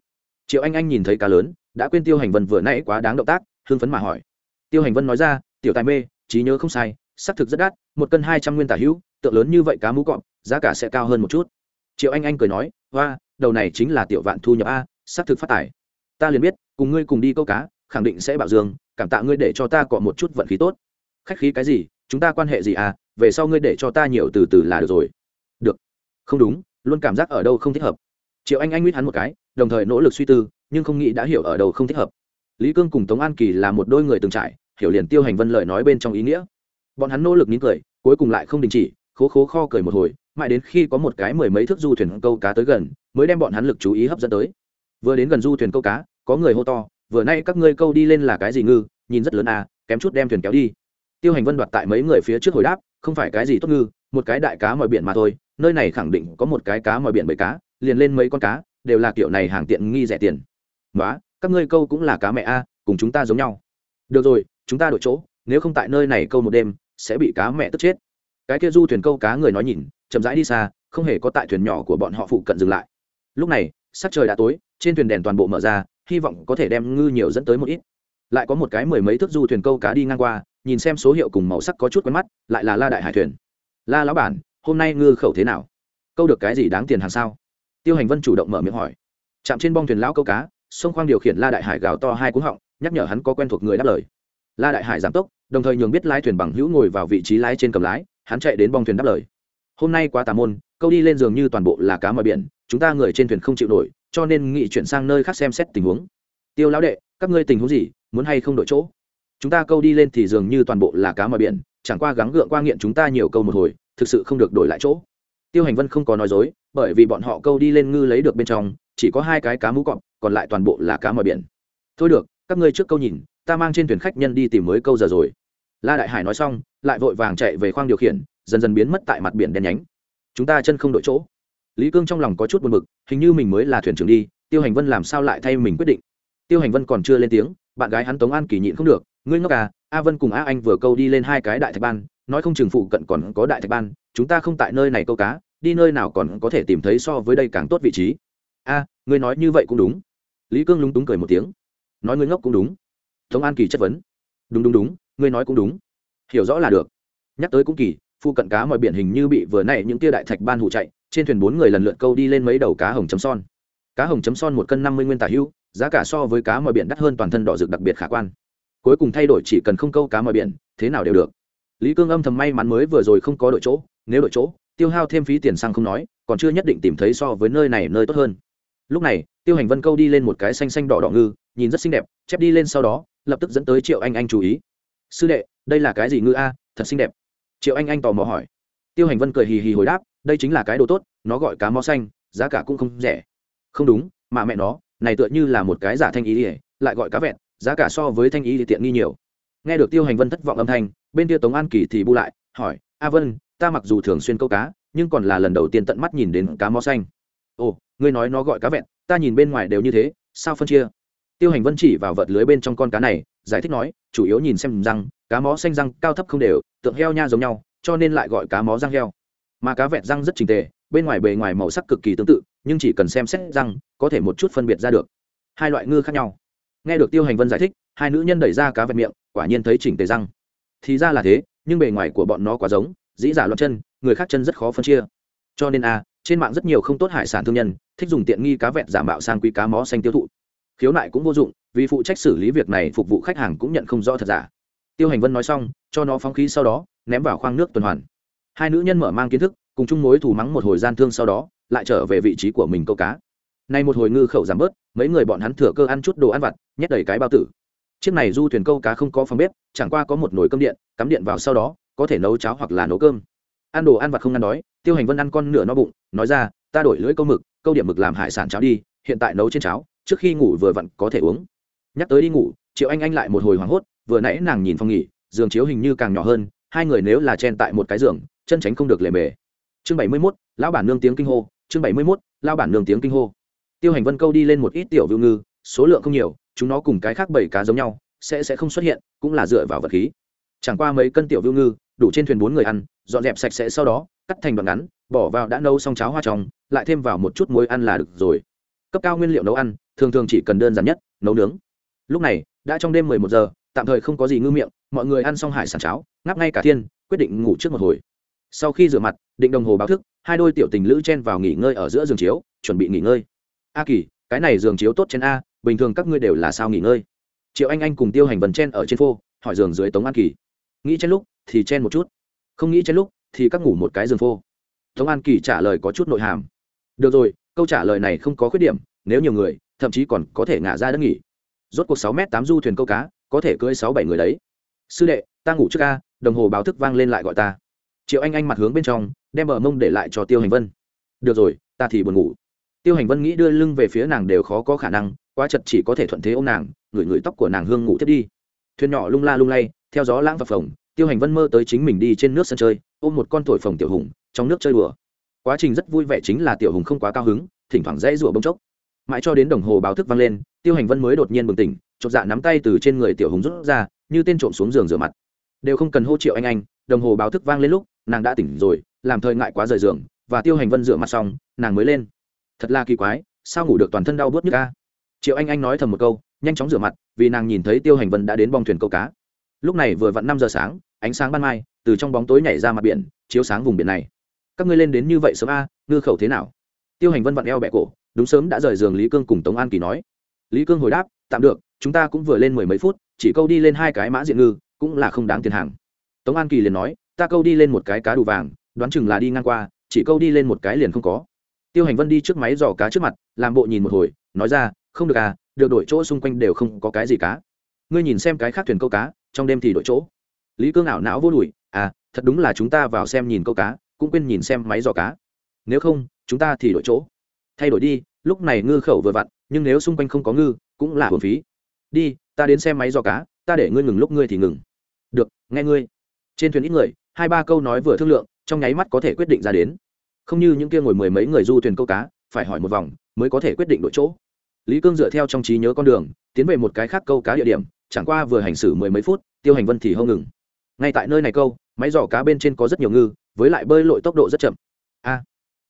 Triệu anh anh nhìn thấy cá lớn, đã quên tiêu hành vân vừa nãy quá đáng động tác, hưng phấn mà hỏi. Tiêu hành vân nói ra, tiểu tài mê, trí nhớ không sai, xác thực rất đắt, một cân hai trăm nguyên tả hữu, tượng lớn như vậy cá mú cọp, giá cả sẽ cao hơn một chút. Triệu anh anh cười nói, hoa, đầu này chính là tiểu vạn thu nhập a xác thực phát tài. Ta liền biết, cùng ngươi cùng đi câu cá, khẳng định sẽ bảo dương, cảm tạ ngươi để cho ta cọ một chút vận khí tốt. Khách khí cái gì, chúng ta quan hệ gì à về sau ngươi để cho ta nhiều từ từ là được rồi. Được. Không đúng, luôn cảm giác ở đâu không thích hợp. Triệu anh anh nguyết hắn một cái, đồng thời nỗ lực suy tư, nhưng không nghĩ đã hiểu ở đâu không thích hợp. Lý cương cùng tống an kỳ là một đôi người từng trải, hiểu liền tiêu hành vân lời nói bên trong ý nghĩa. Bọn hắn nỗ lực nín cười, cuối cùng lại không đình chỉ, khố khố kho cười một hồi, mãi đến khi có một cái mười mấy thước du thuyền câu cá tới gần, mới đem bọn hắn lực chú ý hấp dẫn tới vừa đến gần du thuyền câu cá, có người hô to, vừa nay các ngươi câu đi lên là cái gì ngư? Nhìn rất lớn à kém chút đem thuyền kéo đi. Tiêu hành vân đoạt tại mấy người phía trước hồi đáp, không phải cái gì tốt ngư, một cái đại cá mọi biển mà thôi, nơi này khẳng định có một cái cá mọi biển bởi cá, liền lên mấy con cá, đều là kiểu này hàng tiện nghi rẻ tiền. Nói các ngươi câu cũng là cá mẹ a, cùng chúng ta giống nhau. Được rồi, chúng ta đổi chỗ, nếu không tại nơi này câu một đêm, sẽ bị cá mẹ tức chết. Cái kia du thuyền câu cá người nói nhìn, chậm rãi đi xa, không hề có tại thuyền nhỏ của bọn họ phụ cận dừng lại. Lúc này, sắc trời đã tối trên thuyền đèn toàn bộ mở ra, hy vọng có thể đem ngư nhiều dẫn tới một ít. Lại có một cái mười mấy thước du thuyền câu cá đi ngang qua, nhìn xem số hiệu cùng màu sắc có chút quen mắt, lại là la đại hải thuyền. La lão bản, hôm nay ngư khẩu thế nào? Câu được cái gì đáng tiền hàng sao? Tiêu hành vân chủ động mở miệng hỏi. Chạm trên bong thuyền lão câu cá, sông khoang điều khiển la đại hải gào to hai cú họng, nhắc nhở hắn có quen thuộc người đáp lời. La đại hải giảm tốc, đồng thời nhường biết lái thuyền bằng hữu ngồi vào vị trí lái trên cầm lái, hắn chạy đến bong thuyền đáp lời. Hôm nay quá tà môn, câu đi lên giường như toàn bộ là cá mọi biển, chúng ta người trên thuyền không chịu nổi cho nên nghị chuyển sang nơi khác xem xét tình huống. Tiêu lão đệ, các ngươi tình huống gì? Muốn hay không đổi chỗ? Chúng ta câu đi lên thì dường như toàn bộ là cá mà biển, chẳng qua gắng gượng qua nghiện chúng ta nhiều câu một hồi, thực sự không được đổi lại chỗ. Tiêu hành vân không có nói dối, bởi vì bọn họ câu đi lên ngư lấy được bên trong, chỉ có hai cái cá mũ cọp, còn lại toàn bộ là cá mà biển. Thôi được, các ngươi trước câu nhìn, ta mang trên thuyền khách nhân đi tìm mới câu giờ rồi. La đại hải nói xong, lại vội vàng chạy về khoang điều khiển, dần dần biến mất tại mặt biển đen nhánh. Chúng ta chân không đổi chỗ lý cương trong lòng có chút buồn bực, hình như mình mới là thuyền trưởng đi, tiêu hành vân làm sao lại thay mình quyết định? Tiêu hành vân còn chưa lên tiếng, bạn gái hắn tống an kỳ nhịn không được, ngươi ngốc à a vân cùng a anh vừa câu đi lên hai cái đại thạch ban, nói không chừng phụ cận còn có đại thạch ban, chúng ta không tại nơi này câu cá, đi nơi nào còn có thể tìm thấy so với đây càng tốt vị trí. A, ngươi nói như vậy cũng đúng. Lý cương lúng túng cười một tiếng. Nói ngươi ngốc cũng đúng. Tống an kỳ chất vấn. Đúng đúng đúng, ngươi nói cũng đúng. Hiểu rõ là được. Nhắc tới cũng kỳ, phụ cận cá mọi biển hình như bị vừa nãy những tia đại thạch ban hụ chạy trên thuyền bốn người lần lượt câu đi lên mấy đầu cá hồng chấm son. Cá hồng chấm son một cân năm mươi nguyên tả hữu, giá cả so với cá mọi biển đắt hơn toàn thân đỏ rực đặc biệt khả quan. Cuối cùng thay đổi chỉ cần không câu cá mọi biển, thế nào đều được. Lý cương âm thầm may mắn mới vừa rồi không có đội chỗ, nếu đội chỗ, tiêu hao thêm phí tiền xăng không nói, còn chưa nhất định tìm thấy so với nơi này nơi tốt hơn. Lúc này, tiêu hành vân câu đi lên một cái xanh xanh đỏ đỏ ngư, nhìn rất xinh đẹp, chép đi lên sau đó, lập tức dẫn tới triệu anh anh chú ý. Sư đệ, đây là cái gì ngư a? Thật xinh đẹp. Triệu anh anh tò mò hỏi. Tiêu hành vân cười hì hì hồi đáp đây chính là cái đồ tốt, nó gọi cá mò xanh, giá cả cũng không rẻ. Không đúng, mà mẹ nó, này tựa như là một cái giả thanh ý ỉa lại gọi cá vẹn giá cả so với thanh ý thì tiện nghi nhiều. Nghe được tiêu hành vân thất vọng âm thanh, bên kia tống an kỳ thì bu lại, hỏi, a vân, ta mặc dù thường xuyên câu cá, nhưng còn là lần đầu tiên tận mắt nhìn đến cá mò xanh. Ồ, ngươi nói nó gọi cá vẹn ta nhìn bên ngoài đều như thế, sao phân chia? Tiêu hành vân chỉ vào vật lưới bên trong con cá này, giải thích nói, chủ yếu nhìn xem răng, cá mó xanh răng cao thấp không đều, tượng heo nha giống nhau, cho nên lại gọi cá mó răng heo mà cá vẹt răng rất trình tề, bên ngoài bề ngoài màu sắc cực kỳ tương tự, nhưng chỉ cần xem xét răng, có thể một chút phân biệt ra được. Hai loại ngư khác nhau. Nghe được tiêu hành vân giải thích, hai nữ nhân đẩy ra cá vẹt miệng, quả nhiên thấy chỉnh tề răng. Thì ra là thế, nhưng bề ngoài của bọn nó quá giống, dĩ giả loạn chân, người khác chân rất khó phân chia. Cho nên a trên mạng rất nhiều không tốt hải sản thương nhân, thích dùng tiện nghi cá vẹt giả mạo sang quý cá mó xanh tiêu thụ. Khiếu nại cũng vô dụng, vì phụ trách xử lý việc này phục vụ khách hàng cũng nhận không rõ thật giả. Tiêu hành vân nói xong, cho nó phóng khí sau đó, ném vào khoang nước tuần hoàn hai nữ nhân mở mang kiến thức, cùng chung mối thủ mắng một hồi gian thương sau đó, lại trở về vị trí của mình câu cá. Nay một hồi ngư khẩu giảm bớt, mấy người bọn hắn thừa cơ ăn chút đồ ăn vặt, nhét đầy cái bao tử. Chiếc này du thuyền câu cá không có phòng bếp, chẳng qua có một nồi cơm điện, cắm điện vào sau đó, có thể nấu cháo hoặc là nấu cơm. Ăn đồ ăn vặt không ăn đói, tiêu hành vân ăn con nửa no bụng, nói ra, ta đổi lưỡi câu mực, câu điểm mực làm hải sản cháo đi, hiện tại nấu trên cháo, trước khi ngủ vừa vặn có thể uống. Nhắc tới đi ngủ, triệu anh anh lại một hồi hoảng hốt, vừa nãy nàng nhìn phòng nghỉ, giường chiếu hình như càng nhỏ hơn, hai người nếu là chen tại một cái giường chân tránh không được lề mề. Chương bảy mươi mốt, lão bản nương tiếng kinh hô. Chương bảy mươi mốt lao bản nương tiếng kinh hô. Tiêu hành vân câu đi lên một ít tiểu vưu ngư, số lượng không nhiều, chúng nó cùng cái khác bảy cá giống nhau, sẽ sẽ không xuất hiện, cũng là dựa vào vật khí. Chẳng qua mấy cân tiểu vưu ngư, đủ trên thuyền bốn người ăn, dọn dẹp sạch sẽ sau đó, cắt thành đoạn ngắn, bỏ vào đã nấu xong cháo hoa tròng lại thêm vào một chút muối ăn là được rồi. Cấp cao nguyên liệu nấu ăn, thường thường chỉ cần đơn giản nhất, nấu nướng. Lúc này, đã trong đêm mười một giờ, tạm thời không có gì ngư miệng, mọi người ăn xong hải sản cháo, ngáp ngay cả thiên, quyết định ngủ trước một hồi sau khi rửa mặt, định đồng hồ báo thức, hai đôi tiểu tình lữ chen vào nghỉ ngơi ở giữa giường chiếu, chuẩn bị nghỉ ngơi. A kỳ, cái này giường chiếu tốt trên a, bình thường các ngươi đều là sao nghỉ ngơi? Triệu anh anh cùng tiêu hành vần chen ở trên phô, hỏi giường dưới tống an kỳ. Nghĩ chen lúc thì chen một chút, không nghĩ chen lúc thì các ngủ một cái giường phô. Tống an kỳ trả lời có chút nội hàm. Được rồi, câu trả lời này không có khuyết điểm, nếu nhiều người, thậm chí còn có thể ngả ra đất nghỉ. Rốt cuộc sáu m tám du thuyền câu cá, có thể cưỡi sáu bảy người đấy. Sư đệ, ta ngủ trước ca đồng hồ báo thức vang lên lại gọi ta triệu anh anh mặt hướng bên trong, đem bờ mông để lại cho tiêu hành vân. Được rồi, ta thì buồn ngủ. Tiêu hành vân nghĩ đưa lưng về phía nàng đều khó có khả năng, quá chật chỉ có thể thuận thế ô m nàng, ngửi ngửi tóc của nàng hương ngủ tiếp đi. Thuyền nhỏ lung la lung lay, theo gió lãng và phồng, tiêu hành vân mơ tới chính mình đi trên nước sân chơi, ôm một con thổi phồng tiểu hùng, trong nước chơi đùa. Quá trình rất vui vẻ chính là tiểu hùng không quá cao hứng, thỉnh thoảng dãy rủa bông chốc. Mãi cho đến đồng hồ báo thức vang lên, tiêu hành vân mới đột nhiên bừng tỉnh, chột dạ nắm tay từ trên người tiểu hùng rút ra, như tên trộm xuống giường rửa mặt. Đều không cần hô triệu anh anh, đồng hồ báo thức vang lên lúc nàng đã tỉnh rồi, làm thời ngại quá rời giường, và tiêu hành vân rửa mặt xong, nàng mới lên. Thật là kỳ quái, sao ngủ được toàn thân đau bớt như ca? Triệu anh anh nói thầm một câu, nhanh chóng rửa mặt, vì nàng nhìn thấy tiêu hành vân đã đến bong thuyền câu cá. Lúc này vừa vặn năm giờ sáng, ánh sáng ban mai, từ trong bóng tối nhảy ra mặt biển, chiếu sáng vùng biển này. Các ngươi lên đến như vậy sớm a, ngư khẩu thế nào? Tiêu hành vân vặn eo bẹ cổ, đúng sớm đã rời giường lý cương cùng tống an kỳ nói. Lý cương hồi đáp, tạm được, chúng ta cũng vừa lên mười mấy phút, chỉ câu đi lên hai cái mã diện ngư, cũng là không đáng tiền hàng. Tống an kỳ liền nói ta câu đi lên một cái cá đủ vàng, đoán chừng là đi ngang qua, chỉ câu đi lên một cái liền không có. Tiêu hành vân đi trước máy dò cá trước mặt, làm bộ nhìn một hồi, nói ra, không được à được đổi chỗ xung quanh đều không có cái gì cá. Ngươi nhìn xem cái khác thuyền câu cá, trong đêm thì đổi chỗ. Lý cương ảo não vô đùi à thật đúng là chúng ta vào xem nhìn câu cá, cũng quên nhìn xem máy dò cá. Nếu không, chúng ta thì đổi chỗ. Thay đổi đi, lúc này ngư khẩu vừa vặn, nhưng nếu xung quanh không có ngư, cũng là hồn phí. Đi, ta đến xem máy do cá, ta để ngươi ngừng lúc ngươi thì ngừng. Được, nghe ngươi. Trên thuyền ít người hai ba câu nói vừa thương lượng, trong nháy mắt có thể quyết định ra đến. Không như những kia ngồi mười mấy người du thuyền câu cá, phải hỏi một vòng mới có thể quyết định đội chỗ. Lý cương dựa theo trong trí nhớ con đường, tiến về một cái khác câu cá địa điểm, chẳng qua vừa hành xử mười mấy phút, tiêu hành vân thì hông ngừng. Ngay tại nơi này câu, máy giỏ cá bên trên có rất nhiều ngư, với lại bơi lội tốc độ rất chậm. A,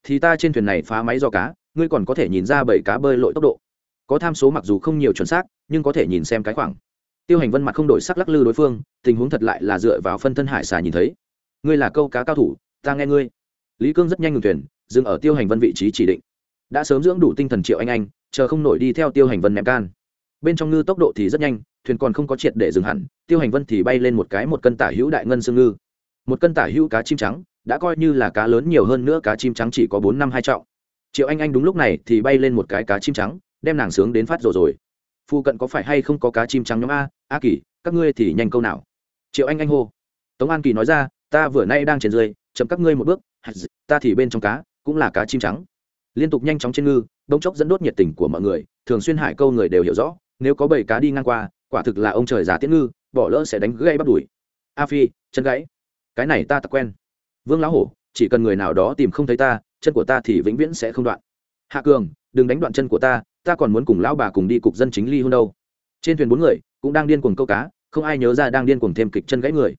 thì ta trên thuyền này phá máy giỏ cá, ngươi còn có thể nhìn ra bảy cá bơi lội tốc độ. Có tham số mặc dù không nhiều chuẩn xác, nhưng có thể nhìn xem cái khoảng. Tiêu hành vân mặt không đổi sắc lắc lư đối phương, tình huống thật lại là dựa vào phân thân hải xà nhìn thấy ngươi là câu cá cao thủ, ta nghe ngươi. Lý cương rất nhanh ngừng thuyền, dừng ở tiêu hành vân vị trí chỉ định. Đã sớm dưỡng đủ tinh thần triệu anh anh, chờ không nổi đi theo tiêu hành vân ném can. Bên trong ngư tốc độ thì rất nhanh, thuyền còn không có triệt để dừng hẳn, tiêu hành vân thì bay lên một cái một cân tả hữu đại ngân xương ngư. Một cân tả hữu cá chim trắng, đã coi như là cá lớn nhiều hơn nữa cá chim trắng chỉ có bốn năm hai trọng. Triệu anh anh đúng lúc này thì bay lên một cái cá chim trắng, đem nàng sướng đến phát rồi rồi. Phu cận có phải hay không có cá chim trắng nhóm a? A kỳ, các ngươi thì nhanh câu nào? Triệu anh anh hô. Tống an kỳ nói ra ta vừa nay đang trên dưới chậm các ngươi một bước ta thì bên trong cá, cũng là cá chim trắng. Liên tục nhanh chóng trên ngư, bỗng chốc dẫn đốt nhiệt tình của mọi người, thường xuyên hải câu người đều hiểu rõ, nếu có bầy cá đi ngang qua, quả thực là ông trời giả tiễn ngư, bỏ lỡ sẽ đánh gây bắt đuổi a phi, chân gãy. Cái này ta tập quen. Vương lão hổ, chỉ cần người nào đó tìm không thấy ta, chân của ta thì vĩnh viễn sẽ không đoạn. Hạ cường, đừng đánh đoạn chân của ta ta còn muốn cùng lão bà cùng đi cục dân chính ly hôn đâu. Trên thuyền bốn người, cũng đang điên cuồng câu cá, không ai nhớ ra đang điên cuồng thêm kịch chân gãy người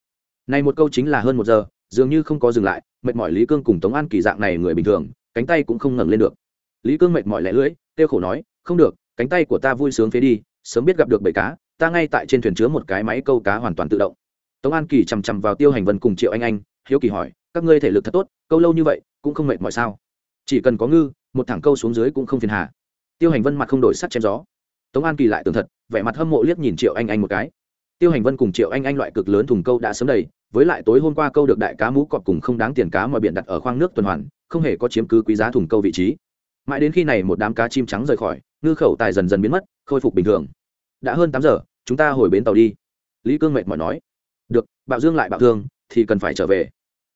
này một câu chính là hơn một giờ, dường như không có dừng lại, mệt mỏi lý cương cùng tống an kỳ dạng này người bình thường, cánh tay cũng không ngẩng lên được. Lý cương mệt mỏi lẻ lưỡi tiêu khổ nói, không được, cánh tay của ta vui sướng phế đi, sớm biết gặp được bầy cá, ta ngay tại trên thuyền chứa một cái máy câu cá hoàn toàn tự động. Tống an kỳ chằm chằm vào tiêu hành vân cùng triệu anh anh, hiếu kỳ hỏi, các ngươi thể lực thật tốt, câu lâu như vậy, cũng không mệt mỏi sao? Chỉ cần có ngư, một thẳng câu xuống dưới cũng không phiền hà. Tiêu hành vân mặt không đổi sắt chém gió. Tống an kỳ lại tường thật, vẻ mặt hâm mộ liếc nhìn triệu anh anh một cái tiêu hành vân cùng triệu anh anh loại cực lớn thùng câu đã sớm đầy, với lại tối hôm qua câu được đại cá mú cọp cùng không đáng tiền cá mọi biển đặt ở khoang nước tuần hoàn, không hề có chiếm cứ quý giá thùng câu vị trí. Mãi đến khi này một đám cá chim trắng rời khỏi, ngư khẩu tài dần dần biến mất, khôi phục bình thường. Đã hơn tám giờ, chúng ta hồi bến tàu đi. Lý cương mệt mỏi nói. Được, bạo dương lại bạo thương, thì cần phải trở về.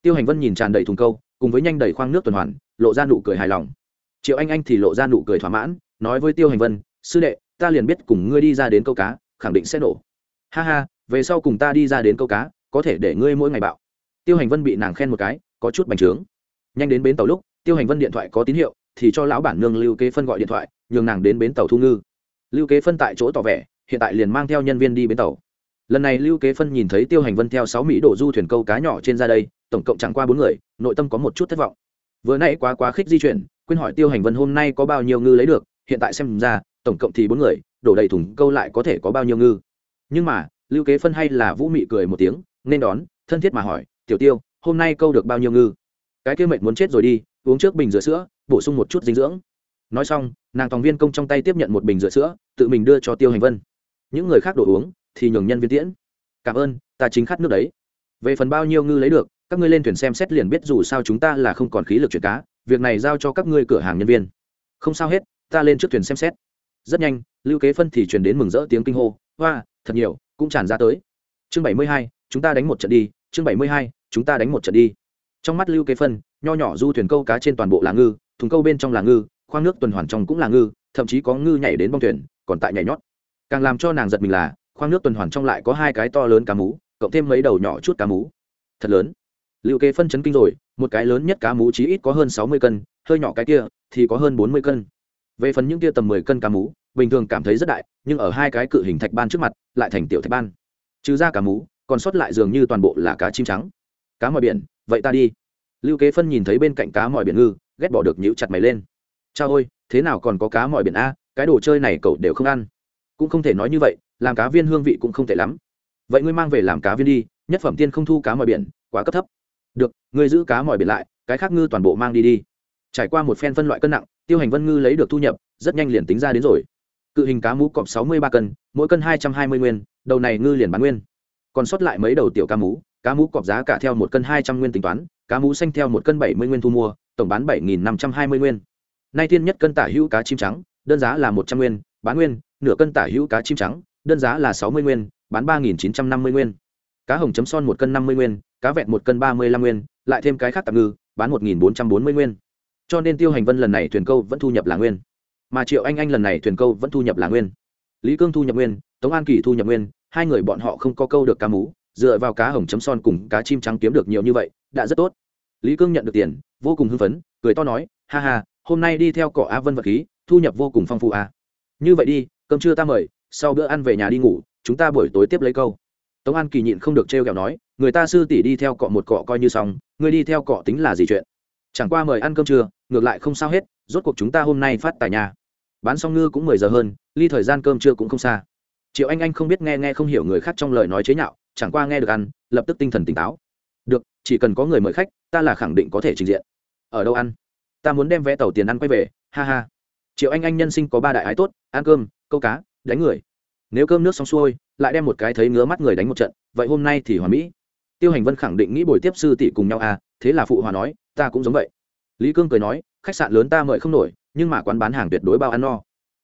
Tiêu hành vân nhìn tràn đầy thùng câu, cùng với nhanh đầy khoang nước tuần hoàn, lộ ra nụ cười hài lòng. Triệu anh anh thì lộ ra nụ cười thỏa mãn, nói với tiêu hành vân, sư đệ, ta liền biết cùng ngươi đi ra đến câu cá, khẳng định sẽ nổ ha ha, về sau cùng ta đi ra đến câu cá, có thể để ngươi mỗi ngày bạo. Tiêu hành vân bị nàng khen một cái, có chút bành trướng. Nhanh đến bến tàu lúc, tiêu hành vân điện thoại có tín hiệu, thì cho lão bản nương lưu kế phân gọi điện thoại, nhường nàng đến bến tàu thu ngư. Lưu kế phân tại chỗ tỏ vẻ, hiện tại liền mang theo nhân viên đi bến tàu. Lần này lưu kế phân nhìn thấy tiêu hành vân theo sáu mỹ đổ du thuyền câu cá nhỏ trên ra đây, tổng cộng chẳng qua bốn người, nội tâm có một chút thất vọng. Vừa nãy quá quá khích di chuyển, quên hỏi tiêu hành vân hôm nay có bao nhiêu ngư lấy được, hiện tại xem ra, tổng cộng thì bốn người, đổ đầy thùng câu lại có thể có bao nhiêu ngư nhưng mà, lưu kế phân hay là vũ mị cười một tiếng, nên đón, thân thiết mà hỏi, tiểu tiêu, hôm nay câu được bao nhiêu ngư? Cái kia mệt muốn chết rồi đi, uống trước bình rửa sữa, bổ sung một chút dinh dưỡng. Nói xong, nàng tòng viên công trong tay tiếp nhận một bình rửa sữa, tự mình đưa cho tiêu hành vân. Những người khác đổ uống, thì nhường nhân viên tiễn. Cảm ơn, ta chính khát nước đấy. Về phần bao nhiêu ngư lấy được, các ngươi lên thuyền xem xét liền biết dù sao chúng ta là không còn khí lực chuyển cá, việc này giao cho các ngươi cửa hàng nhân viên. Không sao hết, ta lên trước thuyền xem xét. Rất nhanh, lưu kế phân thì truyền đến mừng rỡ tiếng kinh hô hoa, thật nhiều, cũng tràn ra tới. Chương bảy mươi hai, chúng ta đánh một trận đi, chương bảy mươi hai, chúng ta đánh một trận đi. Trong mắt lưu kế phân, nho nhỏ du thuyền câu cá trên toàn bộ là ngư, thùng câu bên trong là ngư, khoang nước tuần hoàn trong cũng là ngư, thậm chí có ngư nhảy đến bong thuyền, còn tại nhảy nhót. Càng làm cho nàng giật mình là, khoang nước tuần hoàn trong lại có hai cái to lớn cá mú, cộng thêm mấy đầu nhỏ chút cá mú. Thật lớn. Lưu kế phân chấn kinh rồi, một cái lớn nhất cá mú chí ít có hơn sáu mươi cân, hơi nhỏ cái kia thì có hơn bốn mươi cân. Về phần những kia tầm mười cân cá mú bình thường cảm thấy rất đại, nhưng ở hai cái cự hình thạch ban trước mặt, lại thành tiểu thạch ban. Trừ ra cá mú, còn sót lại dường như toàn bộ là cá chim trắng. Cá mòi biển, vậy ta đi. Lưu kế phân nhìn thấy bên cạnh cá mòi biển ngư, ghét bỏ được nhíu chặt mày lên. Cha ôi thế nào còn có cá mòi biển a, cái đồ chơi này cậu đều không ăn. Cũng không thể nói như vậy, làm cá viên hương vị cũng không tệ lắm. Vậy ngươi mang về làm cá viên đi, nhất phẩm tiên không thu cá mòi biển, quá cấp thấp. Được, ngươi giữ cá mòi biển lại, cái khác ngư toàn bộ mang đi đi. Trải qua một phen phân loại cân nặng, tiêu hành vân ngư lấy được thu nhập, rất nhanh liền tính ra đến rồi cự hình cá mú cọp sáu mươi ba cân, mỗi cân hai trăm hai mươi nguyên, đầu này ngư liền bán nguyên. Còn sót lại mấy đầu tiểu cá mú cá mú cọp giá cả theo một cân hai trăm nguyên tính toán, cá mú xanh theo một cân bảy mươi nguyên thu mua, tổng bán bảy nghìn năm trăm hai mươi nguyên. Nay thiên nhất cân tả hữu cá chim trắng, đơn giá là một trăm nguyên, bán nguyên, nửa cân tả hữu cá chim trắng, đơn giá là sáu mươi nguyên, bán ba nghìn chín trăm năm mươi nguyên. Cá hồng chấm son một cân năm mươi nguyên, cá vẹn một cân ba mươi lăm nguyên, lại thêm cái khác tạm ngư, bán một nghìn bốn trăm bốn mươi nguyên. Cho nên tiêu hành vân lần này thuyền câu vẫn thu nhập là nguyên mà triệu anh anh lần này thuyền câu vẫn thu nhập là nguyên. Lý cương thu nhập nguyên, tống an kỳ thu nhập nguyên, hai người bọn họ không có câu được cá mú, dựa vào cá hồng chấm son cùng cá chim trắng kiếm được nhiều như vậy, đã rất tốt. Lý cương nhận được tiền, vô cùng hưng phấn, cười to nói, ha ha, hôm nay đi theo cỏ a vân vật khí, thu nhập vô cùng phong phú a như vậy đi, cơm trưa ta mời, sau bữa ăn về nhà đi ngủ, chúng ta buổi tối tiếp lấy câu. Tống an kỳ nhịn không được trêu ghẹo kẹo nói, người ta sư tỷ đi theo cọ một cọ coi như xong, người đi theo cọ tính là gì chuyện? Chẳng qua mời ăn cơm trưa, ngược lại không sao hết rốt cuộc chúng ta hôm nay phát tài nhà bán xong ngư cũng mười giờ hơn, ly thời gian cơm trưa cũng không xa. Triệu anh anh không biết nghe nghe không hiểu người khác trong lời nói chế nhạo, chẳng qua nghe được ăn, lập tức tinh thần tỉnh táo. Được, chỉ cần có người mời khách, ta là khẳng định có thể trình diện. Ở đâu ăn? Ta muốn đem vé tàu tiền ăn quay về, ha ha. Triệu anh anh nhân sinh có ba đại ái tốt, ăn cơm, câu cá, đánh người. Nếu cơm nước xong xuôi, lại đem một cái thấy ngứa mắt người đánh một trận, vậy hôm nay thì hòa mỹ. Tiêu hành vân khẳng định nghĩ buổi tiếp sư tỷ cùng nhau à thế là phụ hòa nói, ta cũng giống vậy. Lý cương cười nói khách sạn lớn ta mời không nổi, nhưng mà quán bán hàng tuyệt đối bao ăn no.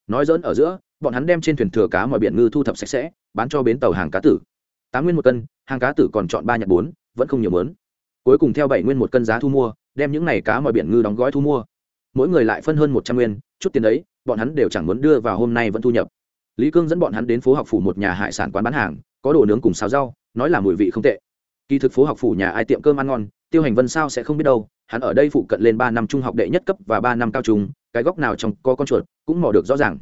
Nói dỡn ở giữa, bọn hắn đem trên thuyền thừa cá mọi biển ngư thu thập sạch sẽ, bán cho bến tàu hàng cá tử. Tám nguyên một cân, hàng cá tử còn chọn ba nhặt bốn, vẫn không nhiều mớn. Cuối cùng theo bảy nguyên một cân giá thu mua, đem những này cá mọi biển ngư đóng gói thu mua. Mỗi người lại phân hơn một trăm nguyên, chút tiền đấy, bọn hắn đều chẳng muốn đưa vào hôm nay vẫn thu nhập. Lý cương dẫn bọn hắn đến phố học phủ một nhà hải sản quán bán hàng, có đồ nướng cùng xào rau, nói là mùi vị không tệ. Kỳ thực phố học phủ nhà ai tiệm cơm ăn ngon, tiêu hành vân sao sẽ không biết đâu hắn ở đây phụ cận lên ba năm trung học đệ nhất cấp và ba năm cao trung, cái góc nào trong có con chuột cũng mò được rõ ràng.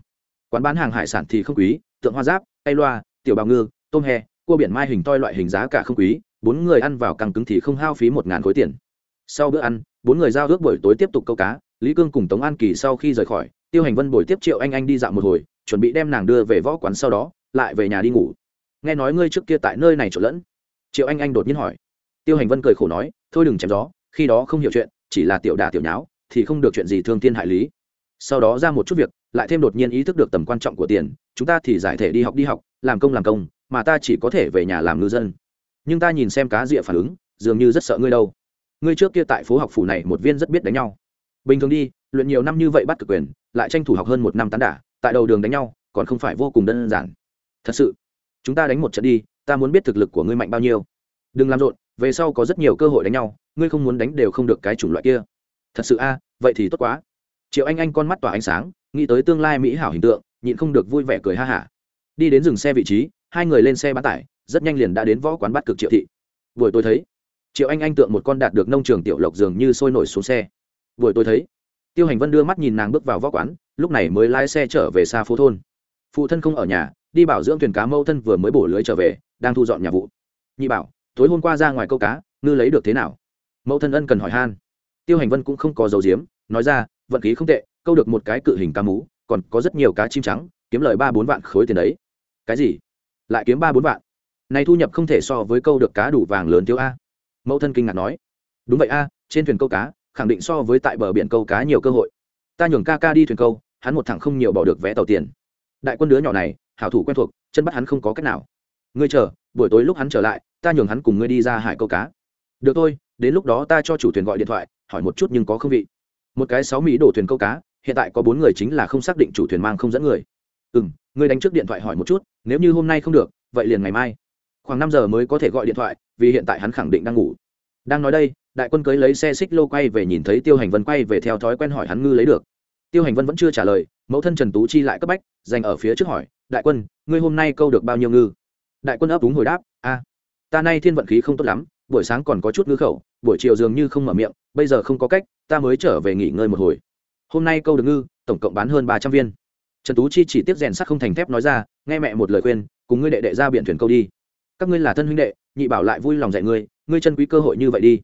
Quán bán hàng hải sản thì không quý, tượng hoa giáp, cây loa, tiểu bào ngư, tôm he cua biển mai hình toi loại hình giá cả không quý, bốn người ăn vào càng cứng thì không hao phí một ngàn khối tiền. Sau bữa ăn, bốn người giao ước buổi tối tiếp tục câu cá, lý cương cùng tống an kỳ sau khi rời khỏi, tiêu hành vân buổi tiếp triệu anh anh đi dạo một hồi, chuẩn bị đem nàng đưa về võ quán sau đó, lại về nhà đi ngủ. Nghe nói ngươi trước kia tại nơi này trộn lẫn. Triệu anh anh đột nhiên hỏi. Tiêu hành vân cười khổ nói, thôi đừng chém gió khi đó không hiểu chuyện, chỉ là tiểu đà tiểu nháo, thì không được chuyện gì thương tiên hại lý. Sau đó ra một chút việc, lại thêm đột nhiên ý thức được tầm quan trọng của tiền, chúng ta thì giải thể đi học đi học, làm công làm công, mà ta chỉ có thể về nhà làm ngư dân. Nhưng ta nhìn xem cá rịa phản ứng, dường như rất sợ ngươi đâu. Ngươi trước kia tại phố học phủ này một viên rất biết đánh nhau. Bình thường đi, luyện nhiều năm như vậy bắt cực quyền, lại tranh thủ học hơn một năm tán đả, tại đầu đường đánh nhau, còn không phải vô cùng đơn giản. Thật sự, chúng ta đánh một trận đi, ta muốn biết thực lực của ngươi mạnh bao nhiêu. Đừng làm rộn, về sau có rất nhiều cơ hội đánh nhau ngươi không muốn đánh đều không được cái chủng loại kia. Thật sự a à, vậy thì tốt quá. Triệu anh anh con mắt tỏa ánh sáng, nghĩ tới tương lai mỹ hảo hình tượng, nhịn không được vui vẻ cười ha hả. Đi đến dừng xe vị trí, hai người lên xe bán tải, rất nhanh liền đã đến võ quán bắt cực triệu thị. Buổi tôi thấy, triệu anh anh tượng một con đạt được nông trường tiểu lộc dường như sôi nổi xuống xe. Buổi tôi thấy, tiêu hành vân đưa mắt nhìn nàng bước vào võ quán, lúc này mới lái xe trở về xa phố thôn. Phụ thân không ở nhà, đi bảo dưỡng thuyền cá mâu thân vừa mới bổ lưới trở về, đang thu dọn nhà vụ. Nhị bảo, tối hôm qua ra ngoài câu cá, ngư lấy được thế nào? Mẫu thân ân cần hỏi han. Tiêu hành vân cũng không có dầu diếm nói ra, vận khí không tệ, câu được một cái cự hình cá mú, còn có rất nhiều cá chim trắng, kiếm lời ba bốn vạn khối tiền đấy. Cái gì? Lại kiếm ba bốn vạn? Này thu nhập không thể so với câu được cá đủ vàng lớn thiếu a. Mẫu thân kinh ngạc nói. Đúng vậy a, trên thuyền câu cá, khẳng định so với tại bờ biển câu cá nhiều cơ hội. Ta nhường ca ca đi thuyền câu, hắn một thằng không nhiều bỏ được vé tàu tiền. Đại quân đứa nhỏ này, hảo thủ quen thuộc, chân bắt hắn không có cách nào. Ngươi chờ, buổi tối lúc hắn trở lại, ta nhường hắn cùng ngươi đi ra hải câu cá được thôi, đến lúc đó ta cho chủ thuyền gọi điện thoại, hỏi một chút nhưng có không vị. Một cái sáu mỹ đổ thuyền câu cá, hiện tại có bốn người chính là không xác định chủ thuyền mang không dẫn người. Ừ m ngươi đánh trước điện thoại hỏi một chút, nếu như hôm nay không được, vậy liền ngày mai. Khoảng năm giờ mới có thể gọi điện thoại, vì hiện tại hắn khẳng định đang ngủ. Đang nói đây, đại quân cưới lấy xe xích lô quay về nhìn thấy tiêu hành vân quay về theo thói quen hỏi hắn ngư lấy được. Tiêu hành vân vẫn chưa trả lời, mẫu thân trần tú chi lại cấp bách, dành ở phía trước hỏi, đại quân, ngươi hôm nay câu được bao nhiêu ngư? Đại quân ấp đúng hồi đáp, a, ta nay thiên vận khí không tốt lắm buổi sáng còn có chút ngư khẩu, buổi chiều dường như không mở miệng, bây giờ không có cách, ta mới trở về nghỉ ngơi một hồi. Hôm nay câu được ngư, tổng cộng bán hơn ba trăm viên. Trần tú chi chỉ tiếp rèn sắt không thành thép nói ra, nghe mẹ một lời khuyên, cùng ngươi đệ đệ ra biển thuyền câu đi. Các ngươi là thân huynh đệ, nhị bảo lại vui lòng dạy ngươi ngươi chân quý cơ hội như vậy đi.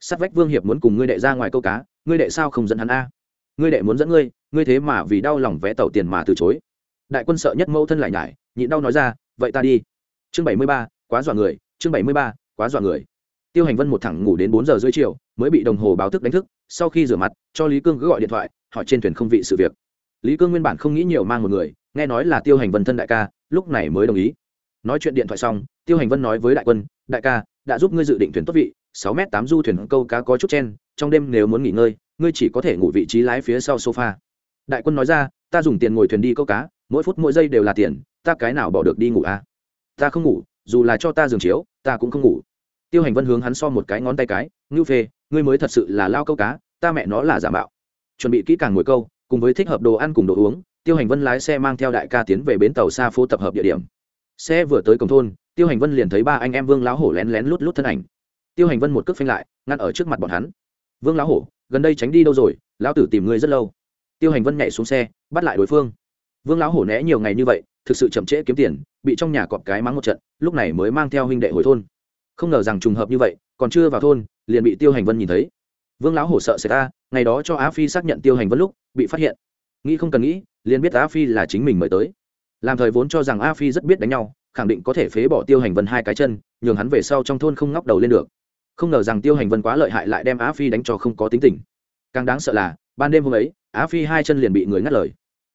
Sắt vách vương hiệp muốn cùng ngươi đệ ra ngoài câu cá, ngươi đệ sao không dẫn hắn a? Ngươi đệ muốn dẫn ngươi ngươi thế mà vì đau lòng vẽ tàu tiền mà từ chối. Đại quân sợ nhất mẫu thân lại nhải nhịn đau nói ra, vậy ta đi. Chương bảy mươi ba, quá dọa người, chương bảy mươi ba, quá dọa người tiêu hành vân một thẳng ngủ đến bốn giờ rưỡi chiều, mới bị đồng hồ báo thức đánh thức, sau khi rửa mặt, cho lý cương cứ gọi điện thoại, hỏi trên thuyền không vị sự việc. Lý cương nguyên bản không nghĩ nhiều mang một người, nghe nói là tiêu hành vân thân đại ca, lúc này mới đồng ý. Nói chuyện điện thoại xong, tiêu hành vân nói với đại quân, đại ca, đã giúp ngươi dự định thuyền tốt vị, sáu m tám du thuyền câu cá có chút chen, trong đêm nếu muốn nghỉ ngơi, ngươi chỉ có thể ngủ vị trí lái phía sau sofa. Đại quân nói ra, ta dùng tiền ngồi thuyền đi câu cá, mỗi phút mỗi giây đều là tiền, ta cái nào bỏ được đi ngủ à? Ta không ngủ, dù là cho ta giường chiếu, ta cũng không ngủ tiêu hành vân hướng hắn so một cái ngón tay cái, ngưu phê, ngươi mới thật sự là lao câu cá, ta mẹ nó là giả mạo. Chuẩn bị kỹ càng ngồi câu, cùng với thích hợp đồ ăn cùng đồ uống, tiêu hành vân lái xe mang theo đại ca tiến về bến tàu xa phố tập hợp địa điểm. Xe vừa tới cổng thôn, tiêu hành vân liền thấy ba anh em vương lão hổ lén lén lút lút thân ảnh. Tiêu hành vân một cước phanh lại, ngăn ở trước mặt bọn hắn. Vương lão hổ, gần đây tránh đi đâu rồi? Lão tử tìm ngươi rất lâu. Tiêu hành vân nhảy xuống xe, bắt lại đối phương. Vương lão hổ né nhiều ngày như vậy, thực sự chậm trễ kiếm tiền, bị trong nhà cọp cái mắng một trận, lúc này mới mang theo huynh đệ hồi thôn không ngờ rằng trùng hợp như vậy, còn chưa vào thôn, liền bị tiêu hành vân nhìn thấy. Vương lão hổ sợ xảy ra ngày đó cho á phi xác nhận tiêu hành vân lúc, bị phát hiện. Nghĩ không cần nghĩ, liền biết á phi là chính mình mời tới. Làm thời vốn cho rằng a phi rất biết đánh nhau, khẳng định có thể phế bỏ tiêu hành vân hai cái chân, nhường hắn về sau trong thôn không ngóc đầu lên được. Không ngờ rằng tiêu hành vân quá lợi hại lại đem á phi đánh cho không có tính tình. Càng đáng sợ là, ban đêm hôm ấy á phi hai chân liền bị người ngắt lời.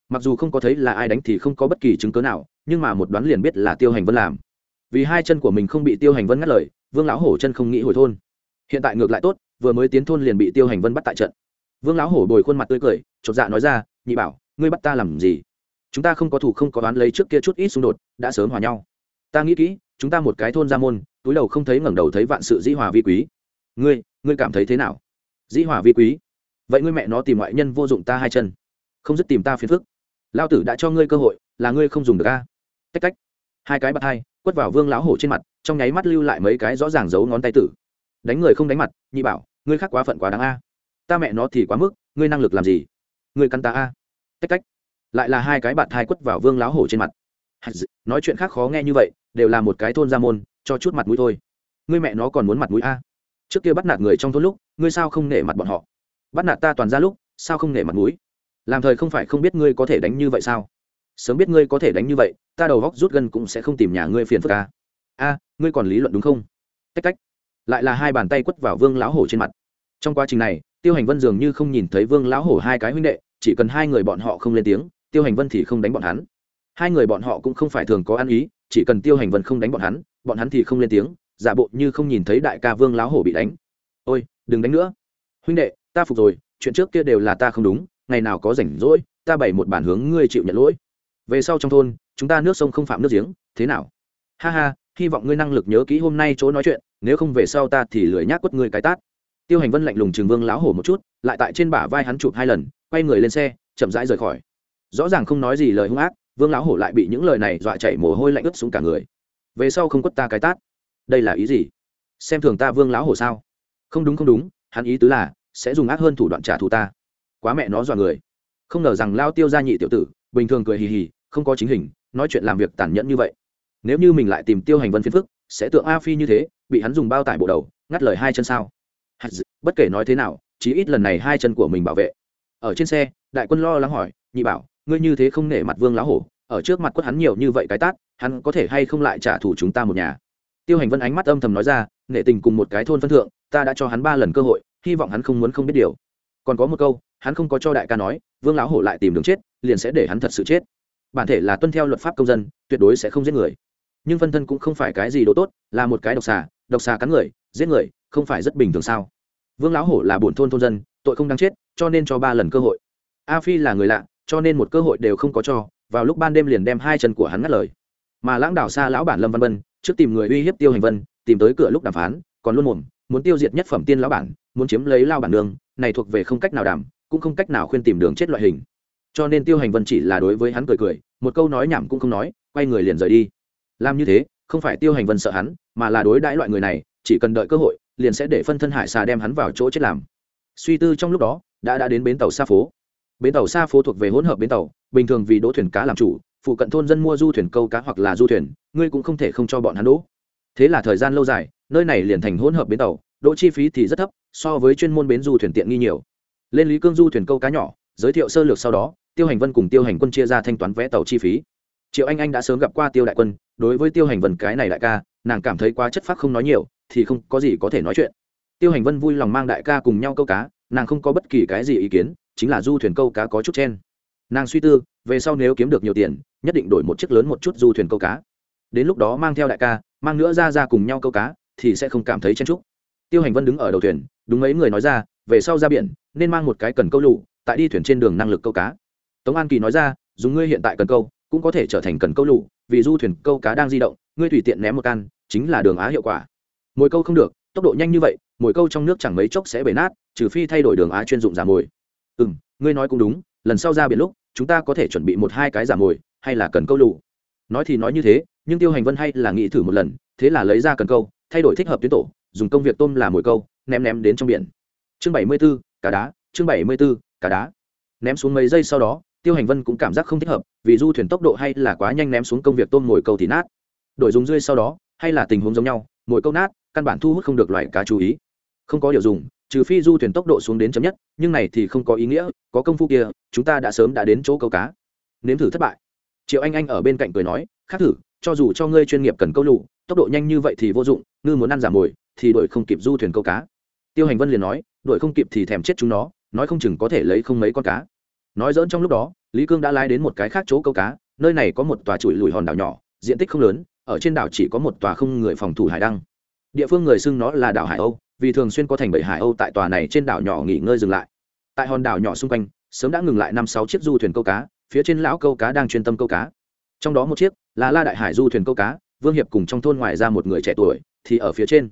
Mặc dù không có thấy là ai đánh thì không có bất kỳ chứng cớ nào, nhưng mà một đoán liền biết là tiêu hành vân làm vì hai chân của mình không bị tiêu hành vân ngắt lời, vương lão hổ chân không nghĩ hồi thôn. Hiện tại ngược lại tốt, vừa mới tiến thôn liền bị tiêu hành vân bắt tại trận. Vương lão hổ bồi khuôn mặt tươi cười, chột dạ nói ra, nhị bảo, ngươi bắt ta làm gì? Chúng ta không có thủ không có đoán lấy trước kia chút ít xung đột, đã sớm hòa nhau. Ta nghĩ kỹ, chúng ta một cái thôn ra môn, túi đầu không thấy ngẩng đầu thấy vạn sự dĩ hòa vi quý. Ngươi ngươi cảm thấy thế nào? Dĩ hòa vi quý? Vậy ngươi mẹ nó tìm ngoại nhân vô dụng ta hai chân. Không dứt tìm ta phiền phức. Lao tử đã cho ngươi cơ hội, là ngươi không dùng được a. Tách tách. Hai cái bạt hai quất vào vương lão hổ trên mặt, trong nháy mắt lưu lại mấy cái rõ ràng giấu ngón tay tử. Đánh người không đánh mặt, nhị bảo, ngươi khác quá phận quá đáng a. Ta mẹ nó thì quá mức, ngươi năng lực làm gì? Ngươi căn ta a. Tách tách. Lại là hai cái bạn hai quất vào vương lão hổ trên mặt. Nói chuyện khác khó nghe như vậy, đều là một cái thôn gia môn, cho chút mặt mũi thôi. Ngươi mẹ nó còn muốn mặt mũi a. Trước kia bắt nạt người trong thôn lúc, ngươi sao không nể mặt bọn họ? Bắt nạt ta toàn ra lúc, sao không nể mặt mũi? Làm thời không phải không biết ngươi có thể đánh như vậy sao? Sớm biết ngươi có thể đánh như vậy, ta đầu góc rút gân cũng sẽ không tìm nhà ngươi phiền phức ca a, ngươi còn lý luận đúng không? Tách tách. Lại là hai bàn tay quất vào vương lão hổ trên mặt. Trong quá trình này, tiêu hành vân dường như không nhìn thấy vương lão hổ hai cái huynh đệ, chỉ cần hai người bọn họ không lên tiếng, tiêu hành vân thì không đánh bọn hắn. Hai người bọn họ cũng không phải thường có ăn ý, chỉ cần tiêu hành vân không đánh bọn hắn bọn hắn thì không lên tiếng, giả bộ như không nhìn thấy đại ca vương lão hổ bị đánh. Ôi, đừng đánh nữa. Huynh đệ, ta phục rồi, chuyện trước kia đều là ta không đúng, ngày nào có rảnh rỗi, ta bày một bản hướng ngươi chịu nhận lỗi về sau trong thôn, chúng ta nước sông không phạm nước giếng, thế nào? Ha ha, hy vọng ngươi năng lực nhớ kỹ hôm nay chỗ nói chuyện, nếu không về sau ta thì lười nhác quất ngươi cái tát. Tiêu hành vân lạnh lùng trường vương lão hổ một chút, lại tại trên bả vai hắn chụp hai lần, quay người lên xe, chậm rãi rời khỏi. Rõ ràng không nói gì lời hung ác, vương lão hổ lại bị những lời này dọa chạy mồ hôi lạnh ướt xuống cả người. Về sau không quất ta cái tát. Đây là ý gì? Xem thường ta vương lão hổ sao? Không đúng không đúng, hắn ý tứ là, sẽ dùng ác hơn thủ đoạn trả thù ta. Quá mẹ nó dọa người. Không ngờ rằng lao tiêu gia nhị tiểu tử bình thường cười hì hì, không có chính hình, nói chuyện làm việc tàn nhẫn như vậy. Nếu như mình lại tìm tiêu hành vân phiền phức, sẽ tượng a phi như thế, bị hắn dùng bao tải bộ đầu, ngắt lời hai chân sao? Bất kể nói thế nào, chí ít lần này hai chân của mình bảo vệ. Ở trên xe, đại quân lo lắng hỏi, nhị bảo, ngươi như thế không nể mặt vương lá hổ, ở trước mặt quất hắn nhiều như vậy cái tát, hắn có thể hay không lại trả thù chúng ta một nhà? Tiêu hành vân ánh mắt âm thầm nói ra, nể tình cùng một cái thôn phân thượng, ta đã cho hắn ba lần cơ hội, hy vọng hắn không muốn không biết điều. Còn có một câu, hắn không có cho đại ca nói, vương lão hổ lại tìm đường chết liền sẽ để hắn thật sự chết. Bản thể là tuân theo luật pháp công dân, tuyệt đối sẽ không giết người. Nhưng phân thân cũng không phải cái gì đồ tốt, là một cái độc xà độc xà cắn người, giết người, không phải rất bình thường sao? Vương lão hổ là bổn thôn thôn dân, tội không đáng chết, cho nên cho ba lần cơ hội. A phi là người lạ, cho nên một cơ hội đều không có cho, vào lúc ban đêm liền đem hai chân của hắn ngắt lời. Mà lãng đảo xa lão bản lâm văn vân, trước tìm người uy hiếp tiêu hành vân, tìm tới cửa lúc đàm phán, còn luôn mồm, muốn tiêu diệt nhất phẩm tiên lão bản, muốn chiếm lấy lao bản đường này thuộc về không cách nào đảm, cũng không cách nào khuyên tìm đường chết loại hình cho nên tiêu hành vân chỉ là đối với hắn cười cười, một câu nói nhảm cũng không nói, quay người liền rời đi. Làm như thế, không phải tiêu hành vân sợ hắn, mà là đối đãi loại người này, chỉ cần đợi cơ hội, liền sẽ để phân thân hải xà đem hắn vào chỗ chết làm. Suy tư trong lúc đó, đã đã đến bến tàu xa phố. Bến tàu xa phố thuộc về hỗn hợp bến tàu, bình thường vì đỗ thuyền cá làm chủ, phụ cận thôn dân mua du thuyền câu cá hoặc là du thuyền, ngươi cũng không thể không cho bọn hắn đỗ. Thế là thời gian lâu dài, nơi này liền thành hỗn hợp bến tàu, đỗ chi phí thì rất thấp, so với chuyên môn bến du thuyền tiện nghi nhiều. Lên lý cương du thuyền câu cá nhỏ, giới thiệu sơ lược sau đó tiêu hành vân cùng tiêu hành quân chia ra thanh toán vé tàu chi phí. Triệu anh anh đã sớm gặp qua tiêu đại quân, đối với tiêu hành vân cái này đại ca, nàng cảm thấy quá chất phác không nói nhiều, thì không có gì có thể nói chuyện. Tiêu hành vân vui lòng mang đại ca cùng nhau câu cá, nàng không có bất kỳ cái gì ý kiến, chính là du thuyền câu cá có chút chen. Nàng suy tư, về sau nếu kiếm được nhiều tiền, nhất định đổi một chiếc lớn một chút du thuyền câu cá. Đến lúc đó mang theo đại ca, mang nữa ra ra cùng nhau câu cá, thì sẽ không cảm thấy chen trúc tiêu hành vân đứng ở đầu thuyền, đúng mấy người nói ra, về sau ra biển, nên mang một cái cần câu lụ, tại đi thuyền trên đường năng lực câu cá tống an kỳ nói ra, dùng ngươi hiện tại cần câu, cũng có thể trở thành cần câu lụ vì du thuyền câu cá đang di động, ngươi tùy tiện ném một can, chính là đường á hiệu quả. Mồi câu không được, tốc độ nhanh như vậy, mồi câu trong nước chẳng mấy chốc sẽ bể nát, trừ phi thay đổi đường á chuyên dụng giả mồi. Ừ m ngươi nói cũng đúng, lần sau ra biển lúc, chúng ta có thể chuẩn bị một hai cái giả mồi, hay là cần câu lụ nói thì nói như thế, nhưng tiêu hành vân hay là nghĩ thử một lần, thế là lấy ra cần câu, thay đổi thích hợp tuyến tổ, dùng công việc tôm làm mồi câu, ném ném đến trong biển. Chương bảy mươi b ố cá đá, chương bảy mươi b ố cá đá. Ném xuống mấy giây sau đó tiêu hành vân cũng cảm giác không thích hợp, vì du thuyền tốc độ hay là quá nhanh ném xuống công việc tôm mồi câu thì nát. Đổi dùng rươi sau đó, hay là tình huống giống nhau, mồi câu nát, căn bản thu hút không được loại cá chú ý. Không có điều dùng, trừ phi du thuyền tốc độ xuống đến chấm nhất, nhưng này thì không có ý nghĩa, có công phu kia, chúng ta đã sớm đã đến chỗ câu cá. Nếm thử thất bại. Triệu anh anh ở bên cạnh cười nói khác thử, cho dù cho ngươi chuyên nghiệp cần câu lụ, tốc độ nhanh như vậy thì vô dụng, ngư muốn ăn giảm mồi, thì đội không kịp du thuyền câu cá. Tiêu hành vân liền nói đội không kịp thì thèm chết chúng nó, nói không chừng có thể lấy không mấy con cá nói dỡn trong lúc đó, lý cương đã lái đến một cái khác chỗ câu cá, nơi này có một tòa trụi lùi hòn đảo nhỏ, diện tích không lớn, ở trên đảo chỉ có một tòa không người phòng thủ hải đăng. Địa phương người xưng nó là đảo hải âu, vì thường xuyên có thành bảy hải âu tại tòa này trên đảo nhỏ nghỉ ngơi dừng lại. Tại hòn đảo nhỏ xung quanh, sớm đã ngừng lại năm sáu chiếc du thuyền câu cá, phía trên lão câu cá đang chuyên tâm câu cá. Trong đó một chiếc là la đại hải du thuyền câu cá, vương hiệp cùng trong thôn ngoài ra một người trẻ tuổi, thì ở phía trên.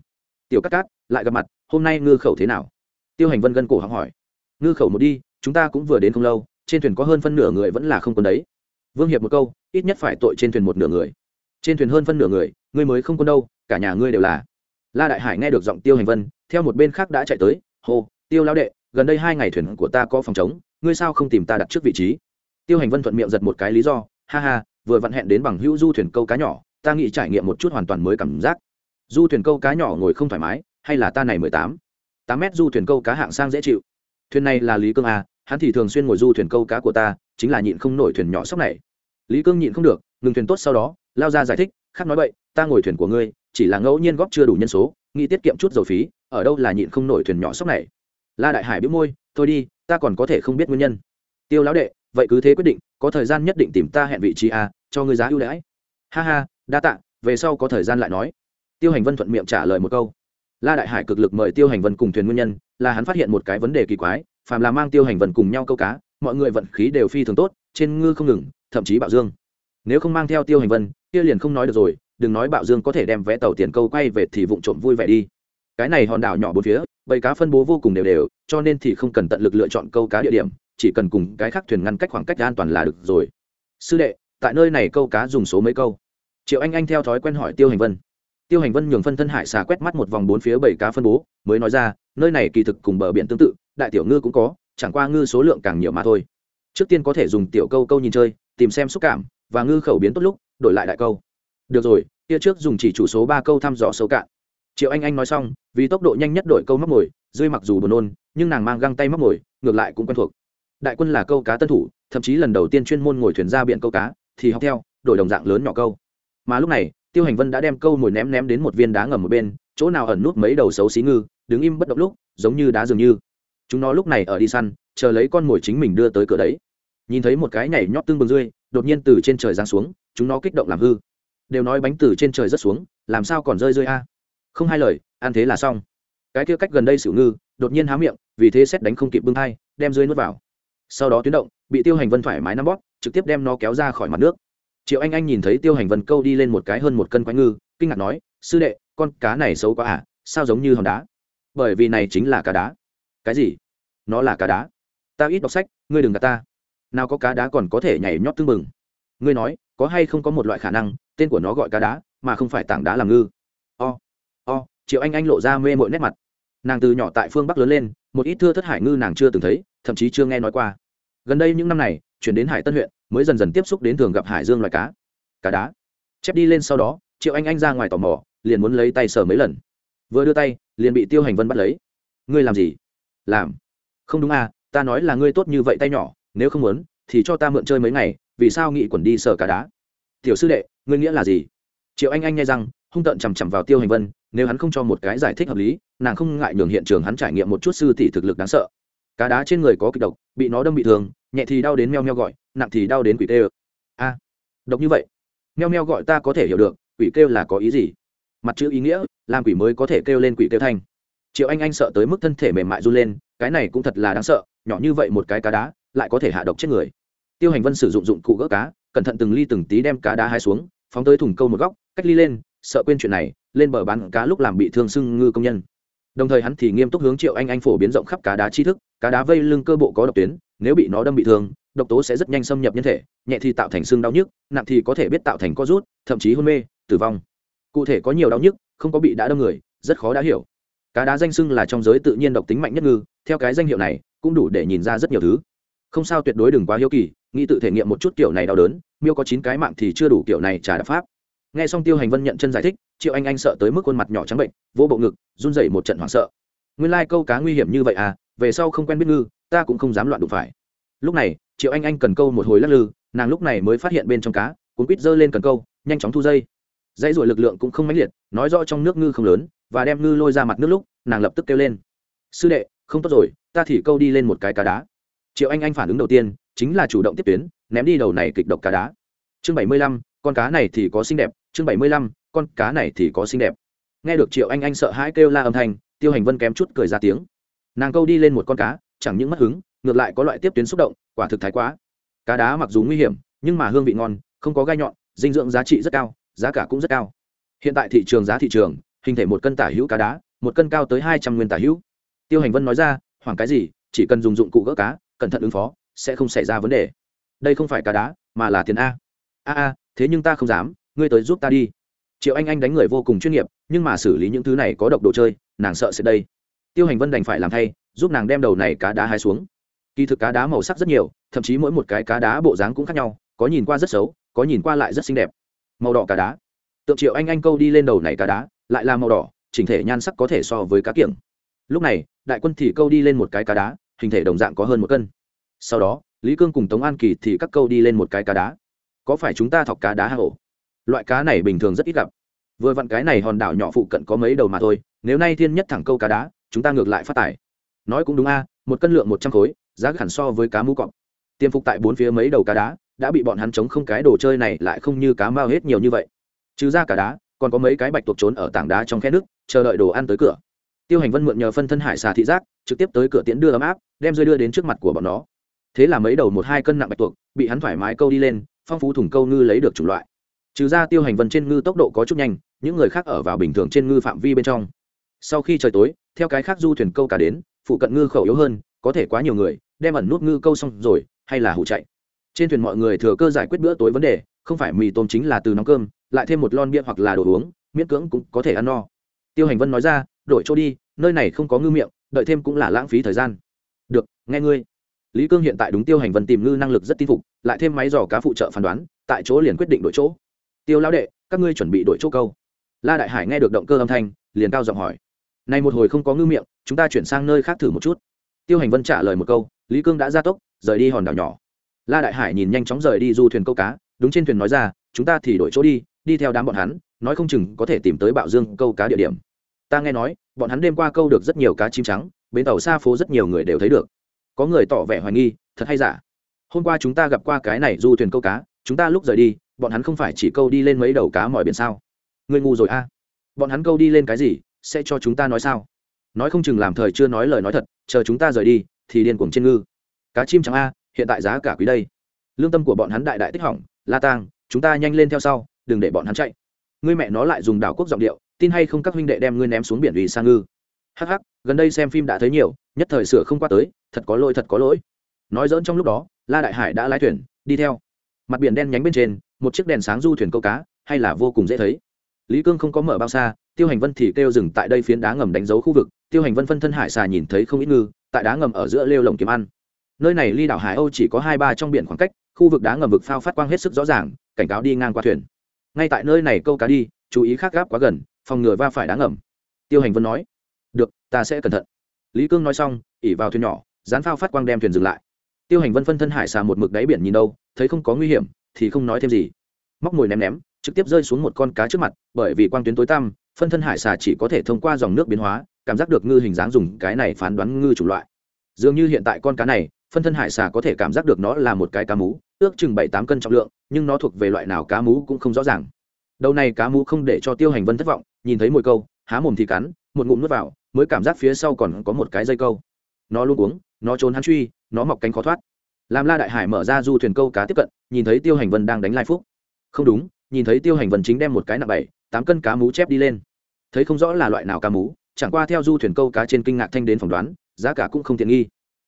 Tiểu cát cát, lại gặp mặt, hôm nay ngư khẩu thế nào? Tiêu hành vân gân cổ họng hỏi. Ngư khẩu một đi chúng ta cũng vừa đến không lâu, trên thuyền có hơn phân nửa người vẫn là không quân đấy. Vương hiệp một câu, ít nhất phải tội trên thuyền một nửa người. Trên thuyền hơn phân nửa người ngươi mới không quân đâu, cả nhà ngươi đều là. La đại hải nghe được giọng tiêu hành vân, theo một bên khác đã chạy tới, hô, tiêu lao đệ, gần đây hai ngày thuyền của ta có phòng chống, ngươi sao không tìm ta đặt trước vị trí? Tiêu hành vân thuận miệng giật một cái lý do, ha ha, vừa vặn hẹn đến bằng hữu du thuyền câu cá nhỏ, ta nghĩ trải nghiệm một chút hoàn toàn mới cảm giác. Du thuyền câu cá nhỏ ngồi không thoải mái, hay là ta này mười tám? Tám mét du thuyền câu cá hạng sang dễ chịu thuyền này là lý cương à, hắn thì thường xuyên ngồi du thuyền câu cá của ta chính là nhịn không nổi thuyền nhỏ sóc này. Lý cương nhịn không được ngừng thuyền tốt sau đó lao ra giải thích khác nói vậy ta ngồi thuyền của ngươi chỉ là ngẫu nhiên góp chưa đủ nhân số nghĩ tiết kiệm chút dầu phí ở đâu là nhịn không nổi thuyền nhỏ sóc này. La đại hải biết môi thôi đi ta còn có thể không biết nguyên nhân. Tiêu lão đệ vậy cứ thế quyết định có thời gian nhất định tìm ta hẹn vị trí a cho ngươi giá ưu đãi. Ha ha đa tạ về sau có thời gian lại nói. Tiêu hành vân thuận miệng trả lời một câu. La đại hải cực lực mời tiêu hành vân cùng thuyền nguyên nhân là hắn phát hiện một cái vấn đề kỳ quái, phàm là mang tiêu hành vần cùng nhau câu cá, mọi người vận khí đều phi thường tốt, trên ngư không ngừng, thậm chí bạo dương. Nếu không mang theo tiêu hành vân, kia liền không nói được rồi, đừng nói bạo dương có thể đem vé tàu tiền câu quay về thì vụng trộm vui vẻ đi. Cái này hòn đảo nhỏ bốn phía, bầy cá phân bố vô cùng đều đều, cho nên thì không cần tận lực lựa chọn câu cá địa điểm, chỉ cần cùng cái khác thuyền ngăn cách khoảng cách an toàn là được rồi. Sư đệ, tại nơi này câu cá dùng số mấy câu? Triệu anh anh theo thói quen hỏi tiêu hành vân tiêu hành vân nhường phân thân hải xà quét mắt một vòng bốn phía bảy cá phân bố, mới nói ra, nơi này kỳ thực cùng bờ biển tương tự, đại tiểu ngư cũng có, chẳng qua ngư số lượng càng nhiều mà thôi. Trước tiên có thể dùng tiểu câu câu nhìn chơi, tìm xem xúc cảm, và ngư khẩu biến tốt lúc, đổi lại đại câu. Được rồi, kia trước dùng chỉ chủ số ba câu thăm dò sâu cạn. Triệu anh anh nói xong, vì tốc độ nhanh nhất đổi câu mắc mồi rơi mặc dù buồn nôn, nhưng nàng mang găng tay mắc mồi, ngược lại cũng quen thuộc. Đại quân là câu cá tân thủ, thậm chí lần đầu tiên chuyên môn ngồi thuyền ra biển câu cá, thì học theo, đổi đồng dạng lớn nhỏ câu. Mà lúc này tiêu hành vân đã đem câu mồi ném ném đến một viên đá ngầm một bên, chỗ nào ẩn nút mấy đầu xấu xí ngư, đứng im bất động lúc, giống như đá dường như. Chúng nó lúc này ở đi săn, chờ lấy con mồi chính mình đưa tới cửa đấy. Nhìn thấy một cái nhảy nhót tương bừng rươi, đột nhiên từ trên trời giáng xuống, chúng nó kích động làm hư. Đều nói bánh từ trên trời rất xuống, làm sao còn rơi rơi a? Không hai lời, ăn thế là xong. Cái kia cách gần đây xỉu ngư, đột nhiên há miệng, vì thế xét đánh không kịp bưng thai, đem rơi nuốt vào. Sau đó tuyến động, bị tiêu hành vân thoải mái nắm bóp, trực tiếp đem nó kéo ra khỏi mặt nước triệu anh anh nhìn thấy tiêu hành vân câu đi lên một cái hơn một cân quái ngư, kinh ngạc nói, sư đệ, con cá này xấu quá à sao giống như hòn đá? Bởi vì này chính là cá đá. Cái gì? Nó là cá đá. Ta ít đọc sách, ngươi đừng gạt ta. Nào có cá đá còn có thể nhảy nhót tưng bừng. Ngươi nói, có hay không có một loại khả năng, tên của nó gọi cá đá, mà không phải tảng đá làm ngư? O o. Triệu anh anh lộ ra mê mội nét mặt. Nàng từ nhỏ tại phương bắc lớn lên, một ít thưa thất hải ngư nàng chưa từng thấy, thậm chí chưa nghe nói qua. Gần đây những năm này, chuyển đến hải tân huyện mới dần dần tiếp xúc đến thường gặp hải dương loài cá cá đá. Chép đi lên sau đó, triệu anh anh ra ngoài tò mò, liền muốn lấy tay sờ mấy lần. Vừa đưa tay, liền bị tiêu hành vân bắt lấy. Ngươi làm gì? Làm. Không đúng à ta nói là ngươi tốt như vậy tay nhỏ, nếu không muốn, thì cho ta mượn chơi mấy ngày, vì sao nghị quẩn đi sờ cá đá? Tiểu sư đệ, ngươi nghĩa là gì? Triệu anh anh nghe rằng, hung tợn chằm chằm vào tiêu hành vân, nếu hắn không cho một cái giải thích hợp lý, nàng không ngại nhường hiện trường hắn trải nghiệm một chút sư tỷ thực lực đáng sợ. Cá đá trên người có kịch độc, bị nó đâm bị thương nhẹ thì đau đến meo meo gọi, nặng thì đau đến quỷ tê a, độc như vậy. Meo meo gọi ta có thể hiểu được, quỷ kêu là có ý gì? Mặt chữ ý nghĩa, làm quỷ mới có thể kêu lên quỷ kêu thanh triệu anh anh sợ tới mức thân thể mềm mại run lên, cái này cũng thật là đáng sợ, nhỏ như vậy một cái cá đá, lại có thể hạ độc chết người. Tiêu hành vân sử dụng dụng cụ gỡ cá, cẩn thận từng ly từng tí đem cá đá hai xuống, phóng tới thùng câu một góc, cách ly lên, sợ quên chuyện này, lên bờ bán cá lúc làm bị thương sưng ngư công nhân. Đồng thời hắn thì nghiêm túc hướng triệu anh anh phổ biến rộng khắp cá đá tri thức, cá đá vây lưng cơ bộ có độc tuyến nếu bị nó đâm bị thương, độc tố sẽ rất nhanh xâm nhập nhân thể, nhẹ thì tạo thành xương đau nhức, nặng thì có thể biết tạo thành co rút, thậm chí hôn mê, tử vong. Cụ thể có nhiều đau nhức, không có bị đã đâm người, rất khó đã hiểu. Cá đá danh sưng là trong giới tự nhiên độc tính mạnh nhất ngư, theo cái danh hiệu này, cũng đủ để nhìn ra rất nhiều thứ. Không sao tuyệt đối đừng quá hiếu kỳ, nghĩ tự thể nghiệm một chút kiểu này đau đớn, miêu có chín cái mạng thì chưa đủ kiểu này trả đạp pháp. Nghe xong tiêu hành vân nhận chân giải thích, triệu anh anh sợ tới mức khuôn mặt nhỏ trắng bệnh vô bộ ngực, run rẩy một trận hoảng sợ. Nguyên lai câu cá nguy hiểm như vậy à về sau không quen biết ngư ta cũng không dám loạn đụng phải. Lúc này, triệu anh anh cần câu một hồi lắc lư, nàng lúc này mới phát hiện bên trong cá, cuốn quýt giơ lên cần câu, nhanh chóng thu dây. Dãy ruổi lực lượng cũng không mãnh liệt, nói rõ trong nước ngư không lớn, và đem ngư lôi ra mặt nước lúc, nàng lập tức kêu lên. Sư đệ, không tốt rồi, ta thì câu đi lên một cái cá đá. Triệu anh anh phản ứng đầu tiên chính là chủ động tiếp tuyến, ném đi đầu này kịch độc cá đá. Chương bảy mươi lăm, con cá này thì có xinh đẹp, chương bảy mươi lăm, con cá này thì có xinh đẹp. Nghe được triệu anh anh sợ hãi kêu la âm thanh, tiêu hành vân kém chút cười ra tiếng. Nàng câu đi lên một con cá chẳng những mất hứng, ngược lại có loại tiếp tuyến xúc động, quả thực thái quá. Cá đá mặc dù nguy hiểm, nhưng mà hương vị ngon, không có gai nhọn, dinh dưỡng giá trị rất cao, giá cả cũng rất cao. Hiện tại thị trường giá thị trường, hình thể một cân tả hữu cá đá, một cân cao tới hai trăm nguyên tả hữu. Tiêu hành vân nói ra, hoảng cái gì, chỉ cần dùng dụng cụ gỡ cá, cẩn thận ứng phó, sẽ không xảy ra vấn đề. Đây không phải cá đá, mà là tiền a. A a, thế nhưng ta không dám, ngươi tới giúp ta đi. Triệu anh anh đánh người vô cùng chuyên nghiệp, nhưng mà xử lý những thứ này có độc đồ chơi, nàng sợ sẽ đây. Tiêu hành vân đành phải làm thay giúp nàng đem đầu này cá đá hái xuống. Kỳ thực cá đá màu sắc rất nhiều, thậm chí mỗi một cái cá đá bộ dáng cũng khác nhau, có nhìn qua rất xấu, có nhìn qua lại rất xinh đẹp. Màu đỏ cá đá. Tượng triệu anh anh câu đi lên đầu này cá đá, lại là màu đỏ, chỉnh thể nhan sắc có thể so với cá kiểng. Lúc này, đại quân thì câu đi lên một cái cá đá, hình thể đồng dạng có hơn một cân. Sau đó, lý cương cùng tống an kỳ thì các câu đi lên một cái cá đá. Có phải chúng ta thọc cá đá hạ hổ? Loại cá này bình thường rất ít gặp. Vừa vặn cái này hòn đảo nhỏ phụ cận có mấy đầu mà thôi, nếu nay thiên nhất thẳng câu cá đá, chúng ta ngược lại phát tài nói cũng đúng a, một cân lượng một trăm khối, giá hẳn so với cá mũ cọp. Tiêm phục tại bốn phía mấy đầu cá đá, đã bị bọn hắn chống không cái đồ chơi này lại không như cá mao hết nhiều như vậy. Trừ ra cả đá, còn có mấy cái bạch tuộc trốn ở tảng đá trong khe nước, chờ đợi đồ ăn tới cửa. Tiêu hành vân mượn nhờ phân thân hải xà thị giác, trực tiếp tới cửa tiễn đưa ấm áp, đem rơi đưa đến trước mặt của bọn nó. Thế là mấy đầu một hai cân nặng bạch tuộc, bị hắn thoải mái câu đi lên, phong phú thùng câu ngư lấy được chủng loại. Trừ ra tiêu hành vân trên ngư tốc độ có chút nhanh, những người khác ở vào bình thường trên ngư phạm vi bên trong. Sau khi trời tối, theo cái khác du thuyền câu cả đến phụ cận ngư khẩu yếu hơn, có thể quá nhiều người, đem ẩn nút ngư câu xong rồi, hay là hụ chạy. Trên thuyền mọi người thừa cơ giải quyết bữa tối vấn đề, không phải mì tôm chính là từ nóng cơm, lại thêm một lon bia hoặc là đồ uống, miễn cưỡng cũng có thể ăn no. Tiêu hành vân nói ra, đổi chỗ đi, nơi này không có ngư miệng, đợi thêm cũng là lãng phí thời gian. Được, nghe ngươi. Lý cương hiện tại đúng tiêu hành vân tìm ngư năng lực rất tin phục, lại thêm máy dò cá phụ trợ phán đoán, tại chỗ liền quyết định đổi chỗ. Tiêu lão đệ, các ngươi chuẩn bị đổi chỗ câu. La đại hải nghe được động cơ âm thanh, liền cao giọng hỏi. Này một hồi không có ngư miệng chúng ta chuyển sang nơi khác thử một chút. Tiêu hành vân trả lời một câu, lý cương đã ra tốc, rời đi hòn đảo nhỏ. La đại hải nhìn nhanh chóng rời đi du thuyền câu cá, đúng trên thuyền nói ra, chúng ta thì đổi chỗ đi đi theo đám bọn hắn, nói không chừng có thể tìm tới bạo dương câu cá địa điểm. Ta nghe nói, bọn hắn đêm qua câu được rất nhiều cá chim trắng, bến tàu xa phố rất nhiều người đều thấy được. Có người tỏ vẻ hoài nghi, thật hay giả? Hôm qua chúng ta gặp qua cái này du thuyền câu cá, chúng ta lúc rời đi, bọn hắn không phải chỉ câu đi lên mấy đầu cá mọi biển sao? Người ngu rồi a. Bọn hắn câu đi lên cái gì, sẽ cho chúng ta nói sao? Nói không chừng làm thời chưa nói lời nói thật, chờ chúng ta rời đi, thì điên cuồng trên ngư. Cá chim trắng a, hiện tại giá cả quý đây. Lương tâm của bọn hắn đại đại tích hỏng, la tang, chúng ta nhanh lên theo sau, đừng để bọn hắn chạy. Ngươi mẹ nó lại dùng đảo quốc giọng điệu, tin hay không các huynh đệ đem ngươi ném xuống biển vì sang ngư. Hắc hắc, gần đây xem phim đã thấy nhiều, nhất thời sửa không qua tới, thật có lỗi thật có lỗi. Nói dỡn trong lúc đó, la đại hải đã lái thuyền, đi theo. Mặt biển đen nhánh bên trên, một chiếc đèn sáng du thuyền câu cá, hay là vô cùng dễ thấy. Lý cương không có mở bao xa tiêu hành vân thì kêu dừng tại đây phiến đá ngầm đánh dấu khu vực, tiêu hành vân phân thân hải xà nhìn thấy không ít ngư, tại đá ngầm ở giữa lêu lồng kiếm ăn. Nơi này ly đảo hải âu chỉ có hai ba trong biển khoảng cách, khu vực đá ngầm vực phao phát quang hết sức rõ ràng, cảnh cáo đi ngang qua thuyền. Ngay tại nơi này câu cá đi, chú ý khác gáp quá gần, phòng ngừa va phải đá ngầm. Tiêu hành vân nói, được, ta sẽ cẩn thận. Lý cương nói xong, ỉ vào thuyền nhỏ, dán phao phát quang đem thuyền dừng lại. Tiêu hành vân phân thân hải xà một mực đáy biển nhìn đâu, thấy không có nguy hiểm, thì không nói thêm gì. Móc mồi ném ném, trực tiếp rơi xuống một con cá trước mặt, bởi vì quang tuyến tối tăm phân thân hải xà chỉ có thể thông qua dòng nước biến hóa, cảm giác được ngư hình dáng dùng cái này phán đoán ngư chủ loại. Dường như hiện tại con cá này, phân thân hải xà có thể cảm giác được nó là một cái cá mú, ước chừng bảy tám cân trọng lượng, nhưng nó thuộc về loại nào cá mú cũng không rõ ràng. Đầu này cá mú không để cho tiêu hành vân thất vọng, nhìn thấy mồi câu, há mồm thì cắn, một ngụm nuốt vào, mới cảm giác phía sau còn có một cái dây câu. Nó luôn uống, nó trốn hắn truy, nó mọc cánh khó thoát. Làm la đại hải mở ra du thuyền câu cá tiếp cận, nhìn thấy tiêu hành vân đang đánh lai phúc. Không đúng, nhìn thấy tiêu hành vân chính đem một cái nặng bảy tám cân cá mú chép đi lên. Thấy không rõ là loại nào cá mú, chẳng qua theo du thuyền câu cá trên kinh ngạc thanh đến phỏng đoán, giá cả cũng không tiện nghi.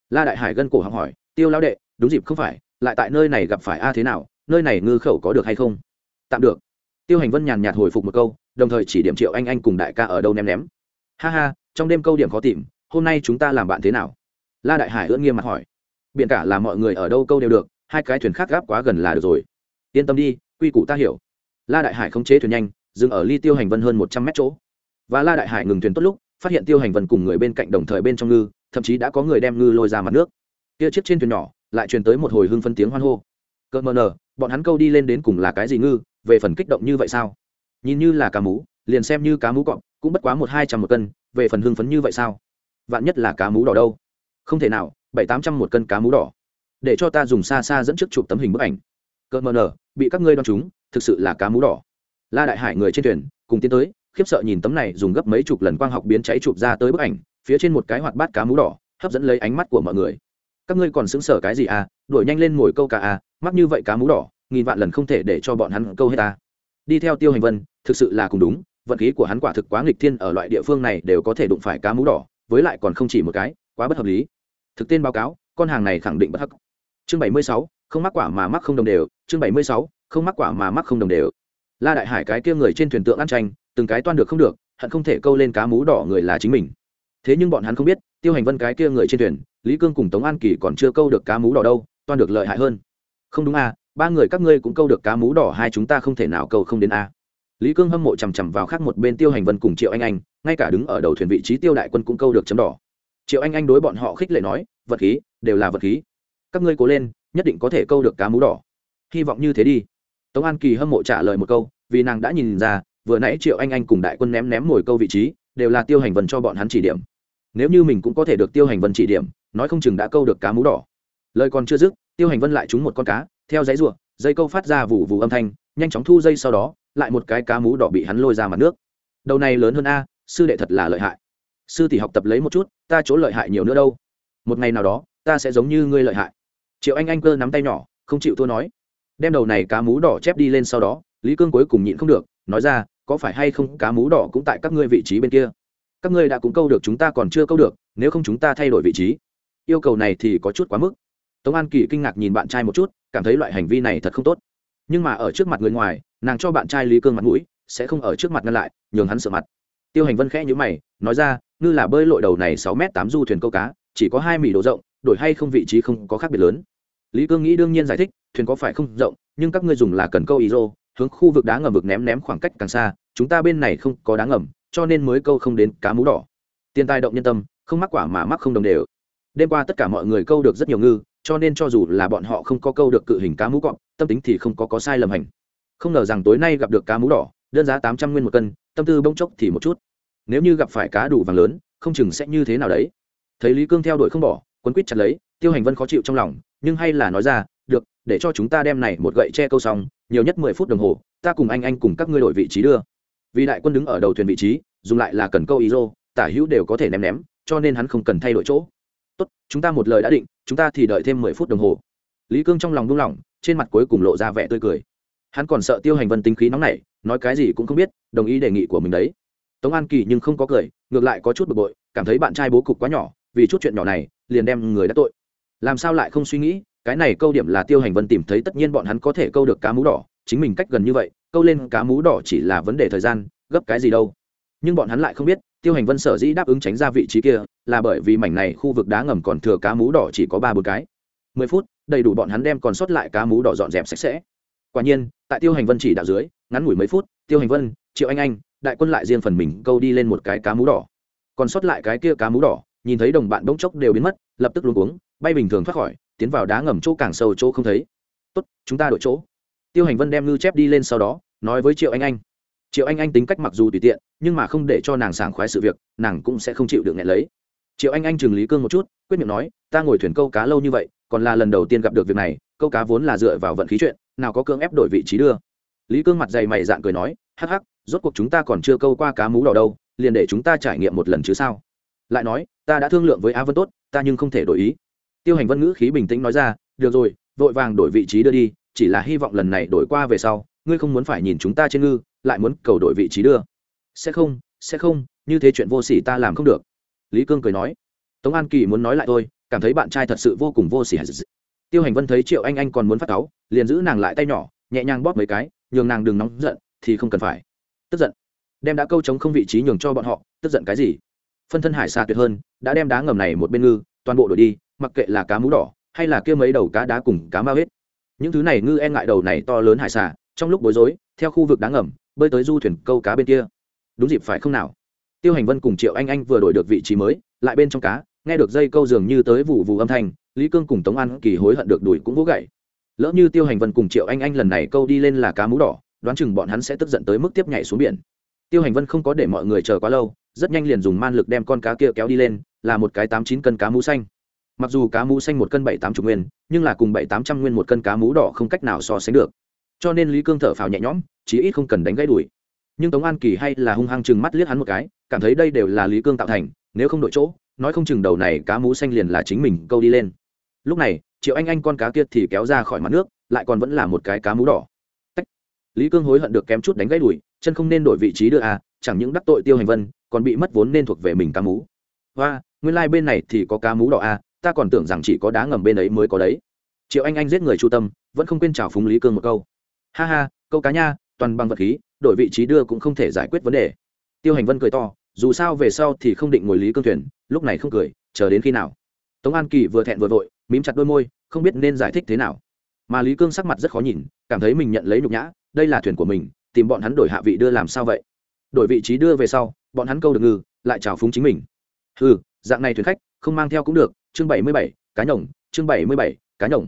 La đại hải gân cổ học hỏi, tiêu lão đệ, đúng dịp không phải, lại tại nơi này gặp phải a thế nào, nơi này ngư khẩu có được hay không? Tạm được. Tiêu hành vân nhàn nhạt hồi phục một câu, đồng thời chỉ điểm triệu anh anh cùng đại ca ở đâu ném ném. Ha ha, trong đêm câu điểm khó tìm, hôm nay chúng ta làm bạn thế nào? La đại hải ưỡn nghiêm mặt hỏi. Biện cả là mọi người ở đâu câu đều được, hai cái thuyền khác gáp quá gần là được rồi. Yên tâm đi, quy củ ta hiểu. La đại hải không chế thuyền nhanh dừng ở ly tiêu hành vân hơn một trăm mét chỗ. Và la đại hải ngừng thuyền tốt lúc, phát hiện tiêu hành vân cùng người bên cạnh đồng thời bên trong ngư, thậm chí đã có người đem ngư lôi ra mặt nước. Kia chiếc trên thuyền nhỏ lại truyền tới một hồi hưng phân tiếng hoan hô. Cỡ mờ nờ, bọn hắn câu đi lên đến cùng là cái gì ngư, về phần kích động như vậy sao? Nhìn như là cá mú, liền xem như cá mú cọp, cũng bất quá một hai trăm một cân, về phần hưng phấn như vậy sao? Vạn nhất là cá mú đỏ đâu? Không thể nào, bảy tám trăm một cân cá mú đỏ. Để cho ta dùng xa xa dẫn trước chụp tấm hình bức ảnh. Cỡ mờ nờ, bị các ngươi đo chúng thực sự là cá mú đỏ la đại hải người trên thuyền, cùng tiến tới, khiếp sợ nhìn tấm này dùng gấp mấy chục lần quang học biến cháy chụp ra tới bức ảnh, phía trên một cái hoạt bát cá mú đỏ, hấp dẫn lấy ánh mắt của mọi người. Các ngươi còn xứng sở cái gì à? Đuổi nhanh lên mồi câu cá à? Mắc như vậy cá mú đỏ, nghìn vạn lần không thể để cho bọn hắn câu hết ta. Đi theo tiêu hành vân, thực sự là cùng đúng, vận khí của hắn quả thực quá nghịch thiên ở loại địa phương này đều có thể đụng phải cá mú đỏ, với lại còn không chỉ một cái, quá bất hợp lý. Thực tên báo cáo, con hàng này khẳng định bất hắc. Chương bảy mươi sáu, không mắc quả mà mắc không đồng đều, chương bảy mươi sáu, không mắc quả mà mắc không đồng đều la đại hải cái kia người trên thuyền tượng ăn tranh, từng cái toan được không được, hận không thể câu lên cá mú đỏ người là chính mình. Thế nhưng bọn hắn không biết, tiêu hành vân cái kia người trên thuyền, lý cương cùng tống an kỳ còn chưa câu được cá mú đỏ đâu, toan được lợi hại hơn. Không đúng à ba người các ngươi cũng câu được cá mú đỏ hai chúng ta không thể nào câu không đến a lý cương hâm mộ chằm chằm vào khác một bên tiêu hành vân cùng triệu anh anh, ngay cả đứng ở đầu thuyền vị trí tiêu đại quân cũng câu được chấm đỏ. Triệu anh anh đối bọn họ khích lệ nói, vật khí, đều là vật khí. Các ngươi cố lên, nhất định có thể câu được cá mú đỏ. Hy vọng như thế đi tống an kỳ hâm mộ trả lời một câu, vì nàng đã nhìn ra, vừa nãy triệu anh anh cùng đại quân ném ném mồi câu vị trí, đều là tiêu hành vân cho bọn hắn chỉ điểm. Nếu như mình cũng có thể được tiêu hành vân chỉ điểm, nói không chừng đã câu được cá mú đỏ. Lời còn chưa dứt, tiêu hành vân lại trúng một con cá, theo dãy ruộng, dây câu phát ra vụ vụ âm thanh, nhanh chóng thu dây sau đó, lại một cái cá mú đỏ bị hắn lôi ra mặt nước. Đầu này lớn hơn a, sư đệ thật là lợi hại. Sư tỷ học tập lấy một chút, ta chỗ lợi hại nhiều nữa đâu. Một ngày nào đó, ta sẽ giống như ngươi lợi hại. Triệu anh anh cơ nắm tay nhỏ, không chịu thua nói đem đầu này cá mú đỏ chép đi lên sau đó, lý cương cuối cùng nhịn không được, nói ra, có phải hay không cá mú đỏ cũng tại các ngươi vị trí bên kia? Các ngươi đã cũng câu được chúng ta còn chưa câu được, nếu không chúng ta thay đổi vị trí. Yêu cầu này thì có chút quá mức. Tống an kỳ kinh ngạc nhìn bạn trai một chút, cảm thấy loại hành vi này thật không tốt. Nhưng mà ở trước mặt người ngoài, nàng cho bạn trai lý cương mặt mũi, sẽ không ở trước mặt ngăn lại, nhường hắn sợ mặt. Tiêu hành vân khẽ nhữ mày, nói ra, ngư là bơi lội đầu này sáu m tám du thuyền câu cá, chỉ có hai mì độ rộng, đổi hay không vị trí không có khác biệt lớn lý cương nghĩ đương nhiên giải thích, thuyền có phải không rộng, nhưng các ngươi dùng là cần câu ý rô, hướng khu vực đá ngầm vực ném ném khoảng cách càng xa, chúng ta bên này không có đá ngầm, cho nên mới câu không đến cá mú đỏ. Tiền tài động nhân tâm, không mắc quả mà mắc không đồng đều. Đêm qua tất cả mọi người câu được rất nhiều ngư, cho nên cho dù là bọn họ không có câu được cự hình cá mú cọp, tâm tính thì không có có sai lầm hành. Không ngờ rằng tối nay gặp được cá mú đỏ, đơn giá tám trăm nguyên một cân, tâm tư bông chốc thì một chút. Nếu như gặp phải cá đủ vàng lớn, không chừng sẽ như thế nào đấy. Thấy lý cương theo đuổi không bỏ, quấn quýt chặt lấy tiêu hành vân khó chịu trong lòng, nhưng hay là nói ra, được, để cho chúng ta đem này một gậy che câu xong, nhiều nhất mười phút đồng hồ, ta cùng anh anh cùng các ngươi đổi vị trí đưa. Vì đại quân đứng ở đầu thuyền vị trí, dùng lại là cần câu ý rô tả hữu đều có thể ném ném, cho nên hắn không cần thay đổi chỗ. Tốt, chúng ta một lời đã định, chúng ta thì đợi thêm mười phút đồng hồ. Lý cương trong lòng buông lỏng, trên mặt cuối cùng lộ ra vẻ tươi cười. Hắn còn sợ tiêu hành vân tính khí nóng nảy, nói cái gì cũng không biết, đồng ý đề nghị của mình đấy. Tống an kỳ nhưng không có cười, ngược lại có chút bực bội, cảm thấy bạn trai bố cục quá nhỏ, vì chút chuyện nhỏ này, liền đem người đã tội làm sao lại không suy nghĩ, cái này câu điểm là tiêu hành vân tìm thấy tất nhiên bọn hắn có thể câu được cá mú đỏ, chính mình cách gần như vậy, câu lên cá mú đỏ chỉ là vấn đề thời gian, gấp cái gì đâu. Nhưng bọn hắn lại không biết, tiêu hành vân sở dĩ đáp ứng tránh ra vị trí kia, là bởi vì mảnh này khu vực đá ngầm còn thừa cá mú đỏ chỉ có ba bốn cái. Mười phút, đầy đủ bọn hắn đem còn sót lại cá mú đỏ dọn dẹp sạch sẽ. Quả nhiên, tại tiêu hành vân chỉ đạo dưới, ngắn ngủi mấy phút, tiêu hành vân, triệu anh anh, đại quân lại riêng phần mình câu đi lên một cái cá mú đỏ. Còn sót lại cái kia cá mú đỏ nhìn thấy đồng bạn bỗng chốc đều biến mất, lập tức luống cuống, bay bình thường thoát khỏi, tiến vào đá ngầm chỗ càng sâu chỗ không thấy. Tốt, chúng ta đổi chỗ. Tiêu hành vân đem ngư chép đi lên sau đó, nói với triệu anh anh. Triệu anh anh tính cách mặc dù tùy tiện, nhưng mà không để cho nàng sảng khoái sự việc, nàng cũng sẽ không chịu được nghẹn lấy. Triệu anh anh chừng lý cương một chút, quyết miệng nói, ta ngồi thuyền câu cá lâu như vậy, còn là lần đầu tiên gặp được việc này, câu cá vốn là dựa vào vận khí chuyện, nào có cương ép đổi vị trí đưa. Lý cương mặt dày mày dạn cười nói, hắc hắc, rốt cuộc chúng ta còn chưa câu qua cá mú đỏ đâu, liền để chúng ta trải nghiệm một lần chứ sao? Lại nói, ta đã thương lượng với á vân tốt, ta nhưng không thể đổi ý. Tiêu hành vân ngữ khí bình tĩnh nói ra, được rồi, vội vàng đổi vị trí đưa đi, chỉ là hy vọng lần này đổi qua về sau, ngươi không muốn phải nhìn chúng ta trên ngư, lại muốn cầu đổi vị trí đưa. Sẽ không sẽ không, như thế chuyện vô sỉ ta làm không được. Lý cương cười nói. Tống an kỳ muốn nói lại thôi, cảm thấy bạn trai thật sự vô cùng vô s ỉ tiêu hành vân thấy triệu anh anh còn muốn phát cáu, liền giữ nàng lại tay nhỏ, nhẹ nhàng bóp mấy cái, nhường nàng đừng nóng giận, thì không cần phải. Tức giận. Đem đã câu chống không vị trí nhường cho bọn họ, tức giận cái gì? Phân thân hải xa tuyệt hơn, đã đem đá ngầm này một bên ngư, toàn bộ đổi đi, mặc kệ là cá mú đỏ, hay là kia mấy đầu cá đá cùng cá ma hết. Những thứ này ngư e ngại đầu này to lớn hải xà, trong lúc bối rối, theo khu vực đá ngầm, bơi tới du thuyền câu cá bên kia. Đúng dịp phải không nào? Tiêu hành vân cùng triệu anh anh vừa đổi được vị trí mới, lại bên trong cá, nghe được dây câu dường như tới vụ vụ âm thanh, lý cương cùng tống an kỳ hối hận được đuổi cũng vỗ gậy. Lỡ như tiêu hành vân cùng triệu anh anh lần này câu đi lên là cá mú đỏ, đoán chừng bọn hắn sẽ tức giận tới mức tiếp nhảy xuống biển. Tiêu hành vân không có để mọi người chờ quá lâu rất nhanh liền dùng man lực đem con cá kia kéo đi lên, là một cái tám chín cân cá mú xanh. Mặc dù cá mú xanh một cân bảy tám chục nguyên, nhưng là cùng bảy tám trăm nguyên một cân cá mú đỏ không cách nào so sánh được. Cho nên lý cương thở phào nhẹ nhõm, chí ít không cần đánh gãy đuổi nhưng tống an kỳ hay là hung hăng chừng mắt liếc hắn một cái, cảm thấy đây đều là lý cương tạo thành, nếu không đội chỗ, nói không chừng đầu này cá mú xanh liền là chính mình câu đi lên. Lúc này, triệu anh anh con cá kia thì kéo ra khỏi mặt nước, lại còn vẫn là một cái cá mú đỏ. Tách. lý cương hối hận được kém chút đánh gãy đuổi chân không nên đổi vị trí đưa à chẳng những đắc tội tiêu hành vân còn bị mất vốn nên thuộc về mình cá mú. Hoa, nguyên lai、like、bên này thì có cá mú đỏ à ta còn tưởng rằng chỉ có đá ngầm bên ấy mới có đấy. Triệu anh anh giết người chu tâm, vẫn không quên chào phúng lý cương một câu. Ha ha, câu cá nha, toàn bằng vật khí, đổi vị trí đưa cũng không thể giải quyết vấn đề. Tiêu hành vân cười to, dù sao về sau thì không định ngồi lý cương thuyền, lúc này không cười, chờ đến khi nào? Tống an kỳ vừa thẹn vừa vội, mím chặt đôi môi, không biết nên giải thích thế nào. Mà lý cương sắc mặt rất khó nhìn, cảm thấy mình nhận lấy nhục nhã, đây là thuyền của mình, tìm bọn hắn đổi hạ vị đưa làm sao vậy? Đổi vị trí đưa về sau bọn hắn câu được ngư, lại trào phúng chính mình. Ừ dạng này thuyền khách, không mang theo cũng được, chương bảy mươi bảy, cá nhồng, chương bảy mươi bảy, cá nhồng.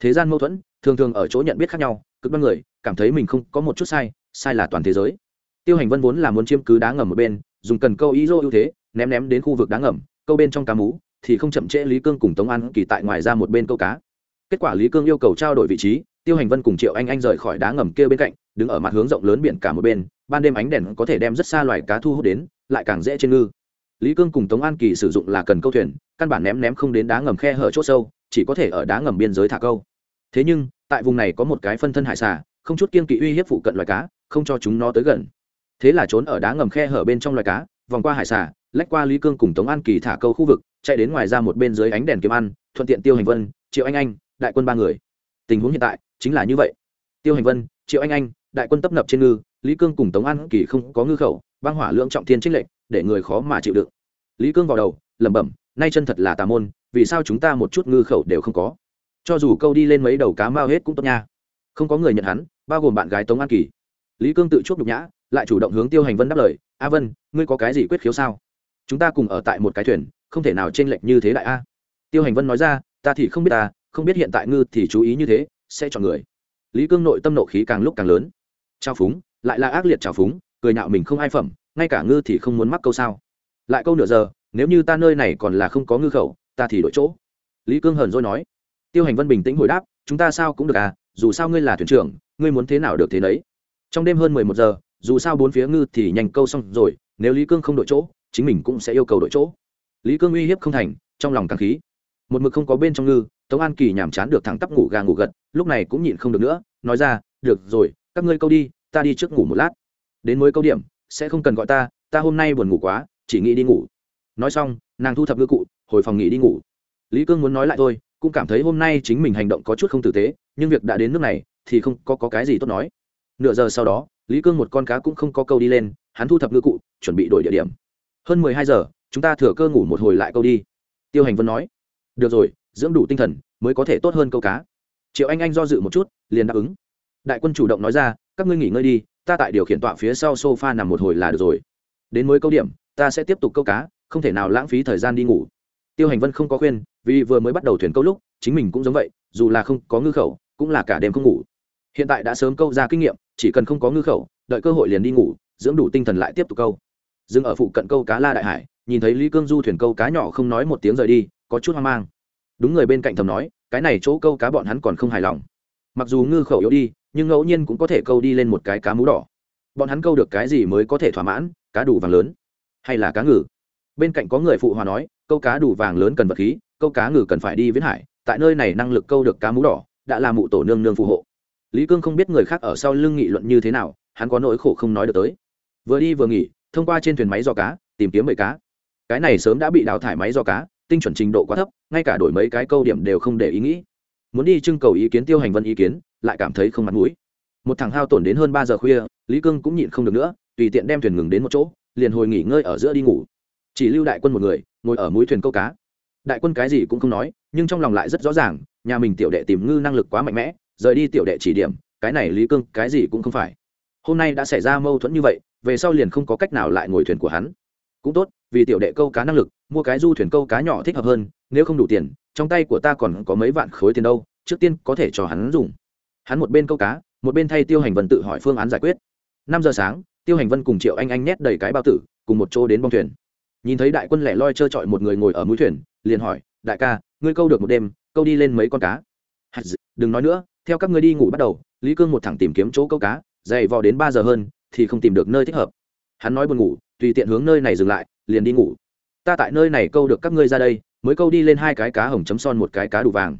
Thế gian mâu thuẫn, thường thường ở chỗ nhận biết khác nhau, cực đoan người, cảm thấy mình không có một chút sai sai là toàn thế giới. Tiêu hành vân vốn là muốn chiếm cứ đá ngầm một bên, dùng cần câu ý dô ưu thế, ném ném đến khu vực đá ngầm, câu bên trong cá mú, thì không chậm trễ lý cương cùng tống an kỳ tại ngoài ra một bên câu cá. Kết quả lý cương yêu cầu trao đổi vị trí, tiêu hành vân cùng triệu anh anh rời khỏi đá ngầm kia bên cạnh, đứng ở mặt hướng rộng lớn biển cả một bên ban đêm ánh đèn có thể đem rất xa loài cá thu hút đến, lại càng dễ trên ngư. Lý cương cùng tống an kỳ sử dụng là cần câu thuyền, căn bản ném ném không đến đá ngầm khe hở c h ỗ sâu, chỉ có thể ở đá ngầm biên giới thả câu. Thế nhưng, tại vùng này có một cái phân thân hải xà, không chút kiên kỵ uy hiếp phụ cận loài cá, không cho chúng nó tới gần. Thế là trốn ở đá ngầm khe hở bên trong loài cá, vòng qua hải xà, lách qua lý cương cùng tống an kỳ thả câu khu vực, chạy đến ngoài ra một bên dưới ánh đèn kiếm ăn, thuận tiện tiêu hành vân, triệu anh anh, đại quân ba người. Tình huống hiện tại chính là như vậy. Tiêu hành vân, triệu anh anh, đại quân tấp nập trên ngư lý cương cùng tống an kỳ không có ngư khẩu, băng hỏa lượng trọng thiên trích lệnh để người khó mà chịu đựng. Lý cương vào đầu, lẩm bẩm, nay chân thật là tà môn, vì sao chúng ta một chút ngư khẩu đều không có? Cho dù câu đi lên mấy đầu cá mao hết cũng tốt nha. Không có người nhận hắn, bao gồm bạn gái tống an kỳ. Lý cương tự chuốc nhục nhã, lại chủ động hướng tiêu hành vân đáp lời, a vân, ngươi có cái gì quyết khiếu sao? Chúng ta cùng ở tại một cái thuyền, không thể nào t r ê n lệch như thế đại a. Tiêu hành vân nói ra, ta thì không biết ta, không biết hiện tại ngư thì chú ý như thế, sẽ chọn người. Lý cương nội tâm nộ khí càng lúc càng lớn. Trao phúng lại là ác liệt trào phúng, cười nhạo mình không ai phẩm, ngay cả ngư thì không muốn mắc câu sao. Lại câu nửa giờ, nếu như ta nơi này còn là không có ngư khẩu, ta thì đổi chỗ. Lý cương hờn rồi nói. Tiêu hành vân bình tĩnh hồi đáp, chúng ta sao cũng được à dù sao ngươi là thuyền trưởng, ngươi muốn thế nào được thế đấy trong đêm hơn mười một giờ, dù sao bốn phía ngư thì nhanh câu xong rồi, nếu lý cương không đổi chỗ, chính mình cũng sẽ yêu cầu đổi chỗ. Lý cương uy hiếp không thành, trong lòng càng khí. Một mực không có bên trong ngư, tống an kỳ nhàm chán được thẳng tắp ngủ gà ngủ gật, lúc này cũng nhịn không được nữa, nói ra, được rồi, các ngươi câu đi ta đi trước ngủ một lát. Đến mới câu điểm sẽ không cần gọi ta ta hôm nay buồn ngủ quá chỉ nghĩ đi ngủ. Nói xong nàng thu thập ngư cụ hồi phòng nghỉ đi ngủ. Lý cương muốn nói lại thôi cũng cảm thấy hôm nay chính mình hành động có chút không tử tế nhưng việc đã đến nước này thì không có, có cái gì tốt nói. Nửa giờ sau đó lý cương một con cá cũng không có câu đi lên hắn thu thập ngư cụ chuẩn bị đổi địa điểm. Hơn mười hai giờ chúng ta thừa cơ ngủ một hồi lại câu đi. Tiêu hành vân nói. Được rồi dưỡng đủ tinh thần mới có thể tốt hơn câu cá. Triệu anh anh do dự một chút liền đáp ứng. Đại quân chủ động nói ra các ngươi nghỉ ngơi đi, ta tại điều khiển tọa phía sau sofa nằm một hồi là được rồi. Đến mới câu điểm, ta sẽ tiếp tục câu cá, không thể nào lãng phí thời gian đi ngủ. Tiêu hành vân không có khuyên, vì vừa mới bắt đầu thuyền câu lúc, chính mình cũng giống vậy, dù là không có ngư khẩu, cũng là cả đêm không ngủ. Hiện tại đã sớm câu ra kinh nghiệm, chỉ cần không có ngư khẩu, đợi cơ hội liền đi ngủ, dưỡng đủ tinh thần lại tiếp tục câu. Dừng ở phụ cận câu cá la đại hải, nhìn thấy lý cương du thuyền câu cá nhỏ không nói một tiếng rời đi, có chút hoang mang. Đúng người bên cạnh thầm nói, cái này chỗ câu cá bọn hắn còn không hài lòng. Mặc dù ngư khẩu yếu đi nhưng ngẫu nhiên cũng có thể câu đi lên một cái cá mú đỏ. Bọn hắn câu được cái gì mới có thể thỏa mãn, cá đủ vàng lớn hay là cá ngừ? Bên cạnh có người phụ hòa nói, câu cá đủ vàng lớn cần vật khí, câu cá ngừ cần phải đi viễn hải, tại nơi này năng lực câu được cá mú đỏ đã là mụ tổ nương nương phù hộ. Lý cương không biết người khác ở sau lưng nghị luận như thế nào, hắn có nỗi khổ không nói được tới. Vừa đi vừa nghỉ, thông qua trên thuyền máy do cá, tìm kiếm bầy cá. Cái này sớm đã bị đào thải máy do cá, tinh chuẩn trình độ quá thấp, ngay cả đổi mấy cái câu điểm đều không để ý nghĩ. Muốn đi trưng cầu ý kiến tiêu hành vân ý kiến lại cảm thấy không mặt mũi. Một thằng hao tổn đến hơn ba giờ khuya, lý cương cũng nhịn không được nữa, tùy tiện đem thuyền ngừng đến một chỗ, liền hồi nghỉ ngơi ở giữa đi ngủ. Chỉ lưu đại quân một người, ngồi ở mũi thuyền câu cá. Đại quân cái gì cũng không nói, nhưng trong lòng lại rất rõ ràng, nhà mình tiểu đệ tìm ngư năng lực quá mạnh mẽ, rời đi tiểu đệ chỉ điểm, cái này lý cương cái gì cũng không phải. Hôm nay đã xảy ra mâu thuẫn như vậy, về sau liền không có cách nào lại ngồi thuyền của hắn. Cũng tốt, vì tiểu đệ câu cá năng lực, mua cái du thuyền câu cá nhỏ thích hợp hơn, nếu không đủ tiền, trong tay của ta còn có mấy vạn khối tiền đâu, trước tiên có thể cho hắn dùng hắn một bên câu cá, một bên thay tiêu hành vân tự hỏi phương án giải quyết. Năm giờ sáng, tiêu hành vân cùng triệu anh anh nhét đầy cái bao tử, cùng một chỗ đến bong thuyền. Nhìn thấy đại quân lẻ loi trơ trọi một người ngồi ở mũi thuyền, liền hỏi, đại ca, ngươi câu được một đêm, câu đi lên mấy con cá? Đừng nói nữa, theo các ngươi đi ngủ bắt đầu, lý cương một thẳng tìm kiếm chỗ câu cá, dày vò đến ba giờ hơn, thì không tìm được nơi thích hợp. Hắn nói buồn ngủ, tùy tiện hướng nơi này dừng lại, liền đi ngủ. Ta tại nơi này câu được các ngươi ra đây, mới câu đi lên hai cái cá hồng chấm son một cái cá đủ vàng.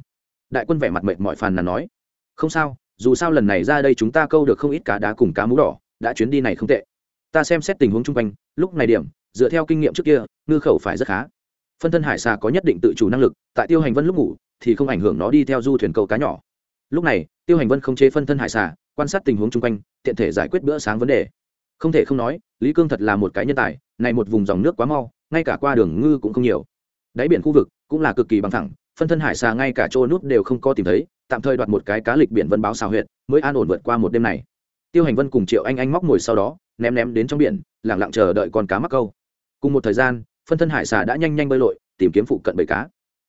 Đại quân vẻ mặt mệt mỏi phàn nàn nói không sao, dù sao lần này ra đây chúng ta câu được không ít cá đá cùng cá mú đỏ, đã chuyến đi này không tệ. Ta xem xét tình huống chung quanh, lúc này điểm, dựa theo kinh nghiệm trước kia, ngư khẩu phải rất khá. Phân thân hải xà có nhất định tự chủ năng lực, tại tiêu hành vân lúc ngủ, thì không ảnh hưởng nó đi theo du thuyền câu cá nhỏ. Lúc này, tiêu hành vân không chế phân thân hải xà, quan sát tình huống chung quanh, tiện thể giải quyết bữa sáng vấn đề. Không thể không nói, lý cương thật là một cái nhân tài, này một vùng dòng nước quá mau, ngay cả qua đường ngư cũng không nhiều. Đáy biển khu vực cũng là cực kỳ bằng thẳng phân thân hải xà ngay cả chỗ nút đều không có tìm thấy tạm thời đoạt một cái cá lịch biển vân báo xào huyệt, mới an ổn vượt qua một đêm này. Tiêu hành vân cùng triệu anh anh móc ngồi sau đó, ném ném đến trong biển, lẳng lặng chờ đợi con cá mắc câu. Cùng một thời gian, phân thân hải xà đã nhanh nhanh bơi lội, tìm kiếm phụ cận bầy cá.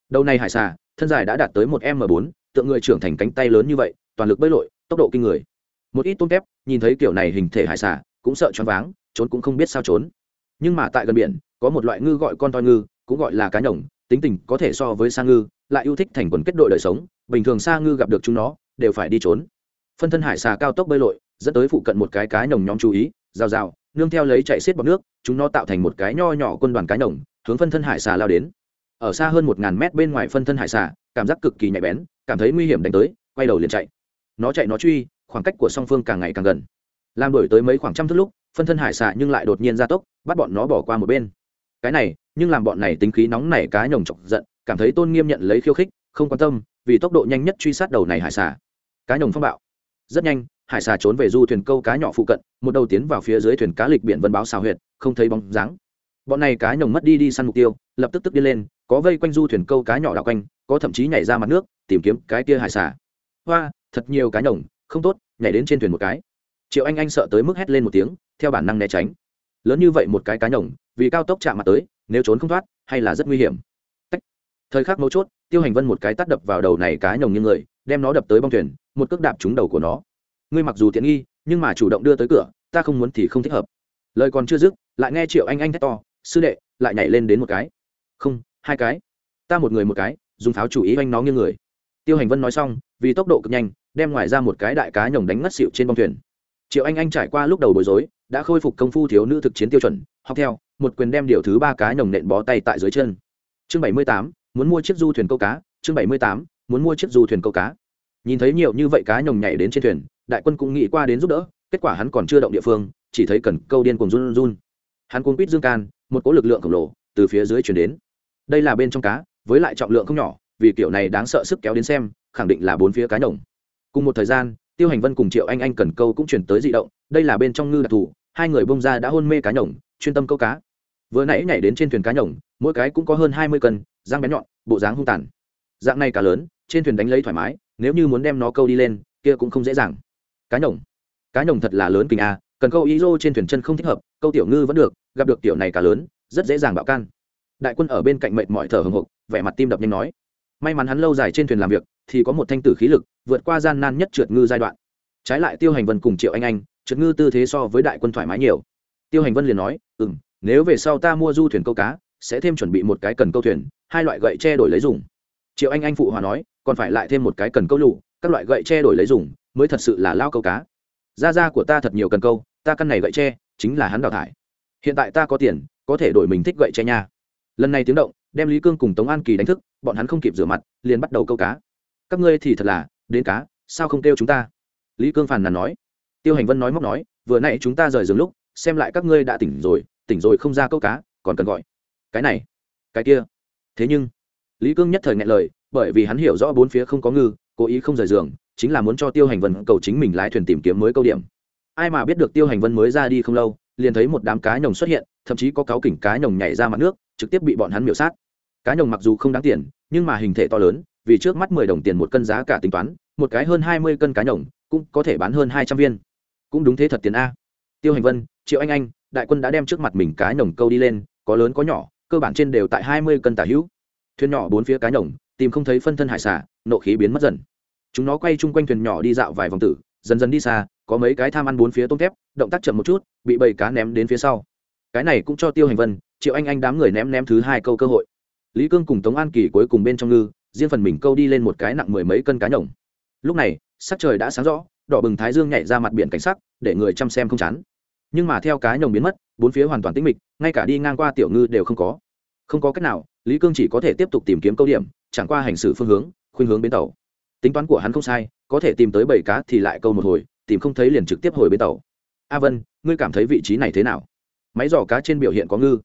Đầu này hải xà, thân dài đã đạt tới một m bốn, tượng người trưởng thành cánh tay lớn như vậy, toàn lực bơi lội, tốc độ kinh người. Một ít tôm tép, nhìn thấy kiểu này hình thể hải xà, cũng sợ choáng váng, trốn cũng không biết sao trốn. Nhưng mà tại gần biển, có một loại ngư gọi con toi ngư, cũng gọi là cá nhồng, tính tình có thể so với sa ngư, lại yêu thích thành quần kết đội đời sống bình thường sa ngư gặp được chúng nó đều phải đi trốn. Phân thân hải xà cao tốc bơi lội dẫn tới phụ cận một cái cá nồng nhóm chú ý rào rào nương theo lấy chạy xiết bọc nước chúng nó tạo thành một cái nho nhỏ quân đoàn cá nồng, hướng phân thân hải xà lao đến. Ở xa hơn một ngàn mét bên ngoài phân thân hải xà cảm giác cực kỳ nhạy bén cảm thấy nguy hiểm đánh tới quay đầu liền chạy. Nó chạy nó truy khoảng cách của song phương càng ngày càng gần. Làm đổi tới mấy khoảng trăm thước lúc phân thân hải xà nhưng lại đột nhiên ra tốc bắt bọn nó bỏ qua một bên. Cái này nhưng làm bọn này tính khí nóng nảy cá nhồng chọc giận cảm thấy tôn nghiêm nhận lấy khiêu khích không quan tâm vì tốc độ nhanh nhất truy sát đầu này hải xà. Cá nhồng phong bạo. Rất nhanh, hải xà trốn về du thuyền câu cá nhỏ phụ cận, một đầu tiến vào phía dưới thuyền cá lịch biển vân báo xào huyệt, không thấy bóng dáng. Bọn này cá nhồng mất đi đi săn mục tiêu, lập tức tức đi lên, có vây quanh du thuyền câu cá nhỏ đảo quanh, có thậm chí nhảy ra mặt nước, tìm kiếm cái kia hải xà. Hoa, thật nhiều cá nhồng, không tốt, nhảy đến trên thuyền một cái. Triệu anh anh sợ tới mức hét lên một tiếng, theo bản năng né tránh. Lớn như vậy một cái cá nhồng, vì cao tốc chạm mặt tới, nếu trốn không thoát, hay là rất nguy hiểm. Tách. thời khắc mấu chốt tiêu hành vân một cái tắt đập vào đầu này cá nhồng như người, đem nó đập tới bong thuyền, một cước đạp trúng đầu của nó. Ngươi mặc dù tiện nghi, nhưng mà chủ động đưa tới cửa, ta không muốn thì không thích hợp. Lời còn chưa dứt, lại nghe triệu anh anh thét to, sư đệ, lại nhảy lên đến một cái. Không, hai cái. Ta một người một cái, dùng pháo chủ ý oanh nó như người. Tiêu hành vân nói xong, vì tốc độ cực nhanh, đem ngoài ra một cái đại cá nhồng đánh ngất xịu trên bong thuyền. Triệu anh anh trải qua lúc đầu bối rối, đã khôi phục công phu thiếu nữ thực chiến tiêu chuẩn, học theo, một quyền đem điều thứ ba cá nhồng nện bó tay tại dưới chân. Chương bảy mươi tám muốn mua chiếc du thuyền câu cá, chương bảy mươi tám, muốn mua chiếc du thuyền câu cá. Nhìn thấy nhiều như vậy cá nhồng nhảy đến trên thuyền, đại quân cũng nghĩ qua đến giúp đỡ, kết quả hắn còn chưa động địa phương, chỉ thấy cần câu điên cùng run run hắn cuốn quýt dương can, một cỗ lực lượng khổng lồ từ phía dưới chuyển đến. Đây là bên trong cá, với lại trọng lượng không nhỏ, vì kiểu này đáng sợ sức kéo đến xem, khẳng định là bốn phía cá nhồng. Cùng một thời gian, tiêu hành vân cùng triệu anh anh cần câu cũng chuyển tới di động, đây là bên trong ngư đặc thù, hai người bông ra đã hôn mê cá nhồng, chuyên tâm câu cá. Vừa nãy nhảy đến trên thuyền cá nhồng, mỗi cái cũng có hơn hai mươi cân răng bén nhọn, bộ dáng hung tàn. Dạng này cá lớn, trên thuyền đánh lấy thoải mái, nếu như muốn đem nó câu đi lên, kia cũng không dễ dàng. Cá nhồng. Cá nhồng thật là lớn kinh a, cần câu ý rô trên thuyền chân không thích hợp, câu tiểu ngư vẫn được, gặp được tiểu này cá lớn, rất dễ dàng bạo can. Đại quân ở bên cạnh mệt mỏi thở hồng hộc vẻ mặt tim đập nhanh nói. May mắn hắn lâu dài trên thuyền làm việc, thì có một thanh tử khí lực, vượt qua gian nan nhất trượt ngư giai đoạn. Trái lại tiêu hành vân cùng triệu anh anh, trượt ngư tư thế so với đại quân thoải mái nhiều. Tiêu hành vân liền nói ừ m nếu về sau ta mua du thuyền câu cá sẽ thêm chuẩn bị một cái cần câu thuyền, hai loại gậy che đổi lấy dùng. Triệu anh anh phụ hòa nói, còn phải lại thêm một cái cần câu lụ, các loại gậy che đổi lấy dùng, mới thật sự là lao câu cá. Da da của ta thật nhiều cần câu, ta căn này gậy tre chính là hắn đào thải. Hiện tại ta có tiền, có thể đổi mình thích gậy tre nha. Lần này tiếng động, đem lý cương cùng tống an kỳ đánh thức, bọn hắn không kịp rửa mặt, liền bắt đầu câu cá. Các ngươi thì thật là, đến cá, sao không kêu chúng ta? Lý cương phàn nàn nói. Tiêu hành vân nói móc nói, vừa nãy chúng ta rời giường lúc, xem lại các ngươi đã tỉnh rồi tỉnh rồi không ra câu cá, còn cần gọi cái này, cái kia. Thế nhưng, lý cương nhất thời ngại lời, bởi vì hắn hiểu rõ bốn phía không có ngư, cố ý không rời giường, chính là muốn cho tiêu hành vân cầu chính mình lái thuyền tìm kiếm mới câu điểm. Ai mà biết được tiêu hành vân mới ra đi không lâu, liền thấy một đám cá nhồng xuất hiện, thậm chí có cáo kỉnh cá nhồng nhảy ra mặt nước, trực tiếp bị bọn hắn miểu sát. Cá nhồng mặc dù không đáng tiền, nhưng mà hình thể to lớn, vì trước mắt mười đồng tiền một cân giá cả tính toán, một cái hơn hai mươi cân cá nhồng, cũng có thể bán hơn hai trăm viên. Cũng đúng thế thật tiền a. Tiêu hành vân, triệu anh anh, đại quân đã đem trước mặt mình cá nhồng câu đi lên, có lớn có nhỏ cơ bản trên đều tại hai mươi cân tả hữu. Thuyền nhỏ bốn phía cá nhồng tìm không thấy phân thân hải xả nộ khí biến mất dần. Chúng nó quay chung quanh thuyền nhỏ đi dạo vài vòng tử, dần dần đi xa, có mấy cái tham ăn bốn phía tôm thép, động tác chậm một chút, bị bầy cá ném đến phía sau. Cái này cũng cho tiêu hành vân, triệu anh anh đám người ném ném thứ hai câu cơ hội. Lý cương cùng tống an kỳ cuối cùng bên trong ngư, riêng phần mình câu đi lên một cái nặng mười mấy cân cá nhồng lúc này, sắc trời đã sáng rõ, đỏ bừng thái dương nhảy ra mặt biển cảnh sắc, để người chăm xem không chán. Nhưng mà theo cá nhồng biến mất bốn phía hoàn toàn tĩnh mịch, ngay cả đi ngang qua tiểu ngư đều không có. Không có cách nào, lý cương chỉ có thể tiếp tục tìm kiếm câu điểm, chẳng qua hành xử phương hướng, khuynh hướng bến tàu. Tính toán của hắn không sai, có thể tìm tới bảy cá thì lại câu một hồi, tìm không thấy liền trực tiếp hồi bến tàu. A vân, ngươi cảm thấy vị trí này thế nào? Máy giỏ cá trên biểu hiện có ngư.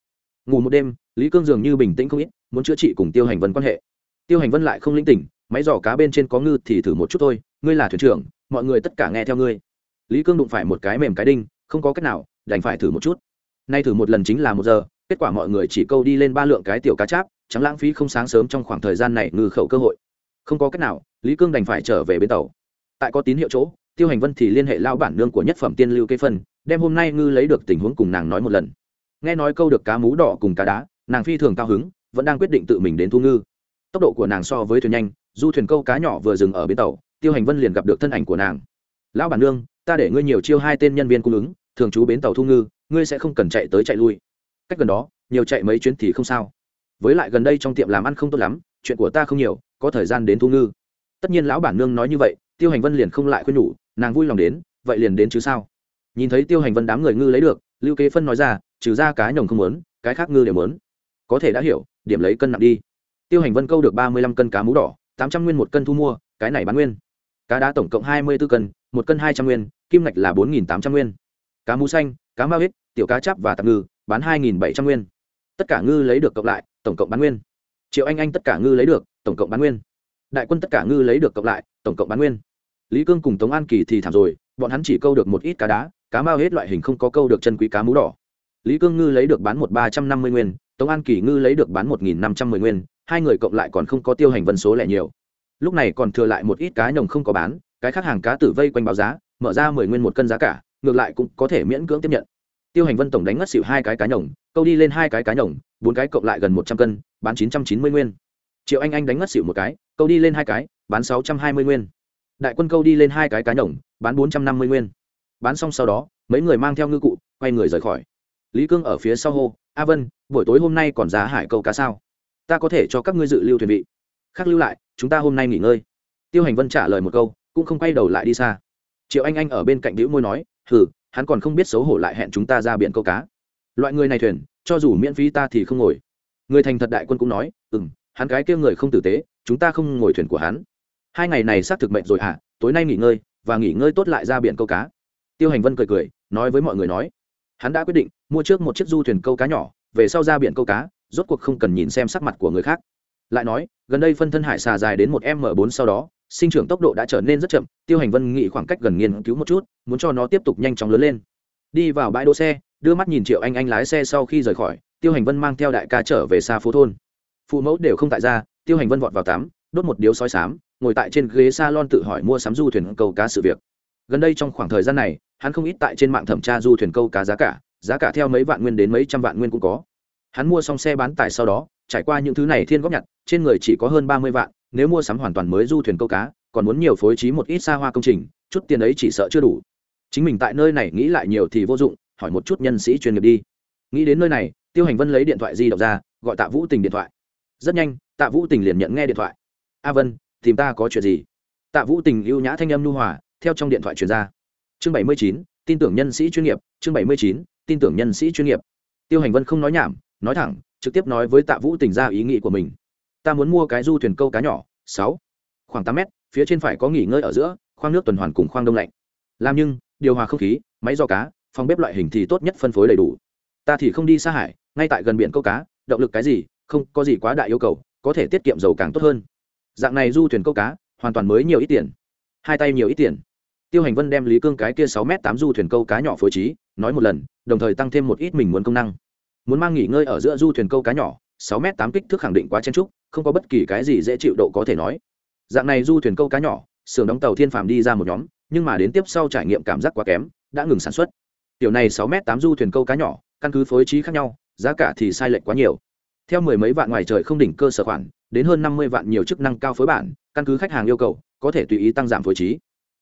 Ngủ một đêm, lý cương dường như bình tĩnh không ít, muốn chữa trị cùng tiêu hành vân quan hệ. Tiêu hành vân lại không linh tỉnh, máy giỏ cá bên trên có ngư thì thử một chút thôi, ngươi là thuyền trưởng, mọi người tất cả nghe theo ngươi. Lý cương đụng phải một cái mềm cái đinh, không có cách nào, đành phải thử một chút nay thử một lần chính là một giờ, kết quả mọi người chỉ câu đi lên ba lượng cái tiểu cá cháp chẳng lãng phí không sáng sớm trong khoảng thời gian này ngư khẩu cơ hội. Không có cách nào, lý cương đành phải trở về bến tàu. Tại có tín hiệu chỗ, tiêu hành vân thì liên hệ lao bản nương của nhất phẩm tiên lưu cây phân, đem hôm nay ngư lấy được tình huống cùng nàng nói một lần. Nghe nói câu được cá mú đỏ cùng cá đá, nàng phi thường cao hứng, vẫn đang quyết định tự mình đến thu ngư. Tốc độ của nàng so với thuyền nhanh, du thuyền câu cá nhỏ vừa dừng ở bến tàu, tiêu hành vân liền gặp được thân ảnh của nàng. Lão bản nương, ta để ngươi nhiều chiêu hai tên nhân viên cung ứng, thường trú bến tàu thu ngư ngươi sẽ không cần chạy tới chạy lui. Cách gần đó, nhiều chạy mấy chuyến thì không sao. Với lại gần đây trong tiệm làm ăn không tốt lắm, chuyện của ta không nhiều, có thời gian đến thu ngư. Tất nhiên lão bản nương nói như vậy, tiêu hành vân liền không lại khuyên nhủ, nàng vui lòng đến, vậy liền đến chứ sao? Nhìn thấy tiêu hành vân đám người ngư lấy được, lưu kế phân nói ra, trừ ra cá nhồng không muốn, cái khác ngư đều muốn. Có thể đã hiểu, điểm lấy cân nặng đi. Tiêu hành vân câu được ba mươi lăm cân cá mú đỏ, tám trăm nguyên một cân thu mua, cái này bán nguyên. Cá đá tổng cộng hai mươi b ố cân, một cân hai trăm nguyên, kim ngạch là bốn nghìn tám trăm nguyên. Cá mú xanh cá mao ích, tiểu cá chắp và tạm ngư, bán hai nghìn bảy trăm nguyên. Tất cả ngư lấy được cộng lại, tổng cộng bán nguyên. Triệu anh anh tất cả ngư lấy được, tổng cộng bán nguyên. Đại quân tất cả ngư lấy được cộng lại, tổng cộng bán nguyên. Lý cương cùng tống an kỳ thì thảm rồi, bọn hắn chỉ câu được một ít cá đá, cá mao hết loại hình không có câu được chân quý cá mú đỏ. Lý cương ngư lấy được bán một ba trăm năm mươi nguyên, tống an kỳ ngư lấy được bán một nghìn năm trăm mười nguyên, hai người cộng lại còn không có tiêu hành vân số lẻ nhiều. Lúc này còn thừa lại một ít cá nhồng không có bán, cái khác hàng cá tử vây quanh báo giá, mở ra mười nguyên một cân giá cả ngược lại cũng có thể miễn cưỡng tiếp nhận. Tiêu hành vân tổng đánh ngất xỉu hai cái cá nhồng, câu đi lên hai cái cá nhồng, bốn cái cộng lại gần một trăm cân, bán chín trăm chín mươi nguyên. Triệu anh anh đánh ngất xỉu một cái, câu đi lên hai cái, bán sáu trăm hai mươi nguyên. Đại quân câu đi lên hai cái cá nhồng, bán bốn trăm năm mươi nguyên. Bán xong sau đó, mấy người mang theo ngư cụ, quay người rời khỏi. Lý cương ở phía sau hô, a vân, buổi tối hôm nay còn giá hải câu cá sao? Ta có thể cho các ngươi dự lưu thuyền vị. Khác lưu lại, chúng ta hôm nay nghỉ ngơi. Tiêu hành vân trả lời một câu, cũng không quay đầu lại đi xa. Triệu anh anh ở bên cạnh đĩu môi nói hừ hắn còn không biết xấu hổ lại hẹn chúng ta ra biển câu cá. Loại người này thuyền cho dù miễn phí ta thì không ngồi. Người thành thật đại quân cũng nói ừ m hắn cái kêu người không tử tế chúng ta không ngồi thuyền của hắn. Hai ngày này xác thực mệnh rồi hả? À, tối nay nghỉ ngơi và nghỉ ngơi tốt lại ra biển câu cá. Tiêu hành vân cười cười nói với mọi người nói hắn đã quyết định mua trước một chiếc du thuyền câu cá nhỏ về sau ra biển câu cá rốt cuộc không cần nhìn xem sắc mặt của người khác. Lại nói gần đây phân thân hải xà dài đến một m bốn sau đó sinh trưởng tốc độ đã trở nên rất chậm, tiêu hành vân nghĩ khoảng cách gần nghiên cứu một chút, muốn cho nó tiếp tục nhanh chóng lớn lên. Đi vào bãi đỗ xe, đưa mắt nhìn triệu anh anh lái xe sau khi rời khỏi, tiêu hành vân mang theo đại ca trở về xa phố thôn. Phụ mẫu đều không tại ra tiêu hành vân vọt vào tắm, đốt một điếu sói sám, ngồi tại trên ghế s a lon tự hỏi mua sắm du thuyền câu cá sự việc. Gần đây trong khoảng thời gian này, hắn không ít tại trên mạng thẩm tra du thuyền câu cá giá cả giá cả theo mấy vạn nguyên đến mấy trăm vạn nguyên cũng có. Hắn mua xong xe bán tải sau đó, trải qua những thứ này thiên góp nhặt, trên người chỉ có hơn ba mươi vạn nếu mua sắm hoàn toàn mới du thuyền câu cá, còn muốn nhiều phối trí một ít xa hoa công trình, chút tiền ấy chỉ sợ chưa đủ. Chính mình tại nơi này nghĩ lại nhiều thì vô dụng, hỏi một chút nhân sĩ chuyên nghiệp đi. Nghĩ đến nơi này, tiêu hành vân lấy điện thoại di động ra, gọi tạ vũ tình điện thoại. Rất nhanh, tạ vũ tình liền nhận nghe điện thoại. A vân, tìm ta có chuyện gì? Tạ vũ tình ưu nhã thanh âm nhu hòa, theo trong điện thoại truyền ra. Chương bảy mươi chín, tin tưởng nhân sĩ chuyên nghiệp, chương bảy mươi chín, tin tưởng nhân sĩ chuyên nghiệp. Tiêu hành vân không nói nhảm, nói thẳng, trực tiếp nói với tạ vũ tình ra ý nghĩ của mình ta muốn mua cái du thuyền câu cá nhỏ, sáu. Khoảng tám mét, phía trên phải có nghỉ ngơi ở giữa, khoang nước tuần hoàn cùng khoang đông lạnh. Làm nhưng, điều hòa không khí, máy do cá, phòng bếp loại hình thì tốt nhất phân phối đầy đủ. Ta thì không đi xa hải, ngay tại gần biển câu cá, động lực cái gì, không có gì quá đại yêu cầu, có thể tiết kiệm dầu càng tốt hơn. Dạng này du thuyền câu cá, hoàn toàn mới nhiều ít tiền. Hai tay nhiều ít tiền. Tiêu hành vân đem lý cương cái kia sáu m tám du thuyền câu cá nhỏ phối trí, nói một lần, đồng thời tăng thêm một ít mình muốn công năng. Muốn mang nghỉ ngơi ở giữa du thuyền câu cá nhỏ sáu m tám kích thước khẳng định quá chen trúc không có bất kỳ cái gì dễ chịu độ có thể nói. Dạng này du thuyền câu cá nhỏ, xưởng đóng tàu thiên phàm đi ra một nhóm, nhưng mà đến tiếp sau trải nghiệm cảm giác quá kém, đã ngừng sản xuất. Tiểu này sáu m tám du thuyền câu cá nhỏ, căn cứ phối trí khác nhau, giá cả thì sai lệch quá nhiều. Theo mười mấy vạn ngoài trời không đỉnh cơ sở khoản, đến hơn năm mươi vạn nhiều chức năng cao phối bản, căn cứ khách hàng yêu cầu, có thể tùy ý tăng giảm phối trí.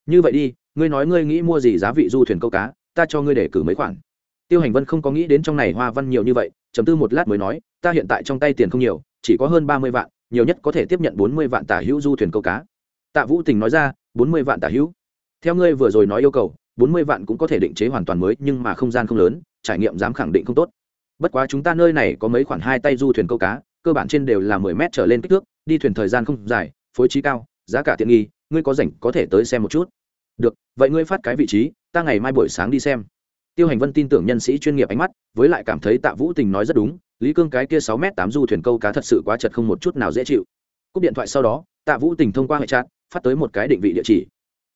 Như vậy đi, ngươi nói ngươi nghĩ mua gì giá vị du thuyền câu cá, ta cho ngươi để cử mấy khoản tiêu hành vân không có nghĩ đến trong này hoa văn nhiều như vậy chấm tư một lát mới nói, ta hiện tại trong tay tiền không nhiều, chỉ có hơn ba mươi vạn, nhiều nhất có thể tiếp nhận bốn mươi vạn tả hữu du thuyền câu cá. Tạ vũ tình nói ra, bốn mươi vạn tả hữu? Theo ngươi vừa rồi nói yêu cầu, bốn mươi vạn cũng có thể định chế hoàn toàn mới, nhưng mà không gian không lớn, trải nghiệm dám khẳng định không tốt. Bất quá chúng ta nơi này có mấy khoản hai tay du thuyền câu cá, cơ bản trên đều là mười mét trở lên kích thước, đi thuyền thời gian không dài, phối trí cao, giá cả tiện nghi, ngươi có rảnh có thể tới xem một chút. Được, vậy ngươi phát cái vị trí, ta ngày mai buổi sáng đi xem tiêu hành vân tin tưởng nhân sĩ chuyên nghiệp ánh mắt, với lại cảm thấy tạ vũ tình nói rất đúng, lý cương cái kia sáu m tám du thuyền câu cá thật sự quá chật không một chút nào dễ chịu. Cúp điện thoại sau đó, tạ vũ tình thông qua hệ trạng phát tới một cái định vị địa chỉ.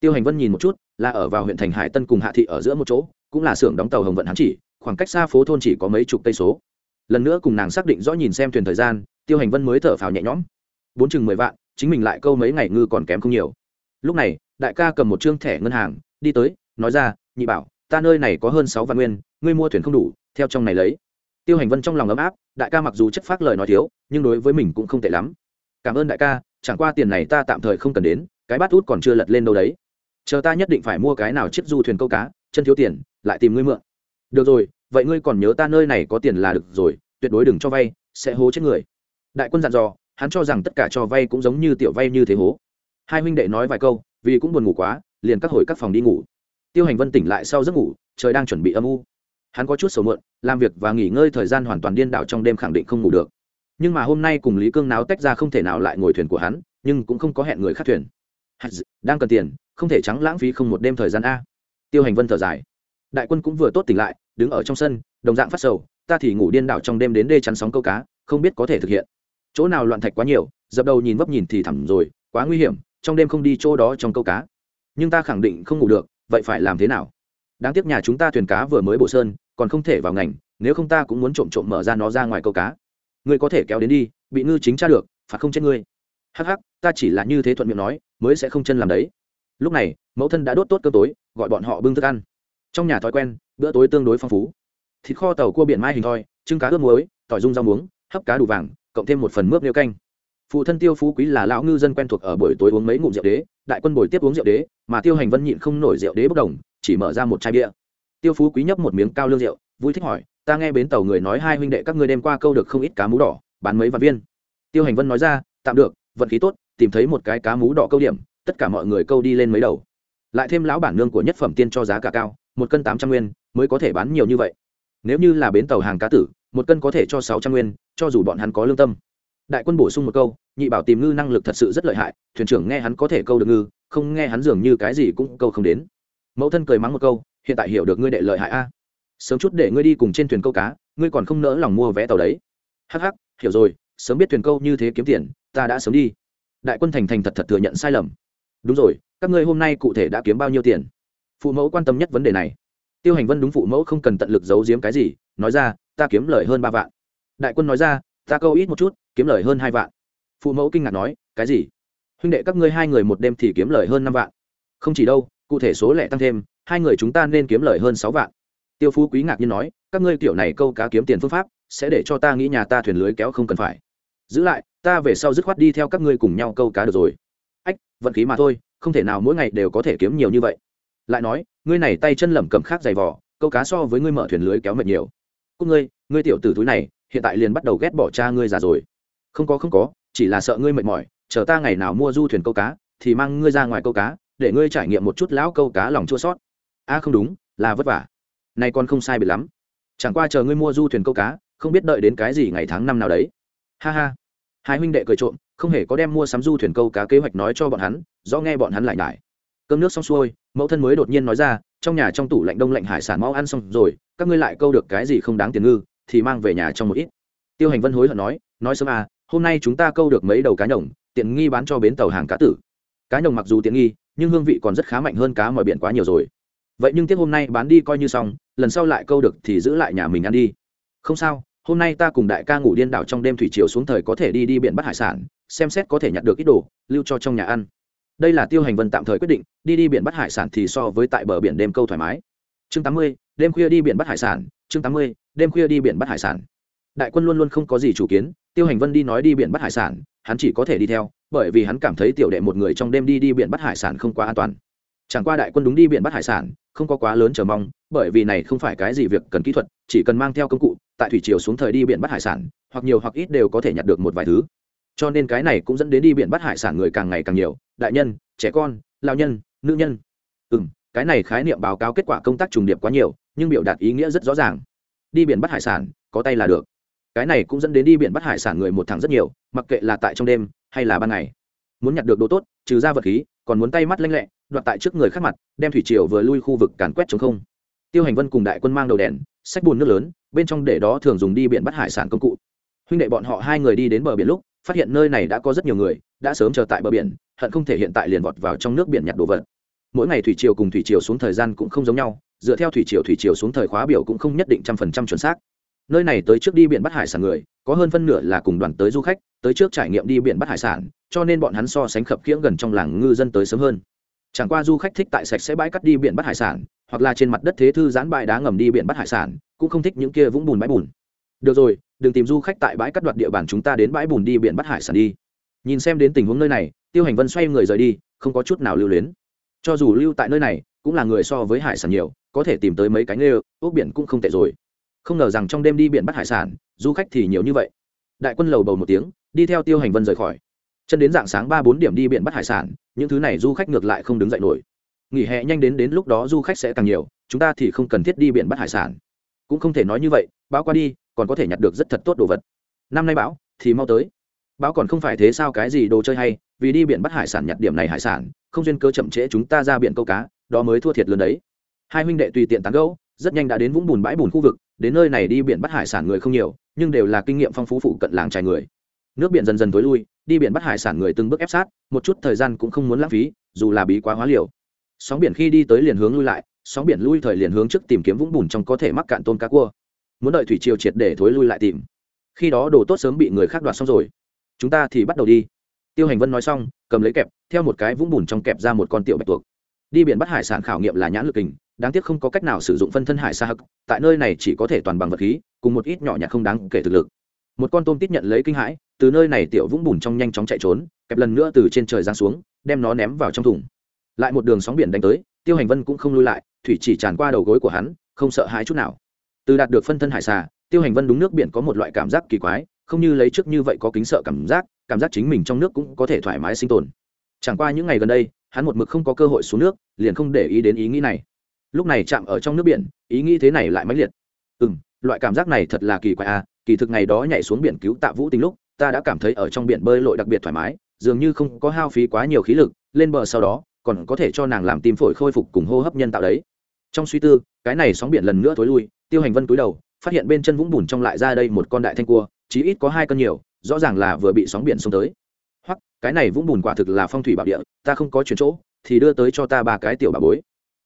Tiêu hành vân nhìn một chút, là ở vào huyện thành hải tân cùng hạ thị ở giữa một chỗ, cũng là xưởng đóng tàu hồng vận hán chỉ, khoảng cách xa phố thôn chỉ có mấy chục cây số. Lần nữa cùng nàng xác định rõ nhìn xem thuyền thời gian, tiêu hành vân mới thở phào nhẹ nhõm. Bốn chừng mười vạn, chính mình lại câu mấy ngày ngư còn kém không nhiều. Lúc này, đại ca cầm một chương thẻ ngân hàng, đi tới, nói ra, nhị bảo ta nơi này có hơn sáu vạn nguyên, ngươi mua thuyền không đủ, theo trong này lấy. Tiêu hành vân trong lòng ấm áp, đại ca mặc dù chất phác lời nói thiếu, nhưng đối với mình cũng không tệ lắm. Cảm ơn đại ca, chẳng qua tiền này ta tạm thời không cần đến, cái bát út còn chưa lật lên đâu đấy. Chờ ta nhất định phải mua cái nào chiếc du thuyền câu cá, chân thiếu tiền, lại tìm ngươi mượn. Được rồi, vậy ngươi còn nhớ ta nơi này có tiền là được rồi, tuyệt đối đừng cho vay, sẽ hố chết người. Đại quân dặn dò, hắn cho rằng tất cả cho vay cũng giống như tiểu vay như thế hố. Hai huynh đệ nói vài câu, vì cũng buồn ngủ quá, liền các hồi các phòng đi ngủ tiêu hành vân tỉnh lại sau giấc ngủ, trời đang chuẩn bị âm u. Hắn có chút sầu muộn, làm việc và nghỉ ngơi thời gian hoàn toàn điên đảo trong đêm khẳng định không ngủ được. Nhưng mà hôm nay cùng lý cương náo tách ra không thể nào lại ngồi thuyền của hắn, nhưng cũng không có hẹn người khác thuyền. Đang cần tiền, không thể trắng lãng phí không một đêm thời gian a. Tiêu hành vân thở dài. Đại quân cũng vừa tốt tỉnh lại, đứng ở trong sân, đồng dạng phát sầu, ta thì ngủ điên đảo trong đêm đến đê chắn sóng câu cá, không biết có thể thực hiện. Chỗ nào loạn thạch quá nhiều, dập đầu nhìn vấp nhìn thì thẳm rồi, quá nguy hiểm, trong đêm không đi chỗ đó trong câu cá. Nhưng ta khẳng định không ngủ được vậy phải làm thế nào? Đáng tiếc nhà chúng ta thuyền cá vừa mới bổ sơn, còn không thể vào ngành, nếu không ta cũng muốn trộm trộm mở ra nó ra ngoài câu cá. Ngươi có thể kéo đến đi, bị ngư chính tra được, phạt không chết ngươi. Hắc hắc, ta chỉ là như thế thuận miệng nói, mới sẽ không chân làm đấy. Lúc này, mẫu thân đã đốt tốt cơm tối, gọi bọn họ bưng thức ăn. Trong nhà thói quen, bữa tối tương đối phong phú. Thịt kho tàu cua biển mai hình thoi, trứng cá ướp muối, tỏi rung rau muống, hấp cá đủ vàng, cộng thêm một phần mướp nêu canh. Phụ thân tiêu phú quý là lão ngư dân quen thuộc ở buổi tối uống mấy ngụm rượu đế đại quân bồi tiếp uống rượu đế, mà tiêu hành vân nhịn không nổi rượu đế bốc đồng, chỉ mở ra một chai bia. Tiêu phú quý nhấp một miếng cao lương rượu, vui thích hỏi, ta nghe bến tàu người nói hai huynh đệ các ngươi đêm qua câu được không ít cá mú đỏ, bán mấy vạn viên? Tiêu hành vân nói ra, tạm được, vận khí tốt, tìm thấy một cái cá mú đỏ câu điểm, tất cả mọi người câu đi lên mấy đầu. Lại thêm lão bản nương của nhất phẩm tiên cho giá cả cao, một cân tám trăm nguyên, mới có thể bán nhiều như vậy. Nếu như là bến tàu hàng cá tử, một cân có thể cho sáu trăm nguyên, cho dù bọn hắn có lương tâm. Đại quân bổ sung một câu nhị bảo tìm ngư năng lực thật sự rất lợi hại, thuyền trưởng nghe hắn có thể câu được ngư, không nghe hắn dường như cái gì cũng câu không đến. Mẫu thân cười mắng một câu, hiện tại hiểu được ngươi đệ lợi hại a. Sớm chút để ngươi đi cùng trên thuyền câu cá, ngươi còn không nỡ lòng mua vé tàu đấy. Hắc hắc, hiểu rồi, sớm biết thuyền câu như thế kiếm tiền, ta đã sớm đi. Đại quân thành thành thật thật thừa nhận sai lầm. Đúng rồi, các ngươi hôm nay cụ thể đã kiếm bao nhiêu tiền? Phụ mẫu quan tâm nhất vấn đề này. Tiêu hành vân đúng phụ mẫu không cần tận lực giấu giếm cái gì, nói ra, ta kiếm lời hơn ba vạn. Đại quân nói ra, ta câu ít một chút, kiếm lời hơn hai vạn phụ mẫu kinh ngạc nói, cái gì? Huynh đệ các ngươi hai người một đêm thì kiếm lời hơn năm vạn. Không chỉ đâu, cụ thể số lẻ tăng thêm, hai người chúng ta nên kiếm lời hơn sáu vạn. Tiêu phú quý ngạc nhiên nói, các ngươi kiểu này câu cá kiếm tiền phương pháp, sẽ để cho ta nghĩ nhà ta thuyền lưới kéo không cần phải. Giữ lại, ta về sau dứt khoát đi theo các ngươi cùng nhau câu cá được rồi. Ách, vận khí mà thôi, không thể nào mỗi ngày đều có thể kiếm nhiều như vậy. Lại nói, ngươi này tay chân lẩm cẩm khác dày vỏ câu cá so với ngươi mở thuyền lưới kéo mệt nhiều. Cúc ngươi ngươi tiểu tử túi này, hiện tại liền bắt đầu ghét bỏ cha ngươi già rồi. Không có không có chỉ là sợ ngươi mệt mỏi, chờ ta ngày nào mua du thuyền câu cá, thì mang ngươi ra ngoài câu cá, để ngươi trải nghiệm một chút lão câu cá lòng chua sót. A, không đúng, là vất vả. Nay con không sai biệt lắm. Chẳng qua chờ ngươi mua du thuyền câu cá, không biết đợi đến cái gì ngày tháng năm nào đấy. Ha ha. Hai huynh đệ cười trộm, không hề có đem mua sắm du thuyền câu cá kế hoạch nói cho bọn hắn, do nghe bọn hắn lại nhải. Cơm nước xong xuôi, mẫu thân mới đột nhiên nói ra, trong nhà trong tủ lạnh đông lạnh hải sản mau ăn xong rồi, các ngươi lại câu được cái gì không đáng tiền ngư, thì mang về nhà trong một ít. Tiêu hành vân hối hận nói nói sớm à hôm nay chúng ta câu được mấy đầu cá nhồng, tiện nghi bán cho bến tàu hàng cá tử. Cá nhồng mặc dù tiện nghi, nhưng hương vị còn rất khá mạnh hơn cá mọi biển quá nhiều rồi. Vậy nhưng tiếc hôm nay bán đi coi như xong, lần sau lại câu được thì giữ lại nhà mình ăn đi. Không sao, hôm nay ta cùng đại ca ngủ điên đảo trong đêm thủy chiều xuống thời có thể đi đi biển bắt hải sản, xem xét có thể nhặt được ít đồ, lưu cho trong nhà ăn. Đây là tiêu hành vân tạm thời quyết định, đi đi biển bắt hải sản thì so với tại bờ biển đêm câu thoải mái. Chương tám mươi, đêm khuya đi biển bắt hải sản, chương tám mươi, đêm khuya đi biển bắt hải sản. Đại quân luôn luôn không có gì chủ kiến tiêu hành vân đi nói đi biển bắt hải sản, hắn chỉ có thể đi theo, bởi vì hắn cảm thấy tiểu đệ một người trong đêm đi đi biển bắt hải sản không quá an toàn. Chẳng qua đại quân đúng đi biển bắt hải sản, không có quá lớn chờ mong, bởi vì này không phải cái gì việc cần kỹ thuật, chỉ cần mang theo công cụ, tại thủy triều xuống thời đi biển bắt hải sản, hoặc nhiều hoặc ít đều có thể nhặt được một vài thứ. Cho nên cái này cũng dẫn đến đi biển bắt hải sản người càng ngày càng nhiều, đại nhân, trẻ con, lao nhân, nữ nhân. Ừ m cái này khái niệm báo cáo kết quả công tác trùng điệp quá nhiều, nhưng biểu đạt ý nghĩa rất rõ ràng. Đi biển bắt hải sản, có tay là được cái này cũng dẫn đến đi biển bắt hải sản người một thằng rất nhiều, mặc kệ là tại trong đêm hay là ban ngày. Muốn nhặt được đồ tốt, trừ ra vật khí, còn muốn tay mắt lanh lẹ, đoạt tại trước người khác mặt, đem thủy triều vừa lui khu vực càn quét chống không. Tiêu hành vân cùng đại quân mang đầu đèn sách bùn nước lớn, bên trong để đó thường dùng đi biển bắt hải sản công cụ. Huynh đệ bọn họ hai người đi đến bờ biển lúc, phát hiện nơi này đã có rất nhiều người, đã sớm chờ tại bờ biển, hận không thể hiện tại liền vọt vào trong nước biển nhặt đồ vật. Mỗi ngày thủy triều cùng thủy triều xuống thời gian cũng không giống nhau, dựa theo thủy triều thủy triều xuống thời khóa biểu cũng không nhất định trăm phần trăm chuẩn xác nơi này tới trước đi biển bắt hải sản người, có hơn phân nửa là cùng đoàn tới du khách, tới trước trải nghiệm đi biển bắt hải sản, cho nên bọn hắn so sánh khập khiễng gần trong làng ngư dân tới sớm hơn. Chẳng qua du khách thích tại sạch sẽ bãi cắt đi biển bắt hải sản, hoặc là trên mặt đất thế thư giãn bãi đá ngầm đi biển bắt hải sản, cũng không thích những kia vũng bùn bãi bùn. Được rồi, đừng tìm du khách tại bãi cắt đoạt địa bàn chúng ta đến bãi bùn đi biển bắt hải sản đi. Nhìn xem đến tình huống nơi này, tiêu hành vân xoay người rời đi, không có chút nào lưu luyến. Cho dù lưu tại nơi này, cũng là người so với hải sản nhiều, có thể tìm tới mấy cái nêu ốc biển cũng không tệ rồi không ngờ rằng trong đêm đi biển bắt hải sản, du khách thì nhiều như vậy. Đại quân lầu bầu một tiếng, đi theo tiêu hành vân rời khỏi. Chân đến dạng sáng ba bốn điểm đi biển bắt hải sản, những thứ này du khách ngược lại không đứng dậy nổi. Nghỉ hè nhanh đến đến lúc đó du khách sẽ càng nhiều, chúng ta thì không cần thiết đi biển bắt hải sản. Cũng không thể nói như vậy bão qua đi, còn có thể nhặt được rất thật tốt đồ vật. Năm nay bão, thì mau tới. Bão còn không phải thế sao cái gì đồ chơi hay, vì đi biển bắt hải sản nhặt điểm này hải sản, không duyên cơ chậm trễ chúng ta ra biển câu cá, đó mới thua thiệt lớn đấy. Hai huynh đệ tùy tiện tán gẫu rất nhanh đã đến vũng bùn bãi bùn khu vực, đến nơi này đi biển bắt hải sản người không nhiều, nhưng đều là kinh nghiệm phong phú phụ cận làng trài người. Nước biển dần dần tối lui, đi biển bắt hải sản người từng bước ép sát, một chút thời gian cũng không muốn lãng phí, dù là bí quá hóa liều. Sóng biển khi đi tới liền hướng lui lại, sóng biển lui thời liền hướng trước tìm kiếm vũng bùn trong có thể mắc cạn tôm cá cua. Muốn đợi thủy triều triệt để thối lui lại tìm. Khi đó đồ tốt sớm bị người khác đoạt xong rồi. Chúng ta thì bắt đầu đi. Tiêu hành vân nói xong, cầm lấy kẹp, theo một cái vũng bùn trong kẹp ra một con tiểu bạch tuộc. Đi biển bắt hải sản khảo nghiệm là nhãn lực kình đáng tiếc không có cách nào sử dụng phân thân hải sa hắc, tại nơi này chỉ có thể toàn bằng vật khí, cùng một ít nhỏ nhặt không đáng kể thực lực. Một con tôm tít nhận lấy kinh hãi, từ nơi này tiểu vũng bùn trong nhanh chóng chạy trốn, kẹp lần nữa từ trên trời giáng xuống, đem nó ném vào trong thùng. Lại một đường sóng biển đánh tới, tiêu hành vân cũng không lui lại, thủy chỉ tràn qua đầu gối của hắn, không sợ hãi chút nào. Từ đạt được phân thân hải xà tiêu hành vân đúng nước biển có một loại cảm giác kỳ quái, không như lấy trước như vậy có kính sợ cảm giác cảm giác chính mình trong nước cũng có thể thoải mái sinh tồn. Chẳng qua những ngày gần đây, hắn một mực không có cơ hội xuống nước, liền không để ý đến ý nghĩ này lúc này chạm ở trong nước biển, ý nghĩ thế này lại mãnh liệt. Ừ m loại cảm giác này thật là kỳ quái à kỳ thực ngày đó nhảy xuống biển cứu tạ vũ tính lúc, ta đã cảm thấy ở trong biển bơi lội đặc biệt thoải mái, dường như không có hao phí quá nhiều khí lực, lên bờ sau đó, còn có thể cho nàng làm tim phổi khôi phục cùng hô hấp nhân tạo đấy. Trong suy tư, cái này sóng biển lần nữa thối lui, tiêu hành vân cúi đầu, phát hiện bên chân vũng bùn trong lại ra đây một con đại thanh cua, chí ít có hai cân nhiều, rõ ràng là vừa bị sóng biển xông tới. Hoặc cái này vũng bùn quả thực là phong thủy bảo địa, ta không có chuyển chỗ, thì đưa tới cho ta ba cái tiểu bà bối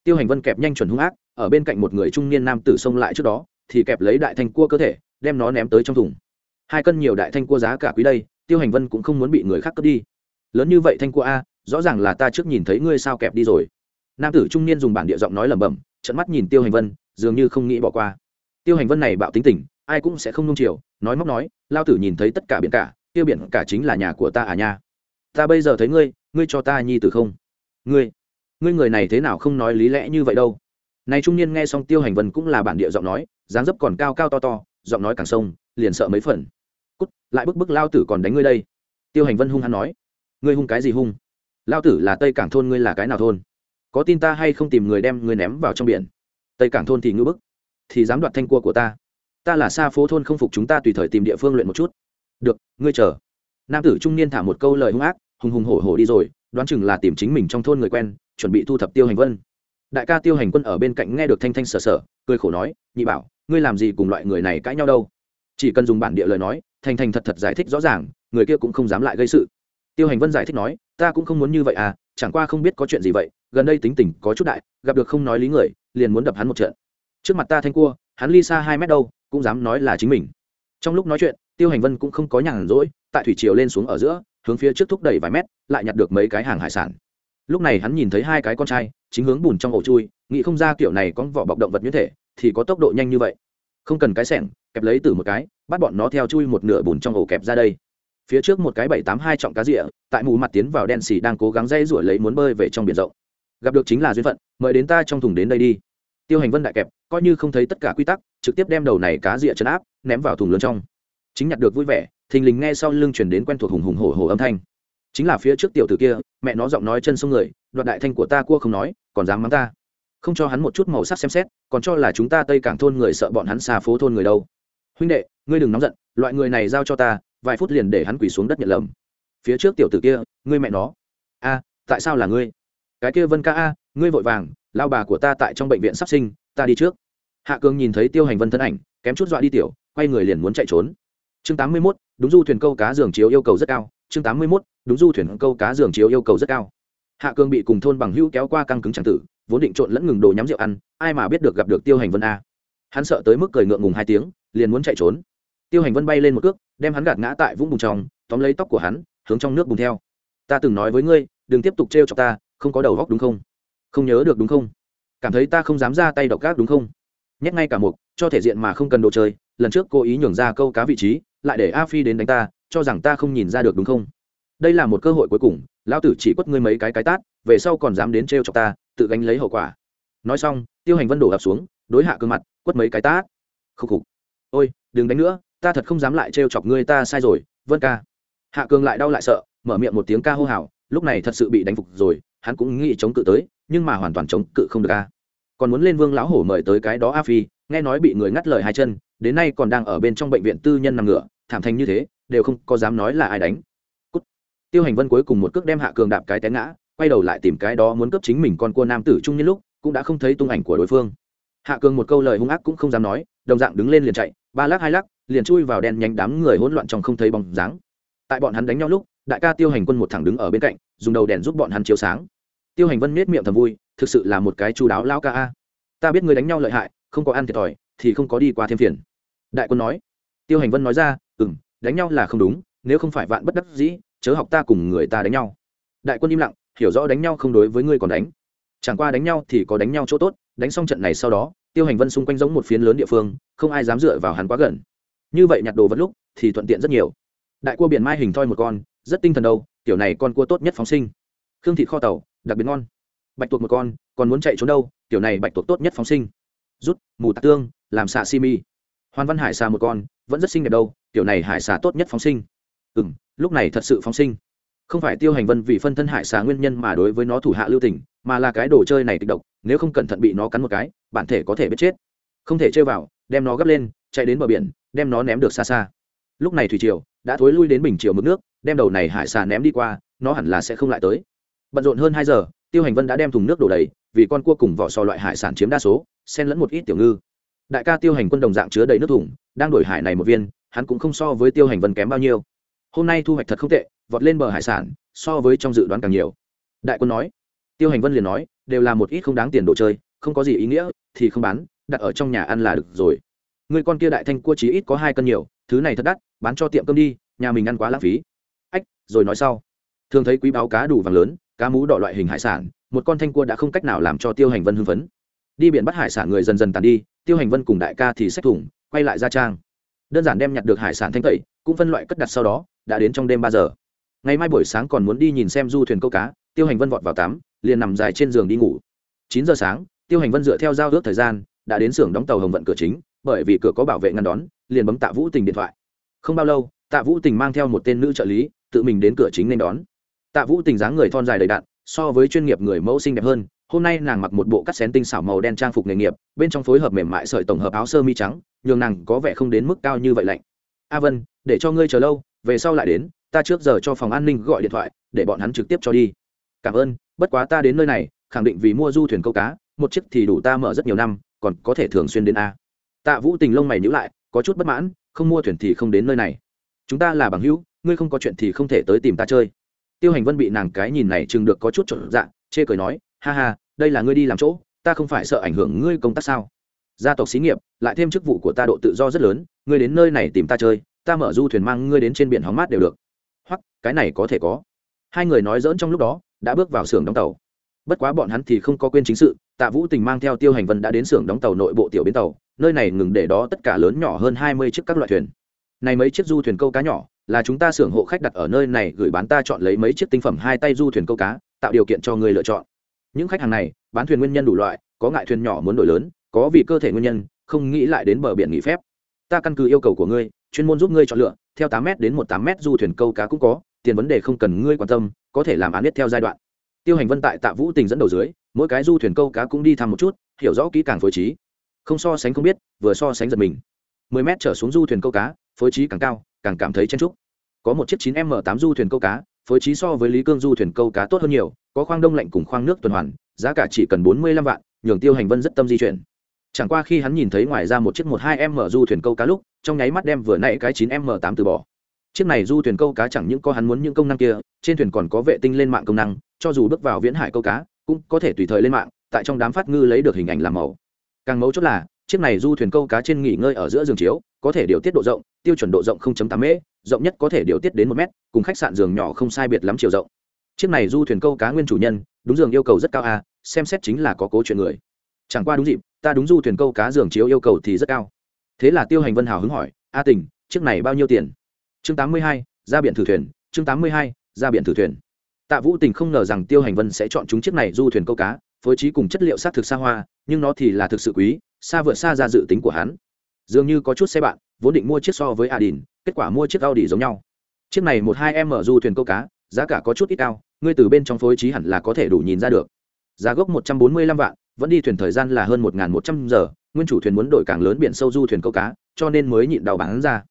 tiêu hành vân kẹp nhanh chuẩn hung ác, ở bên cạnh một người trung niên nam tử xông lại trước đó, thì kẹp lấy đại thanh cua cơ thể, đem nó ném tới trong thùng. Hai cân nhiều đại thanh cua giá cả quý đây, tiêu hành vân cũng không muốn bị người khác cướp đi. Lớn như vậy thanh cua a, rõ ràng là ta trước nhìn thấy ngươi sao kẹp đi rồi. Nam tử trung niên dùng bản địa giọng nói lẩm bẩm trận mắt nhìn tiêu hành vân, dường như không nghĩ bỏ qua. Tiêu hành vân này bạo tính tình, ai cũng sẽ không nung chiều, nói móc nói, lao tử nhìn thấy tất cả biển cả, tiêu biển cả chính là nhà của ta à nha. Ta bây giờ thấy ngươi ngươi cho ta nhi tử không? Ngươi ngươi người này thế nào không nói lý lẽ như vậy đâu. Này trung niên nghe xong tiêu hành vân cũng là bản địa giọng nói, dáng dấp còn cao cao to to, giọng nói càng sông, liền sợ mấy phần. Cút, lại bức bức lao tử còn đánh ngươi đây. Tiêu hành vân hung hắn nói, ngươi hung cái gì hung? Lao tử là tây cảng thôn ngươi là cái nào thôn? Có tin ta hay không tìm người đem ngươi ném vào trong biển? Tây cảng thôn thì ngư bức, thì dám đoạt thanh cua của ta. Ta là xa phố thôn không phục chúng ta tùy thời tìm địa phương luyện một chút. Được, ngươi chờ. Nam tử trung niên thả một câu lời hung ác, hùng hùng hổ hổ đi rồi, đoán chừng là tìm chính mình trong thôn người quen chuẩn bị thu thập tiêu hành vân. Đại ca tiêu hành quân ở bên cạnh nghe được thanh thanh sờ sờ, cười khổ nói, nhị bảo, ngươi làm gì cùng loại người này cãi nhau đâu? Chỉ cần dùng bản địa lời nói, thành thành thật thật giải thích rõ ràng, người kia cũng không dám lại gây sự. Tiêu hành vân giải thích nói, ta cũng không muốn như vậy à chẳng qua không biết có chuyện gì vậy, gần đây tính tình có chút đại, gặp được không nói lý người, liền muốn đập hắn một trận. Trước mặt ta thanh cua, hắn ly xa hai mét đâu, cũng dám nói là chính mình. Trong lúc nói chuyện, tiêu hành vân cũng không có nhàn rỗi, tại thủy triều lên xuống ở giữa, hướng phía trước thúc đẩy vài mét, lại nhặt được mấy cái hàng hải sản lúc này hắn nhìn thấy hai cái con trai, chính hướng bùn trong ổ chui, nghĩ không ra kiểu này có vỏ bọc động vật như thể, thì có tốc độ nhanh như vậy. Không cần cái sẻng, kẹp lấy từ một cái, bắt bọn nó theo chui một nửa bùn trong ổ kẹp ra đây. Phía trước một cái bảy tám hai trọng cá rịa, tại mù mặt tiến vào đen xì đang cố gắng dây rủi lấy muốn bơi về trong biển rộng. Gặp được chính là duyên phận, mời đến ta trong thùng đến đây đi. Tiêu hành vân đại kẹp, coi như không thấy tất cả quy tắc, trực tiếp đem đầu này cá rịa chấn áp, ném vào thùng lớn trong. Chính nhặt được vui vẻ, thình lình nghe sau lưng chuyển đến quen thuộc hùng hùng hổ hổ âm thanh chính là phía trước tiểu tử kia, mẹ nó giọng nói chân sông người, đoạt đại thanh của ta cua không nói, còn dám mắng ta. Không cho hắn một chút màu sắc xem xét, còn cho là chúng ta tây cảng thôn người sợ bọn hắn xa phố thôn người đâu. Huynh đệ, ngươi đừng nóng giận, loại người này giao cho ta, vài phút liền để hắn quỳ xuống đất nhận lầm. Phía trước tiểu tử kia, ngươi mẹ nó. A, tại sao là ngươi? Cái kia vân ca a, ngươi vội vàng, lao bà của ta tại trong bệnh viện sắp sinh, ta đi trước. Hạ cường nhìn thấy tiêu hành vân thân ảnh, kém chút dọa đi tiểu, quay người liền muốn chạy trốn. Chương tám mươi mốt, đúng du thuyền câu cá giường chiếu yêu cầu rất cao chương tám mươi mốt, đúng du thuyền câu cá giường chiếu yêu cầu rất cao. Hạ cương bị cùng thôn bằng hữu kéo qua căng cứng chẳng tử, vốn định trộn lẫn ngừng đồ nhắm rượu ăn, ai mà biết được gặp được tiêu hành vân a. Hắn sợ tới mức cười ngượng ngùng hai tiếng, liền muốn chạy trốn. Tiêu hành vân bay lên một cước, đem hắn gạt ngã tại vũng bùn trong, tóm lấy tóc của hắn, hướng trong nước bùn theo. Ta từng nói với ngươi, đừng tiếp tục trêu chọc ta, không có đầu óc đúng không? Không nhớ được đúng không? Cảm thấy ta không dám ra tay độc gác đúng không? Nhét ngay cả một cho thể diện mà không cần đồ chơi, lần trước cố ý nhường ra câu cá vị trí, lại để a phi đến đánh ta cho rằng ta không nhìn ra được đúng không? Đây là một cơ hội cuối cùng, lão tử chỉ quất ngươi mấy cái cái tát, về sau còn dám đến trêu chọc ta, tự gánh lấy hậu quả. Nói xong, tiêu hành vân đổ ập xuống, đối hạ cương mặt, quất mấy cái tát. Khúc khục. Ôi, đừng đánh nữa, ta thật không dám lại trêu chọc ngươi, ta sai rồi, vân ca. Hạ cường lại đau lại sợ, mở miệng một tiếng ca hô hào, lúc này thật sự bị đánh phục rồi, hắn cũng nghĩ chống cự tới, nhưng mà hoàn toàn chống cự không được ca còn muốn lên vương lão hổ mời tới cái đó a phi, nghe nói bị người ngắt lời hai chân, đến nay còn đang ở bên trong bệnh viện tư nhân nằm ngựa thảm thành như thế đều không có dám nói là ai đánh. Cút. tiêu hành vân cuối cùng một cước đem hạ cường đạp cái té ngã, quay đầu lại tìm cái đó muốn cướp chính mình con cua nam tử trung nhân lúc, cũng đã không thấy tung ảnh của đối phương. Hạ cường một câu lời hung ác cũng không dám nói, đồng dạng đứng lên liền chạy, ba lắc hai lắc, liền chui vào đen nhánh đám người hỗn loạn trong không thấy bóng dáng. Tại bọn hắn đánh nhau lúc, đại ca tiêu hành quân một thẳng đứng ở bên cạnh, dùng đầu đèn giúp bọn hắn chiếu sáng. Tiêu hành vân nết miệng thầm vui, thực sự là một cái chú đáo lao ca a. Ta biết người đánh nhau lợi hại, không có ăn thiệt thòi, thì không có đi qua thêm phiền. Đại quân nói. Tiêu hành vân nói ra ừ m đánh nhau là không đúng, nếu không phải vạn bất đắc dĩ, chớ học ta cùng người ta đánh nhau. Đại quân im lặng, hiểu rõ đánh nhau không đối với ngươi còn đánh. Chẳng qua đánh nhau thì có đánh nhau chỗ tốt, đánh xong trận này sau đó, tiêu hành vân xung quanh giống một phiến lớn địa phương, không ai dám dựa vào hắn quá gần. Như vậy nhặt đồ vật lúc, thì thuận tiện rất nhiều. Đại cua biển mai hình thoi một con, rất tinh thần đâu tiểu này con cua tốt nhất phóng sinh. Khương thịt kho tàu, đặc biệt ngon. Bạch tuộc một con, còn muốn chạy trốn đâu tiểu này bạch tuộc tốt nhất phóng sinh. Rút, mù tạc tương, làm xạ si mi. Hoàn văn hải xà một con vẫn rất xinh đẹp đâu kiểu này hải xà tốt nhất phóng sinh. Ừ m lúc này thật sự phóng sinh. Không phải tiêu hành vân vì phân thân hải xà nguyên nhân mà đối với nó thủ hạ lưu tình, mà là cái đồ chơi này kịch độc, nếu không cẩn thận bị nó cắn một cái, bản thể có thể biết chết. Không thể chơi vào, đem nó gấp lên, chạy đến bờ biển, đem nó ném được xa xa. Lúc này thủy triều đã thối lui đến bình triều mực nước, đem đầu này hải xà ném đi qua, nó hẳn là sẽ không lại tới. Bận rộn hơn hai giờ, tiêu hành vân đã đem thùng nước đổ đầy, vì con cua cùng vỏ sò loại hải sản chiếm đa số, xen lẫn một ít tiểu ngư. Đại ca tiêu hành quân đồng dạng chứa đầy nước thùng đang đổi hải này một viên, hắn cũng không so với tiêu hành vân kém bao nhiêu. Hôm nay thu hoạch thật không tệ, vọt lên bờ hải sản, so với trong dự đoán càng nhiều. Đại quân nói, tiêu hành vân liền nói, đều là một ít không đáng tiền đồ chơi, không có gì ý nghĩa, thì không bán, đặt ở trong nhà ăn là được rồi. Người con kia đại thanh cua chỉ ít có hai cân nhiều, thứ này thật đắt, bán cho tiệm cơm đi, nhà mình ăn quá lãng phí. Ách, rồi nói sau. Thường thấy quý báo cá đủ vàng lớn, cá mú đỏ loại hình hải sản, một con thanh cua đã không cách nào làm cho tiêu hành vân hưng phấn. Đi biển bắt hải sản người dần dần tàn đi, tiêu hành vân cùng đại ca thì xách thủng quay lại ra trang. Đơn giản đem nhặt được hải sản thanh tẩy, cũng phân loại cất đặt sau đó, đã đến trong đêm ba giờ. Ngày mai buổi sáng còn muốn đi nhìn xem du thuyền câu cá, tiêu hành vân vọt vào tắm, liền nằm dài trên giường đi ngủ. Chín giờ sáng, tiêu hành vân dựa theo giao ước thời gian, đã đến xưởng đóng tàu hồng vận cửa chính, bởi vì cửa có bảo vệ ngăn đón, liền bấm tạ vũ tình điện thoại. Không bao lâu, tạ vũ tình mang theo một tên nữ trợ lý, tự mình đến cửa chính nên đón. Tạ vũ tình dáng người thon dài đầy đạn so với chuyên nghiệp người mẫu xinh đẹp hơn hôm nay nàng mặc một bộ cắt xén tinh xảo màu đen trang phục nghề nghiệp, bên trong phối hợp mềm mại sợi tổng hợp áo sơ mi trắng, nhường nàng có vẻ không đến mức cao như vậy lạnh. A vân, để cho ngươi chờ lâu, về sau lại đến, ta trước giờ cho phòng an ninh gọi điện thoại, để bọn hắn trực tiếp cho đi. Cảm ơn, bất quá ta đến nơi này, khẳng định vì mua du thuyền câu cá, một chiếc thì đủ ta mở rất nhiều năm, còn có thể thường xuyên đến a. Tạ vũ tình lông mày nhữ lại, có chút bất mãn, không mua thuyền thì không đến nơi này. Chúng ta là bằng hữu, ngươi không có chuyện thì không thể tới tìm ta chơi. Tiêu hành vân bị nàng cái nhìn này chừng được có chút trộn dạ chê cười nói, ha ha đây là ngươi đi làm chỗ, ta không phải sợ ảnh hưởng ngươi công tác sao? Gia tộc xí nghiệp, lại thêm chức vụ của ta độ tự do rất lớn, ngươi đến nơi này tìm ta chơi, ta mở du thuyền mang ngươi đến trên biển hóng mát đều được. Hoặc, cái này có thể có. Hai người nói dỡn trong lúc đó, đã bước vào xưởng đóng tàu. Bất quá bọn hắn thì không có quên chính sự, tạ vũ tình mang theo tiêu hành vân đã đến xưởng đóng tàu nội bộ tiểu bến tàu, nơi này ngừng để đó tất cả lớn nhỏ hơn hai mươi chiếc các loại thuyền. Này mấy chiếc du thuyền câu cá nhỏ, là chúng ta xưởng hộ khách đặt ở nơi này gửi bán ta chọn lấy mấy chiếc tinh phẩm hai tay du thuyền câu cá, tạo điều kiện cho người lựa chọn những khách hàng này, bán thuyền nguyên nhân đủ loại, có ngại thuyền nhỏ muốn đổi lớn, có vì cơ thể nguyên nhân, không nghĩ lại đến bờ biển nghỉ phép. Ta căn cứ yêu cầu của ngươi, chuyên môn giúp ngươi chọn lựa, theo tám m đến một tám m du thuyền câu cá cũng có, tiền vấn đề không cần ngươi quan tâm, có thể làm án biết theo giai đoạn. Tiêu hành vân tại tạ vũ tình dẫn đầu dưới, mỗi cái du thuyền câu cá cũng đi thăm một chút, hiểu rõ kỹ càng phối trí. Không so sánh không biết, vừa so sánh giật mình. Mười m trở xuống du thuyền câu cá, phối trí càng cao, càng cảm thấy chen trúc có một chiếc chín m tám du thuyền câu cá phối trí so với lý cương du thuyền câu cá tốt hơn nhiều, có khoang đông lạnh cùng khoang nước tuần hoàn, giá cả chỉ cần bốn mươi lăm vạn, nhường tiêu hành vân rất tâm di chuyển. Chẳng qua khi hắn nhìn thấy ngoài ra một chiếc một hai m du thuyền câu cá lúc, trong nháy mắt đem vừa nãy cái chín m tám từ bỏ. Chiếc này du thuyền câu cá chẳng những có hắn muốn những công năng kia, trên thuyền còn có vệ tinh lên mạng công năng, cho dù bước vào viễn hải câu cá, cũng có thể tùy thời lên mạng, tại trong đám phát ngư lấy được hình ảnh làm màu. Càng mấu chốt là chiếc này du thuyền câu cá trên nghỉ ngơi ở giữa giường chiếu có thể điều tiết độ rộng tiêu chuẩn độ rộng 0.8 m rộng nhất có thể điều tiết đến một m cùng khách sạn giường nhỏ không sai biệt lắm chiều rộng. Chiếc này du thuyền câu cá nguyên chủ nhân đúng giường yêu cầu rất cao à, xem xét chính là có cố chuyện người. Chẳng qua đúng dịp ta đúng du thuyền câu cá giường chiếu yêu cầu thì rất cao. Thế là tiêu hành vân hào hứng hỏi a tình chiếc này bao nhiêu tiền? Chương 82, ra biển thử thuyền chương 82, ra biển thử thuyền. Tạ vũ tình không ngờ rằng tiêu hành vân sẽ chọn chúng chiếc này du thuyền câu cá phối trí cùng chất liệu xác thực xa hoa, nhưng nó thì là thực sự quý, xa vượt xa ra dự tính của hắn. Dường như có chút xe bạn, vốn định mua chiếc so với adin, kết quả mua chiếc audi giống nhau. Chiếc này một hai m du thuyền câu cá, giá cả có chút ít cao, ngươi từ bên trong phối trí hẳn là có thể đủ nhìn ra được. Giá gốc một trăm bốn mươi lăm vạn, vẫn đi thuyền thời gian là hơn một một trăm giờ, nguyên chủ thuyền muốn đổi càng lớn biển sâu du thuyền câu cá, cho nên mới nhịn đầu bán ra.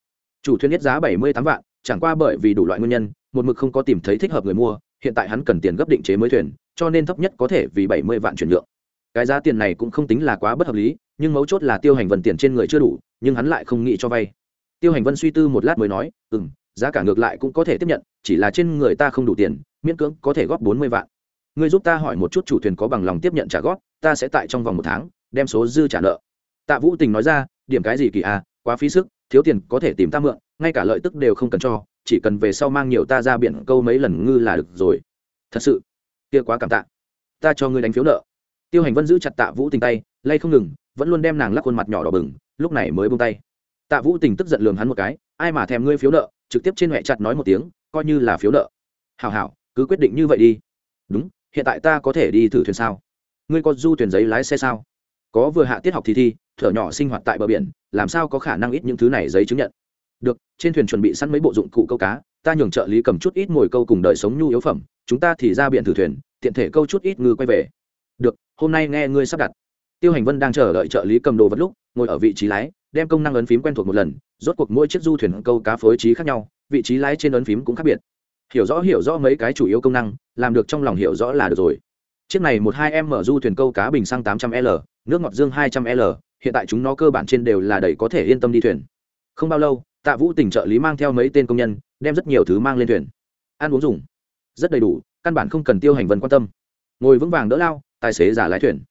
Chủ thuyền nhất giá bảy mươi tám vạn, chẳng qua bởi vì đủ loại nguyên nhân, một mực không có tìm thấy thích hợp người mua, hiện tại hắn cần tiền gấp định chế mới thuyền cho nên thấp nhất có thể vì bảy mươi vạn chuyển nhượng. Cái giá tiền này cũng không tính là quá bất hợp lý, nhưng mấu chốt là tiêu hành vân tiền trên người chưa đủ, nhưng hắn lại không nghĩ cho vay. Tiêu hành vân suy tư một lát mới nói ừ m giá cả ngược lại cũng có thể tiếp nhận, chỉ là trên người ta không đủ tiền, miễn cưỡng có thể góp bốn mươi vạn. Ngươi giúp ta hỏi một chút chủ thuyền có bằng lòng tiếp nhận trả góp, ta sẽ tại trong vòng một tháng, đem số dư trả nợ. Tạ vũ tình nói ra, điểm cái gì kỳ à quá phí sức, thiếu tiền có thể tìm ta mượn, ngay cả lợi tức đều không cần cho, chỉ cần về sau mang nhiều ta ra biển câu mấy lần ngư là được rồi. Thật sự kia quá cảm tạ. Ta cho ngươi đánh phiếu nợ. Tiêu hành vân giữ chặt tạ vũ tình tay, lay không ngừng, vẫn luôn đem nàng lắc khuôn mặt nhỏ đỏ bừng, lúc này mới bông tay. Tạ vũ tình tức giận lường hắn một cái, ai mà thèm ngươi phiếu nợ, trực tiếp trên huệ chặt nói một tiếng, coi như là phiếu nợ. Hảo hảo, cứ quyết định như vậy đi. Đúng, hiện tại ta có thể đi thử thuyền sao? Ngươi có du thuyền giấy lái xe sao? Có vừa hạ tiết học thì thi, thở nhỏ sinh hoạt tại bờ biển, làm sao có khả năng ít những thứ này giấy chứng nhận? Được, trên thuyền chuẩn bị sẵn mấy bộ dụng cụ câu cá ta nhường trợ lý cầm chút ít mồi câu cùng đời sống nhu yếu phẩm, chúng ta thì ra biển thử thuyền, tiện thể câu chút ít ngư quay về. Được, hôm nay nghe ngươi sắp đặt. Tiêu hành vân đang chờ đợi trợ lý cầm đồ vật lúc, ngồi ở vị trí lái, đem công năng ấn phím quen thuộc một lần, rốt cuộc mỗi chiếc du thuyền câu cá phối trí khác nhau, vị trí lái trên ấn phím cũng khác biệt. Hiểu rõ hiểu rõ mấy cái chủ yếu công năng, làm được trong lòng hiểu rõ là được rồi. Chiếc này một hai em mở du thuyền câu cá bình xăng tám trăm l, nước ngọt dương hai trăm l, hiện tại chúng nó cơ bản trên đều là đầy có thể yên tâm đi thuyền. Không bao lâu, tạ vũ tỉnh trợ lý mang theo mấy tên công nhân đem rất nhiều thứ mang lên thuyền. Ăn uống dùng. Rất đầy đủ, căn bản không cần tiêu hành vân quan tâm. Ngồi vững vàng đỡ lao, tài xế giả lái thuyền.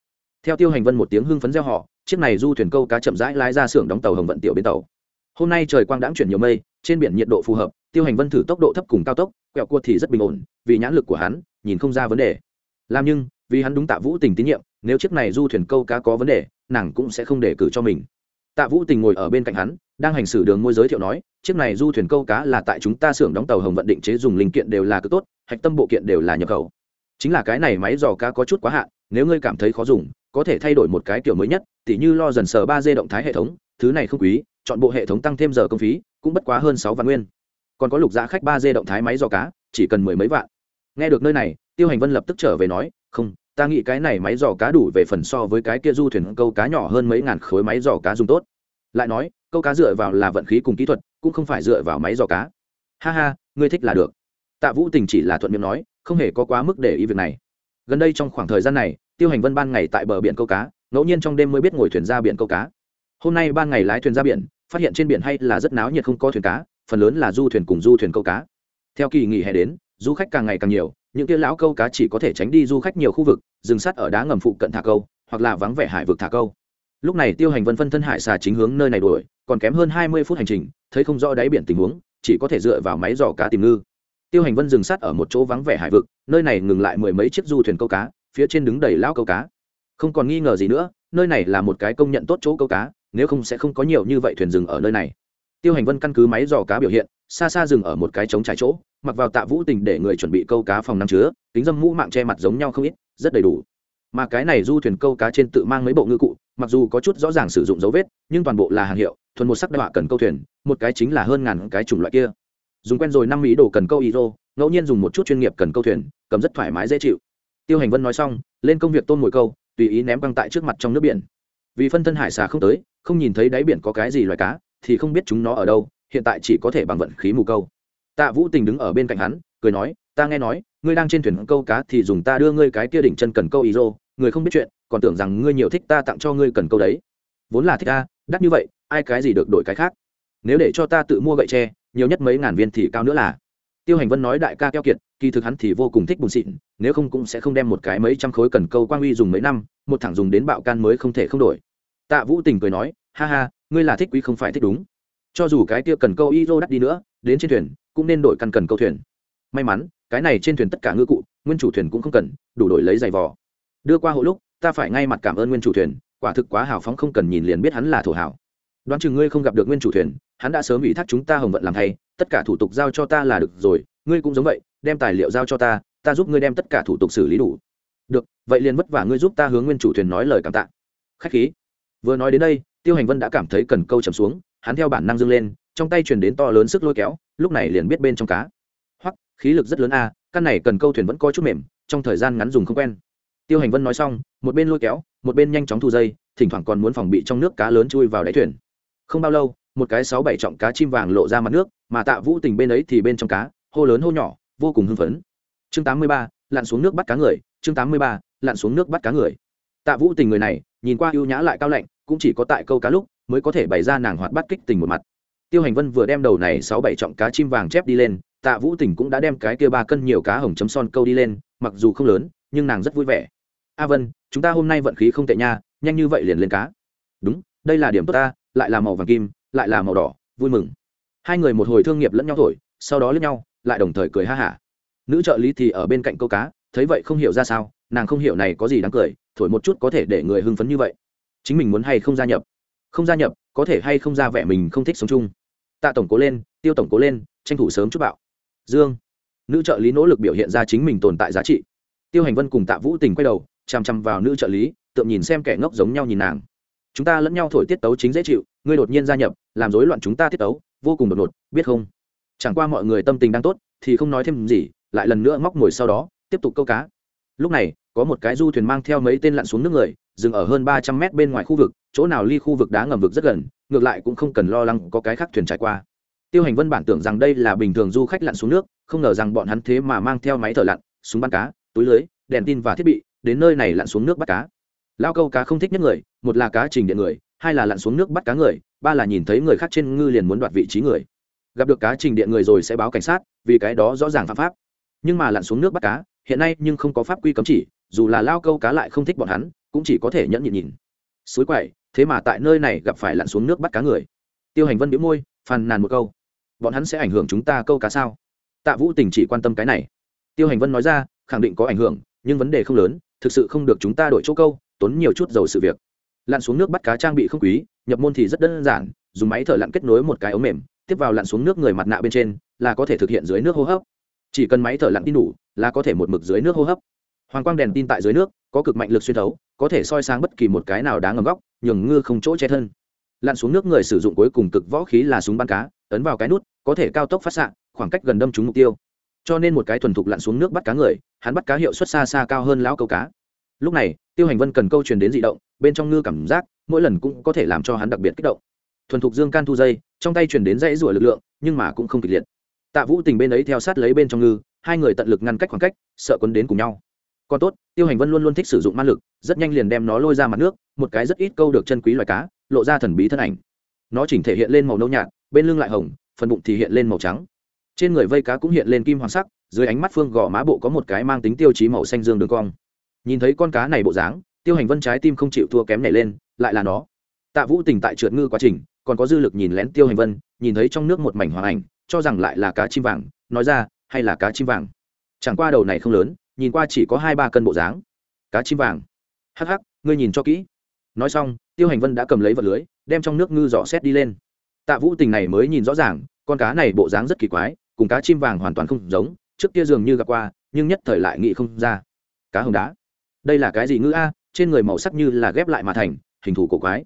Theo tiêu hành vân một tiếng hưng phấn gieo họ chiếc này du thuyền câu cá chậm rãi lái ra xưởng đóng tàu hồng vận tiểu bến tàu. Hôm nay trời quang đãng chuyển nhiều mây, trên biển nhiệt độ phù hợp, tiêu hành vân thử tốc độ thấp cùng cao tốc, quẹo cua thì rất bình ổn, vì nhãn lực của hắn, nhìn không ra vấn đề. Làm nhưng, vì hắn đúng tạ vũ tình tín nhiệm, nếu chiếc này du thuyền câu cá có vấn đề, nàng cũng sẽ không để cử cho mình. Tạ vũ tình ngồi ở bên cạnh hắn đang hành xử đường môi giới thiệu nói, chiếc này du thuyền câu cá là tại chúng ta xưởng đóng tàu hồng vận định chế dùng linh kiện đều là cực tốt, hạch tâm bộ kiện đều là nhập khẩu. Chính là cái này máy dò cá có chút quá hạn, nếu ngươi cảm thấy khó dùng, có thể thay đổi một cái kiểu mới nhất, tỉ như lo dần sờ ba d động thái hệ thống, thứ này không quý, chọn bộ hệ thống tăng thêm giờ công phí, cũng bất quá hơn sáu vạn nguyên. Còn có lục giá khách ba d động thái máy dò cá, chỉ cần mười mấy vạn. Nghe được nơi này, tiêu hành vân lập tức trở về nói, không, ta nghĩ cái này máy dò cá đủ về phần so với cái kia du thuyền câu cá nhỏ hơn mấy ngàn khối máy dò cá dùng tốt lại nói, câu cá dựa vào là vận khí cùng kỹ thuật, cũng không phải dựa vào máy dò cá. Ha ha, ngươi thích là được. Tạ vũ tình chỉ là thuận miệng nói, không hề có quá mức để ý việc này. Gần đây trong khoảng thời gian này, tiêu hành vân ban ngày tại bờ biển câu cá, ngẫu nhiên trong đêm mới biết ngồi thuyền ra biển câu cá. Hôm nay ban ngày lái thuyền ra biển, phát hiện trên biển hay là rất náo nhiệt không có thuyền cá, phần lớn là du thuyền cùng du thuyền câu cá. Theo kỳ nghỉ hè đến, du khách càng ngày càng nhiều, những kia lão câu cá chỉ có thể tránh đi du khách nhiều khu vực dừng sắt ở đá ngầm phụ cận thả câu, hoặc là vắng vẻ hải vực thả câu lúc này tiêu hành vân phân thân hải xà chính hướng nơi này đuổi, còn kém hơn hai mươi phút hành trình, thấy không rõ đáy biển tình huống, chỉ có thể dựa vào máy dò cá tìm ngư. Tiêu hành vân dừng sát ở một chỗ vắng vẻ hải vực, nơi này ngừng lại mười mấy chiếc du thuyền câu cá, phía trên đứng đầy lão câu cá. Không còn nghi ngờ gì nữa, nơi này là một cái công nhận tốt chỗ câu cá, nếu không sẽ không có nhiều như vậy thuyền rừng ở nơi này. Tiêu hành vân căn cứ máy dò cá biểu hiện, xa xa dừng ở một cái trống trái chỗ, mặc vào tạ vũ tình để người chuẩn bị câu cá phòng năm chứa, kính dâm mũ mạng che mặt giống nhau không ít, rất đầy đủ. Mà cái này du thuyền câu cá trên tự mang mấy bộ ngư cụ mặc dù có chút rõ ràng sử dụng dấu vết, nhưng toàn bộ là hàng hiệu, thuần một sắc đạ cần câu thuyền, một cái chính là hơn ngàn cái chủng loại kia. Dùng quen rồi năm ý đồ cần câu ý rô ngẫu nhiên dùng một chút chuyên nghiệp cần câu thuyền, cầm rất thoải mái dễ chịu. Tiêu hành vân nói xong, lên công việc tôn mồi câu, tùy ý ném băng tại trước mặt trong nước biển. Vì phân thân hải xà không tới, không nhìn thấy đáy biển có cái gì loài cá, thì không biết chúng nó ở đâu, hiện tại chỉ có thể bằng vận khí mù câu. Tạ vũ tình đứng ở bên cạnh hắn, cười nói, ta nghe nói, ngươi đang trên thuyền câu cá thì dùng ta đưa ngươi cái kia đỉnh chân cần câu ý rô người không biết chuyện, còn tưởng rằng ngươi nhiều thích ta tặng cho ngươi cần câu đấy. Vốn là thích ta đắt như vậy, ai cái gì được đổi cái khác? Nếu để cho ta tự mua gậy tre, nhiều nhất mấy ngàn viên thì cao nữa là. Tiêu hành vân nói đại ca keo kiệt, kỳ thực hắn thì vô cùng thích bùn xịn, nếu không cũng sẽ không đem một cái mấy trăm khối cần câu quang uy dùng mấy năm, một thẳng dùng đến bạo can mới không thể không đổi. Tạ vũ tình cười nói, ha ha, ngươi là thích quý không phải thích đúng. Cho dù cái kia cần câu y đắt đi nữa, đến trên thuyền, cũng nên đổi căn cần câu thuyền. May mắn, cái này trên thuyền tất cả ngư cụ, nguyên chủ thuyền cũng không cần, đủ đổi lấy giày vò đưa qua hộ lúc, ta phải ngay mặt cảm ơn nguyên chủ thuyền, quả thực quá hào phóng không cần nhìn liền biết hắn là thổ hảo. Đoán chừng ngươi không gặp được nguyên chủ thuyền, hắn đã sớm ủy thác chúng ta hồng vận làm thay, tất cả thủ tục giao cho ta là được rồi, ngươi cũng giống vậy, đem tài liệu giao cho ta ta giúp ngươi đem tất cả thủ tục xử lý đủ. Được, vậy liền vất vả ngươi giúp ta hướng nguyên chủ thuyền nói lời cảm tạ. Khách khí. Vừa nói đến đây, tiêu hành vân đã cảm thấy cần câu chầm xuống, hắn theo bản năng dâng lên, trong tay truyền đến to lớn sức lôi kéo, lúc này liền biết bên trong cá. Hoặc khí lực rất lớn a, căn này cần câu thuyền vẫn có chút mềm, trong thời gian ngắn dùng không quen tiêu hành vân nói xong, một bên lôi kéo, một bên nhanh chóng thu dây, thỉnh thoảng còn muốn phòng bị trong nước cá lớn chui vào đáy thuyền. Không bao lâu, một cái sáu bảy trọng cá chim vàng lộ ra mặt nước, mà tạ vũ tình bên ấy thì bên trong cá, hô lớn hô nhỏ, vô cùng hưng phấn. Chương tám mươi ba, lặn xuống nước bắt cá người, chương tám mươi ba, lặn xuống nước bắt cá người. Tạ vũ tình người này, nhìn qua ưu nhã lại cao lạnh, cũng chỉ có tại câu cá lúc mới có thể bày ra nàng hoạt bắt kích tình một mặt. Tiêu hành vân vừa đem đầu này sáu bảy trọng cá chim vàng chép đi lên, tạ vũ tình cũng đã đem cái kia ba cân nhiều cá hồng chấm son câu đi lên, mặc dù không lớn, nhưng nàng rất vui vẻ a vân, chúng ta hôm nay vận khí không tệ nha, nhanh như vậy liền lên cá. Đúng, đây là điểm tốt ta, lại là màu vàng kim, lại là màu đỏ, vui mừng. Hai người một hồi thương nghiệp lẫn nhau thổi, sau đó lẫn nhau, lại đồng thời cười ha hả. Nữ trợ lý thì ở bên cạnh câu cá, thấy vậy không hiểu ra sao, nàng không hiểu này có gì đáng cười, thổi một chút có thể để người hưng phấn như vậy. Chính mình muốn hay không gia nhập? Không gia nhập, có thể hay không ra vẻ mình không thích sống chung? Tạ tổng cố lên, tiêu tổng cố lên, tranh thủ sớm chút bạo. Dương. Nữ trợ lý nỗ lực biểu hiện ra chính mình tồn tại giá trị. Tiêu hành vân cùng tạ vũ tình quay đầu chằm chằm vào nữ trợ lý tượng nhìn xem kẻ ngốc giống nhau nhìn nàng. Chúng ta lẫn nhau thổi tiết tấu chính dễ chịu, ngươi đột nhiên gia nhập, làm rối loạn chúng ta tiết tấu, vô cùng đột ngột, biết không? Chẳng qua mọi người tâm tình đang tốt, thì không nói thêm gì, lại lần nữa móc ngồi sau đó, tiếp tục câu cá. Lúc này, có một cái du thuyền mang theo mấy tên lặn xuống nước người, dừng ở hơn ba trăm mét bên ngoài khu vực, chỗ nào ly khu vực đá ngầm vực rất gần, ngược lại cũng không cần lo lắng có cái khác thuyền trải qua. Tiêu hành vân bản tưởng rằng đây là bình thường du khách lặn xuống nước, không ngờ rằng bọn hắn thế mà mang theo máy thở lặn, súng bắn cá, túi lưới, đèn tin và thiết bị đến nơi này lặn xuống nước bắt cá. Lao câu cá không thích nhất người, một là cá trình điện người, hai là lặn xuống nước bắt cá người, ba là nhìn thấy người khác trên ngư liền muốn đoạt vị trí người. Gặp được cá trình điện người rồi sẽ báo cảnh sát, vì cái đó rõ ràng phạm pháp. Nhưng mà lặn xuống nước bắt cá, hiện nay nhưng không có pháp quy cấm chỉ, dù là lao câu cá lại không thích bọn hắn, cũng chỉ có thể nhẫn nhịn nhìn. Suối quậy, thế mà tại nơi này gặp phải lặn xuống nước bắt cá người. Tiêu hành vân biễu môi, phàn nàn một câu. Bọn hắn sẽ ảnh hưởng chúng ta câu cá sao? Tạ vũ tình chỉ quan tâm cái này. Tiêu hành vân nói ra, khẳng định có ảnh hưởng, nhưng vấn đề không lớn thực sự không được chúng ta đổi chỗ câu, tốn nhiều chút dầu sự việc. Lặn xuống nước bắt cá trang bị không quý, nhập môn thì rất đơn giản, dùng máy thở lặn kết nối một cái ống mềm, tiếp vào lặn xuống nước người mặt nạ bên trên, là có thể thực hiện dưới nước hô hấp. Chỉ cần máy thở lặn tin đủ, là có thể một mực dưới nước hô hấp. Hoàng quang đèn tin tại dưới nước, có cực mạnh lực xuyên thấu, có thể soi sáng bất kỳ một cái nào đáng ngầm góc, nhường ngư không chỗ che thân. Lặn xuống nước người sử dụng cuối cùng cực võ khí là súng bắn cá, ấn vào cái nút, có thể cao tốc phát xạ, khoảng cách gần đâm trúng mục tiêu cho nên một cái thuần thục lặn xuống nước bắt cá người, hắn bắt cá hiệu suất xa xa cao hơn lão câu cá. Lúc này, tiêu hành vân cần câu truyền đến dị động, bên trong ngư cảm giác, mỗi lần cũng có thể làm cho hắn đặc biệt kích động. Thuần thục dương can thu dây, trong tay truyền đến dãy rủa lực lượng, nhưng mà cũng không kịch liệt. Tạ vũ tình bên ấy theo sát lấy bên trong ngư, hai người tận lực ngăn cách khoảng cách, sợ quấn đến cùng nhau. Còn tốt, tiêu hành vân luôn luôn thích sử dụng ma lực, rất nhanh liền đem nó lôi ra mặt nước, một cái rất ít câu được chân quý loài cá, lộ ra thần bí thân ảnh. Nó chỉnh thể hiện lên màu nâu nhạt, bên lưng lại hồng, phần bụng thì hiện lên màu trắng trên người vây cá cũng hiện lên kim hoàng sắc, dưới ánh mắt phương gò má bộ có một cái mang tính tiêu chí màu xanh dương đường cong. Nhìn thấy con cá này bộ dáng, tiêu hành vân trái tim không chịu thua kém này lên, lại là nó. Tạ vũ tình tại trượt ngư quá trình, còn có dư lực nhìn lén tiêu hành vân, nhìn thấy trong nước một mảnh hoàng ảnh, cho rằng lại là cá chim vàng, nói ra, hay là cá chim vàng? Chẳng qua đầu này không lớn, nhìn qua chỉ có hai ba cân bộ dáng. Cá chim vàng. Hắc hắc, ngươi nhìn cho kỹ. Nói xong, tiêu hành vân đã cầm lấy vật lưới, đem trong nước ngư dò xét đi lên. Tạ vũ tình này mới nhìn rõ ràng, con cá này bộ dáng rất kỳ quái cùng cá chim vàng hoàn toàn không giống, trước kia dường như gặp qua, nhưng nhất thời lại nghĩ không ra. Cá hồng đá. Đây là cái gì ngư a? Trên người màu sắc như là ghép lại mà thành, hình thù cổ quái.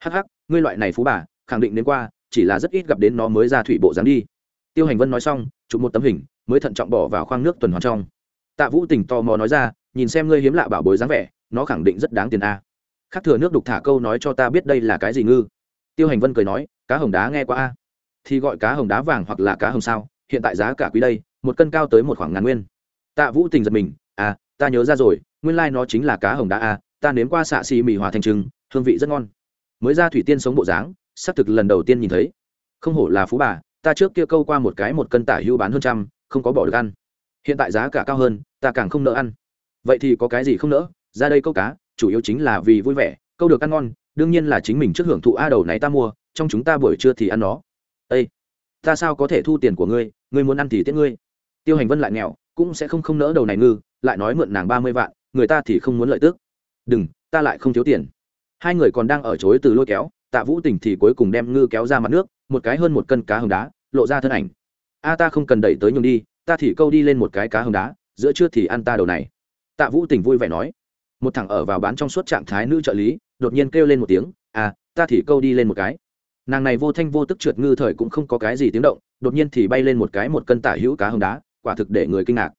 Hắc hắc, ngươi loại này phú bà, khẳng định đến qua, chỉ là rất ít gặp đến nó mới ra thủy bộ dám đi. Tiêu hành vân nói xong, chụp một tấm hình, mới thận trọng bỏ vào khoang nước tuần hoàn trong. Tạ vũ tình tò mò nói ra, nhìn xem ngươi hiếm lạ bảo bối dáng vẻ, nó khẳng định rất đáng tiền a. Khắc thừa nước đục thả câu nói cho ta biết đây là cái gì ngư? Tiêu hành vân cười nói, cá hồng đá nghe qua a. Thì gọi cá hồng đá vàng hoặc là cá hồng sao? Hiện tại giá cả quý đây, một cân cao tới một khoảng ngàn nguyên. Tạ vũ tình giật mình à ta nhớ ra rồi, nguyên lai、like、nó chính là cá hồng đá à. ta nếm qua xạ xì mì hòa thành trưng hương vị rất ngon. Mới ra thủy tiên sống bộ dáng, xác thực lần đầu tiên nhìn thấy. Không hổ là phú bà, ta trước kia câu qua một cái một cân tả hưu bán hơn trăm, không có bỏ được ăn. Hiện tại giá cả cao hơn, ta càng không nỡ ăn. Vậy thì có cái gì không nỡ? Ra đây câu cá, chủ yếu chính là vì vui vẻ, câu được ăn ngon, đương nhiên là chính mình trước hưởng thụ, a, đầu này ta mua, trong chúng ta buổi trưa thì ăn nó. Ây ta sao có thể thu tiền của ngươi ngươi muốn ăn thì tiết ngươi. Tiêu hành vân lại nghèo, cũng sẽ không không nỡ đầu này ngư, lại nói mượn nàng ba mươi vạn, người ta thì không muốn lợi tước đừng, ta lại không thiếu tiền. Hai người còn đang ở chối từ lôi kéo, tạ vũ tình thì cuối cùng đem ngư kéo ra mặt nước, một cái hơn một cân cá hồng đá, lộ ra thân ảnh. A, ta không cần đẩy tới nhường đi, ta thì câu đi lên một cái cá hồng đá, giữa trưa thì ăn ta đầu này. Tạ vũ tình vui vẻ nói. Một thằng ở vào bán trong suốt trạng thái nữ trợ lý, đột nhiên kêu lên một tiếng à ta thì câu đi lên một cái nàng này vô thanh vô tức trượt ngư thời cũng không có cái gì tiếng động, đột nhiên thì bay lên một cái một cân tả hữu cá hồng đá, quả thực để người kinh ngạc.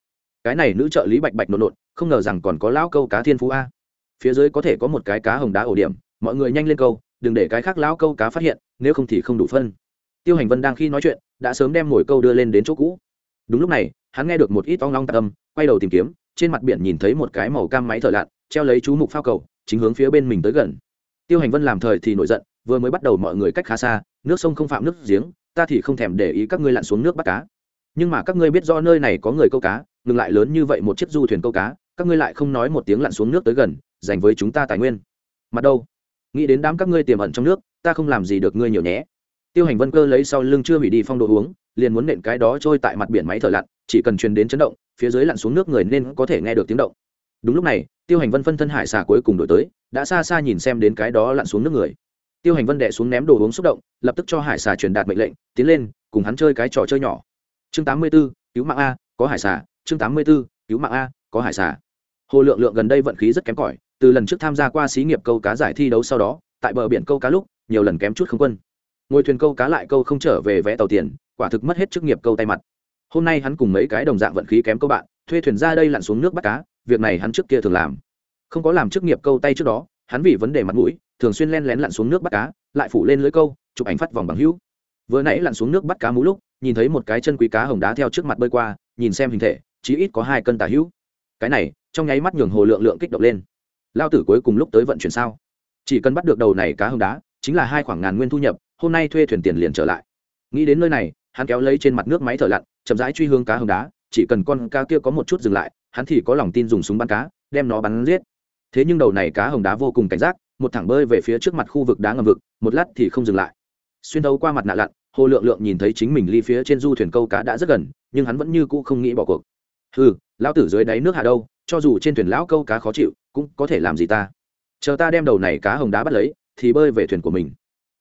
Cái này nữ trợ lý bạch bạch nộn nộn, không ngờ rằng còn có lão câu cá thiên phú a. Phía dưới có thể có một cái cá hồng đá ổ điểm, mọi người nhanh lên câu, đừng để cái khác lão câu cá phát hiện, nếu không thì không đủ phân. Tiêu hành vân đang khi nói chuyện, đã sớm đem mồi câu đưa lên đến chỗ cũ. Đúng lúc này, hắn nghe được một ít ong long tạc âm, quay đầu tìm kiếm, trên mặt biển nhìn thấy một cái màu cam máy thở lặn, treo lấy chú mục phao cầu, chính hướng phía bên mình tới gần. Tiêu hành vân làm thời thì nổi giận vừa mới bắt đầu mọi người cách khá xa, nước sông không phạm nước giếng, ta thì không thèm để ý các ngươi lặn xuống nước bắt cá. Nhưng mà các ngươi biết do nơi này có người câu cá, ngừng lại lớn như vậy một chiếc du thuyền câu cá, các ngươi lại không nói một tiếng lặn xuống nước tới gần, dành với chúng ta tài nguyên. Mặt đâu? Nghĩ đến đám các ngươi tiềm ẩn trong nước, ta không làm gì được ngươi nhiều nhé. Tiêu hành vân cơ lấy sau lưng chưa hủy đi phong độ uống, liền muốn nện cái đó trôi tại mặt biển máy thở lặn, chỉ cần truyền đến chấn động, phía dưới lặn xuống nước người nên có thể nghe được tiếng động. Đúng lúc này, tiêu hành vân phân thân hải xà cuối cùng đổi tới, đã xa xa nhìn xem đến cái đó lặn xuống nước người tiêu hành vân đệ xuống ném đồ uống xúc động lập tức cho hải xà truyền đạt mệnh lệnh tiến lên cùng hắn chơi cái trò chơi nhỏ. Chương tám mươi 84, cứu mạng a có hải xà. Chương tám mươi 84, cứu mạng a có hải xà. Hồ lượng lượng gần đây vận khí rất kém cỏi từ lần trước tham gia qua xí nghiệp câu cá giải thi đấu sau đó tại bờ biển câu cá lúc nhiều lần kém chút không quân. Ngồi thuyền câu cá lại câu không trở về vé tàu tiền quả thực mất hết chức nghiệp câu tay mặt. Hôm nay hắn cùng mấy cái đồng dạng vận khí kém câu bạn thuê thuyền ra đây lặn xuống nước bắt cá việc này hắn trước kia thường làm. Không có làm chức nghiệp câu tay trước đó hắn vì vấn đề mặt mũi thường xuyên len lén lặn xuống nước bắt cá, lại phủ lên lưới câu, chụp ảnh phát vòng bằng hữu. Vừa nãy lặn xuống nước bắt cá mú lúc, nhìn thấy một cái chân quý cá hồng đá theo trước mặt bơi qua, nhìn xem hình thể, chí ít có hai cân tả hữu. Cái này, trong nháy mắt nhường hồ lượng lượng kích động lên. Lao tử cuối cùng lúc tới vận chuyển sao? Chỉ cần bắt được đầu này cá hồng đá, chính là hai khoảng ngàn nguyên thu nhập, hôm nay thuê thuyền tiền liền trở lại. Nghĩ đến nơi này, hắn kéo lấy trên mặt nước máy thở lặn, chậm rãi truy hướng cá hồng đá, chỉ cần con cá kia có một chút dừng lại, hắn thì có lòng tin dùng súng bắn cá, đem nó bắn giết. Thế nhưng đầu này cá hồng đá vô cùng cảnh giác một thẳng bơi về phía trước mặt khu vực đá ngầm vực, một lát thì không dừng lại. Xuyên đấu qua mặt nạ lặn, hồ lượng lượng nhìn thấy chính mình ly phía trên du thuyền câu cá đã rất gần, nhưng hắn vẫn như cũ không nghĩ bỏ cuộc. Ừ lão tử dưới đáy nước hạ đâu, cho dù trên thuyền lão câu cá khó chịu, cũng có thể làm gì ta? Chờ ta đem đầu này cá hồng đá bắt lấy, thì bơi về thuyền của mình.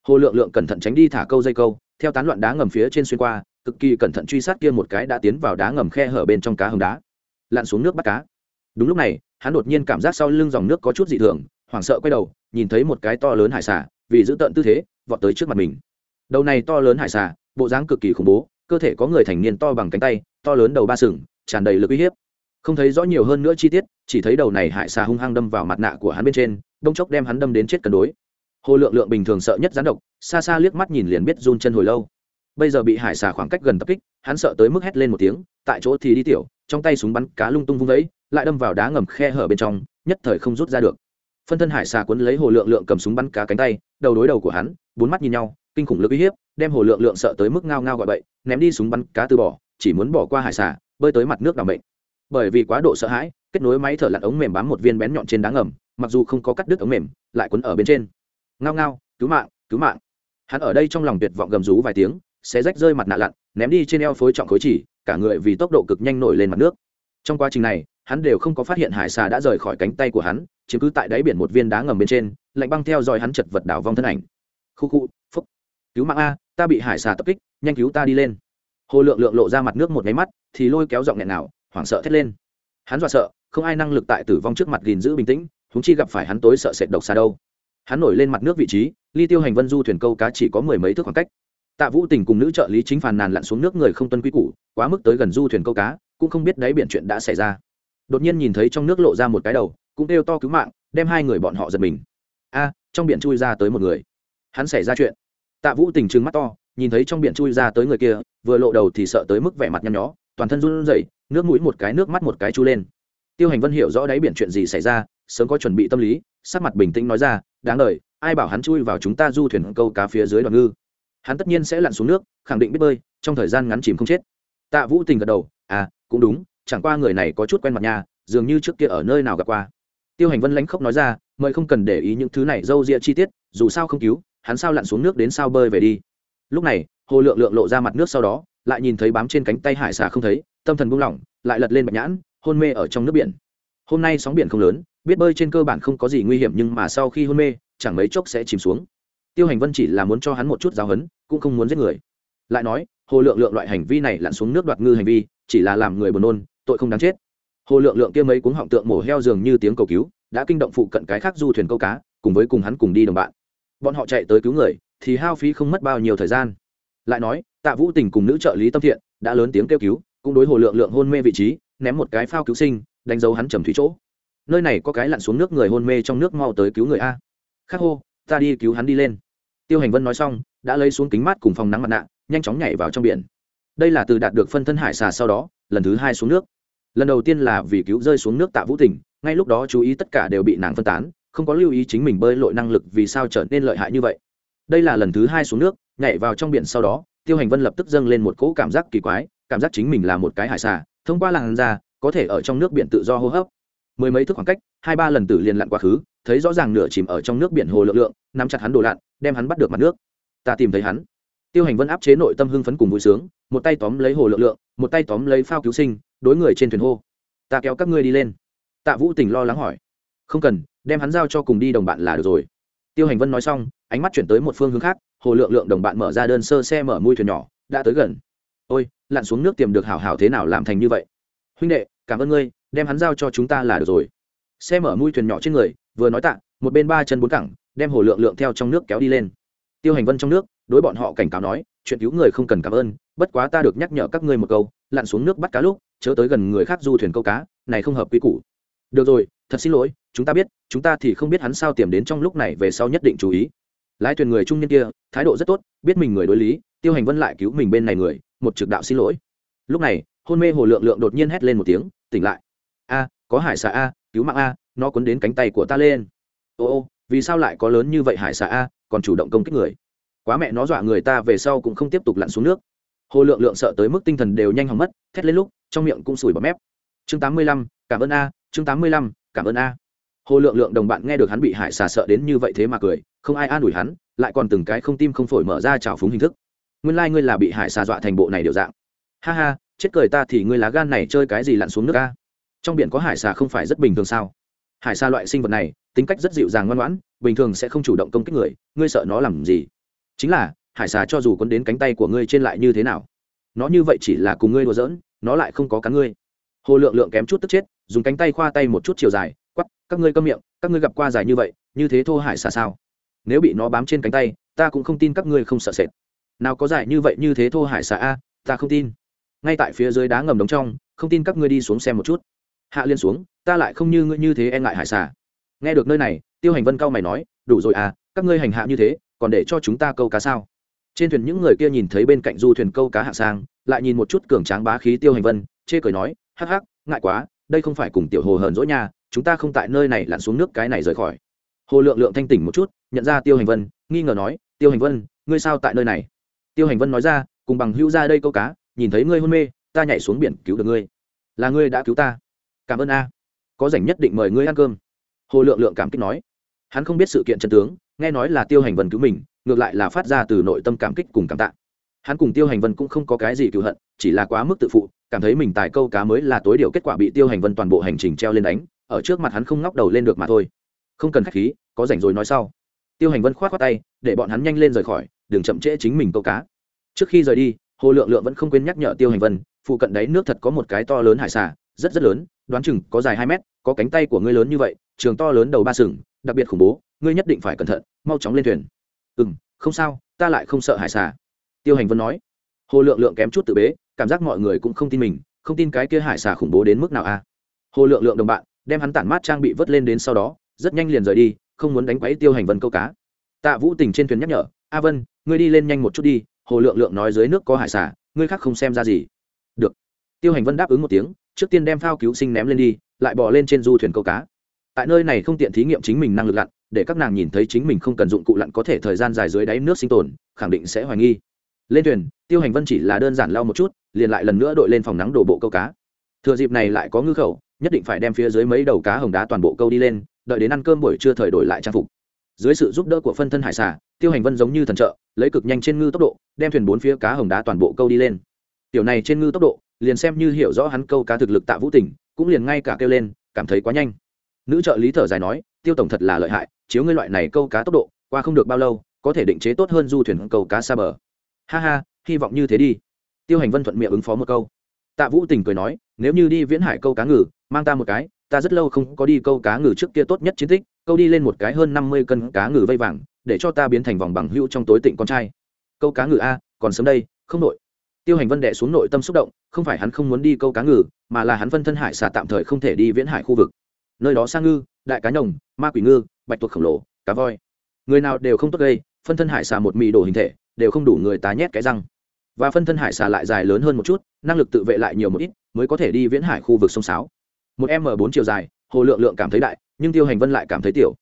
Hồ lượng lượng cẩn thận tránh đi thả câu dây câu, theo tán loạn đá ngầm phía trên xuyên qua, cực kỳ cẩn thận truy sát kia một cái đã tiến vào đá ngầm khe hở bên trong cá hồng đá. Lặn xuống nước bắt cá. Đúng lúc này, hắn đột nhiên cảm giác sau lưng dòng nước có chút dị thường hoảng sợ quay đầu, nhìn thấy một cái to lớn hải xà, vì giữ tận tư thế, vọt tới trước mặt mình. Đầu này to lớn hải xà, bộ dáng cực kỳ khủng bố, cơ thể có người thành niên to bằng cánh tay, to lớn đầu ba sừng, tràn đầy lực uy hiếp. Không thấy rõ nhiều hơn nữa chi tiết, chỉ thấy đầu này hải xà hung hăng đâm vào mặt nạ của hắn bên trên đông chốc đem hắn đâm đến chết cân đối. Hồ lượng lượng bình thường sợ nhất rắn độc, xa xa liếc mắt nhìn liền biết run chân hồi lâu. Bây giờ bị hải xà khoảng cách gần tập kích, hắn sợ tới mức hét lên một tiếng, tại chỗ thì đi tiểu, trong tay súng bắn cá lung tung vung vẫy, lại đâm vào đá ngầm khe hở bên trong, nhất thời không rút ra được phân thân hải xà quấn lấy hồ lượng lượng cầm súng bắn cá cánh tay, đầu đối đầu của hắn, bốn mắt nhìn nhau, kinh khủng lực uy hiếp, đem hồ lượng lượng sợ tới mức ngao ngao gọi bậy, ném đi súng bắn cá từ bỏ, chỉ muốn bỏ qua hải xà, bơi tới mặt nước đ ả bệnh bởi vì quá độ sợ hãi, kết nối máy thở lặn ống mềm bám một viên bén nhọn trên đá ngầm, mặc dù không có cắt đứt ống mềm, lại quấn ở bên trên. Ngao ngao, cứu mạng cứu mạng. Hắn ở đây trong lòng tuyệt vọng gầm rú vài tiếng sẽ rách rơi mặt nạ lặn, ném đi trên eo phối trọng khối chỉ, cả người vì tốc độ cực nhanh nổi lên mặt nước. Trong quá trình này, hắn đều không có phát hiện hải xà đã rời khỏi cánh tay của hắn chiếm cứ tại đáy biển một viên đá ngầm bên trên, lạnh băng theo dõi hắn chật vật đảo vong thân ảnh. Khu khu, phúc. Cứu mạng a, ta bị hải xà tập kích, nhanh cứu ta đi lên. Hồ lượng lượng lộ ra mặt nước một máy mắt, thì lôi kéo giọng nghẹn nào hoảng sợ thét lên. Hắn dọa sợ, không ai năng lực tại tử vong trước mặt gìn giữ bình tĩnh húng chi gặp phải hắn tối sợ sệt độc xa đâu. Hắn nổi lên mặt nước vị trí, ly tiêu hành vân du thuyền câu cá chỉ có mười mấy thước khoảng cách. Tạ vũ tình cùng nữ trợ lý chính phàn nàn lặn xuống nước người không tuân quy củ, quá mức tới gần du thuyền câu cá, cũng không biết đáy biển chuyện đã xảy ra. Đột nhiên nhìn thấy trong nước lộ ra một cái đầu cũng kêu to cứu mạng, đem hai người bọn họ giật mình. A, trong biển chui ra tới một người. Hắn xảy ra chuyện. Tạ vũ tình trừng mắt to, nhìn thấy trong biển chui ra tới người kia, vừa lộ đầu thì sợ tới mức vẻ mặt nhăn nhó, toàn thân run rẩy, nước mũi một cái, nước mắt một cái chu lên. Tiêu hành vân hiểu rõ đáy biển chuyện gì xảy ra, sớm có chuẩn bị tâm lý, sắc mặt bình tĩnh nói ra, đáng lời ai bảo hắn chui vào chúng ta du thuyền câu cá phía dưới đoàn ngư? Hắn tất nhiên sẽ lặn xuống nước, khẳng định biết bơi, trong thời gian ngắn chìm không chết. Tạ vũ tình gật đầu à cũng đúng, chẳng qua người này có chút quen mặt nhà dường như trước kia ở nơi nào gặp qua tiêu hành vân lãnh khốc nói ra, mời không cần để ý những thứ này d â u rịa chi tiết, dù sao không cứu, hắn sao lặn xuống nước đến sao bơi về đi. Lúc này, hồ lượng lượng lộ ra mặt nước sau đó, lại nhìn thấy bám trên cánh tay hải xà không thấy, tâm thần buông lỏng, lại lật lên bạch nhãn, hôn mê ở trong nước biển. Hôm nay sóng biển không lớn, biết bơi trên cơ bản không có gì nguy hiểm nhưng mà sau khi hôn mê, chẳng mấy chốc sẽ chìm xuống. Tiêu hành vân chỉ là muốn cho hắn một chút giáo hấn cũng không muốn giết người. Lại nói, hồ lượng lượng loại hành vi này lặn xuống nước đoạt ngư hành vi, chỉ là làm người buồn nôn, tội không đáng chết hồ lượng lượng kia mấy cuống họng tượng mổ heo dường như tiếng cầu cứu, đã kinh động phụ cận cái khác du thuyền câu cá, cùng với cùng hắn cùng đi đồng bạn. Bọn họ chạy tới cứu người, thì hao phí không mất bao nhiêu thời gian. Lại nói, tạ vũ tình cùng nữ trợ lý tâm thiện đã lớn tiếng kêu cứu, cũng đối hồ lượng lượng hôn mê vị trí, ném một cái phao cứu sinh, đánh dấu hắn trầm thủy chỗ. Nơi này có cái lặn xuống nước người hôn mê trong nước mau tới cứu người a. Khắc hô, ta đi cứu hắn đi lên. Tiêu hành vân nói xong, đã lấy xuống kính mát cùng phòng nắng mặt nạ, nhanh chóng nhảy vào trong biển. Đây là từ đạt được phân thân hải xà sau đó, lần thứ hai xuống nước lần đầu tiên là vì cứu rơi xuống nước tạ vũ Tình, ngay lúc đó chú ý tất cả đều bị nàng phân tán không có lưu ý chính mình bơi lội năng lực vì sao trở nên lợi hại như vậy. Đây là lần thứ hai xuống nước nhảy vào trong biển sau đó tiêu hành vân lập tức dâng lên một cỗ cảm giác kỳ quái cảm giác chính mình là một cái hải xà thông qua làn da có thể ở trong nước biển tự do hô hấp. Mười mấy thước khoảng cách hai ba lần tử liền lặn quá khứ thấy rõ ràng nửa chìm ở trong nước biển hồ lượng lượng nắm chặt hắn đồ lặn đem hắn bắt được mặt nước. Ta tìm thấy hắn. Tiêu hành vân áp chế nội tâm hưng phấn cùng vui sướng một tay tóm lấy hồ lượng lượng một tay tóm lấy phao cứu sinh đối người trên thuyền hô, ta kéo các ngươi đi lên. Tạ vũ tình lo lắng hỏi, không cần, đem hắn giao cho cùng đi đồng bạn là được rồi. Tiêu hành vân nói xong, ánh mắt chuyển tới một phương hướng khác, hồ lượng lượng đồng bạn mở ra đơn sơ xe mở mui thuyền nhỏ, đã tới gần. Ôi, lặn xuống nước tìm được hảo hảo thế nào làm thành như vậy? Huynh đệ, cảm ơn ngươi, đem hắn giao cho chúng ta là được rồi. Xe mở mui thuyền nhỏ trên người, vừa nói tạ, một bên ba chân bốn cẳng, đem hồ lượng lượng theo trong nước kéo đi lên. Tiêu hành vân trong nước, đối bọn họ cảnh cáo nói, chuyện cứu người không cần cảm ơn, bất quá ta được nhắc nhở các ngươi một câu, lặn xuống nước bắt cá lúc chớ tới gần người khác du thuyền câu cá, này không hợp quy củ. Được rồi, thật xin lỗi, chúng ta biết, chúng ta thì không biết hắn sao tiềm đến trong lúc này về sau nhất định chú ý. Lái thuyền người trung niên kia, thái độ rất tốt, biết mình người đối lý, tiêu hành vân lại cứu mình bên này người, một trực đạo xin lỗi. Lúc này, hôn mê hồ lượng lượng đột nhiên hét lên một tiếng, tỉnh lại. A, có hải xà a, cứu mạng a, nó cuốn đến cánh tay của ta lên. Ô ô, vì sao lại có lớn như vậy hải xà a, còn chủ động công kích người? Quá mẹ nó dọa người ta về sau cũng không tiếp tục lặn xuống nước hồ lượng lượng sợ tới mức tinh thần đều nhanh hỏng mất, thét lên lúc, trong miệng cũng sủi bọt mép. Chương tám mươi lăm, cảm ơn a, chương tám mươi lăm, cảm ơn a. Hồ lượng lượng đồng bạn nghe được hắn bị hải xà sợ đến như vậy thế mà cười, không ai an ủi hắn, lại còn từng cái không tim không phổi mở ra trào phúng hình thức. Nguyên lai、like、ngươi là bị hải xà dọa thành bộ này điệu dạng. Ha ha, chết cười ta thì ngươi lá gan này chơi cái gì lặn xuống nước a? Trong biển có hải xà không phải rất bình thường sao? Hải xà loại sinh vật này, tính cách rất dịu dàng ngoan ngoãn, bình thường sẽ không chủ động công kích người, ngươi sợ nó làm gì? Chính là hải xà cho dù quấn đến cánh tay của ngươi trên lại như thế nào, nó như vậy chỉ là cùng ngươi đùa giỡn, nó lại không có cắn ngươi. Hồ lượng lượng kém chút tức chết, dùng cánh tay khoa tay một chút chiều dài quắp các ngươi câm miệng, các ngươi gặp qua dài như vậy, như thế thô hải xà sao? Nếu bị nó bám trên cánh tay, ta cũng không tin các ngươi không sợ sệt. Nào có dài như vậy như thế thô hải xà a, ta không tin. Ngay tại phía dưới đá ngầm đống trong, không tin các ngươi đi xuống xem một chút. Hạ liên xuống, ta lại không như ngươi như thế e ngại hải xà. Nghe được nơi này, tiêu hành vân cao mày nói, đủ rồi à các ngươi hành hạ như thế, còn để cho chúng ta câu cá sao? Trên thuyền những người kia nhìn thấy bên cạnh du thuyền câu cá hạng sang, lại nhìn một chút cường tráng bá khí tiêu hành vân, chê cười nói, hắc hắc, ngại quá, đây không phải cùng tiểu hồ hờn dỗi nha chúng ta không tại nơi này lặn xuống nước cái này rời khỏi. Hồ lượng lượng thanh tỉnh một chút, nhận ra tiêu hành vân, nghi ngờ nói, tiêu hành vân, ngươi sao tại nơi này? Tiêu hành vân nói ra, cùng bằng hữu ra đây câu cá, nhìn thấy ngươi hôn mê, ta nhảy xuống biển cứu được ngươi. Là ngươi đã cứu ta. Cảm ơn a, có rảnh nhất định mời ngươi ăn cơm. Hồ lượng lượng cảm kích nói. Hắn không biết sự kiện chân tướng, nghe nói là tiêu hành vân cứu mình ngược lại là phát ra từ nội tâm cảm kích cùng cảm tạ. Hắn cùng tiêu hành vân cũng không có cái gì cựu hận, chỉ là quá mức tự phụ, cảm thấy mình tài câu cá mới là tối điều kết quả bị tiêu hành vân toàn bộ hành trình treo lên đánh, ở trước mặt hắn không ngóc đầu lên được mà thôi. Không cần k h á c h khí, có rảnh rồi nói sau. Tiêu hành vân k h o á t khoác tay, để bọn hắn nhanh lên rời khỏi, đừng chậm trễ chính mình câu cá. Trước khi rời đi, hồ lượng lượng vẫn không quên nhắc nhở tiêu hành vân, phụ cận đáy nước thật có một cái to lớn hải xà, rất rất lớn, đoán chừng có dài hai mét, có cánh tay của ngươi lớn như vậy, trường to lớn đầu ba sừng, đặc biệt khủng bố, ngươi nhất định phải cẩn thận, mau chóng lên thuyền ừ m không sao, ta lại không sợ hải xà. Tiêu hành vân nói. Hồ lượng lượng kém chút tự bế, cảm giác mọi người cũng không tin mình, không tin cái kia hải xà khủng bố đến mức nào a à. hồ lượng lượng đồng bạn, đem hắn tản mát trang bị vớt lên đến sau đó, rất nhanh liền rời đi, không muốn đánh quấy tiêu hành vân câu cá. Tạ vũ tình trên thuyền nhắc nhở, a vân, ngươi đi lên nhanh một chút đi, hồ lượng lượng nói dưới nước có hải xà, ngươi khác không xem ra gì. Được. Tiêu hành vân đáp ứng một tiếng, trước tiên đem phao cứu sinh ném lên đi, lại bỏ lên trên du thuyền câu cá. Tại nơi này không tiện thí nghiệm chính mình năng lực lặn để các nàng nhìn thấy chính mình không cần dụng cụ lặn có thể thời gian dài dưới đáy nước sinh tồn khẳng định sẽ hoài nghi. Lên thuyền tiêu hành vân chỉ là đơn giản lau một chút liền lại lần nữa đội lên phòng nắng đổ bộ câu cá. Thừa dịp này lại có ngư khẩu nhất định phải đem phía dưới mấy đầu cá hồng đá toàn bộ câu đi lên đợi đến ăn cơm buổi trưa thời đổi lại trang phục. Dưới sự giúp đỡ của phân thân hải xà tiêu hành vân giống như thần trợ lấy cực nhanh trên ngư tốc độ đem thuyền bốn phía cá hồng đá toàn bộ câu đi lên. Tiểu này trên ngư tốc độ liền xem như hiểu rõ hắn câu cá thực lực tạ vũ tình, cũng liền ngay cả kêu lên cảm thấy quá nhanh nữ trợ lý thở dài nói, tiêu tổng thật là lợi hại, chiếu ngươi loại này câu cá tốc độ, qua không được bao lâu, có thể định chế tốt hơn du thuyền câu cá xa bờ. Ha ha, hy vọng như thế đi. Tiêu hành vân thuận miệng ứng phó một câu. Tạ vũ tình cười nói, nếu như đi viễn hải câu cá ngừ, mang ta một cái, ta rất lâu không có đi câu cá ngừ trước kia tốt nhất chiến tích, câu đi lên một cái hơn năm mươi cân cá ngừ vây vàng, để cho ta biến thành vòng bằng hữu trong tối tịnh con trai. Câu cá ngừ a, còn sớm đây, không nội tiêu hành vân đệ xuống nội tâm xúc động, không phải hắn không muốn đi câu cá ngừ, mà là hắn vân thân hải xả tạm thời không thể đi viễn hải khu vực nơi đó sang ngư, đại cá nhồng, ma quỷ ngư, bạch tuộc khổng lồ, cá voi. Người nào đều không tốt gây, phân thân hải xà một mì đồ hình thể, đều không đủ người tá nhét cái răng. Và phân thân hải xà lại dài lớn hơn một chút, năng lực tự vệ lại nhiều một ít, mới có thể đi viễn hải khu vực sông sáo. Một m bốn chiều dài, hồ lượng lượng cảm thấy đại, nhưng tiêu hành vân lại cảm thấy tiểu.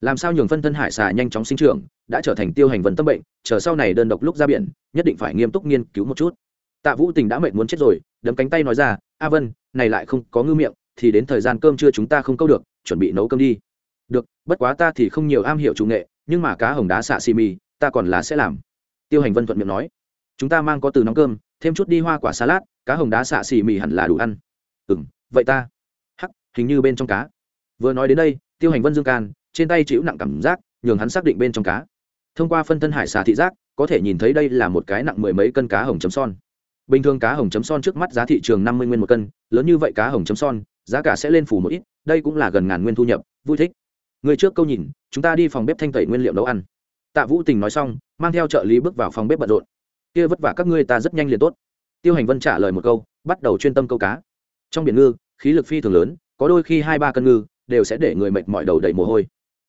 Làm sao nhường phân thân hải xà nhanh chóng sinh trưởng, đã trở thành tiêu hành vân tâm bệnh, chờ sau này đơn độc lúc ra biển, nhất định phải nghiêm túc nghiên cứu một chút. Tạ vũ tình đã mệt muốn chết rồi, đấm cánh tay nói ra, a vân, này lại không có ngư miệng thì đến thời gian cơm trưa chúng ta không câu được, chuẩn bị nấu cơm đi. Được, bất quá ta thì không nhiều am hiểu chủ nghệ, nhưng mà cá hồng đá xạ xì mì, ta còn là sẽ làm. Tiêu hành vân thuận miệng nói. Chúng ta mang có từ nóng cơm, thêm chút đi hoa quả salad, cá hồng đá xạ xì mì hẳn là đủ ăn. Ừ m vậy ta. Hắc, hình như bên trong cá. Vừa nói đến đây, tiêu hành vân dương can, trên tay chịu nặng cảm giác, nhường hắn xác định bên trong cá. Thông qua phân thân hải xà thị giác, có thể nhìn thấy đây là một cái nặng mười mấy cân cá hồng chấm son. Bình thường cá hồng chấm son trước mắt giá thị trường năm mươi nguyên một cân, lớn như vậy cá hồng chấm son giá cả sẽ lên phủ một ít, đây cũng là gần ngàn nguyên thu nhập, vui thích. Người trước câu nhìn, chúng ta đi phòng bếp thanh tẩy nguyên liệu nấu ăn. Tạ vũ tình nói xong, mang theo trợ lý bước vào phòng bếp bận rộn. Kia vất vả các ngươi ta rất nhanh liền tốt. Tiêu hành vân trả lời một câu, bắt đầu chuyên tâm câu cá. Trong biển ngư, khí lực phi thường lớn, có đôi khi hai ba cân ngư, đều sẽ để người mệt mỏi đầu đầy mồ hôi.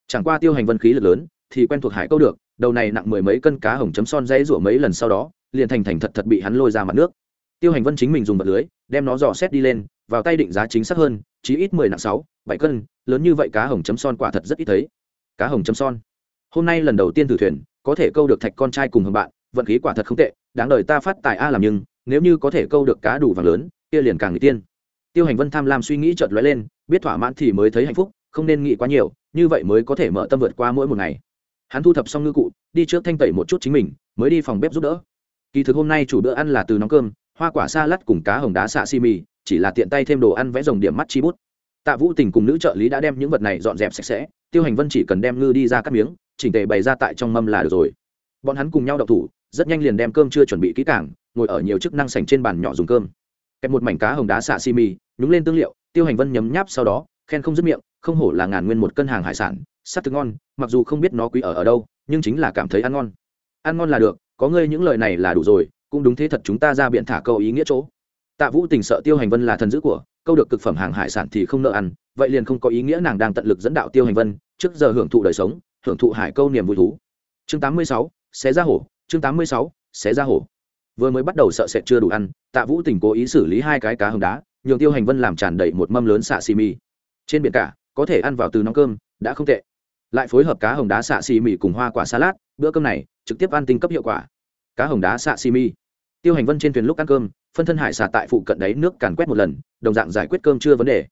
Chẳng qua tiêu hành vân khí lực lớn, thì quen thuộc hải câu được, đầu này nặng mười mấy cân cá hồng chấm son dãy rủa mấy lần sau đó, liền thành thành thật thật bị hắn lôi ra mặt nước. Tiêu hành vân chính mình dùng vật lưới, đem nó dò xét đi lên vào tay định giá chính xác hơn, chí ít mười nặng sáu, bảy cân, lớn như vậy cá hồng chấm son quả thật rất ít thấy. Cá hồng chấm son. Hôm nay lần đầu tiên thử thuyền, có thể câu được thạch con trai cùng hồng bạn, vận khí quả thật không tệ, đáng đời ta phát tài a làm nhưng, nếu như có thể câu được cá đủ vàng lớn, kia liền càng người tiên. Tiêu hành vân tham lam suy nghĩ chợt lóe lên, biết thỏa mãn thì mới thấy hạnh phúc, không nên nghĩ quá nhiều, như vậy mới có thể mở tâm vượt qua mỗi một ngày. Hắn thu thập xong ngư cụ, đi trước thanh tẩy một chút chính mình, mới đi phòng bếp giúp đỡ. Kỳ thực hôm nay chủ bữa ăn là từ nóng cơm, hoa quả sa lát cùng cá hồng đá xạ xi mì chỉ là tiện tay thêm đồ ăn vẽ rồng điểm mắt chi bút. Tạ vũ tình cùng nữ trợ lý đã đem những vật này dọn dẹp sạch sẽ, tiêu hành vân chỉ cần đem ngư đi ra cắt miếng, chỉnh tề bày ra tại trong mâm là được rồi. Bọn hắn cùng nhau đậu thủ, rất nhanh liền đem cơm chưa chuẩn bị kỹ càng, ngồi ở nhiều chức năng sành trên bàn nhỏ dùng cơm. Kẹp một mảnh cá hồng đá xạ xi mì nhúng lên tương liệu, tiêu hành vân nhấm nháp sau đó, khen không dứt miệng, không hổ là ngàn nguyên một cân hàng hải sản sắc thức ngon, mặc dù không biết nó quý ở ở đâu, nhưng chính là cảm thấy ăn ngon. Ăn ngon là được, có ngươi những lời này là đủ rồi, cũng đúng thế thật chúng ta ra biện thả câu ý nghĩa chỗ tạ vũ tình sợ tiêu hành vân là thần dữ của câu được cực phẩm hàng hải sản thì không nợ ăn vậy liền không có ý nghĩa nàng đang tận lực dẫn đạo tiêu hành vân trước giờ hưởng thụ đời sống hưởng thụ hải câu niềm vui thú. Chương 86, xé ra hổ chương 86, xé ra hổ. Vừa mới bắt đầu sợ sệt chưa đủ ăn tạ vũ tình cố ý xử lý hai cái cá hồng đá nhường tiêu hành vân làm tràn đầy một mâm lớn xạ xì mì. Trên biển cả có thể ăn vào từ nóng cơm đã không tệ. Lại phối hợp cá hồng đá xạ xì mì cùng hoa quả salad bữa cơm này trực tiếp ăn tinh cấp hiệu quả. Cá hồng đá xạ xì mì, tiêu hành vân trên thuyền lúc ăn cơm phân thân hải xà tại phụ cận đáy nước càn quét một lần, đồng dạng giải quyết cơm chưa vấn đề.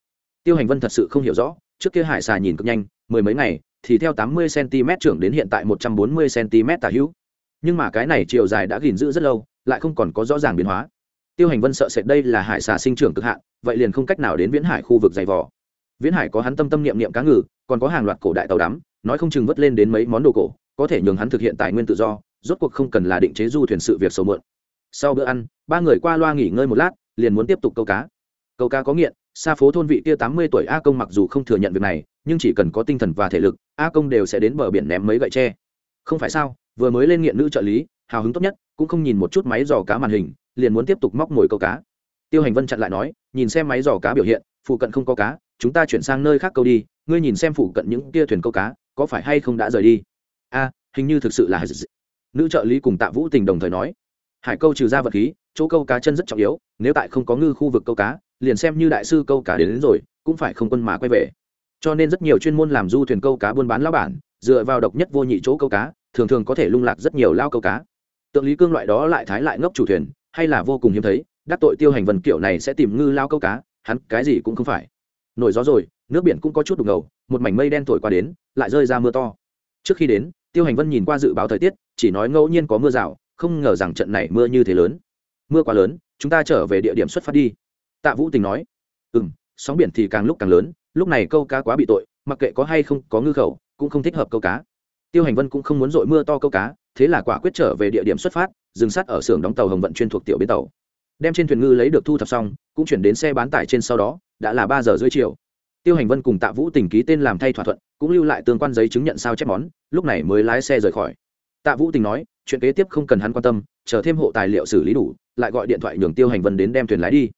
Tiêu hành vân thật sự không hiểu rõ, trước kia hải xà nhìn cực nhanh, mười mấy ngày, thì theo tám mươi cm trưởng đến hiện tại một trăm bốn mươi cm tả hữu. Nhưng mà cái này chiều dài đã gìn giữ rất lâu, lại không còn có rõ ràng biến hóa. Tiêu hành vân sợ sệt đây là hải xà sinh trưởng cực hạn, vậy liền không cách nào đến viễn hải khu vực dày vỏ viễn hải có hắn tâm tâm niệm niệm cá ngừ, còn có hàng loạt cổ đại tàu đắm, nói không chừng vớt lên đến mấy món đồ cổ, có thể nhường hắn thực hiện tài nguyên tự do, rốt cuộc không cần là định chế du thuyền sự việc sầu mượn sau bữa ăn, ba người qua loa nghỉ ngơi một lát, liền muốn tiếp tục câu cá. Câu cá có nghiện, xa phố thôn vị kia tám mươi tuổi a công mặc dù không thừa nhận việc này, nhưng chỉ cần có tinh thần và thể lực, a công đều sẽ đến bờ biển ném mấy gậy tre. Không phải sao, vừa mới lên nghiện nữ trợ lý, hào hứng tốt nhất, cũng không nhìn một chút máy dò cá màn hình, liền muốn tiếp tục móc mồi câu cá. Tiêu hành vân chặn lại nói, nhìn xem máy dò cá biểu hiện, phụ cận không có cá, chúng ta chuyển sang nơi khác câu đi, ngươi nhìn xem phụ cận những kia thuyền câu cá, có phải hay không đã rời đi? A, hình như thực sự là nữ trợ lý cùng tạ vũ tình đồng thời nói hải câu trừ ra vật khí chỗ câu cá chân rất trọng yếu nếu tại không có ngư khu vực câu cá liền xem như đại sư câu cá đến, đến rồi cũng phải không quân mà quay về. Cho nên rất nhiều chuyên môn làm du thuyền câu cá buôn bán lao bản dựa vào độc nhất vô nhị chỗ câu cá thường thường có thể lung lạc rất nhiều lao câu cá. Tượng lý cương loại đó lại thái lại ngốc chủ thuyền hay là vô cùng hiếm thấy đắc tội tiêu hành vần kiểu này sẽ tìm ngư lao câu cá hắn cái gì cũng không phải. Nổi gió rồi nước biển cũng có chút đục ngầu một mảnh mây đen thổi qua đến lại rơi ra mưa to. Trước khi đến tiêu hành vân nhìn qua dự báo thời tiết chỉ nói ngẫu nhiên có mưa rào không ngờ rằng trận này mưa như thế lớn. Mưa quá lớn, chúng ta trở về địa điểm xuất phát đi. Tạ vũ tình nói. Ừ m sóng biển thì càng lúc càng lớn, lúc này câu cá quá bị tội, mặc kệ có hay không, có ngư khẩu, cũng không thích hợp câu cá. Tiêu hành vân cũng không muốn dội mưa to câu cá, thế là quả quyết trở về địa điểm xuất phát, dừng sắt ở xưởng đóng tàu hồng vận chuyên thuộc tiểu bến tàu. Đem trên thuyền ngư lấy được thu thập xong, cũng chuyển đến xe bán tải trên sau đó, đã là ba giờ rưỡi chiều. Tiêu hành vân cùng tạ vũ tình ký tên làm thay thỏa thuận, cũng lưu lại tương quan giấy chứng nhận sao chép món, lúc này mới lái xe rời khỏi tạ vũ tình nói, chuyện kế tiếp không cần hắn quan tâm, chờ thêm hộ tài liệu xử lý đủ, lại gọi điện thoại nhường tiêu hành vân đến đem thuyền lái đi.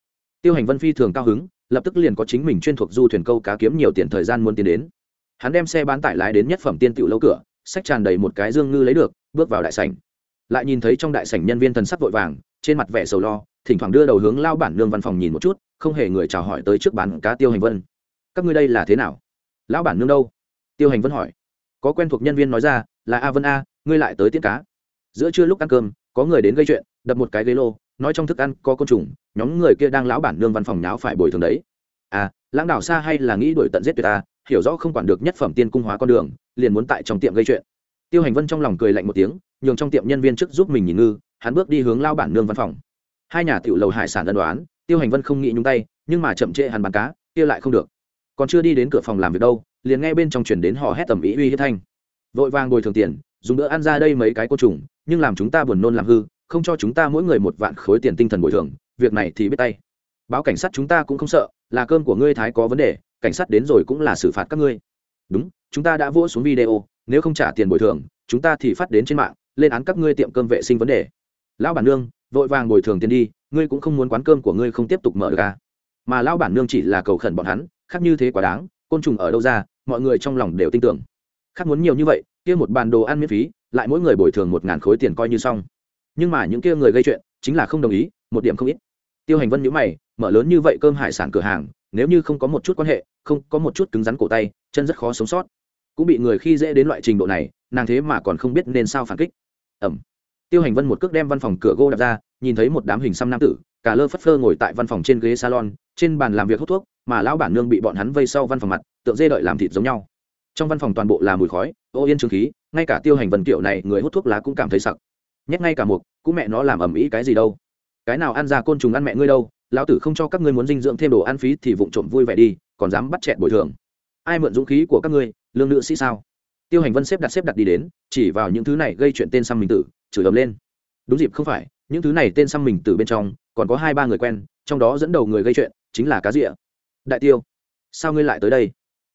Tiêu hành vân phi thường cao hứng, lập tức liền có chính mình chuyên thuộc du thuyền câu cá kiếm nhiều tiền thời gian muốn tiến đến. Hắn đem xe bán tải lái đến nhất phẩm tiên tiểu lâu cửa, sách tràn đầy một cái dương ngư lấy được, bước vào đại sảnh. Lại nhìn thấy trong đại sảnh nhân viên thần sắc vội vàng, trên mặt vẻ sầu lo, thỉnh thoảng đưa đầu hướng lao bản nương văn phòng nhìn một chút, không hề người chào hỏi tới trước bán cá tiêu hành vân. Các ngươi đây là thế nào? Lão bản nương đâu? Tiêu hành vân hỏi. Có quen thuộc nhân viên nói ra là a vân a, ngươi lại tới tiết cá. Giữa trưa lúc ăn cơm, có người đến gây chuyện, đập một cái ghế lô, nói trong thức ăn có côn trùng, nhóm người kia đang lão bản nương văn phòng nháo phải bồi thường đấy. À lãng đảo xa hay là nghĩ đổi tận giết tuyệt ta, hiểu rõ không quản được nhất phẩm tiên cung hóa con đường, liền muốn tại trong tiệm gây chuyện. Tiêu hành vân trong lòng cười lạnh một tiếng, nhường trong tiệm nhân viên trước giúp mình nhìn ngư, hắn bước đi hướng lao bản nương văn phòng. Hai nhà tiểu lầu hải sản ân đoán, tiêu hành vân không nghĩ nhúng tay, nhưng mà chậm trễ hắn bán cá, kia lại không được. Còn chưa đi đến cửa phòng làm việc đâu, liền nghe bên trong chuyển đến họ hét tầm ý uy hiếp thanh vội vàng bồi thường tiền, dùng đỡ ăn ra đây mấy cái côn trùng, nhưng làm chúng ta buồn nôn làm hư, không cho chúng ta mỗi người một vạn khối tiền tinh thần bồi thường, việc này thì biết tay. Báo cảnh sát chúng ta cũng không sợ, là cơm của ngươi thái có vấn đề, cảnh sát đến rồi cũng là xử phạt các ngươi. Đúng, chúng ta đã vỗ xuống video, nếu không trả tiền bồi thường, chúng ta thì phát đến trên mạng, lên án các ngươi tiệm cơm vệ sinh vấn đề. Lão bản nương, vội vàng bồi thường tiền đi, ngươi cũng không muốn quán cơm của ngươi không tiếp tục mở ra à? mà lão bản nương chỉ là cầu khẩn bọn hắn, khác như thế quá đáng, côn trùng ở đâu ra, mọi người trong lòng đều tin tưởng khác muốn nhiều như vậy, kia một bàn đồ ăn miễn phí, lại mỗi người bồi thường một ngàn khối tiền coi như xong. Nhưng mà những kia người gây chuyện, chính là không đồng ý, một điểm không ít. Tiêu hành vân nhữ mày, mở lớn như vậy cơm hải sản cửa hàng, nếu như không có một chút quan hệ, không có một chút cứng rắn cổ tay, chân rất khó sống sót. Cũng bị người khi dễ đến loại trình độ này, nàng thế mà còn không biết nên sao phản kích. Ẩm. Tiêu hành vân một cước đem văn phòng cửa gỗ đặt ra, nhìn thấy một đám hình xăm nam tử, cả lơ phất phơ ngồi tại văn phòng trên ghế salon, trên bàn làm việc hút thuốc, mà lão bản nương bị bọn hắn vây sau văn phòng mặt tượng dê đợi làm thịt giống nhau trong văn phòng toàn bộ là mùi khói, ô yên trương khí, ngay cả tiêu hành vân kiểu này người hút thuốc lá cũng cảm thấy sặc. Nhét ngay cả một cũng mẹ nó làm ầm ĩ cái gì đâu. Cái nào ăn ra côn trùng ăn mẹ ngươi đâu, lão tử không cho các ngươi muốn dinh dưỡng thêm đồ ăn phí thì vụng trộm vui vẻ đi, còn dám bắt chẹt bồi thường. Ai mượn dũng khí của các ngươi, lương nữ sĩ sao? Tiêu hành vân xếp đặt xếp đặt đi đến, chỉ vào những thứ này gây chuyện tên xăm mình tử, chửi ầm lên. Đúng dịp không phải, những thứ này tên xăm mình tử bên trong, còn có hai ba người quen, trong đó dẫn đầu người gây chuyện, chính là cá rịa. Đại tiêu, sao ngươi lại tới đây?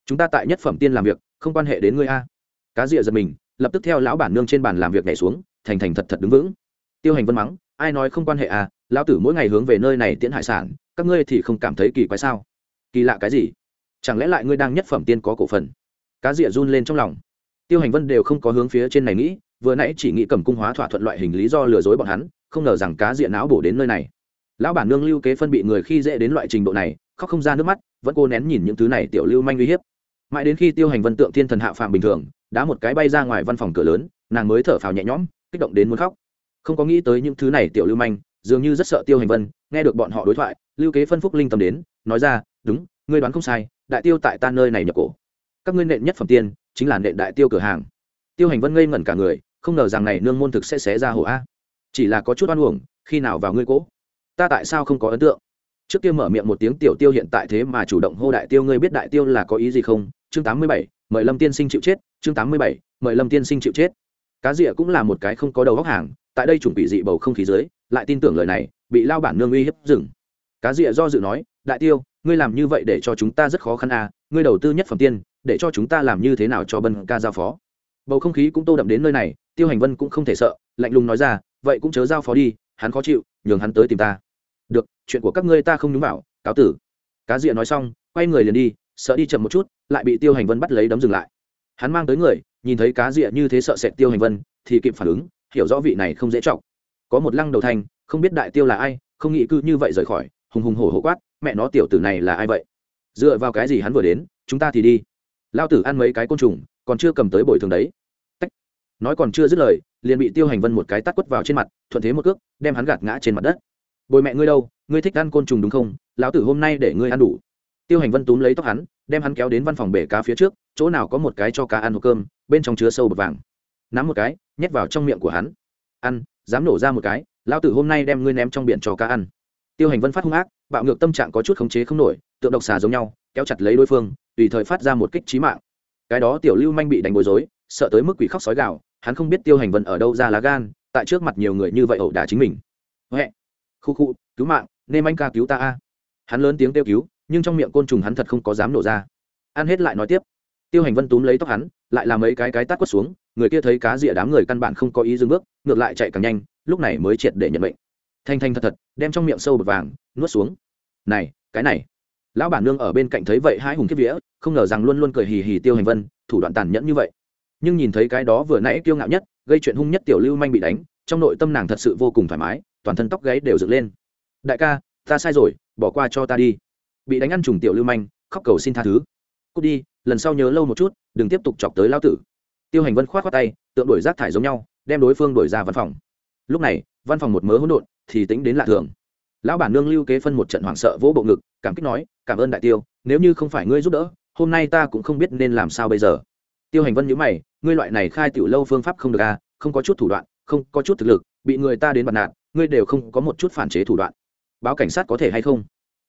Chúng ta tại nhất phẩm tiên làm việc, không quan hệ đến ngươi a. Cá rịa giật mình, lập tức theo lão bản nương trên bàn làm việc nhảy xuống, thành thành thật thật đứng vững. Tiêu hành vân mắng, ai nói không quan hệ à? Lão tử mỗi ngày hướng về nơi này tiễn hải sản, các ngươi thì không cảm thấy kỳ quái sao? Kỳ lạ cái gì? Chẳng lẽ lại ngươi đang nhất phẩm tiên có cổ phần? Cá rịa run lên trong lòng. Tiêu hành vân đều không có hướng phía trên này nghĩ, vừa nãy chỉ nghĩ cầm cung hóa thỏa thuận loại hình lý do lừa dối bọn hắn, không ngờ rằng cá rịa não bổ đến nơi này. Lão bản nương lưu kế phân bị người khi dễ đến loại trình độ này, khóc không ra nước mắt, vẫn cô nén nhìn những thứ này tiểu lưu manh uy hiếp mãi đến khi tiêu hành vân tượng thiên thần hạ phạm bình thường đã một cái bay ra ngoài văn phòng cửa lớn, nàng mới thở phào nhẹ nhõm, kích động đến muốn khóc. Không có nghĩ tới những thứ này tiểu lưu manh, dường như rất sợ tiêu hành vân, nghe được bọn họ đối thoại, lưu kế phân phúc linh tâm đến, nói ra, đúng, ngươi đoán không sai, đại tiêu tại ta nơi này nhập cổ. Các ngươi nện nhất phẩm tiên, chính là nện đại tiêu cửa hàng. Tiêu hành vân ngây ngẩn cả người, không ngờ rằng này nương môn thực sẽ xé ra hổ a. Chỉ là có chút oan uổng, khi nào vào ngươi cỗ ta tại sao không có ấn tượng? Trước kia mở miệng một tiếng tiểu tiêu hiện tại thế mà chủ động hô đại tiêu, ngươi biết đại tiêu là có ý gì không? Chương tám mươi bảy, mời lâm tiên sinh chịu chết. Chương tám mươi bảy, mời lâm tiên sinh chịu chết. Cá rịa cũng là một cái không có đầu góc hàng, tại đây chuẩn bị dị bầu không khí dưới, lại tin tưởng lời này, bị lao bản nương uy hiếp dừng. Cá rịa do dự nói, đại tiêu, ngươi làm như vậy để cho chúng ta rất khó khăn à ngươi đầu tư nhất phẩm tiên, để cho chúng ta làm như thế nào cho bân ca giao phó? Bầu không khí cũng tô đậm đến nơi này, tiêu hành vân cũng không thể sợ, lạnh lùng nói ra, vậy cũng chớ giao phó đi, hắn khó chịu, nhường hắn tới tìm ta được, chuyện của các ngươi ta không nhúng vào, cáo tử. Cá rịa nói xong, quay người liền đi, sợ đi chậm một chút, lại bị tiêu hành vân bắt lấy đấm dừng lại. Hắn mang tới người, nhìn thấy cá rịa như thế sợ sệt tiêu hành vân, thì kịp phản ứng, hiểu rõ vị này không dễ trọng có một lăng đầu thành, không biết đại tiêu là ai, không nghĩ cư như vậy rời khỏi, hùng hùng hổ hổ quát, mẹ nó, tiểu tử này là ai vậy? Dựa vào cái gì hắn vừa đến, chúng ta thì đi. Lao tử ăn mấy cái côn trùng, còn chưa cầm tới bồi thường đấy. Tách. nói còn chưa dứt lời, liền bị tiêu hành vân một cái tắt quất vào trên mặt, thuận thế một cước, đem hắn gạt ngã trên mặt đất bồi mẹ ngươi đâu, ngươi thích ăn côn trùng đúng không? Lão tử hôm nay để ngươi ăn đủ. Tiêu hành vân túm lấy tóc hắn, đem hắn kéo đến văn phòng bể cá phía trước, chỗ nào có một cái cho cá ăn hộp cơm, bên trong chứa sâu bột vàng. Nắm một cái, nhét vào trong miệng của hắn. Ăn, dám nổ ra một cái, lão tử hôm nay đem ngươi ném trong biển cho cá ăn. Tiêu hành vân phát hung ác, bạo ngược tâm trạng có chút khống chế không nổi, tượng độc xà giống nhau, kéo chặt lấy đối phương, tùy thời phát ra một kích trí mạng. Cái đó tiểu lưu manh bị đánh bối rối, sợ tới mức quỷ khóc sói gạo hắn không biết tiêu hành vân ở đâu ra lá gan, tại trước mặt nhiều người như vậy ẩu đả chính mình. Huệ! Khu khu, cứu mạng nên anh ca cứu ta a. Hắn lớn tiếng kêu cứu, nhưng trong miệng côn trùng hắn thật không có dám nổ ra. Ăn hết lại nói tiếp. Tiêu hành vân túm lấy tóc hắn, lại làm mấy cái cái tát quất xuống, người kia thấy cá rịa đám người căn bản không có ý dừng bước, ngược lại chạy càng nhanh, lúc này mới triệt để nhận bệnh. Thanh thanh thật thật, đem trong miệng sâu bật vàng, nuốt xuống. Này, cái này. Lão bản nương ở bên cạnh thấy vậy hai hùng kiếp vía, không ngờ rằng luôn luôn cười hì hì tiêu hành vân, thủ đoạn tàn nhẫn như vậy. Nhưng nhìn thấy cái đó vừa nãy kiêu ngạo nhất, gây chuyện hung nhất tiểu lưu manh bị đánh, trong nội tâm nàng thật sự vô cùng thoải mái toàn thân tóc gáy đều dựng lên. Đại ca, ta sai rồi, bỏ qua cho ta đi. Bị đánh ăn trùng tiểu lưu manh, khóc cầu xin tha thứ. Cút đi, lần sau nhớ lâu một chút, đừng tiếp tục chọc tới lao tử. Tiêu hành vân k h o á t khoác tay, tượng đổi rác thải giống nhau, đem đối phương đổi ra văn phòng. Lúc này, văn phòng một mớ hỗn độn, thì tính đến lạ thường. Lão bản nương lưu kế phân một trận hoảng sợ vỗ bộ ngực, cảm kích nói, cảm ơn đại tiêu, nếu như không phải ngươi giúp đỡ, hôm nay ta cũng không biết nên làm sao bây giờ. Tiêu hành vân nhữ mày, ngươi loại này khai tiểu lâu phương pháp không được à không có chút thủ đoạn, không có chút thực lực, bị người ta đến bật nạn ngươi đều không có một chút phản chế thủ đoạn. Báo cảnh sát có thể hay không?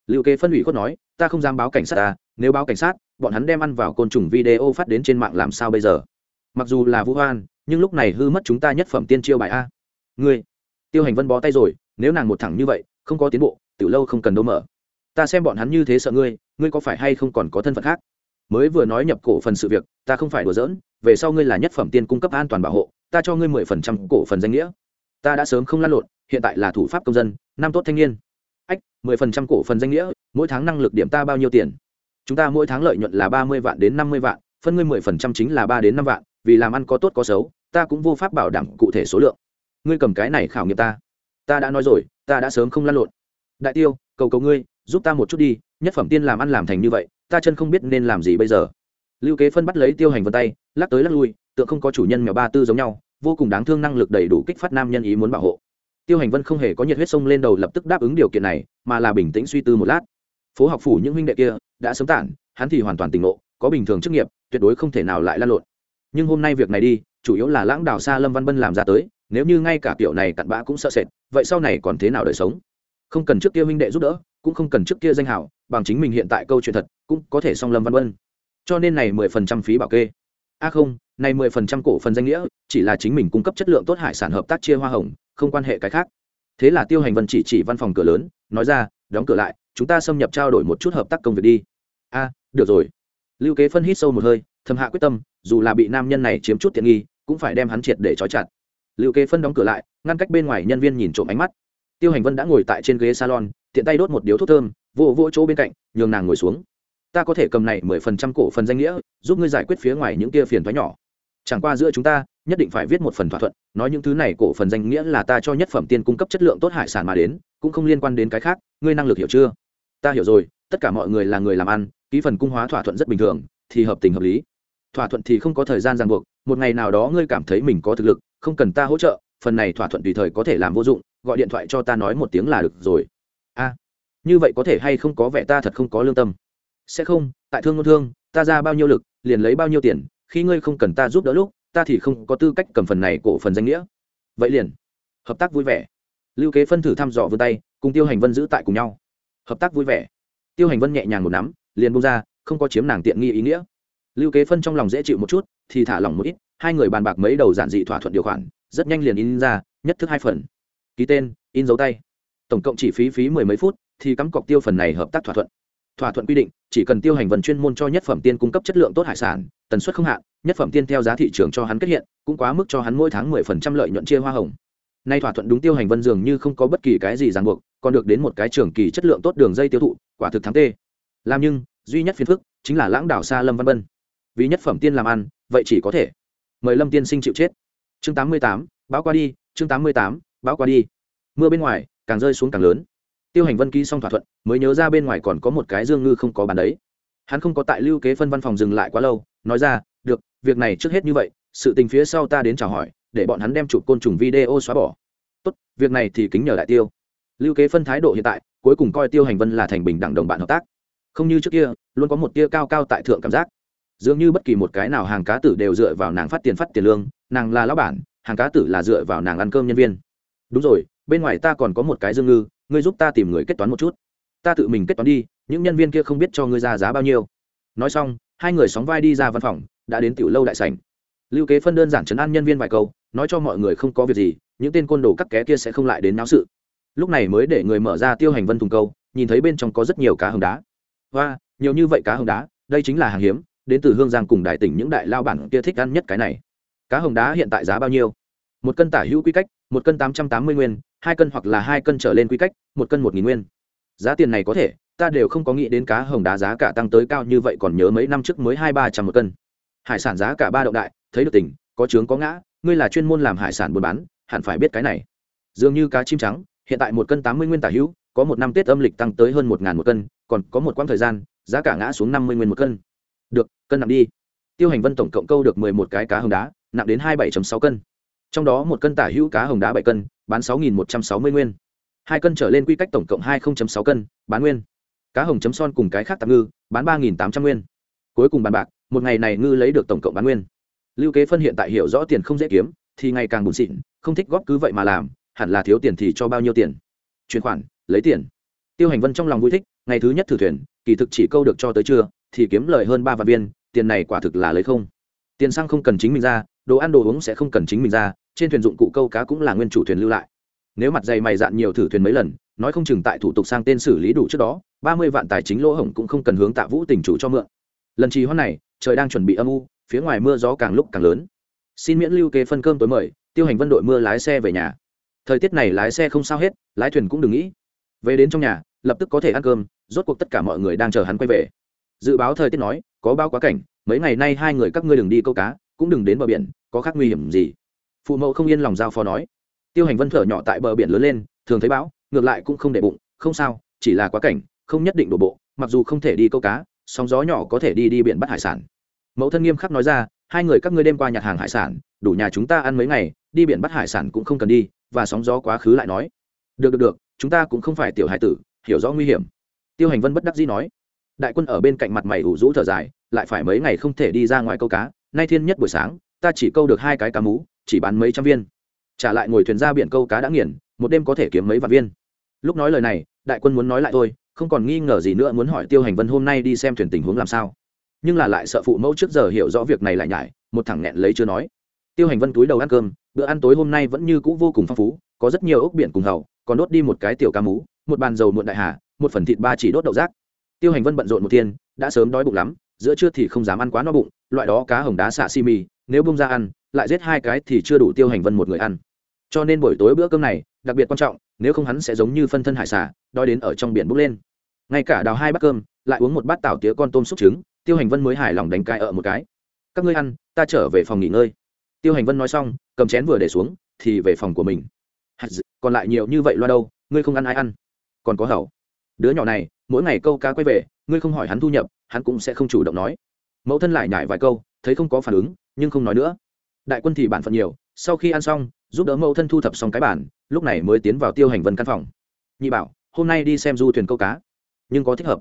Lưu kế phân ủy khuất nói, ta không dám báo cảnh sát ta nếu báo cảnh sát, bọn hắn đem ăn vào côn trùng video phát đến trên mạng làm sao bây giờ? Mặc dù là vũ hoan, nhưng lúc này hư mất chúng ta nhất phẩm tiên chiêu bài a. Ngươi, tiêu hành vân bó tay rồi, nếu nàng một thẳng như vậy, không có tiến bộ từ lâu không cần đâu mở. Ta xem bọn hắn như thế sợ ngươi ngươi có phải hay không còn có thân phận khác? Mới vừa nói nhập cổ phần sự việc, ta không phải đùa giỡn, về sau ngươi là nhất phẩm tiên cung cấp an toàn bảo hộ, ta cho ngươi mười phần trăm cổ phần danh nghĩa. Ta đã sớm không lăn lộn hiện tại là thủ pháp công dân, năm tốt thanh niên. Ách, mười phần trăm cổ phần danh nghĩa, mỗi tháng năng lực điểm ta bao nhiêu tiền? Chúng ta mỗi tháng lợi nhuận là ba mươi vạn đến năm mươi vạn, phân ngươi mười phần trăm chính là ba đến năm vạn, vì làm ăn có tốt có xấu, ta cũng vô pháp bảo đảm cụ thể số lượng. Ngươi cầm cái này khảo nghiệm ta. Ta đã nói rồi, ta đã sớm không lăn lộn. Đại tiêu, cầu cầu ngươi, giúp ta một chút đi, nhất phẩm tiên làm ăn làm thành như vậy, ta chân không biết nên làm gì bây giờ. Lưu kế phân bắt lấy tiêu hành vân tay, lắc tới lắc lui, tựa không có chủ nhân mèo ba tư giống nhau, vô cùng đáng thương năng lực đầy đủ kích phát nam nhân ý muốn bảo hộ tiêu hành vân không hề có nhiệt huyết sông lên đầu lập tức đáp ứng điều kiện này, mà là bình tĩnh suy tư một lát. Phố học phủ những huynh đệ kia đã sớm tản, hắn thì hoàn toàn tỉnh ngộ, có bình thường chức nghiệp, tuyệt đối không thể nào lại lan lộn. Nhưng hôm nay việc này đi, chủ yếu là lãng đào xa lâm văn bân làm ra tới, nếu như ngay cả kiểu này cặn bã cũng sợ sệt, vậy sau này còn thế nào đời sống? Không cần trước kia huynh đệ giúp đỡ, cũng không cần trước kia danh hảo, bằng chính mình hiện tại câu chuyện thật, cũng có thể song lâm văn bân. Cho nên này mười phần trăm phí bảo kê. A không, này mười phần trăm cổ phần danh nghĩa, chỉ là chính mình cung cấp chất lượng tốt hải sản hợp tác chia hoa hồng không quan hệ cái khác. Thế là tiêu hành vân chỉ chỉ văn phòng cửa lớn, nói ra, đóng cửa lại, chúng ta xâm nhập trao đổi một chút hợp tác công việc đi. A, được rồi. Lưu kế phân hít sâu một hơi, thầm hạ quyết tâm, dù là bị nam nhân này chiếm chút tiện nghi, cũng phải đem hắn triệt để trói chặt. Lưu kế phân đóng cửa lại, ngăn cách bên ngoài nhân viên nhìn trộm ánh mắt. Tiêu hành vân đã ngồi tại trên ghế salon, tiện tay đốt một điếu thuốc thơm vô vô chỗ bên cạnh, nhường nàng ngồi xuống. Ta có thể cầm này mười phần trăm cổ phần danh nghĩa, giúp ngươi giải quyết phía ngoài những kia phiền thoái nhỏ chẳng qua giữa chúng ta, nhất định phải viết một phần thỏa thuận, nói những thứ này cổ phần danh nghĩa là ta cho nhất phẩm tiên cung cấp chất lượng tốt hải sản mà đến, cũng không liên quan đến cái khác, ngươi năng lực hiểu chưa? Ta hiểu rồi, tất cả mọi người là người làm ăn, ký phần cung hóa thỏa thuận rất bình thường, thì hợp tình hợp lý. Thỏa thuận thì không có thời gian ràng buộc, một ngày nào đó ngươi cảm thấy mình có thực lực, không cần ta hỗ trợ, phần này thỏa thuận tùy thời có thể làm vô dụng, gọi điện thoại cho ta nói một tiếng là được rồi. A, như vậy có thể hay không có vẻ ta thật không có lương tâm? Sẽ không, tại thương ngôn thương, ta ra bao nhiêu lực, liền lấy bao nhiêu tiền khi ngươi không cần ta giúp đỡ lúc, ta thì không có tư cách cầm phần này cổ phần danh nghĩa. Vậy liền. Hợp tác vui vẻ. Lưu kế phân thử thăm dò vươn tay, cùng tiêu hành vân giữ tại cùng nhau. Hợp tác vui vẻ. Tiêu hành vân nhẹ nhàng một nắm, liền bông ra, không có chiếm nàng tiện nghi ý nghĩa. Lưu kế phân trong lòng dễ chịu một chút, thì thả lỏng một ít, hai người bàn bạc mấy đầu giản dị thỏa thuận điều khoản, rất nhanh liền in ra, nhất thức hai phần. Ký tên, in dấu tay. Tổng cộng chỉ phí phí mười mấy phút, thì cắm cọc tiêu phần này hợp tác thỏa thuận thỏa thuận quy định, chỉ cần tiêu hành vần chuyên môn cho nhất phẩm tiên cung cấp chất lượng tốt hải sản, tần suất không hạn, nhất phẩm tiên theo giá thị trường cho hắn kết hiện, cũng quá mức cho hắn mỗi tháng mười phần trăm lợi nhuận chia hoa hồng. Nay thỏa thuận đúng tiêu hành vân dường như không có bất kỳ cái gì ràng buộc, còn được đến một cái trường kỳ chất lượng tốt đường dây tiêu thụ, quả thực thắng tê. Làm nhưng, duy nhất phiền phức chính là lãng đảo xa lâm văn vân. Vì nhất phẩm tiên làm ăn, vậy chỉ có thể mời lâm tiên sinh chịu chết. Chương tám mươi tám, báo qua đi, chương tám mươi tám, báo qua đi. Mưa bên ngoài, càng rơi xuống càng lớn tiêu hành vân ký xong thỏa thuận, mới nhớ ra bên ngoài còn có một cái dương ngư không có bàn đấy. Hắn không có tại lưu kế phân văn phòng dừng lại quá lâu, nói ra, được, việc này trước hết như vậy, sự tình phía sau ta đến chào hỏi, để bọn hắn đem chụp côn trùng video xóa bỏ. Tốt, việc này thì kính nhờ đại tiêu. Lưu kế phân thái độ hiện tại, cuối cùng coi tiêu hành vân là thành bình đẳng đồng bạn hợp tác. Không như trước kia, luôn có một tia cao cao tại thượng cảm giác. Dường như bất kỳ một cái nào hàng cá tử đều dựa vào nàng phát tiền phát tiền lương, nàng là lão bản, hàng cá tử là dựa vào nàng ăn cơm nhân viên. Đúng rồi, bên ngoài ta còn có một cái dương ngư ngươi giúp ta tìm người kết toán một chút. Ta tự mình kết toán đi, những nhân viên kia không biết cho ngươi ra giá bao nhiêu. Nói xong, hai người sóng vai đi ra văn phòng, đã đến tiểu lâu đại sảnh. Lưu kế phân đơn giản chấn an nhân viên vài câu, nói cho mọi người không có việc gì, những tên côn đồ cắt ké kia sẽ không lại đến náo sự. Lúc này mới để người mở ra tiêu hành vân thùng câu, nhìn thấy bên trong có rất nhiều cá hồng đá. Và nhiều như vậy cá hồng đá, đây chính là hàng hiếm, đến từ hương giang cùng đại tỉnh những đại lao bản kia thích ăn nhất cái này. Cá hồng đá hiện tại giá bao nhiêu? Một cân tả hữu quy cách, một cân tám trăm tám mươi nguyên, hai cân hoặc là hai cân trở lên quy cách, một cân một nghìn nguyên. Giá tiền này có thể, ta đều không có nghĩ đến cá hồng đá giá cả tăng tới cao như vậy còn nhớ mấy năm trước mới hai ba trăm một cân. Hải sản giá cả ba động đại, thấy được tỉnh có trướng có ngã, ngươi là chuyên môn làm hải sản buôn bán, hẳn phải biết cái này. Dường như cá chim trắng, hiện tại một cân tám mươi nguyên tả hữu, có một năm tết âm lịch tăng tới hơn một ngàn một cân, còn có một quãng thời gian, giá cả ngã xuống năm mươi nguyên một cân. Được, cân nặng đi. Tiêu hành vân tổng cộng câu được mười một cái cá hồng đá, nặng đến hai bảy sáu cân trong đó một cân tả hữu cá hồng đá bảy cân, bán sáu một trăm sáu mươi nguyên. Hai cân trở lên quy cách tổng cộng hai sáu cân, bán nguyên. Cá hồng chấm son cùng cái khác tạm ngư, bán ba tám trăm nguyên. Cuối cùng bàn bạc, một ngày này ngư lấy được tổng cộng bán nguyên. Lưu kế phân hiện tại hiểu rõ tiền không dễ kiếm, thì ngày càng bùn xịn, không thích góp cứ vậy mà làm, hẳn là thiếu tiền thì cho bao nhiêu tiền? Chuyển khoản, lấy tiền. Tiêu hành vân trong lòng vui thích, ngày thứ nhất thử thuyền, kỳ thực chỉ câu được cho tới trưa, thì kiếm lời hơn ba vạn viên, tiền này quả thực là lấy không. Tiền xăng không cần chính mình ra đồ ăn đồ uống sẽ không cần chính mình ra, trên thuyền dụng cụ câu cá cũng là nguyên chủ thuyền lưu lại. Nếu mặt dày mày dạn nhiều thử thuyền mấy lần, nói không chừng tại thủ tục sang tên xử lý đủ trước đó, ba mươi vạn tài chính lỗ hổng cũng không cần hướng tạ vũ tình chủ cho mượn. Lần trì hoãn này, trời đang chuẩn bị âm u, phía ngoài mưa gió càng lúc càng lớn. Xin miễn lưu kế phân cơm tối mời, tiêu hành vân đội mưa lái xe về nhà. Thời tiết này lái xe không sao hết, lái thuyền cũng đừng nghĩ. Về đến trong nhà, lập tức có thể ăn cơm, rốt cuộc tất cả mọi người đang chờ hắn quay về. Dự báo thời tiết nói, có bao quá cảnh, mấy ngày nay hai người các ngươi đừng đi câu cá cũng đừng đến bờ biển, có khác nguy hiểm gì? Phụ mẫu không yên lòng giao phó nói. Tiêu hành vân thở nhỏ tại bờ biển lớn lên, thường thấy bão, ngược lại cũng không để bụng, không sao, chỉ là quá cảnh, không nhất định đổ bộ, mặc dù không thể đi câu cá, sóng gió nhỏ có thể đi đi biển bắt hải sản. Mẫu thân nghiêm khắc nói ra, hai người các ngươi đêm qua nhặt hàng hải sản, đủ nhà chúng ta ăn mấy ngày, đi biển bắt hải sản cũng không cần đi, và sóng gió quá khứ lại nói. Được được được, chúng ta cũng không phải tiểu hải tử, hiểu rõ nguy hiểm. Tiêu hành vân bất đắc dĩ nói. Đại quân ở bên cạnh mặt mày ủ rũ thở dài, lại phải mấy ngày không thể đi ra ngoài câu cá nay thiên nhất buổi sáng, ta chỉ câu được hai cái cá mú, chỉ bán mấy trăm viên. Trả lại ngồi thuyền ra biển câu cá đã nghiền, một đêm có thể kiếm mấy vạn viên. Lúc nói lời này, đại quân muốn nói lại thôi, không còn nghi ngờ gì nữa muốn hỏi tiêu hành vân hôm nay đi xem thuyền tình huống làm sao. Nhưng là lại sợ phụ mẫu trước giờ hiểu rõ việc này lại nhải, một thằng nghẹn lấy chưa nói. Tiêu hành vân túi đầu ăn cơm, bữa ăn tối hôm nay vẫn như cũ vô cùng phong phú, có rất nhiều ốc biển cùng hầu, còn đốt đi một cái tiểu cá mú, một bàn dầu muộn đại hà, một phần thịt ba chỉ đốt đậu rác. Tiêu hành vân bận rộn một thiên, đã sớm đói bụng lắm giữa trưa thì không dám ăn quá no bụng, loại đó cá hồng đá xạ xi mì nếu bông ra ăn, lại giết hai cái thì chưa đủ tiêu hành vân một người ăn. Cho nên buổi tối bữa cơm này, đặc biệt quan trọng, nếu không hắn sẽ giống như phân thân hải xả đói đến ở trong biển bốc lên. Ngay cả đào hai bát cơm, lại uống một bát tảo tía con tôm xúc trứng, tiêu hành vân mới hài lòng đánh cai ở một cái. Các ngươi ăn, ta trở về phòng nghỉ ngơi. Tiêu hành vân nói xong, cầm chén vừa để xuống, thì về phòng của mình. Còn lại nhiều như vậy loa đâu, ngươi không ăn ai ăn. Còn có hậu. Đứa nhỏ này, mỗi ngày câu cá quay về, ngươi không hỏi hắn thu nhập hắn cũng sẽ không chủ động nói. Mẫu thân lại nhải vài câu, thấy không có phản ứng, nhưng không nói nữa. Đại quân thì bản phận nhiều, sau khi ăn xong, giúp đỡ mẫu thân thu thập xong cái bản, lúc này mới tiến vào tiêu hành vân căn phòng. Nhị bảo, hôm nay đi xem du thuyền câu cá. Nhưng có thích hợp.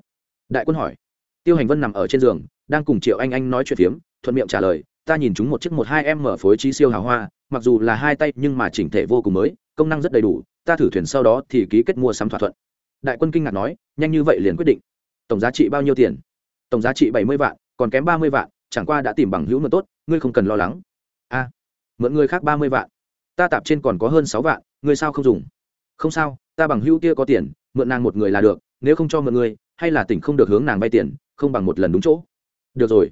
Đại quân hỏi. Tiêu hành vân nằm ở trên giường, đang cùng triệu anh anh nói chuyện phiếm, thuận miệng trả lời, ta nhìn chúng một chiếc một hai em mở phối trí siêu hào hoa, mặc dù là hai tay nhưng mà chỉnh thể vô cùng mới, công năng rất đầy đủ, ta thử thuyền sau đó thì ký kết mua sắm thỏa thuận. Đại quân kinh ngạc nói, nhanh như vậy liền quyết định. Tổng giá trị bao nhiêu tiền? Tổng giá trị bảy mươi vạn, còn kém ba mươi vạn, chẳng qua đã tìm bằng hữu mượn tốt, ngươi không cần lo lắng. A, mượn người khác ba mươi vạn. Ta tạp trên còn có hơn sáu vạn, ngươi sao không dùng? Không sao, ta bằng hữu kia có tiền, mượn nàng một người là được, nếu không cho mượn ngươi hay là tỉnh không được hướng nàng vay tiền, không bằng một lần đúng chỗ. Được rồi.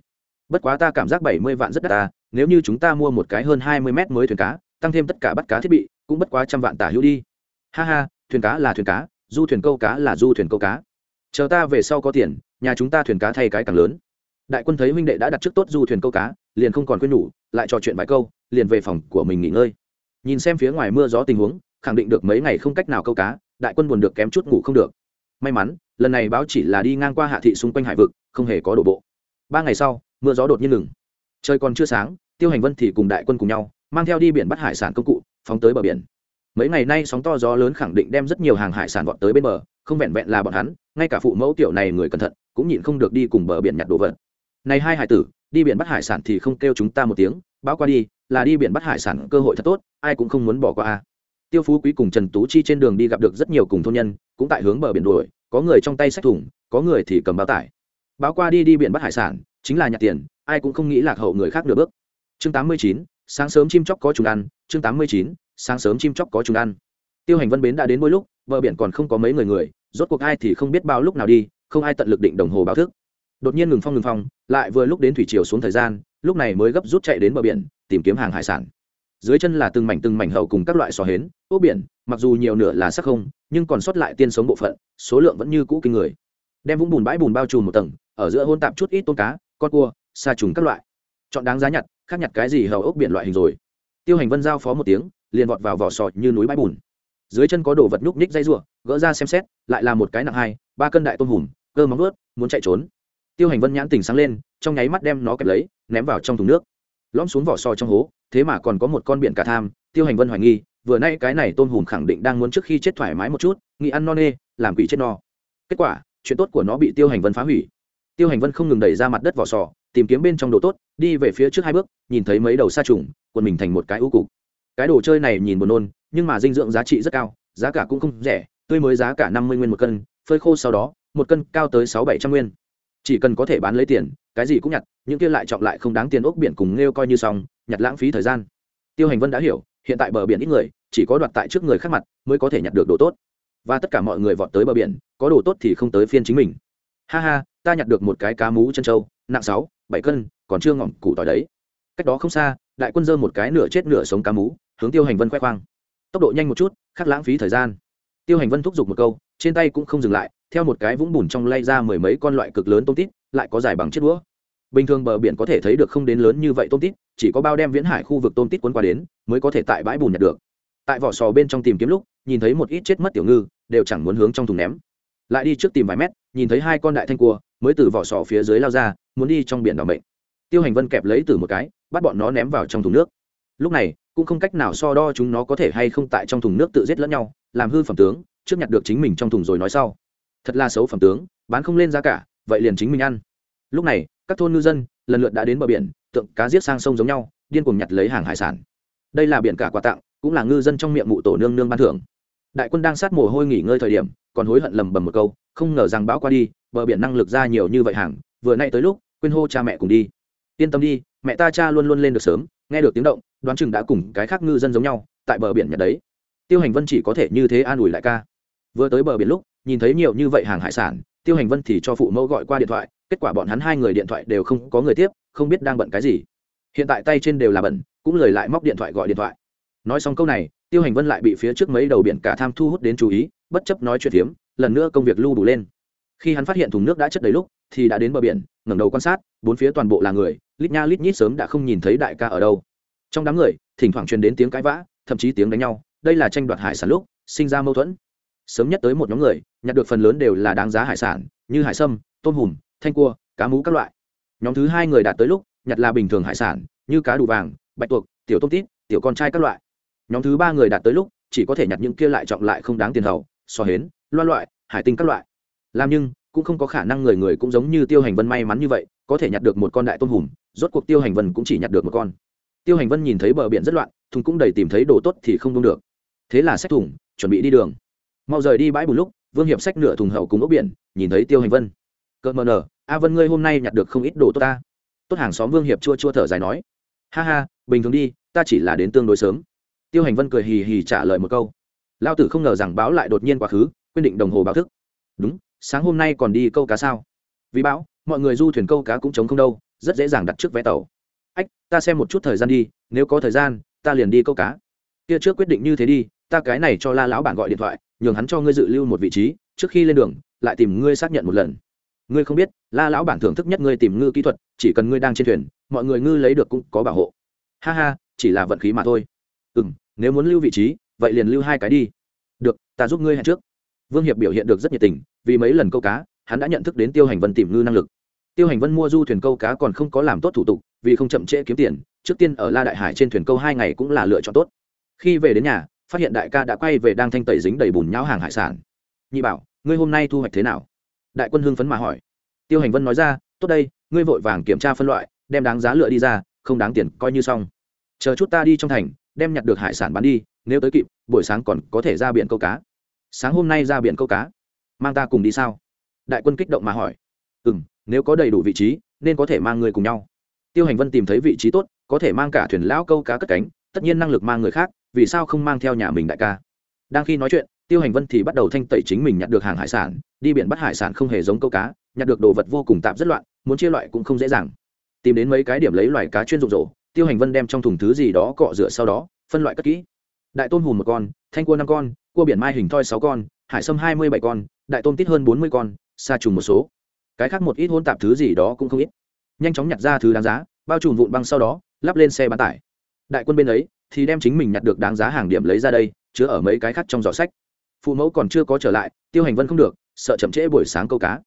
Bất quá ta cảm giác bảy mươi vạn rất đắt ta, nếu như chúng ta mua một cái hơn hai mươi mét mới thuyền cá, tăng thêm tất cả bắt cá thiết bị, cũng bất quá trăm vạn tả hữu đi. Ha ha, thuyền cá là thuyền cá, du thuyền câu cá là du thuyền câu cá. Chờ ta về sau có tiền nhà chúng ta thuyền cá thay cái càng lớn. Đại quân thấy huynh đệ đã đặt trước tốt du thuyền câu cá, liền không còn quên nhủ, lại trò chuyện vài câu, liền về phòng của mình nghỉ ngơi. Nhìn xem phía ngoài mưa gió tình huống, khẳng định được mấy ngày không cách nào câu cá, đại quân buồn được kém chút ngủ không được. May mắn, lần này báo chỉ là đi ngang qua hạ thị xung quanh hải vực, không hề có đổ bộ. Ba ngày sau, mưa gió đột nhiên ngừng. Trời còn chưa sáng, tiêu hành vân thì cùng đại quân cùng nhau, mang theo đi biển bắt hải sản công cụ, phóng tới bờ biển. Mấy ngày nay sóng to gió lớn khẳng định đem rất nhiều hàng hải sản vọt tới bên bờ, không vẹn vẹn là bọn hắn, ngay cả phụ mẫu tiểu này người cẩn thận cũng nhịn không được đi cùng bờ biển nhặt đồ vật. Này hai hải tử, đi biển bắt hải sản thì không kêu chúng ta một tiếng, báo qua đi, là đi biển bắt hải sản cơ hội thật tốt, ai cũng không muốn bỏ qua a. Tiêu phú quý cùng trần tú chi trên đường đi gặp được rất nhiều cùng thôn nhân, cũng tại hướng bờ biển đuổi, có người trong tay sách thủng có người thì cầm bao tải. Báo qua đi đi biển bắt hải sản, chính là nhặt tiền, ai cũng không nghĩ lạc hậu người khác nửa bước. Chương tám mươi chín, sáng sớm chim chóc có chúng ăn, chương tám mươi chín, sáng sớm chim chóc có chúng ăn. Tiêu hành vân bến đã đến mỗi lúc, bờ biển còn không có mấy người người, rốt cuộc ai thì không biết bao lúc nào đi không ai tận lực định đồng hồ báo thức. Đột nhiên ngừng phong ngừng phong, lại vừa lúc đến thủy chiều xuống thời gian, lúc này mới gấp rút chạy đến bờ biển, tìm kiếm hàng hải sản. Dưới chân là từng mảnh từng mảnh hậu cùng các loại sò hến ốc biển, mặc dù nhiều nửa là sắc không, nhưng còn sót lại tiên sống bộ phận, số lượng vẫn như cũ kinh người. Đem vũng bùn bãi bùn bao trùm một tầng, ở giữa hôn tạp chút ít tôm cá, con cua xa trùng các loại. Chọn đáng giá nhặt, khác nhặt cái gì hầu ốc biển loại hình rồi. Tiêu hành vân giao phó một tiếng, liền vọt vào vỏ sọt như núi bãi bùn. Dưới chân có đồ vật nhúc nhích dây ruộng gỡ ra xem xét, lại là một cái nặng hai, ba cân đại tôm hùm, cơ móng ướt muốn chạy trốn. Tiêu hành vân nhãn tình sáng lên, trong nháy mắt đem nó kẹp lấy, ném vào trong thùng nước. Lõm xuống vỏ sò trong hố, thế mà còn có một con biển cả tham, tiêu hành vân hoài nghi, vừa nay cái này tôm hùm khẳng định đang muốn trước khi chết thoải mái một chút, nghĩ ăn no nê, làm quỷ chết no. Kết quả, chuyện tốt của nó bị tiêu hành vân phá hủy. Tiêu hành vân không ngừng đẩy ra mặt đất vỏ sò, tìm kiếm bên trong đồ tốt, đi về phía trước hai bước, nhìn thấy mấy đầu sa trùng, quần mình thành một cái ưu cục. Cái đồ chơi này nhìn buồn nôn, nhưng mà dinh dưỡng giá trị rất cao, giá cả cũng không rẻ tươi mới giá cả năm mươi nguyên một cân, phơi khô sau đó, một cân cao tới sáu bảy trăm nguyên. Chỉ cần có thể bán lấy tiền, cái gì cũng nhặt, những kia lại trọng lại không đáng tiền ốc biển cùng nêu coi như xong, nhặt lãng phí thời gian. Tiêu hành vân đã hiểu, hiện tại bờ biển ít người, chỉ có đoạt tại trước người khác mặt mới có thể nhặt được đồ tốt. Và tất cả mọi người vọt tới bờ biển, có đồ tốt thì không tới phiên chính mình. Ha ha, ta nhặt được một cái cá mú chân trâu, nặng sáu, bảy cân, còn chưa ngỏm củ tỏi đấy. Cách đó không xa, đại quân dơ một cái nửa chết nửa sống cá mú, hướng tiêu hành vân khoe khoang. Tốc độ nhanh một chút khác lãng phí thời gian tiêu hành vân thúc giục một câu, trên tay cũng không dừng lại, theo một cái vũng bùn trong lay ra mười mấy con loại cực lớn tôm tít, lại có dài bằng chiếc đũa. Bình thường bờ biển có thể thấy được không đến lớn như vậy tôm tít, chỉ có bao đem viễn hải khu vực tôm tít cuốn qua đến, mới có thể tại bãi bùn nhặt được. Tại vỏ sò bên trong tìm kiếm lúc, nhìn thấy một ít chết mất tiểu ngư, đều chẳng muốn hướng trong thùng ném. Lại đi trước tìm vài mét, nhìn thấy hai con đại thanh cua, mới từ vỏ sò phía dưới lao ra, muốn đi trong biển đỏ mệnh. Tiêu hành vân kẹp lấy từ một cái, bắt bọn nó ném vào trong thùng nước. Lúc này cũng không cách nào so đo chúng nó có thể hay không tại trong thùng nước tự giết lẫn nhau, làm hư phẩm tướng, trước nhặt được chính mình trong thùng rồi nói sau. Thật là xấu phẩm tướng, bán không lên giá cả, vậy liền chính mình ăn. Lúc này, các thôn ngư dân, lần lượt đã đến bờ biển, tượng cá giết sang sông giống nhau, điên cuồng nhặt lấy hàng hải sản. Đây là biển cả quà tặng, cũng là ngư dân trong miệng mụ tổ nương nương ban thưởng. Đại quân đang sát mồ hôi nghỉ ngơi thời điểm, còn hối hận lầm bầm một câu, không ngờ rằng bão qua đi, bờ biển năng lực ra nhiều như vậy hàng, vừa nay tới lúc, quên hô cha mẹ cùng đi. Yên tâm đi mẹ ta cha luôn luôn lên được sớm, nghe được tiếng động, đoán chừng đã cùng cái khác ngư dân giống nhau, tại bờ biển nhật đấy. Tiêu hành vân chỉ có thể như thế an ủi lại ca. Vừa tới bờ biển lúc, nhìn thấy nhiều như vậy hàng hải sản, tiêu hành vân thì cho phụ mẫu gọi qua điện thoại, kết quả bọn hắn hai người điện thoại đều không có người tiếp, không biết đang bận cái gì. Hiện tại tay trên đều là bận cũng lời lại móc điện thoại gọi điện thoại. Nói xong câu này, tiêu hành vân lại bị phía trước mấy đầu biển cả tham thu hút đến chú ý, bất chấp nói chuyện phiếm, lần nữa công việc lưu đủ lên. Khi hắn phát hiện thùng nước đã chất đầy lúc, thì đã đến bờ biển, ngẩng đầu quan sát bốn phía toàn bộ là người, lít nha lít nhít sớm đã không nhìn thấy đại ca ở đâu. Trong đám người, thỉnh thoảng truyền đến tiếng cãi vã, thậm chí tiếng đánh nhau. Đây là tranh đoạt hải sản lúc, sinh ra mâu thuẫn. Sớm nhất tới một nhóm người, nhặt được phần lớn đều là đáng giá hải sản, như hải sâm, tôm hùm, thanh cua, cá mú các loại. Nhóm thứ hai người đạt tới lúc, nhặt là bình thường hải sản, như cá đủ vàng, bạch tuộc, tiểu tôm tít, tiểu con trai các loại. Nhóm thứ ba người đạt tới lúc, chỉ có thể nhặt những kia lại trọng lại không đáng tiền hầu so hến loa loại, hải tinh các loại. Làm nhưng, cũng không có khả năng người người cũng giống như tiêu hành vân may mắn như vậy có thể nhặt được một con đại tôm hùm, rốt cuộc tiêu hành vân cũng chỉ nhặt được một con. Tiêu hành vân nhìn thấy bờ biển rất loạn, thùng cũng đầy tìm thấy đồ tốt thì không đông được. Thế là xách thùng, chuẩn bị đi đường. Mau rời đi bãi bùn lúc, vương hiệp xách nửa thùng hậu cùng ốc biển, nhìn thấy tiêu hành vân. Cợt mờ nở, a vân ngươi hôm nay nhặt được không ít đồ tốt ta. Tốt hàng xóm vương hiệp chua chua thở dài nói, ha ha, bình thường đi, ta chỉ là đến tương đối sớm. Tiêu hành vân cười hì hì trả lời một câu. Lao tử không ngờ rằng báo lại đột nhiên quá khứ, quyết định đồng hồ báo thức. Đúng, sáng hôm nay còn đi câu cá sao? Vì báo mọi người du thuyền câu cá cũng chống không đâu, rất dễ dàng đặt trước vé tàu. Ách, ta xem một chút thời gian đi, nếu có thời gian, ta liền đi câu cá. Kia trước quyết định như thế đi, ta cái này cho la lão bản gọi điện thoại, nhường hắn cho ngươi dự lưu một vị trí, trước khi lên đường, lại tìm ngươi xác nhận một lần. Ngươi không biết, la lão bản thưởng thức nhất ngươi tìm ngư kỹ thuật, chỉ cần ngươi đang trên thuyền, mọi người ngư lấy được cũng có bảo hộ. Ha ha, chỉ là vận khí mà thôi. Ừ m nếu muốn lưu vị trí, vậy liền lưu hai cái đi. Được, ta giúp ngươi hẹn trước. Vương hiệp biểu hiện được rất nhiệt tình, vì mấy lần câu cá hắn đã nhận thức đến tiêu hành vân tìm ngư năng lực. Tiêu hành vân mua du thuyền câu cá còn không có làm tốt thủ tục, vì không chậm trễ kiếm tiền, trước tiên ở la đại hải trên thuyền câu hai ngày cũng là lựa chọn tốt. Khi về đến nhà, phát hiện đại ca đã quay về đang thanh tẩy dính đầy bùn nhão hàng hải sản. Nhị bảo, ngươi hôm nay thu hoạch thế nào? Đại quân hưng phấn mà hỏi. Tiêu hành vân nói ra, tốt đây, ngươi vội vàng kiểm tra phân loại, đem đáng giá lựa đi ra, không đáng tiền coi như xong. Chờ chút ta đi trong thành, đem nhặt được hải sản bán đi, nếu tới kịp, buổi sáng còn có thể ra biển câu cá. Sáng hôm nay ra biển câu cá. Mang ta cùng đi sao? Đại quân kích động mà hỏi. Ừ m nếu có đầy đủ vị trí, nên có thể mang người cùng nhau. Tiêu hành vân tìm thấy vị trí tốt, có thể mang cả thuyền lão câu cá cất cánh, tất nhiên năng lực mang người khác, vì sao không mang theo nhà mình đại ca? Đang khi nói chuyện, tiêu hành vân thì bắt đầu thanh tẩy chính mình nhặt được hàng hải sản, đi biển bắt hải sản không hề giống câu cá, nhặt được đồ vật vô cùng tạp rất loạn, muốn chia loại cũng không dễ dàng. Tìm đến mấy cái điểm lấy loài cá chuyên dụng rổ, tiêu hành vân đem trong thùng thứ gì đó cọ rửa sau đó, phân loại cất kỹ. Đại tôm hùm một con, thanh cua năm con, cua biển mai hình thoi sáu con, hải sâm hai mươi bảy con, đại tôm tít hơn bốn mươi con xa trùng một số. Cái khác một ít hôn tạp thứ gì đó cũng không ít. Nhanh chóng nhặt ra thứ đáng giá, bao trùm vụn băng sau đó, lắp lên xe bán tải. Đại quân bên ấy thì đem chính mình nhặt được đáng giá hàng điểm lấy ra đây, chứa ở mấy cái khác trong giỏ sách. Phụ mẫu còn chưa có trở lại, tiêu hành vân không được, sợ chậm trễ buổi sáng câu cá.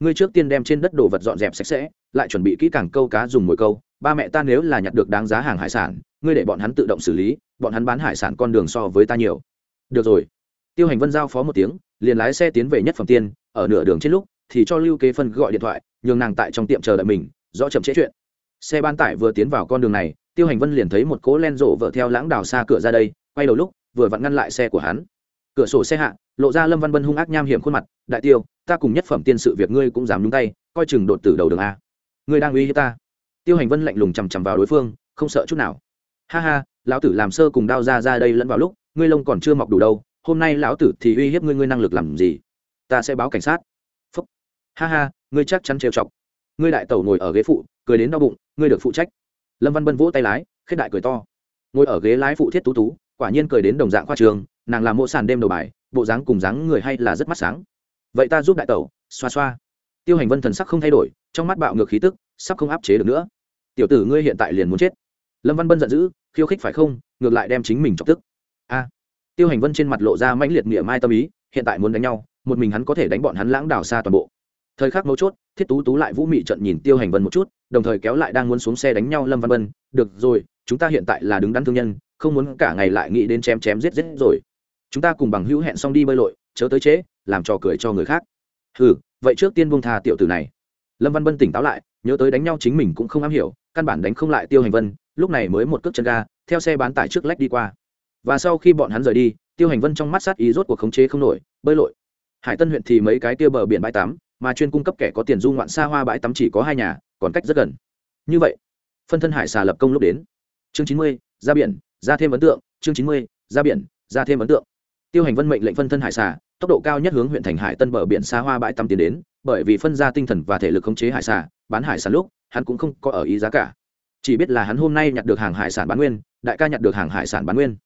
Ngươi trước tiên đem trên đất đồ vật dọn dẹp sạch sẽ, lại chuẩn bị kỹ càng câu cá dùng mồi câu. Ba mẹ ta nếu là nhặt được đáng giá hàng hải sản, ngươi để bọn hắn tự động xử lý, bọn hắn bán hải sản con đường so với ta nhiều. Được rồi. Tiêu hành vân giao phó một tiếng, liền lái xe tiến về nhất phẩm tiên ở nửa đường trên lúc, thì cho lưu kế phân gọi điện thoại, nhường nàng tại trong tiệm chờ đợi mình, rõ chậm trễ chuyện. Xe bán tải vừa tiến vào con đường này, tiêu hành vân liền thấy một cố len rộ vợ theo lãng đào xa cửa ra đây, quay đầu lúc, vừa vặn ngăn lại xe của hắn. Cửa sổ xe hạ, lộ ra lâm văn vân hung ác nham hiểm khuôn mặt, đại tiêu, ta cùng nhất phẩm tiên sự việc ngươi cũng dám nhúng tay, coi chừng đột tử đầu đường a. Ngươi đang uy hiếp ta. Tiêu hành vân lạnh lùng chằm chằm vào đối phương, không sợ chút nào. Ha ha, lão tử làm sơ cùng đao ra ra đây lẫn vào lúc, ngươi lông còn chưa mọc đủ đâu, hôm nay lão tử thì uy hiếp ngươi ngươi năng lực làm gì? Ta sẽ báo cảnh sát. Phúc. Ha ha, ngươi chắc chắn trêu chọc. Ngươi đại tẩu ngồi ở ghế phụ, cười đến đau bụng, ngươi được phụ trách. Lâm văn bân vỗ tay lái, khết đại cười to. Ngồi ở ghế lái phụ thiết tú tú, quả nhiên cười đến đồng dạng khoa trường, nàng làm mộ sàn đêm đầu bài, bộ dáng cùng dáng người hay là rất mắt sáng. Vậy ta giúp đại tẩu, xoa xoa. Tiêu hành vân thần sắc không thay đổi, trong mắt bạo ngược khí tức, sắp không áp chế được nữa. Tiểu tử ngươi hiện tại liền muốn chết. Lâm văn bân giận dữ, khiêu khích phải không, ngược lại đem chính mình chọc tức. A. Tiêu hành vân trên mặt lộ ra mãnh liệt nghĩa mai tâm ý, hiện tại muốn đánh nhau một mình hắn có thể đánh bọn hắn lãng đảo xa toàn bộ. Thời khắc mấu chốt thiết tú tú lại vũ mị trận nhìn tiêu hành vân một chút đồng thời kéo lại đang muốn xuống xe đánh nhau lâm văn vân được rồi chúng ta hiện tại là đứng đắn thương nhân không muốn cả ngày lại nghĩ đến chém chém giết giết rồi. Chúng ta cùng bằng hữu hẹn xong đi bơi lội chớ tới chế, làm trò cười cho người khác. Ừ vậy trước tiên buông tha tiểu tử này. Lâm văn vân tỉnh táo lại nhớ tới đánh nhau chính mình cũng không am hiểu căn bản đánh không lại tiêu hành vân lúc này mới một cước chân ga theo xe bán tải trước lách đi qua. Và sau khi bọn hắn rời đi tiêu hành vân trong mắt sát ý rốt cuộc khống chế không nổi bơi lội hải tân huyện thì mấy cái kia bờ biển bãi tắm, mà chuyên cung cấp kẻ có tiền du ngoạn xa hoa bãi tắm chỉ có hai nhà, còn cách rất gần. Như vậy, phân thân hải xà lập công lúc đến. Chương chín mươi, ra biển, ra thêm ấn tượng. Chương chín mươi, ra biển, ra thêm ấn tượng. Tiêu hành vân mệnh lệnh phân thân hải xà, tốc độ cao nhất hướng huyện thành hải tân bờ biển xa hoa bãi tắm tiến đến, bởi vì phân ra tinh thần và thể lực khống chế hải xà, bán hải sản lúc, hắn cũng không có ở ý giá cả. Chỉ biết là hắn hôm nay nhặt được hàng hải sản bán nguyên, đại ca nhặt được hàng hải sản bán nguyên.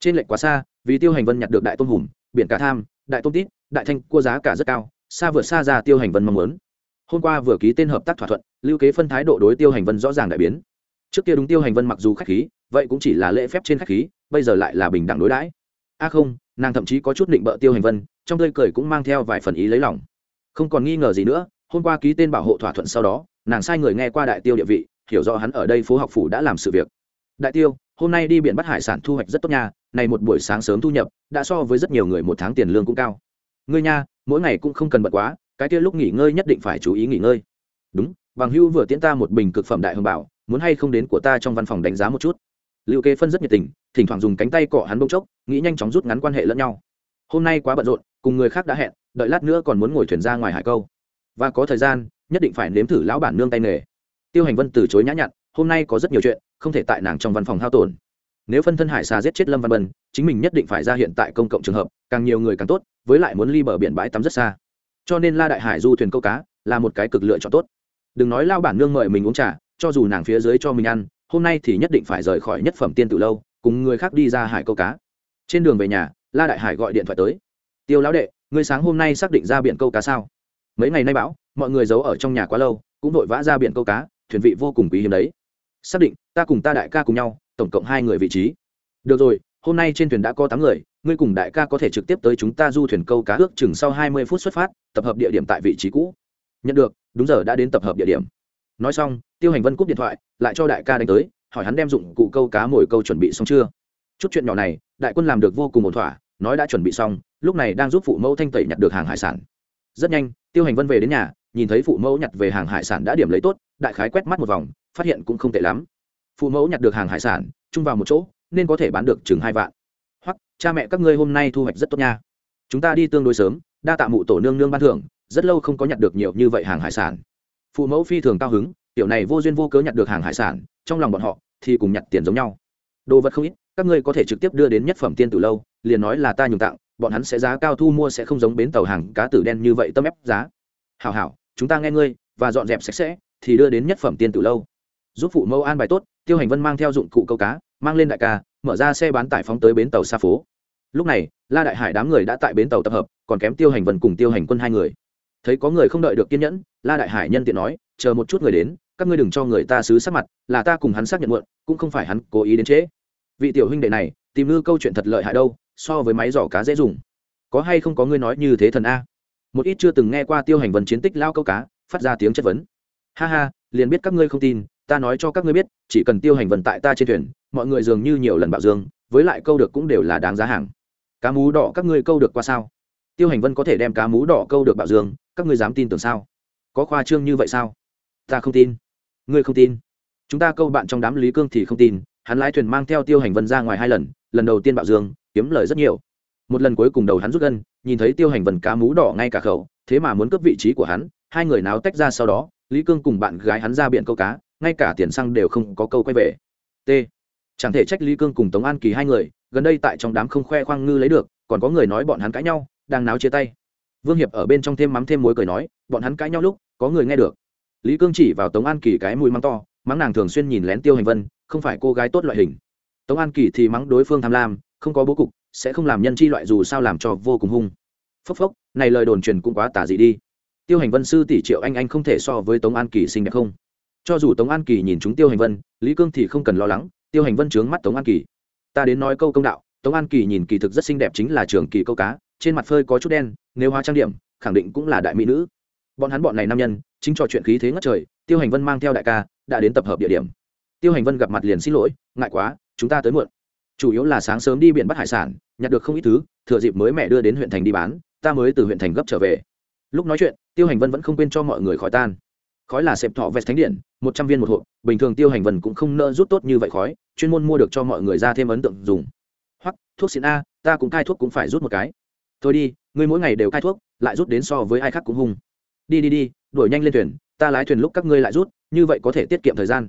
Trên lệnh quá xa, vì tiêu hành vân nhặt được đại tôm hùm, biển cá tham, đại tôm tít đại thanh, cua giá cả rất cao, xa vượt xa ra tiêu hành vân mong muốn. Hôm qua vừa ký tên hợp tác thỏa thuận, lưu kế phân thái độ đối tiêu hành vân rõ ràng đại biến. Trước kia đúng tiêu hành vân mặc dù khách khí, vậy cũng chỉ là lễ phép trên khách khí, bây giờ lại là bình đẳng đối đãi. A không, nàng thậm chí có chút định bợ tiêu hành vân, trong tươi cười cũng mang theo vài phần ý lấy lòng. Không còn nghi ngờ gì nữa, hôm qua ký tên bảo hộ thỏa thuận sau đó, nàng sai người nghe qua đại tiêu địa vị, hiểu rõ hắn ở đây phố học phủ đã làm sự việc. Đại tiêu, hôm nay đi biển bắt hải sản thu hoạch rất tốt nha, này một buổi sáng sớm thu nhập, đã so với rất nhiều người một tháng tiền lương cũng cao ngươi nha, mỗi ngày cũng không cần bận quá, cái kia lúc nghỉ ngơi nhất định phải chú ý nghỉ ngơi. Đúng, bằng hưu vừa tiễn ta một bình cực phẩm đại hồng bảo, muốn hay không đến của ta trong văn phòng đánh giá một chút. Liệu kế phân rất nhiệt tình, thỉnh thoảng dùng cánh tay cọ hắn bông chốc, nghĩ nhanh chóng rút ngắn quan hệ lẫn nhau. Hôm nay quá bận rộn, cùng người khác đã hẹn, đợi lát nữa còn muốn ngồi thuyền ra ngoài hải câu. Và có thời gian, nhất định phải nếm thử lão bản nương tay nghề. Tiêu hành vân từ chối nhã nhặn, hôm nay có rất nhiều chuyện, không thể tại nàng trong văn phòng hao tổn nếu phân thân hải xà giết chết lâm văn bân, chính mình nhất định phải ra hiện tại công cộng trường hợp, càng nhiều người càng tốt, với lại muốn ly bờ biển bãi tắm rất xa. Cho nên la đại hải du thuyền câu cá là một cái cực lựa chọn tốt. Đừng nói lao bản nương mời mình uống trà, cho dù nàng phía dưới cho mình ăn, hôm nay thì nhất định phải rời khỏi nhất phẩm tiên từ lâu, cùng người khác đi ra hải câu cá. Trên đường về nhà, la đại hải gọi điện thoại tới. Tiêu lão đệ, ngươi sáng hôm nay xác định ra biển câu cá sao? Mấy ngày nay bão mọi người giấu ở trong nhà quá lâu, cũng vội vã ra biển câu cá, thuyền vị vô cùng quý hiếm đấy. Xác định, ta cùng ta đại ca cùng nhau tổng cộng hai người vị trí. Được rồi, hôm nay trên thuyền đã có tám người, ngươi cùng đại ca có thể trực tiếp tới chúng ta du thuyền câu cá ước chừng sau hai mươi phút xuất phát, tập hợp địa điểm tại vị trí cũ. Nhận được, đúng giờ đã đến tập hợp địa điểm. Nói xong, tiêu hành vân cúp điện thoại, lại cho đại ca đánh tới, hỏi hắn đem dụng cụ câu cá mồi câu chuẩn bị xong chưa. Chút chuyện nhỏ này, đại quân làm được vô cùng ổn thỏa, nói đã chuẩn bị xong, lúc này đang giúp phụ mẫu thanh tẩy nhặt được hàng hải sản. Rất nhanh, tiêu hành vân về đến nhà, nhìn thấy phụ mẫu nhặt về hàng hải sản đã điểm lấy tốt, đại khái quét mắt một vòng, phát hiện cũng không tệ lắm phụ mẫu nhặt được hàng hải sản, chung vào một chỗ, nên có thể bán được chừng hai vạn. Hoặc, cha mẹ các ngươi hôm nay thu hoạch rất tốt nha. Chúng ta đi tương đối sớm, đa tạ mụ tổ nương nương ban thưởng, rất lâu không có nhặt được nhiều như vậy hàng hải sản. Phụ mẫu phi thường cao hứng, tiểu này vô duyên vô cớ nhặt được hàng hải sản, trong lòng bọn họ thì cùng nhặt tiền giống nhau. Đồ vật không ít, các ngươi có thể trực tiếp đưa đến nhất phẩm tiên từ lâu, liền nói là ta nhường tặng, bọn hắn sẽ giá cao thu mua sẽ không giống bến tàu hàng cá tử đen như vậy tâm ép giá. Hảo hảo, chúng ta nghe ngươi, và dọn dẹp sạch sẽ, thì đưa đến nhất phẩm tiên từ lâu. Giúp phụ mẫu an bài tốt tiêu hành vân mang theo dụng cụ câu cá, mang lên đại ca, mở ra xe bán tải phóng tới bến tàu xa phố. Lúc này, la đại hải đám người đã tại bến tàu tập hợp, còn kém tiêu hành vân cùng tiêu hành quân hai người. Thấy có người không đợi được kiên nhẫn, la đại hải nhân tiện nói, chờ một chút người đến, các ngươi đừng cho người ta xứ sắc mặt, là ta cùng hắn xác nhận muộn, cũng không phải hắn cố ý đến trễ. Vị tiểu huynh đệ này, tìm ngư câu chuyện thật lợi hại đâu, so với máy giỏ cá dễ dùng. Có hay không có ngươi nói như thế thần a? Một ít chưa từng nghe qua tiêu hành vân chiến tích lao câu cá, phát ra tiếng chất vấn. Ha ha, liền biết các ngươi không tin ta nói cho các ngươi biết, chỉ cần tiêu hành Vận tại ta trên thuyền, mọi người dường như nhiều lần bạo dương, với lại câu được cũng đều là đáng giá hàng. Cá mú đỏ các ngươi câu được qua sao? Tiêu hành vân có thể đem cá mú đỏ câu được bạo dương, các ngươi dám tin tưởng sao? Có khoa trương như vậy sao? Ta không tin. Ngươi không tin. Chúng ta câu bạn trong đám lý cương thì không tin, hắn lái thuyền mang theo tiêu hành vân ra ngoài hai lần lần đầu tiên bạo dương, kiếm lời rất nhiều. Một lần cuối cùng đầu hắn rút gân, nhìn thấy tiêu hành vân cá mú đỏ ngay cả khẩu, thế mà muốn cướp vị trí của hắn, hai người náo tách ra sau đó, lý cương cùng bạn gái hắn ra biển câu cá ngay cả tiền xăng đều không có câu quay về. T. Chẳng thể trách lý cương cùng tống an kỳ hai người, gần đây tại trong đám không khoe khoang ngư lấy được, còn có người nói bọn hắn cãi nhau, đang náo chia tay. Vương hiệp ở bên trong thêm mắm thêm muối cười nói, bọn hắn cãi nhau lúc, có người nghe được. Lý cương chỉ vào tống an kỳ cái mùi mắng to, mắng nàng thường xuyên nhìn lén tiêu hành vân, không phải cô gái tốt loại hình. Tống an kỳ thì mắng đối phương tham lam, không có bố cục, sẽ không làm nhân chi loại dù sao làm cho vô cùng hung. Phốc phốc, này lời đồn truyền cũng quá tả dị đi. Tiêu hành vân sư tỷ triệu anh anh không thể so với tống an kỳ xinh đẹp không? Cho dù tống an kỳ nhìn chúng tiêu hành vân, lý cương thì không cần lo lắng, tiêu hành vân trướng mắt tống an kỳ. Ta đến nói câu công đạo, tống an kỳ nhìn kỳ thực rất xinh đẹp chính là trường kỳ câu cá, trên mặt phơi có chút đen, nếu hóa trang điểm, khẳng định cũng là đại mỹ nữ. Bọn hắn bọn này nam nhân, chính trò chuyện khí thế ngất trời, tiêu hành vân mang theo đại ca, đã đến tập hợp địa điểm. Tiêu hành vân gặp mặt liền xin lỗi, ngại quá, chúng ta tới muộn. Chủ yếu là sáng sớm đi biển bắt hải sản, nhặt được không ít thứ, thừa dịp mới mẹ đưa đến huyện thành đi bán, ta mới từ huyện thành gấp trở về. Lúc nói chuyện, tiêu hành vân vẫn không quên cho mọi người khỏi tan khói là sẹp thọ vẹt thánh điện, một trăm viên một hộp, bình thường tiêu hành vân cũng không nỡ rút tốt như vậy khói, chuyên môn mua được cho mọi người ra thêm ấn tượng dùng. Hoặc, thuốc xịn a, ta cũng cai thuốc cũng phải rút một cái. Thôi đi, ngươi mỗi ngày đều cai thuốc, lại rút đến so với ai khác cũng hung. Đi đi đi, đuổi nhanh lên thuyền, ta lái thuyền lúc các ngươi lại rút, như vậy có thể tiết kiệm thời gian.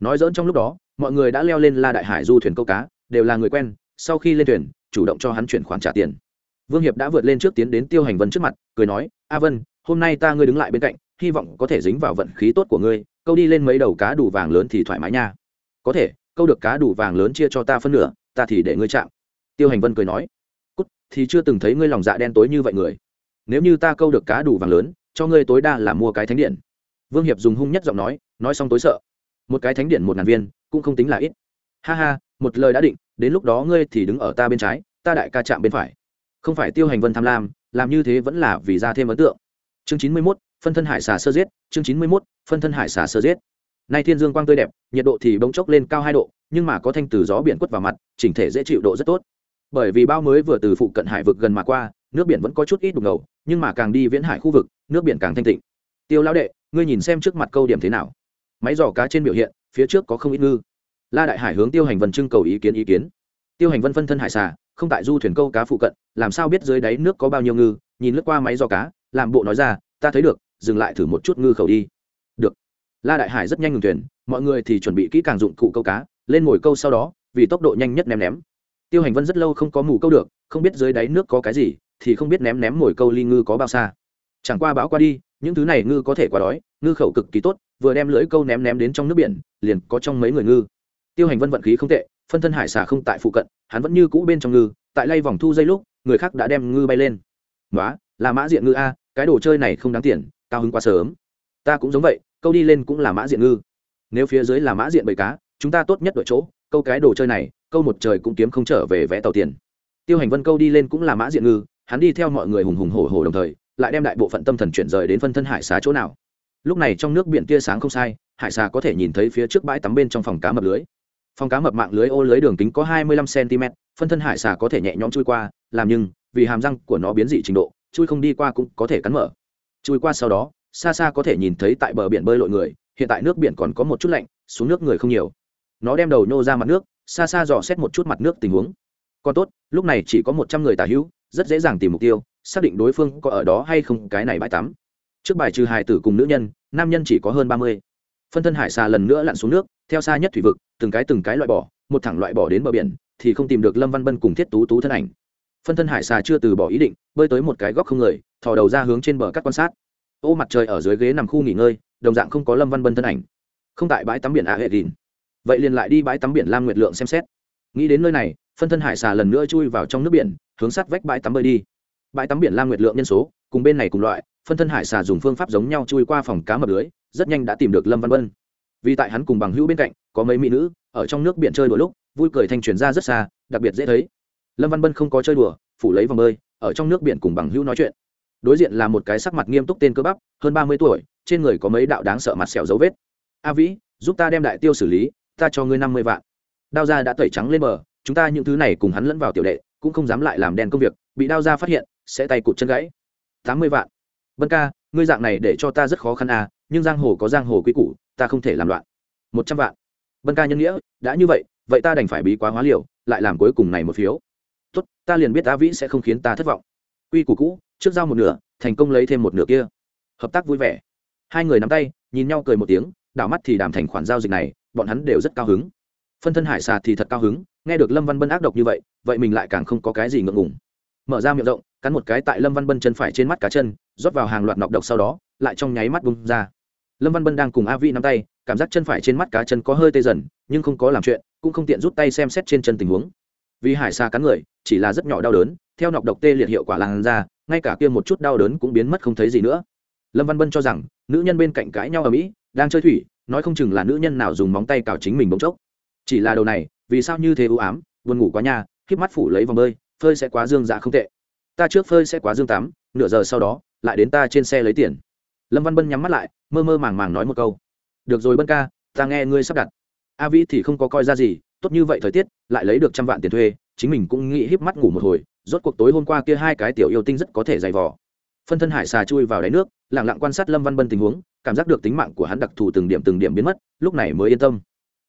Nói dỡn trong lúc đó, mọi người đã leo lên la đại hải du thuyền câu cá, đều là người quen, sau khi lên thuyền, chủ động cho hắn chuyển khoản trả tiền. Vương hiệp đã vượt lên trước tiến đến tiêu hành vân trước mặt, cười nói, a vân, hôm nay ta ngươi đứng lại bên cạnh hy vọng có thể dính vào vận khí tốt của ngươi, câu đi lên mấy đầu cá đủ vàng lớn thì thoải mái nha. Có thể, câu được cá đủ vàng lớn chia cho ta phân nửa, ta thì để ngươi chạm. Tiêu hành vân cười nói. Cút, thì chưa từng thấy ngươi lòng dạ đen tối như vậy người. Nếu như ta câu được cá đủ vàng lớn, cho ngươi tối đa là mua cái thánh điện. Vương hiệp dùng hung nhất giọng nói nói xong tối sợ. Một cái thánh điện một ngàn viên, cũng không tính là ít. Ha ha, một lời đã định, đến lúc đó ngươi thì đứng ở ta bên trái, ta đại ca chạm bên phải. Không phải tiêu hành vân tham lam, làm như thế vẫn là vì ra thêm ấn tượng. Chương chín mươi mốt phân thân hải xà sơ giết, chương chín mươi mốt, phân thân hải xà sơ giết. Nay thiên dương quang tươi đẹp, nhiệt độ thì bỗng chốc lên cao hai độ, nhưng mà có thanh từ gió biển quất vào mặt, chỉnh thể dễ chịu độ rất tốt. Bởi vì bao mới vừa từ phụ cận hải vực gần mà qua, nước biển vẫn có chút ít đục ngầu, nhưng mà càng đi viễn hải khu vực, nước biển càng thanh tịnh. Tiêu lão đệ, ngươi nhìn xem trước mặt câu điểm thế nào? Máy giỏ cá trên biểu hiện, phía trước có không ít ngư. La đại hải hướng tiêu hành vân trưng cầu ý kiến ý kiến. Tiêu hành vân phân thân hải xà, không tại du thuyền câu cá phụ cận, làm sao biết dưới đáy nước có bao nhiêu ngư, nhìn lướt qua máy giỏ cá, làm bộ nói ra, ta thấy được dừng lại thử một chút ngư khẩu đi. Được. La đại hải rất nhanh ngừng thuyền, mọi người thì chuẩn bị kỹ càng dụng cụ câu cá, lên ngồi câu sau đó, vì tốc độ nhanh nhất ném ném. Tiêu hành vân rất lâu không có mù câu được, không biết dưới đáy nước có cái gì, thì không biết ném ném mồi câu ly ngư có bao xa. Chẳng qua bão qua đi, những thứ này ngư có thể quá đói, ngư khẩu cực kỳ tốt, vừa đem lưỡi câu ném ném đến trong nước biển, liền có trong mấy người ngư. Tiêu hành vân vận khí không tệ, phân thân hải xà không tại phụ cận, hắn vẫn như cũ bên trong ngư, tại lay vòng thu dây lúc, người khác đã đem ngư bay lên. Nói là mã diện ngư a, cái đồ chơi này không đáng tiền cao hứng quá sớm. Ta cũng giống vậy, câu đi lên cũng là mã diện ngư. Nếu phía dưới là mã diện bầy cá, chúng ta tốt nhất đội chỗ, câu cái đồ chơi này, câu một trời cũng kiếm không trở về vẽ tàu tiền. Tiêu hành vân câu đi lên cũng là mã diện ngư, hắn đi theo mọi người hùng hùng hổ hổ đồng thời, lại đem đại bộ phận tâm thần chuyển rời đến phân thân hải xá chỗ nào. Lúc này trong nước biển tia sáng không sai, hải xà có thể nhìn thấy phía trước bãi tắm bên trong phòng cá mập lưới. Phòng cá mập mạng lưới ô lưới đường kính có hai mươi lăm cm phân thân hải xà có thể nhẹ nhõm chui qua, làm nhưng, vì hàm răng của nó biến dị trình độ, chui không đi qua cũng có thể cắn mở chui qua sau đó, xa xa có thể nhìn thấy tại bờ biển bơi lội người, hiện tại nước biển còn có một chút lạnh, xuống nước người không nhiều. Nó đem đầu nhô ra mặt nước, xa xa dò xét một chút mặt nước tình huống. Còn tốt, lúc này chỉ có một trăm người tả hữu, rất dễ dàng tìm mục tiêu, xác định đối phương có ở đó hay không, cái này bãi tắm. Trước bài trừ hài tử cùng nữ nhân, nam nhân chỉ có hơn ba mươi. Phân thân hải xà lần nữa lặn xuống nước, theo xa nhất thủy vực, từng cái từng cái loại bỏ, một thẳng loại bỏ đến bờ biển, thì không tìm được lâm văn bân cùng thiết tú tú thân ảnh. Phân thân hải xà chưa từ bỏ ý định, bơi tới một cái góc không người thò đầu ra hướng trên bờ cắt quan sát. Ô mặt trời ở dưới ghế nằm khu nghỉ ngơi, đồng dạng không có lâm văn bân thân ảnh. Không tại bãi tắm biển ạ hệ đình vậy liền lại đi bãi tắm biển lam nguyệt lượng xem xét. Nghĩ đến nơi này, phân thân hải xà lần nữa chui vào trong nước biển, hướng sát vách bãi tắm bơi đi. Bãi tắm biển lam nguyệt lượng nhân số, cùng bên này cùng loại, phân thân hải xà dùng phương pháp giống nhau chui qua phòng cá mập lưới, rất nhanh đã tìm được lâm văn bân vì tại hắn cùng bằng hữu bên cạnh, có mấy mỹ nữ, ở trong nước biển chơi đùa lúc, vui cười thanh truyền ra rất xa, đặc biệt dễ thấy. Lâm văn bân không có chơi đùa, phủ lấy vòng bơi, ở trong nước biển cùng bằng hữu nói chuyện đối diện là một cái sắc mặt nghiêm túc tên cơ bắp, hơn ba mươi tuổi, trên người có mấy đạo đáng sợ mặt sẹo dấu vết. A vĩ, giúp ta đem đại tiêu xử lý, ta cho ngươi năm mươi vạn. Đao ra đã tẩy trắng lên bờ, chúng ta những thứ này cùng hắn lẫn vào tiểu đệ, cũng không dám lại làm đen công việc, bị đao ra phát hiện, sẽ tay cụt chân gãy. Tám mươi vạn. Vân ca, ngươi dạng này để cho ta rất khó khăn à nhưng giang hồ có giang hồ quy củ, ta không thể làm loạn. Một trăm vạn. Vân ca nhân nghĩa, đã như vậy vậy ta đành phải bí quá hóa liều, lại làm cuối cùng này một phiếu. Tốt, ta liền biết a vĩ sẽ không khiến ta thất vọng quy củ cũ, trước giao một nửa, thành công lấy thêm một nửa kia. Hợp tác vui vẻ. Hai người nắm tay, nhìn nhau cười một tiếng, đảo mắt thì đàm thành khoản giao dịch này, bọn hắn đều rất cao hứng. Phân thân hải xà thì thật cao hứng, nghe được lâm văn bân ác độc như vậy vậy mình lại càng không có cái gì ngượng ngùng. Mở ra miệng rộng, cắn một cái tại lâm văn bân chân phải trên mắt cá chân, rót vào hàng loạt nọc độc sau đó, lại trong nháy mắt bung ra. Lâm văn bân đang cùng a vi nắm tay, cảm giác chân phải trên mắt cá chân có hơi tê dần, nhưng không có làm chuyện, cũng không tiện rút tay xem xét trên chân tình huống. Vì hải xa cắn người, chỉ là rất nhỏ đau đớn theo nọc độc tê liệt hiệu quả làn ra ngay cả kia một chút đau đớn cũng biến mất không thấy gì nữa. Lâm văn bân cho rằng, nữ nhân bên cạnh cãi nhau ở mỹ, đang chơi thủy, nói không chừng là nữ nhân nào dùng móng tay cào chính mình bỗng chốc. Chỉ là đầu này, vì sao như thế ưu ám, buồn ngủ quá nhà khiếp mắt phủ lấy vòng bơi, phơi sẽ quá dương dạ không tệ. Ta trước phơi sẽ quá dương tắm, nửa giờ sau đó, lại đến ta trên xe lấy tiền. Lâm văn bân nhắm mắt lại, mơ mơ màng màng nói một câu. Được rồi bân ca, ta nghe ngươi sắp đặt. A vĩ thì không có coi ra gì, tốt như vậy thời tiết, lại lấy được trăm vạn tiền thuê, chính mình cũng nghĩ híp mắt ngủ một hồi rốt cuộc tối hôm qua kia hai cái tiểu yêu tinh rất có thể dày vò. Phân thân hải xà chui vào đáy nước lẳng lặng quan sát lâm văn bân tình huống, cảm giác được tính mạng của hắn đặc thù từng điểm từng điểm biến mất, lúc này mới yên tâm.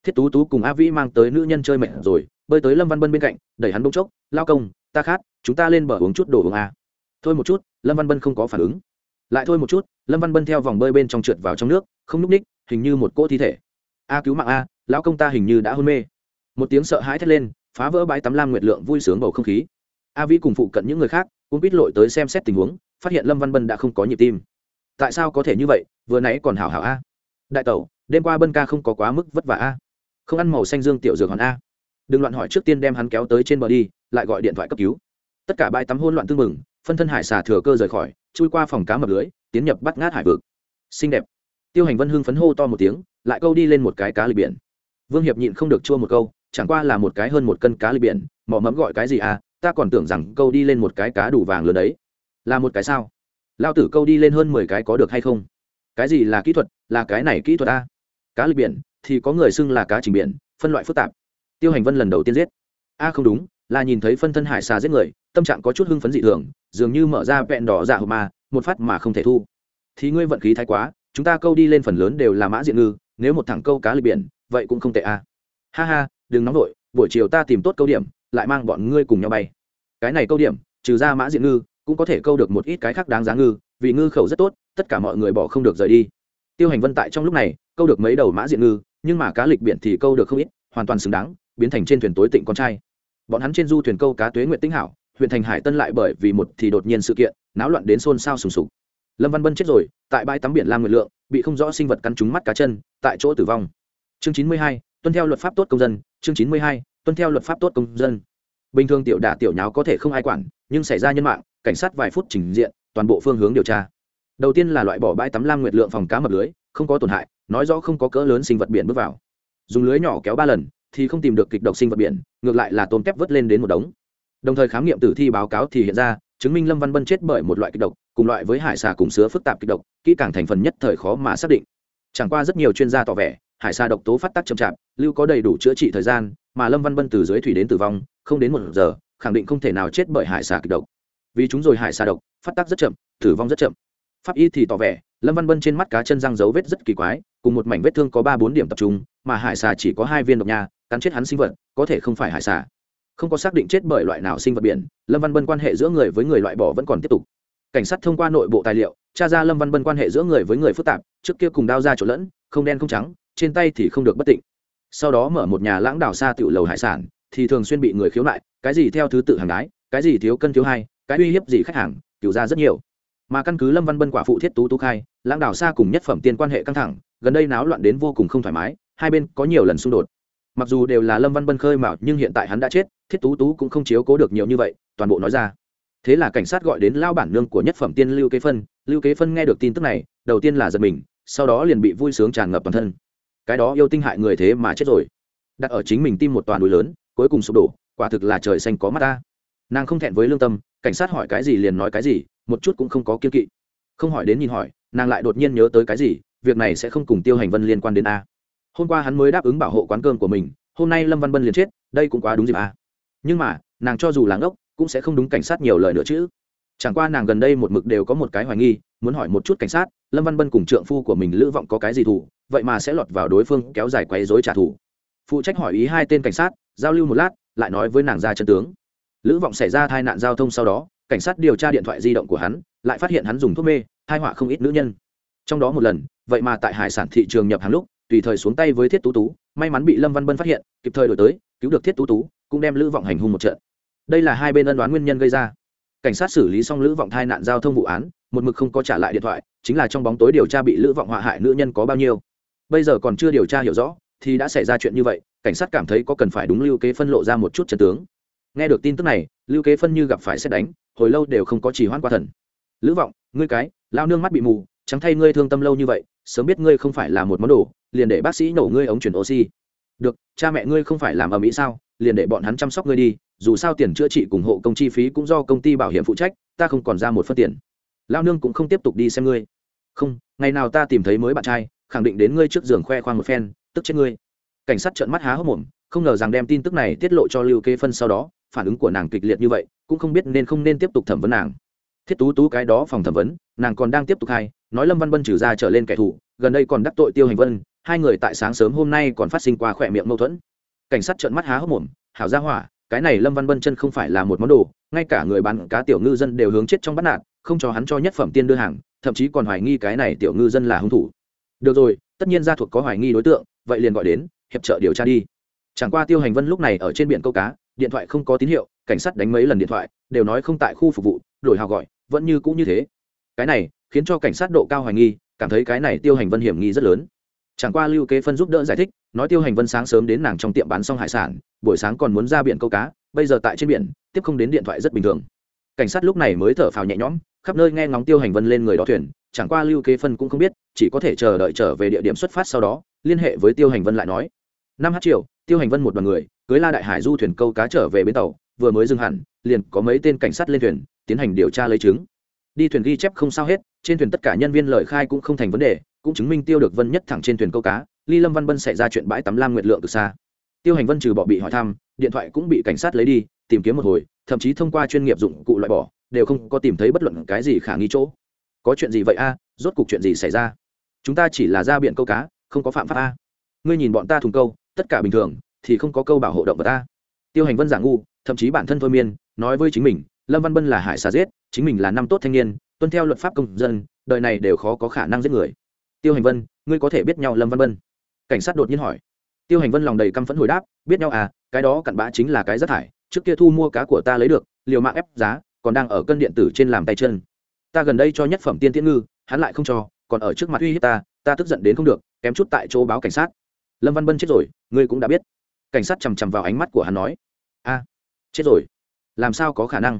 Thiết tú tú cùng a vĩ mang tới nữ nhân chơi mệt rồi, bơi tới lâm văn bân bên cạnh, đẩy hắn bông chốc, lao công, ta khát, chúng ta lên bờ uống chút đồ uống a. Thôi một chút, lâm văn bân không có phản ứng. Lại thôi một chút, lâm văn bân theo vòng bơi bên trong trượt vào trong nước, không n ú c ních, hình như một cỗ thi thể. A, cứu mạng a, lão công ta hình như đã hôn mê. Một tiếng sợ hãi thét lên, phá vỡ bãi tắm lam nguyệt lượng vui sướng bầu không khí a vĩ cùng phụ cận những người khác cũng biết lội tới xem xét tình huống, phát hiện lâm văn bân đã không có nhịp tim. Tại sao có thể như vậy? Vừa nãy còn hảo hảo a. Đại tẩu, đêm qua bân ca không có quá mức vất vả a. Không ăn màu xanh dương tiểu dược hòn a. Đừng loạn hỏi trước tiên đem hắn kéo tới trên bờ đi, lại gọi điện thoại cấp cứu. Tất cả bãi tắm hôn loạn tương mừng phân thân hải xà thừa cơ rời khỏi, chui qua phòng cá mập lưới, tiến nhập bắt ngát hải vực. Xinh đẹp. Tiêu hành vân hưng phấn hô to một tiếng, lại câu đi lên một cái cá lì biển. Vương hiệp nhịn không được chua một câu, chẳng qua là một cái hơn một cân cá lì biển, mỏ mẫm gọi cái gì à ta còn tưởng rằng câu đi lên một cái cá đủ vàng lớn đấy. Là một cái sao? Lao tử câu đi lên hơn mười cái có được hay không? Cái gì là kỹ thuật, là cái này kỹ thuật a? Cá lịch biển, thì có người xưng là cá trình biển, phân loại phức tạp. Tiêu hành vân lần đầu tiên giết. A, không đúng, là nhìn thấy phân thân hải xà giết người, tâm trạng có chút hưng phấn dị thường, dường như mở ra vẹn đỏ dạ hộp mà, một phát mà không thể thu. Thì ngươi vận khí thái quá, chúng ta câu đi lên phần lớn đều là mã diện ngư, nếu một thằng câu cá lịch biển, vậy cũng không tệ a. Ha ha, đừng nóng vội, buổi chiều ta tìm tốt câu điểm, lại mang bọn ngươi cùng nhau bay cái này câu điểm, trừ ra mã diện ngư, cũng có thể câu được một ít cái khác đáng giá ngư, vì ngư khẩu rất tốt, tất cả mọi người bỏ không được rời đi. Tiêu hành vân tại trong lúc này, câu được mấy đầu mã diện ngư, nhưng mà cá lịch biển thì câu được không ít, hoàn toàn xứng đáng, biến thành trên thuyền tối tịnh con trai. Bọn hắn trên du thuyền câu cá tuế nguyện tinh hảo, huyện thành hải tân lại bởi vì một thì đột nhiên sự kiện, náo loạn đến xôn xao sùng sục. Lâm văn bân chết rồi, tại bãi tắm biển lam nguyệt lượng, bị không rõ sinh vật cắn trúng mắt cá chân, tại chỗ tử vong. Chương chín mươi hai, tuân theo luật pháp tốt công dân, chương chín mươi hai, tuân theo luật pháp tốt công dân bình thường tiểu đả tiểu nháo có thể không ai quản, nhưng xảy ra nhân mạng, cảnh sát vài phút trình diện, toàn bộ phương hướng điều tra. Đầu tiên là loại bỏ bãi tắm lam nguyệt lượng phòng cá mập lưới, không có tổn hại, nói rõ không có cỡ lớn sinh vật biển bước vào. Dùng lưới nhỏ kéo ba lần, thì không tìm được kịch độc sinh vật biển, ngược lại là tôm kép vớt lên đến một đống. Đồng thời khám nghiệm tử thi báo cáo thì hiện ra, chứng minh lâm văn bân chết bởi một loại kịch độc, cùng loại với hải xà cùng sứa phức tạp kịch độc, kỹ càng thành phần nhất thời khó mà xác định. Chẳng qua rất nhiều chuyên gia tỏ vẻ, hải xà độc tố phát tác chậm chạp, lưu có đầy đủ chữa trị thời gian, mà lâm văn bân từ dưới thủy đến tử vong không đến một giờ, khẳng định không thể nào chết bởi hải xà kịch độc. Vì chúng rồi hải xà độc, phát tác rất chậm, tử vong rất chậm. Pháp y thì tỏ vẻ, lâm văn bân trên mắt cá chân răng dấu vết rất kỳ quái, cùng một mảnh vết thương có ba bốn điểm tập trung, mà hải xà chỉ có hai viên độc nha, cắn chết hắn sinh vật, có thể không phải hải xà. Không có xác định chết bởi loại nào sinh vật biển, lâm văn bân quan hệ giữa người với người loại bỏ vẫn còn tiếp tục. Cảnh sát thông qua nội bộ tài liệu, tra ra lâm văn bân quan hệ giữa người với người phức tạp, trước kia cùng đao ra chỗ lẫn, không đen không trắng, trên tay thì không được bất tịnh. Sau đó mở một nhà lãng đảo xa tiểu lầu hải sản thì thường xuyên bị người khiếu nại, cái gì theo thứ tự hàng đái cái gì thiếu cân thiếu hai, cái uy hiếp gì khách hàng cựu ra rất nhiều. Mà căn cứ lâm văn bân quả phụ thiết tú tú khai, lãng đảo xa cùng nhất phẩm tiên quan hệ căng thẳng, gần đây náo loạn đến vô cùng không thoải mái, hai bên có nhiều lần xung đột. Mặc dù đều là lâm văn bân khơi mào, nhưng hiện tại hắn đã chết, thiết tú tú cũng không chiếu cố được nhiều như vậy, toàn bộ nói ra. Thế là cảnh sát gọi đến lao bản nương của nhất phẩm tiên lưu kế phân, lưu kế phân nghe được tin tức này, đầu tiên là giật mình, sau đó liền bị vui sướng tràn ngập toàn thân. Cái đó yêu tinh hại người thế mà chết rồi. Đặt ở chính mình tim một toàn núi lớn cuối cùng sụp đổ, quả thực là trời xanh có mắt ta. Nàng không thẹn với lương tâm, cảnh sát hỏi cái gì liền nói cái gì, một chút cũng không có kiên kỵ. Không hỏi đến nhìn hỏi, nàng lại đột nhiên nhớ tới cái gì, việc này sẽ không cùng tiêu hành vân liên quan đến a. Hôm qua hắn mới đáp ứng bảo hộ quán cơm của mình, hôm nay lâm văn bân liền chết, đây cũng quá đúng dịp a. Nhưng mà, nàng cho dù làng ốc cũng sẽ không đúng cảnh sát nhiều lời nữa chứ. Chẳng qua nàng gần đây một mực đều có một cái hoài nghi, muốn hỏi một chút cảnh sát, lâm văn bân cùng trượng phu của mình lữ vọng có cái gì thủ, vậy mà sẽ lọt vào đối phương kéo dài quấy dối trả thù. Phụ trách hỏi ý hai tên cảnh sát giao lưu một lát, lại nói với nàng ra chân tướng. Lữ vọng xảy ra tai nạn giao thông sau đó, cảnh sát điều tra điện thoại di động của hắn, lại phát hiện hắn dùng thuốc mê hai họa không ít nữ nhân. Trong đó một lần, vậy mà tại hải sản thị trường nhập hàng lúc, tùy thời xuống tay với thiết tú tú, may mắn bị lâm văn bân phát hiện, kịp thời đổi tới, cứu được thiết tú tú, cũng đem lữ vọng hành hung một trận. Đây là hai bên ân đoán nguyên nhân gây ra. Cảnh sát xử lý xong lữ vọng tai nạn giao thông vụ án, một mực không có trả lại điện thoại, chính là trong bóng tối điều tra bị lữ vọng họa hại nữ nhân có bao nhiêu. Bây giờ còn chưa điều tra hiểu rõ thì đã xảy ra chuyện như vậy, cảnh sát cảm thấy có cần phải đúng lưu kế phân lộ ra một chút chân tướng. Nghe được tin tức này, lưu kế phân như gặp phải xét đánh, hồi lâu đều không có trì hoãn qua thần. Lữ vọng, ngươi cái, lao nương mắt bị mù, chẳng thay ngươi thương tâm lâu như vậy, sớm biết ngươi không phải là một món đồ, liền để bác sĩ nổ ngươi ống chuyển oxy. Được, cha mẹ ngươi không phải làm ở mỹ sao, liền để bọn hắn chăm sóc ngươi đi, dù sao tiền chữa trị cùng hộ công chi phí cũng do công ty bảo hiểm phụ trách, ta không còn ra một phân tiền. Lao nương cũng không tiếp tục đi xem ngươi. Không, ngày nào ta tìm thấy mới bạn trai, khẳng định đến ngươi trước giường khoe khoang một phen tức chết ngươi. Cảnh sát trợn mắt há hốc mồm, không ngờ rằng đem tin tức này tiết lộ cho lưu kế phân sau đó, phản ứng của nàng kịch liệt như vậy, cũng không biết nên không nên tiếp tục thẩm vấn nàng. Thiết tú tú cái đó phòng thẩm vấn, nàng còn đang tiếp tục hay, nói lâm văn vân trừ ra trở lên kẻ thù, gần đây còn đắc tội tiêu hành vân, hai người tại sáng sớm hôm nay còn phát sinh qua khỏe miệng mâu thuẫn. Cảnh sát trợn mắt há hốc mồm, hảo ra hỏa, cái này lâm văn vân chân không phải là một món đồ, ngay cả người bán cá tiểu ngư dân đều hướng chết trong bắt nạt, không cho hắn cho nhất phẩm tiên đưa hàng, thậm chí còn hoài nghi cái này tiểu ngư dân là hung thủ. Được rồi, tất nhiên gia thuộc có hoài nghi đối tượng vậy liền gọi đến, hiệp trợ điều tra đi. Chẳng qua tiêu hành vân lúc này ở trên biển câu cá, điện thoại không có tín hiệu, cảnh sát đánh mấy lần điện thoại, đều nói không tại khu phục vụ, đổi hào gọi, vẫn như cũ như thế. Cái này khiến cho cảnh sát độ cao hoài nghi, cảm thấy cái này tiêu hành vân hiểm nghi rất lớn. Chẳng qua lưu kế phân giúp đỡ giải thích, nói tiêu hành vân sáng sớm đến nàng trong tiệm bán xong hải sản, buổi sáng còn muốn ra biển câu cá, bây giờ tại trên biển, tiếp không đến điện thoại rất bình thường. Cảnh sát lúc này mới thở phào nhẹ nhõm, khắp nơi nghe ngóng tiêu hành vân lên người đó thuyền, chẳng qua lưu kế phân cũng không biết, chỉ có thể chờ đợi trở về địa điểm xuất phát sau đó liên hệ với tiêu hành vân lại nói. Năm h triệu tiêu hành vân một đoàn người, cưới la đại hải du thuyền câu cá trở về bến tàu, vừa mới dừng hẳn, liền có mấy tên cảnh sát lên thuyền, tiến hành điều tra lấy chứng. Đi thuyền ghi chép không sao hết, trên thuyền tất cả nhân viên lời khai cũng không thành vấn đề, cũng chứng minh tiêu được vân nhất thẳng trên thuyền câu cá, ly lâm văn bân xảy ra chuyện bãi tắm lam nguyệt lượng từ xa. Tiêu hành vân trừ bỏ bị hỏi thăm, điện thoại cũng bị cảnh sát lấy đi, tìm kiếm một hồi, thậm chí thông qua chuyên nghiệp dụng cụ loại bỏ, đều không có tìm thấy bất luận cái gì khả nghi chỗ. Có chuyện gì vậy a? Rốt cục chuyện gì xảy ra? Chúng ta chỉ là ra biển câu cá không có phạm pháp a. Ngươi nhìn bọn ta thùng câu, tất cả bình thường, thì không có câu bảo hộ động vật ta tiêu hành vân giả ngu, thậm chí bản thân thôi miên, nói với chính mình, lâm văn bân là hải xà giết, chính mình là năm tốt thanh niên, tuân theo luật pháp công dân, đời này đều khó có khả năng giết người. Tiêu hành vân, ngươi có thể biết nhau lâm văn bân? Cảnh sát đột nhiên hỏi. Tiêu hành vân lòng đầy căm phẫn hồi đáp, biết nhau à cái đó cặn bã chính là cái rác thải, trước kia thu mua cá của ta lấy được, liều mạng ép giá, còn đang ở cân điện tử trên làm tay chân. Ta gần đây cho nhất phẩm tiên tiễn ngư, hắn lại không cho, còn ở trước mặt uy hiếp ta ta tức giận đến không được, kém chút tại chỗ báo cảnh sát. Lâm văn bân chết rồi, ngươi cũng đã biết. Cảnh sát chằm chằm vào ánh mắt của hắn nói. A, chết rồi. Làm sao có khả năng?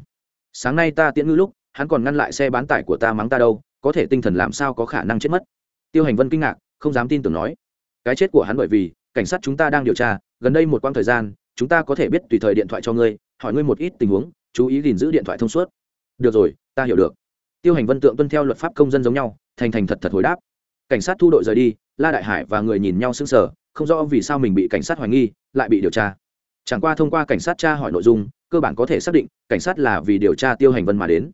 Sáng nay ta tiễn ngư lúc, hắn còn ngăn lại xe bán tải của ta mắng ta đâu, có thể tinh thần làm sao có khả năng chết mất? Tiêu hành vân kinh ngạc, không dám tin tưởng nói. Cái chết của hắn bởi vì, cảnh sát chúng ta đang điều tra, gần đây một quãng thời gian, chúng ta có thể biết tùy thời điện thoại cho ngươi, hỏi ngươi một ít tình huống, chú ý gìn giữ điện thoại thông suốt. Được rồi, ta hiểu được. Tiêu hành vân tượng tuân theo luật pháp công dân giống nhau, thành thành thật thật hồi đáp cảnh sát thu đội rời đi, la đại hải và người nhìn nhau sững sờ, không rõ vì sao mình bị cảnh sát hoài nghi, lại bị điều tra. Chẳng qua thông qua cảnh sát tra hỏi nội dung, cơ bản có thể xác định cảnh sát là vì điều tra tiêu hành vân mà đến.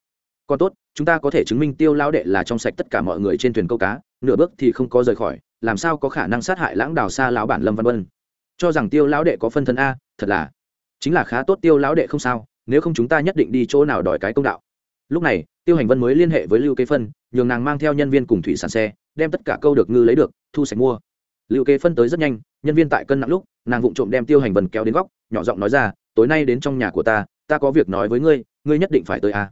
Còn tốt, chúng ta có thể chứng minh tiêu lao đệ là trong sạch tất cả mọi người trên thuyền câu cá, nửa bước thì không có rời khỏi, làm sao có khả năng sát hại lãng đào xa lão bản lâm văn vân? Cho rằng tiêu lão đệ có phân thân a, thật là, chính là khá tốt tiêu lão đệ không sao, nếu không chúng ta nhất định đi chỗ nào đòi cái công đạo. Lúc này, tiêu hành vân mới liên hệ với lưu kế phân, nhường nàng mang theo nhân viên cùng thủy sản xe đem tất cả câu được ngư lấy được, thu sạch mua lưu kế phân tới rất nhanh, nhân viên tại cân nặng lúc, nàng vụng trộm đem tiêu hành vần kéo đến góc, nhỏ giọng nói ra, tối nay đến trong nhà của ta ta có việc nói với ngươi ngươi nhất định phải tới à?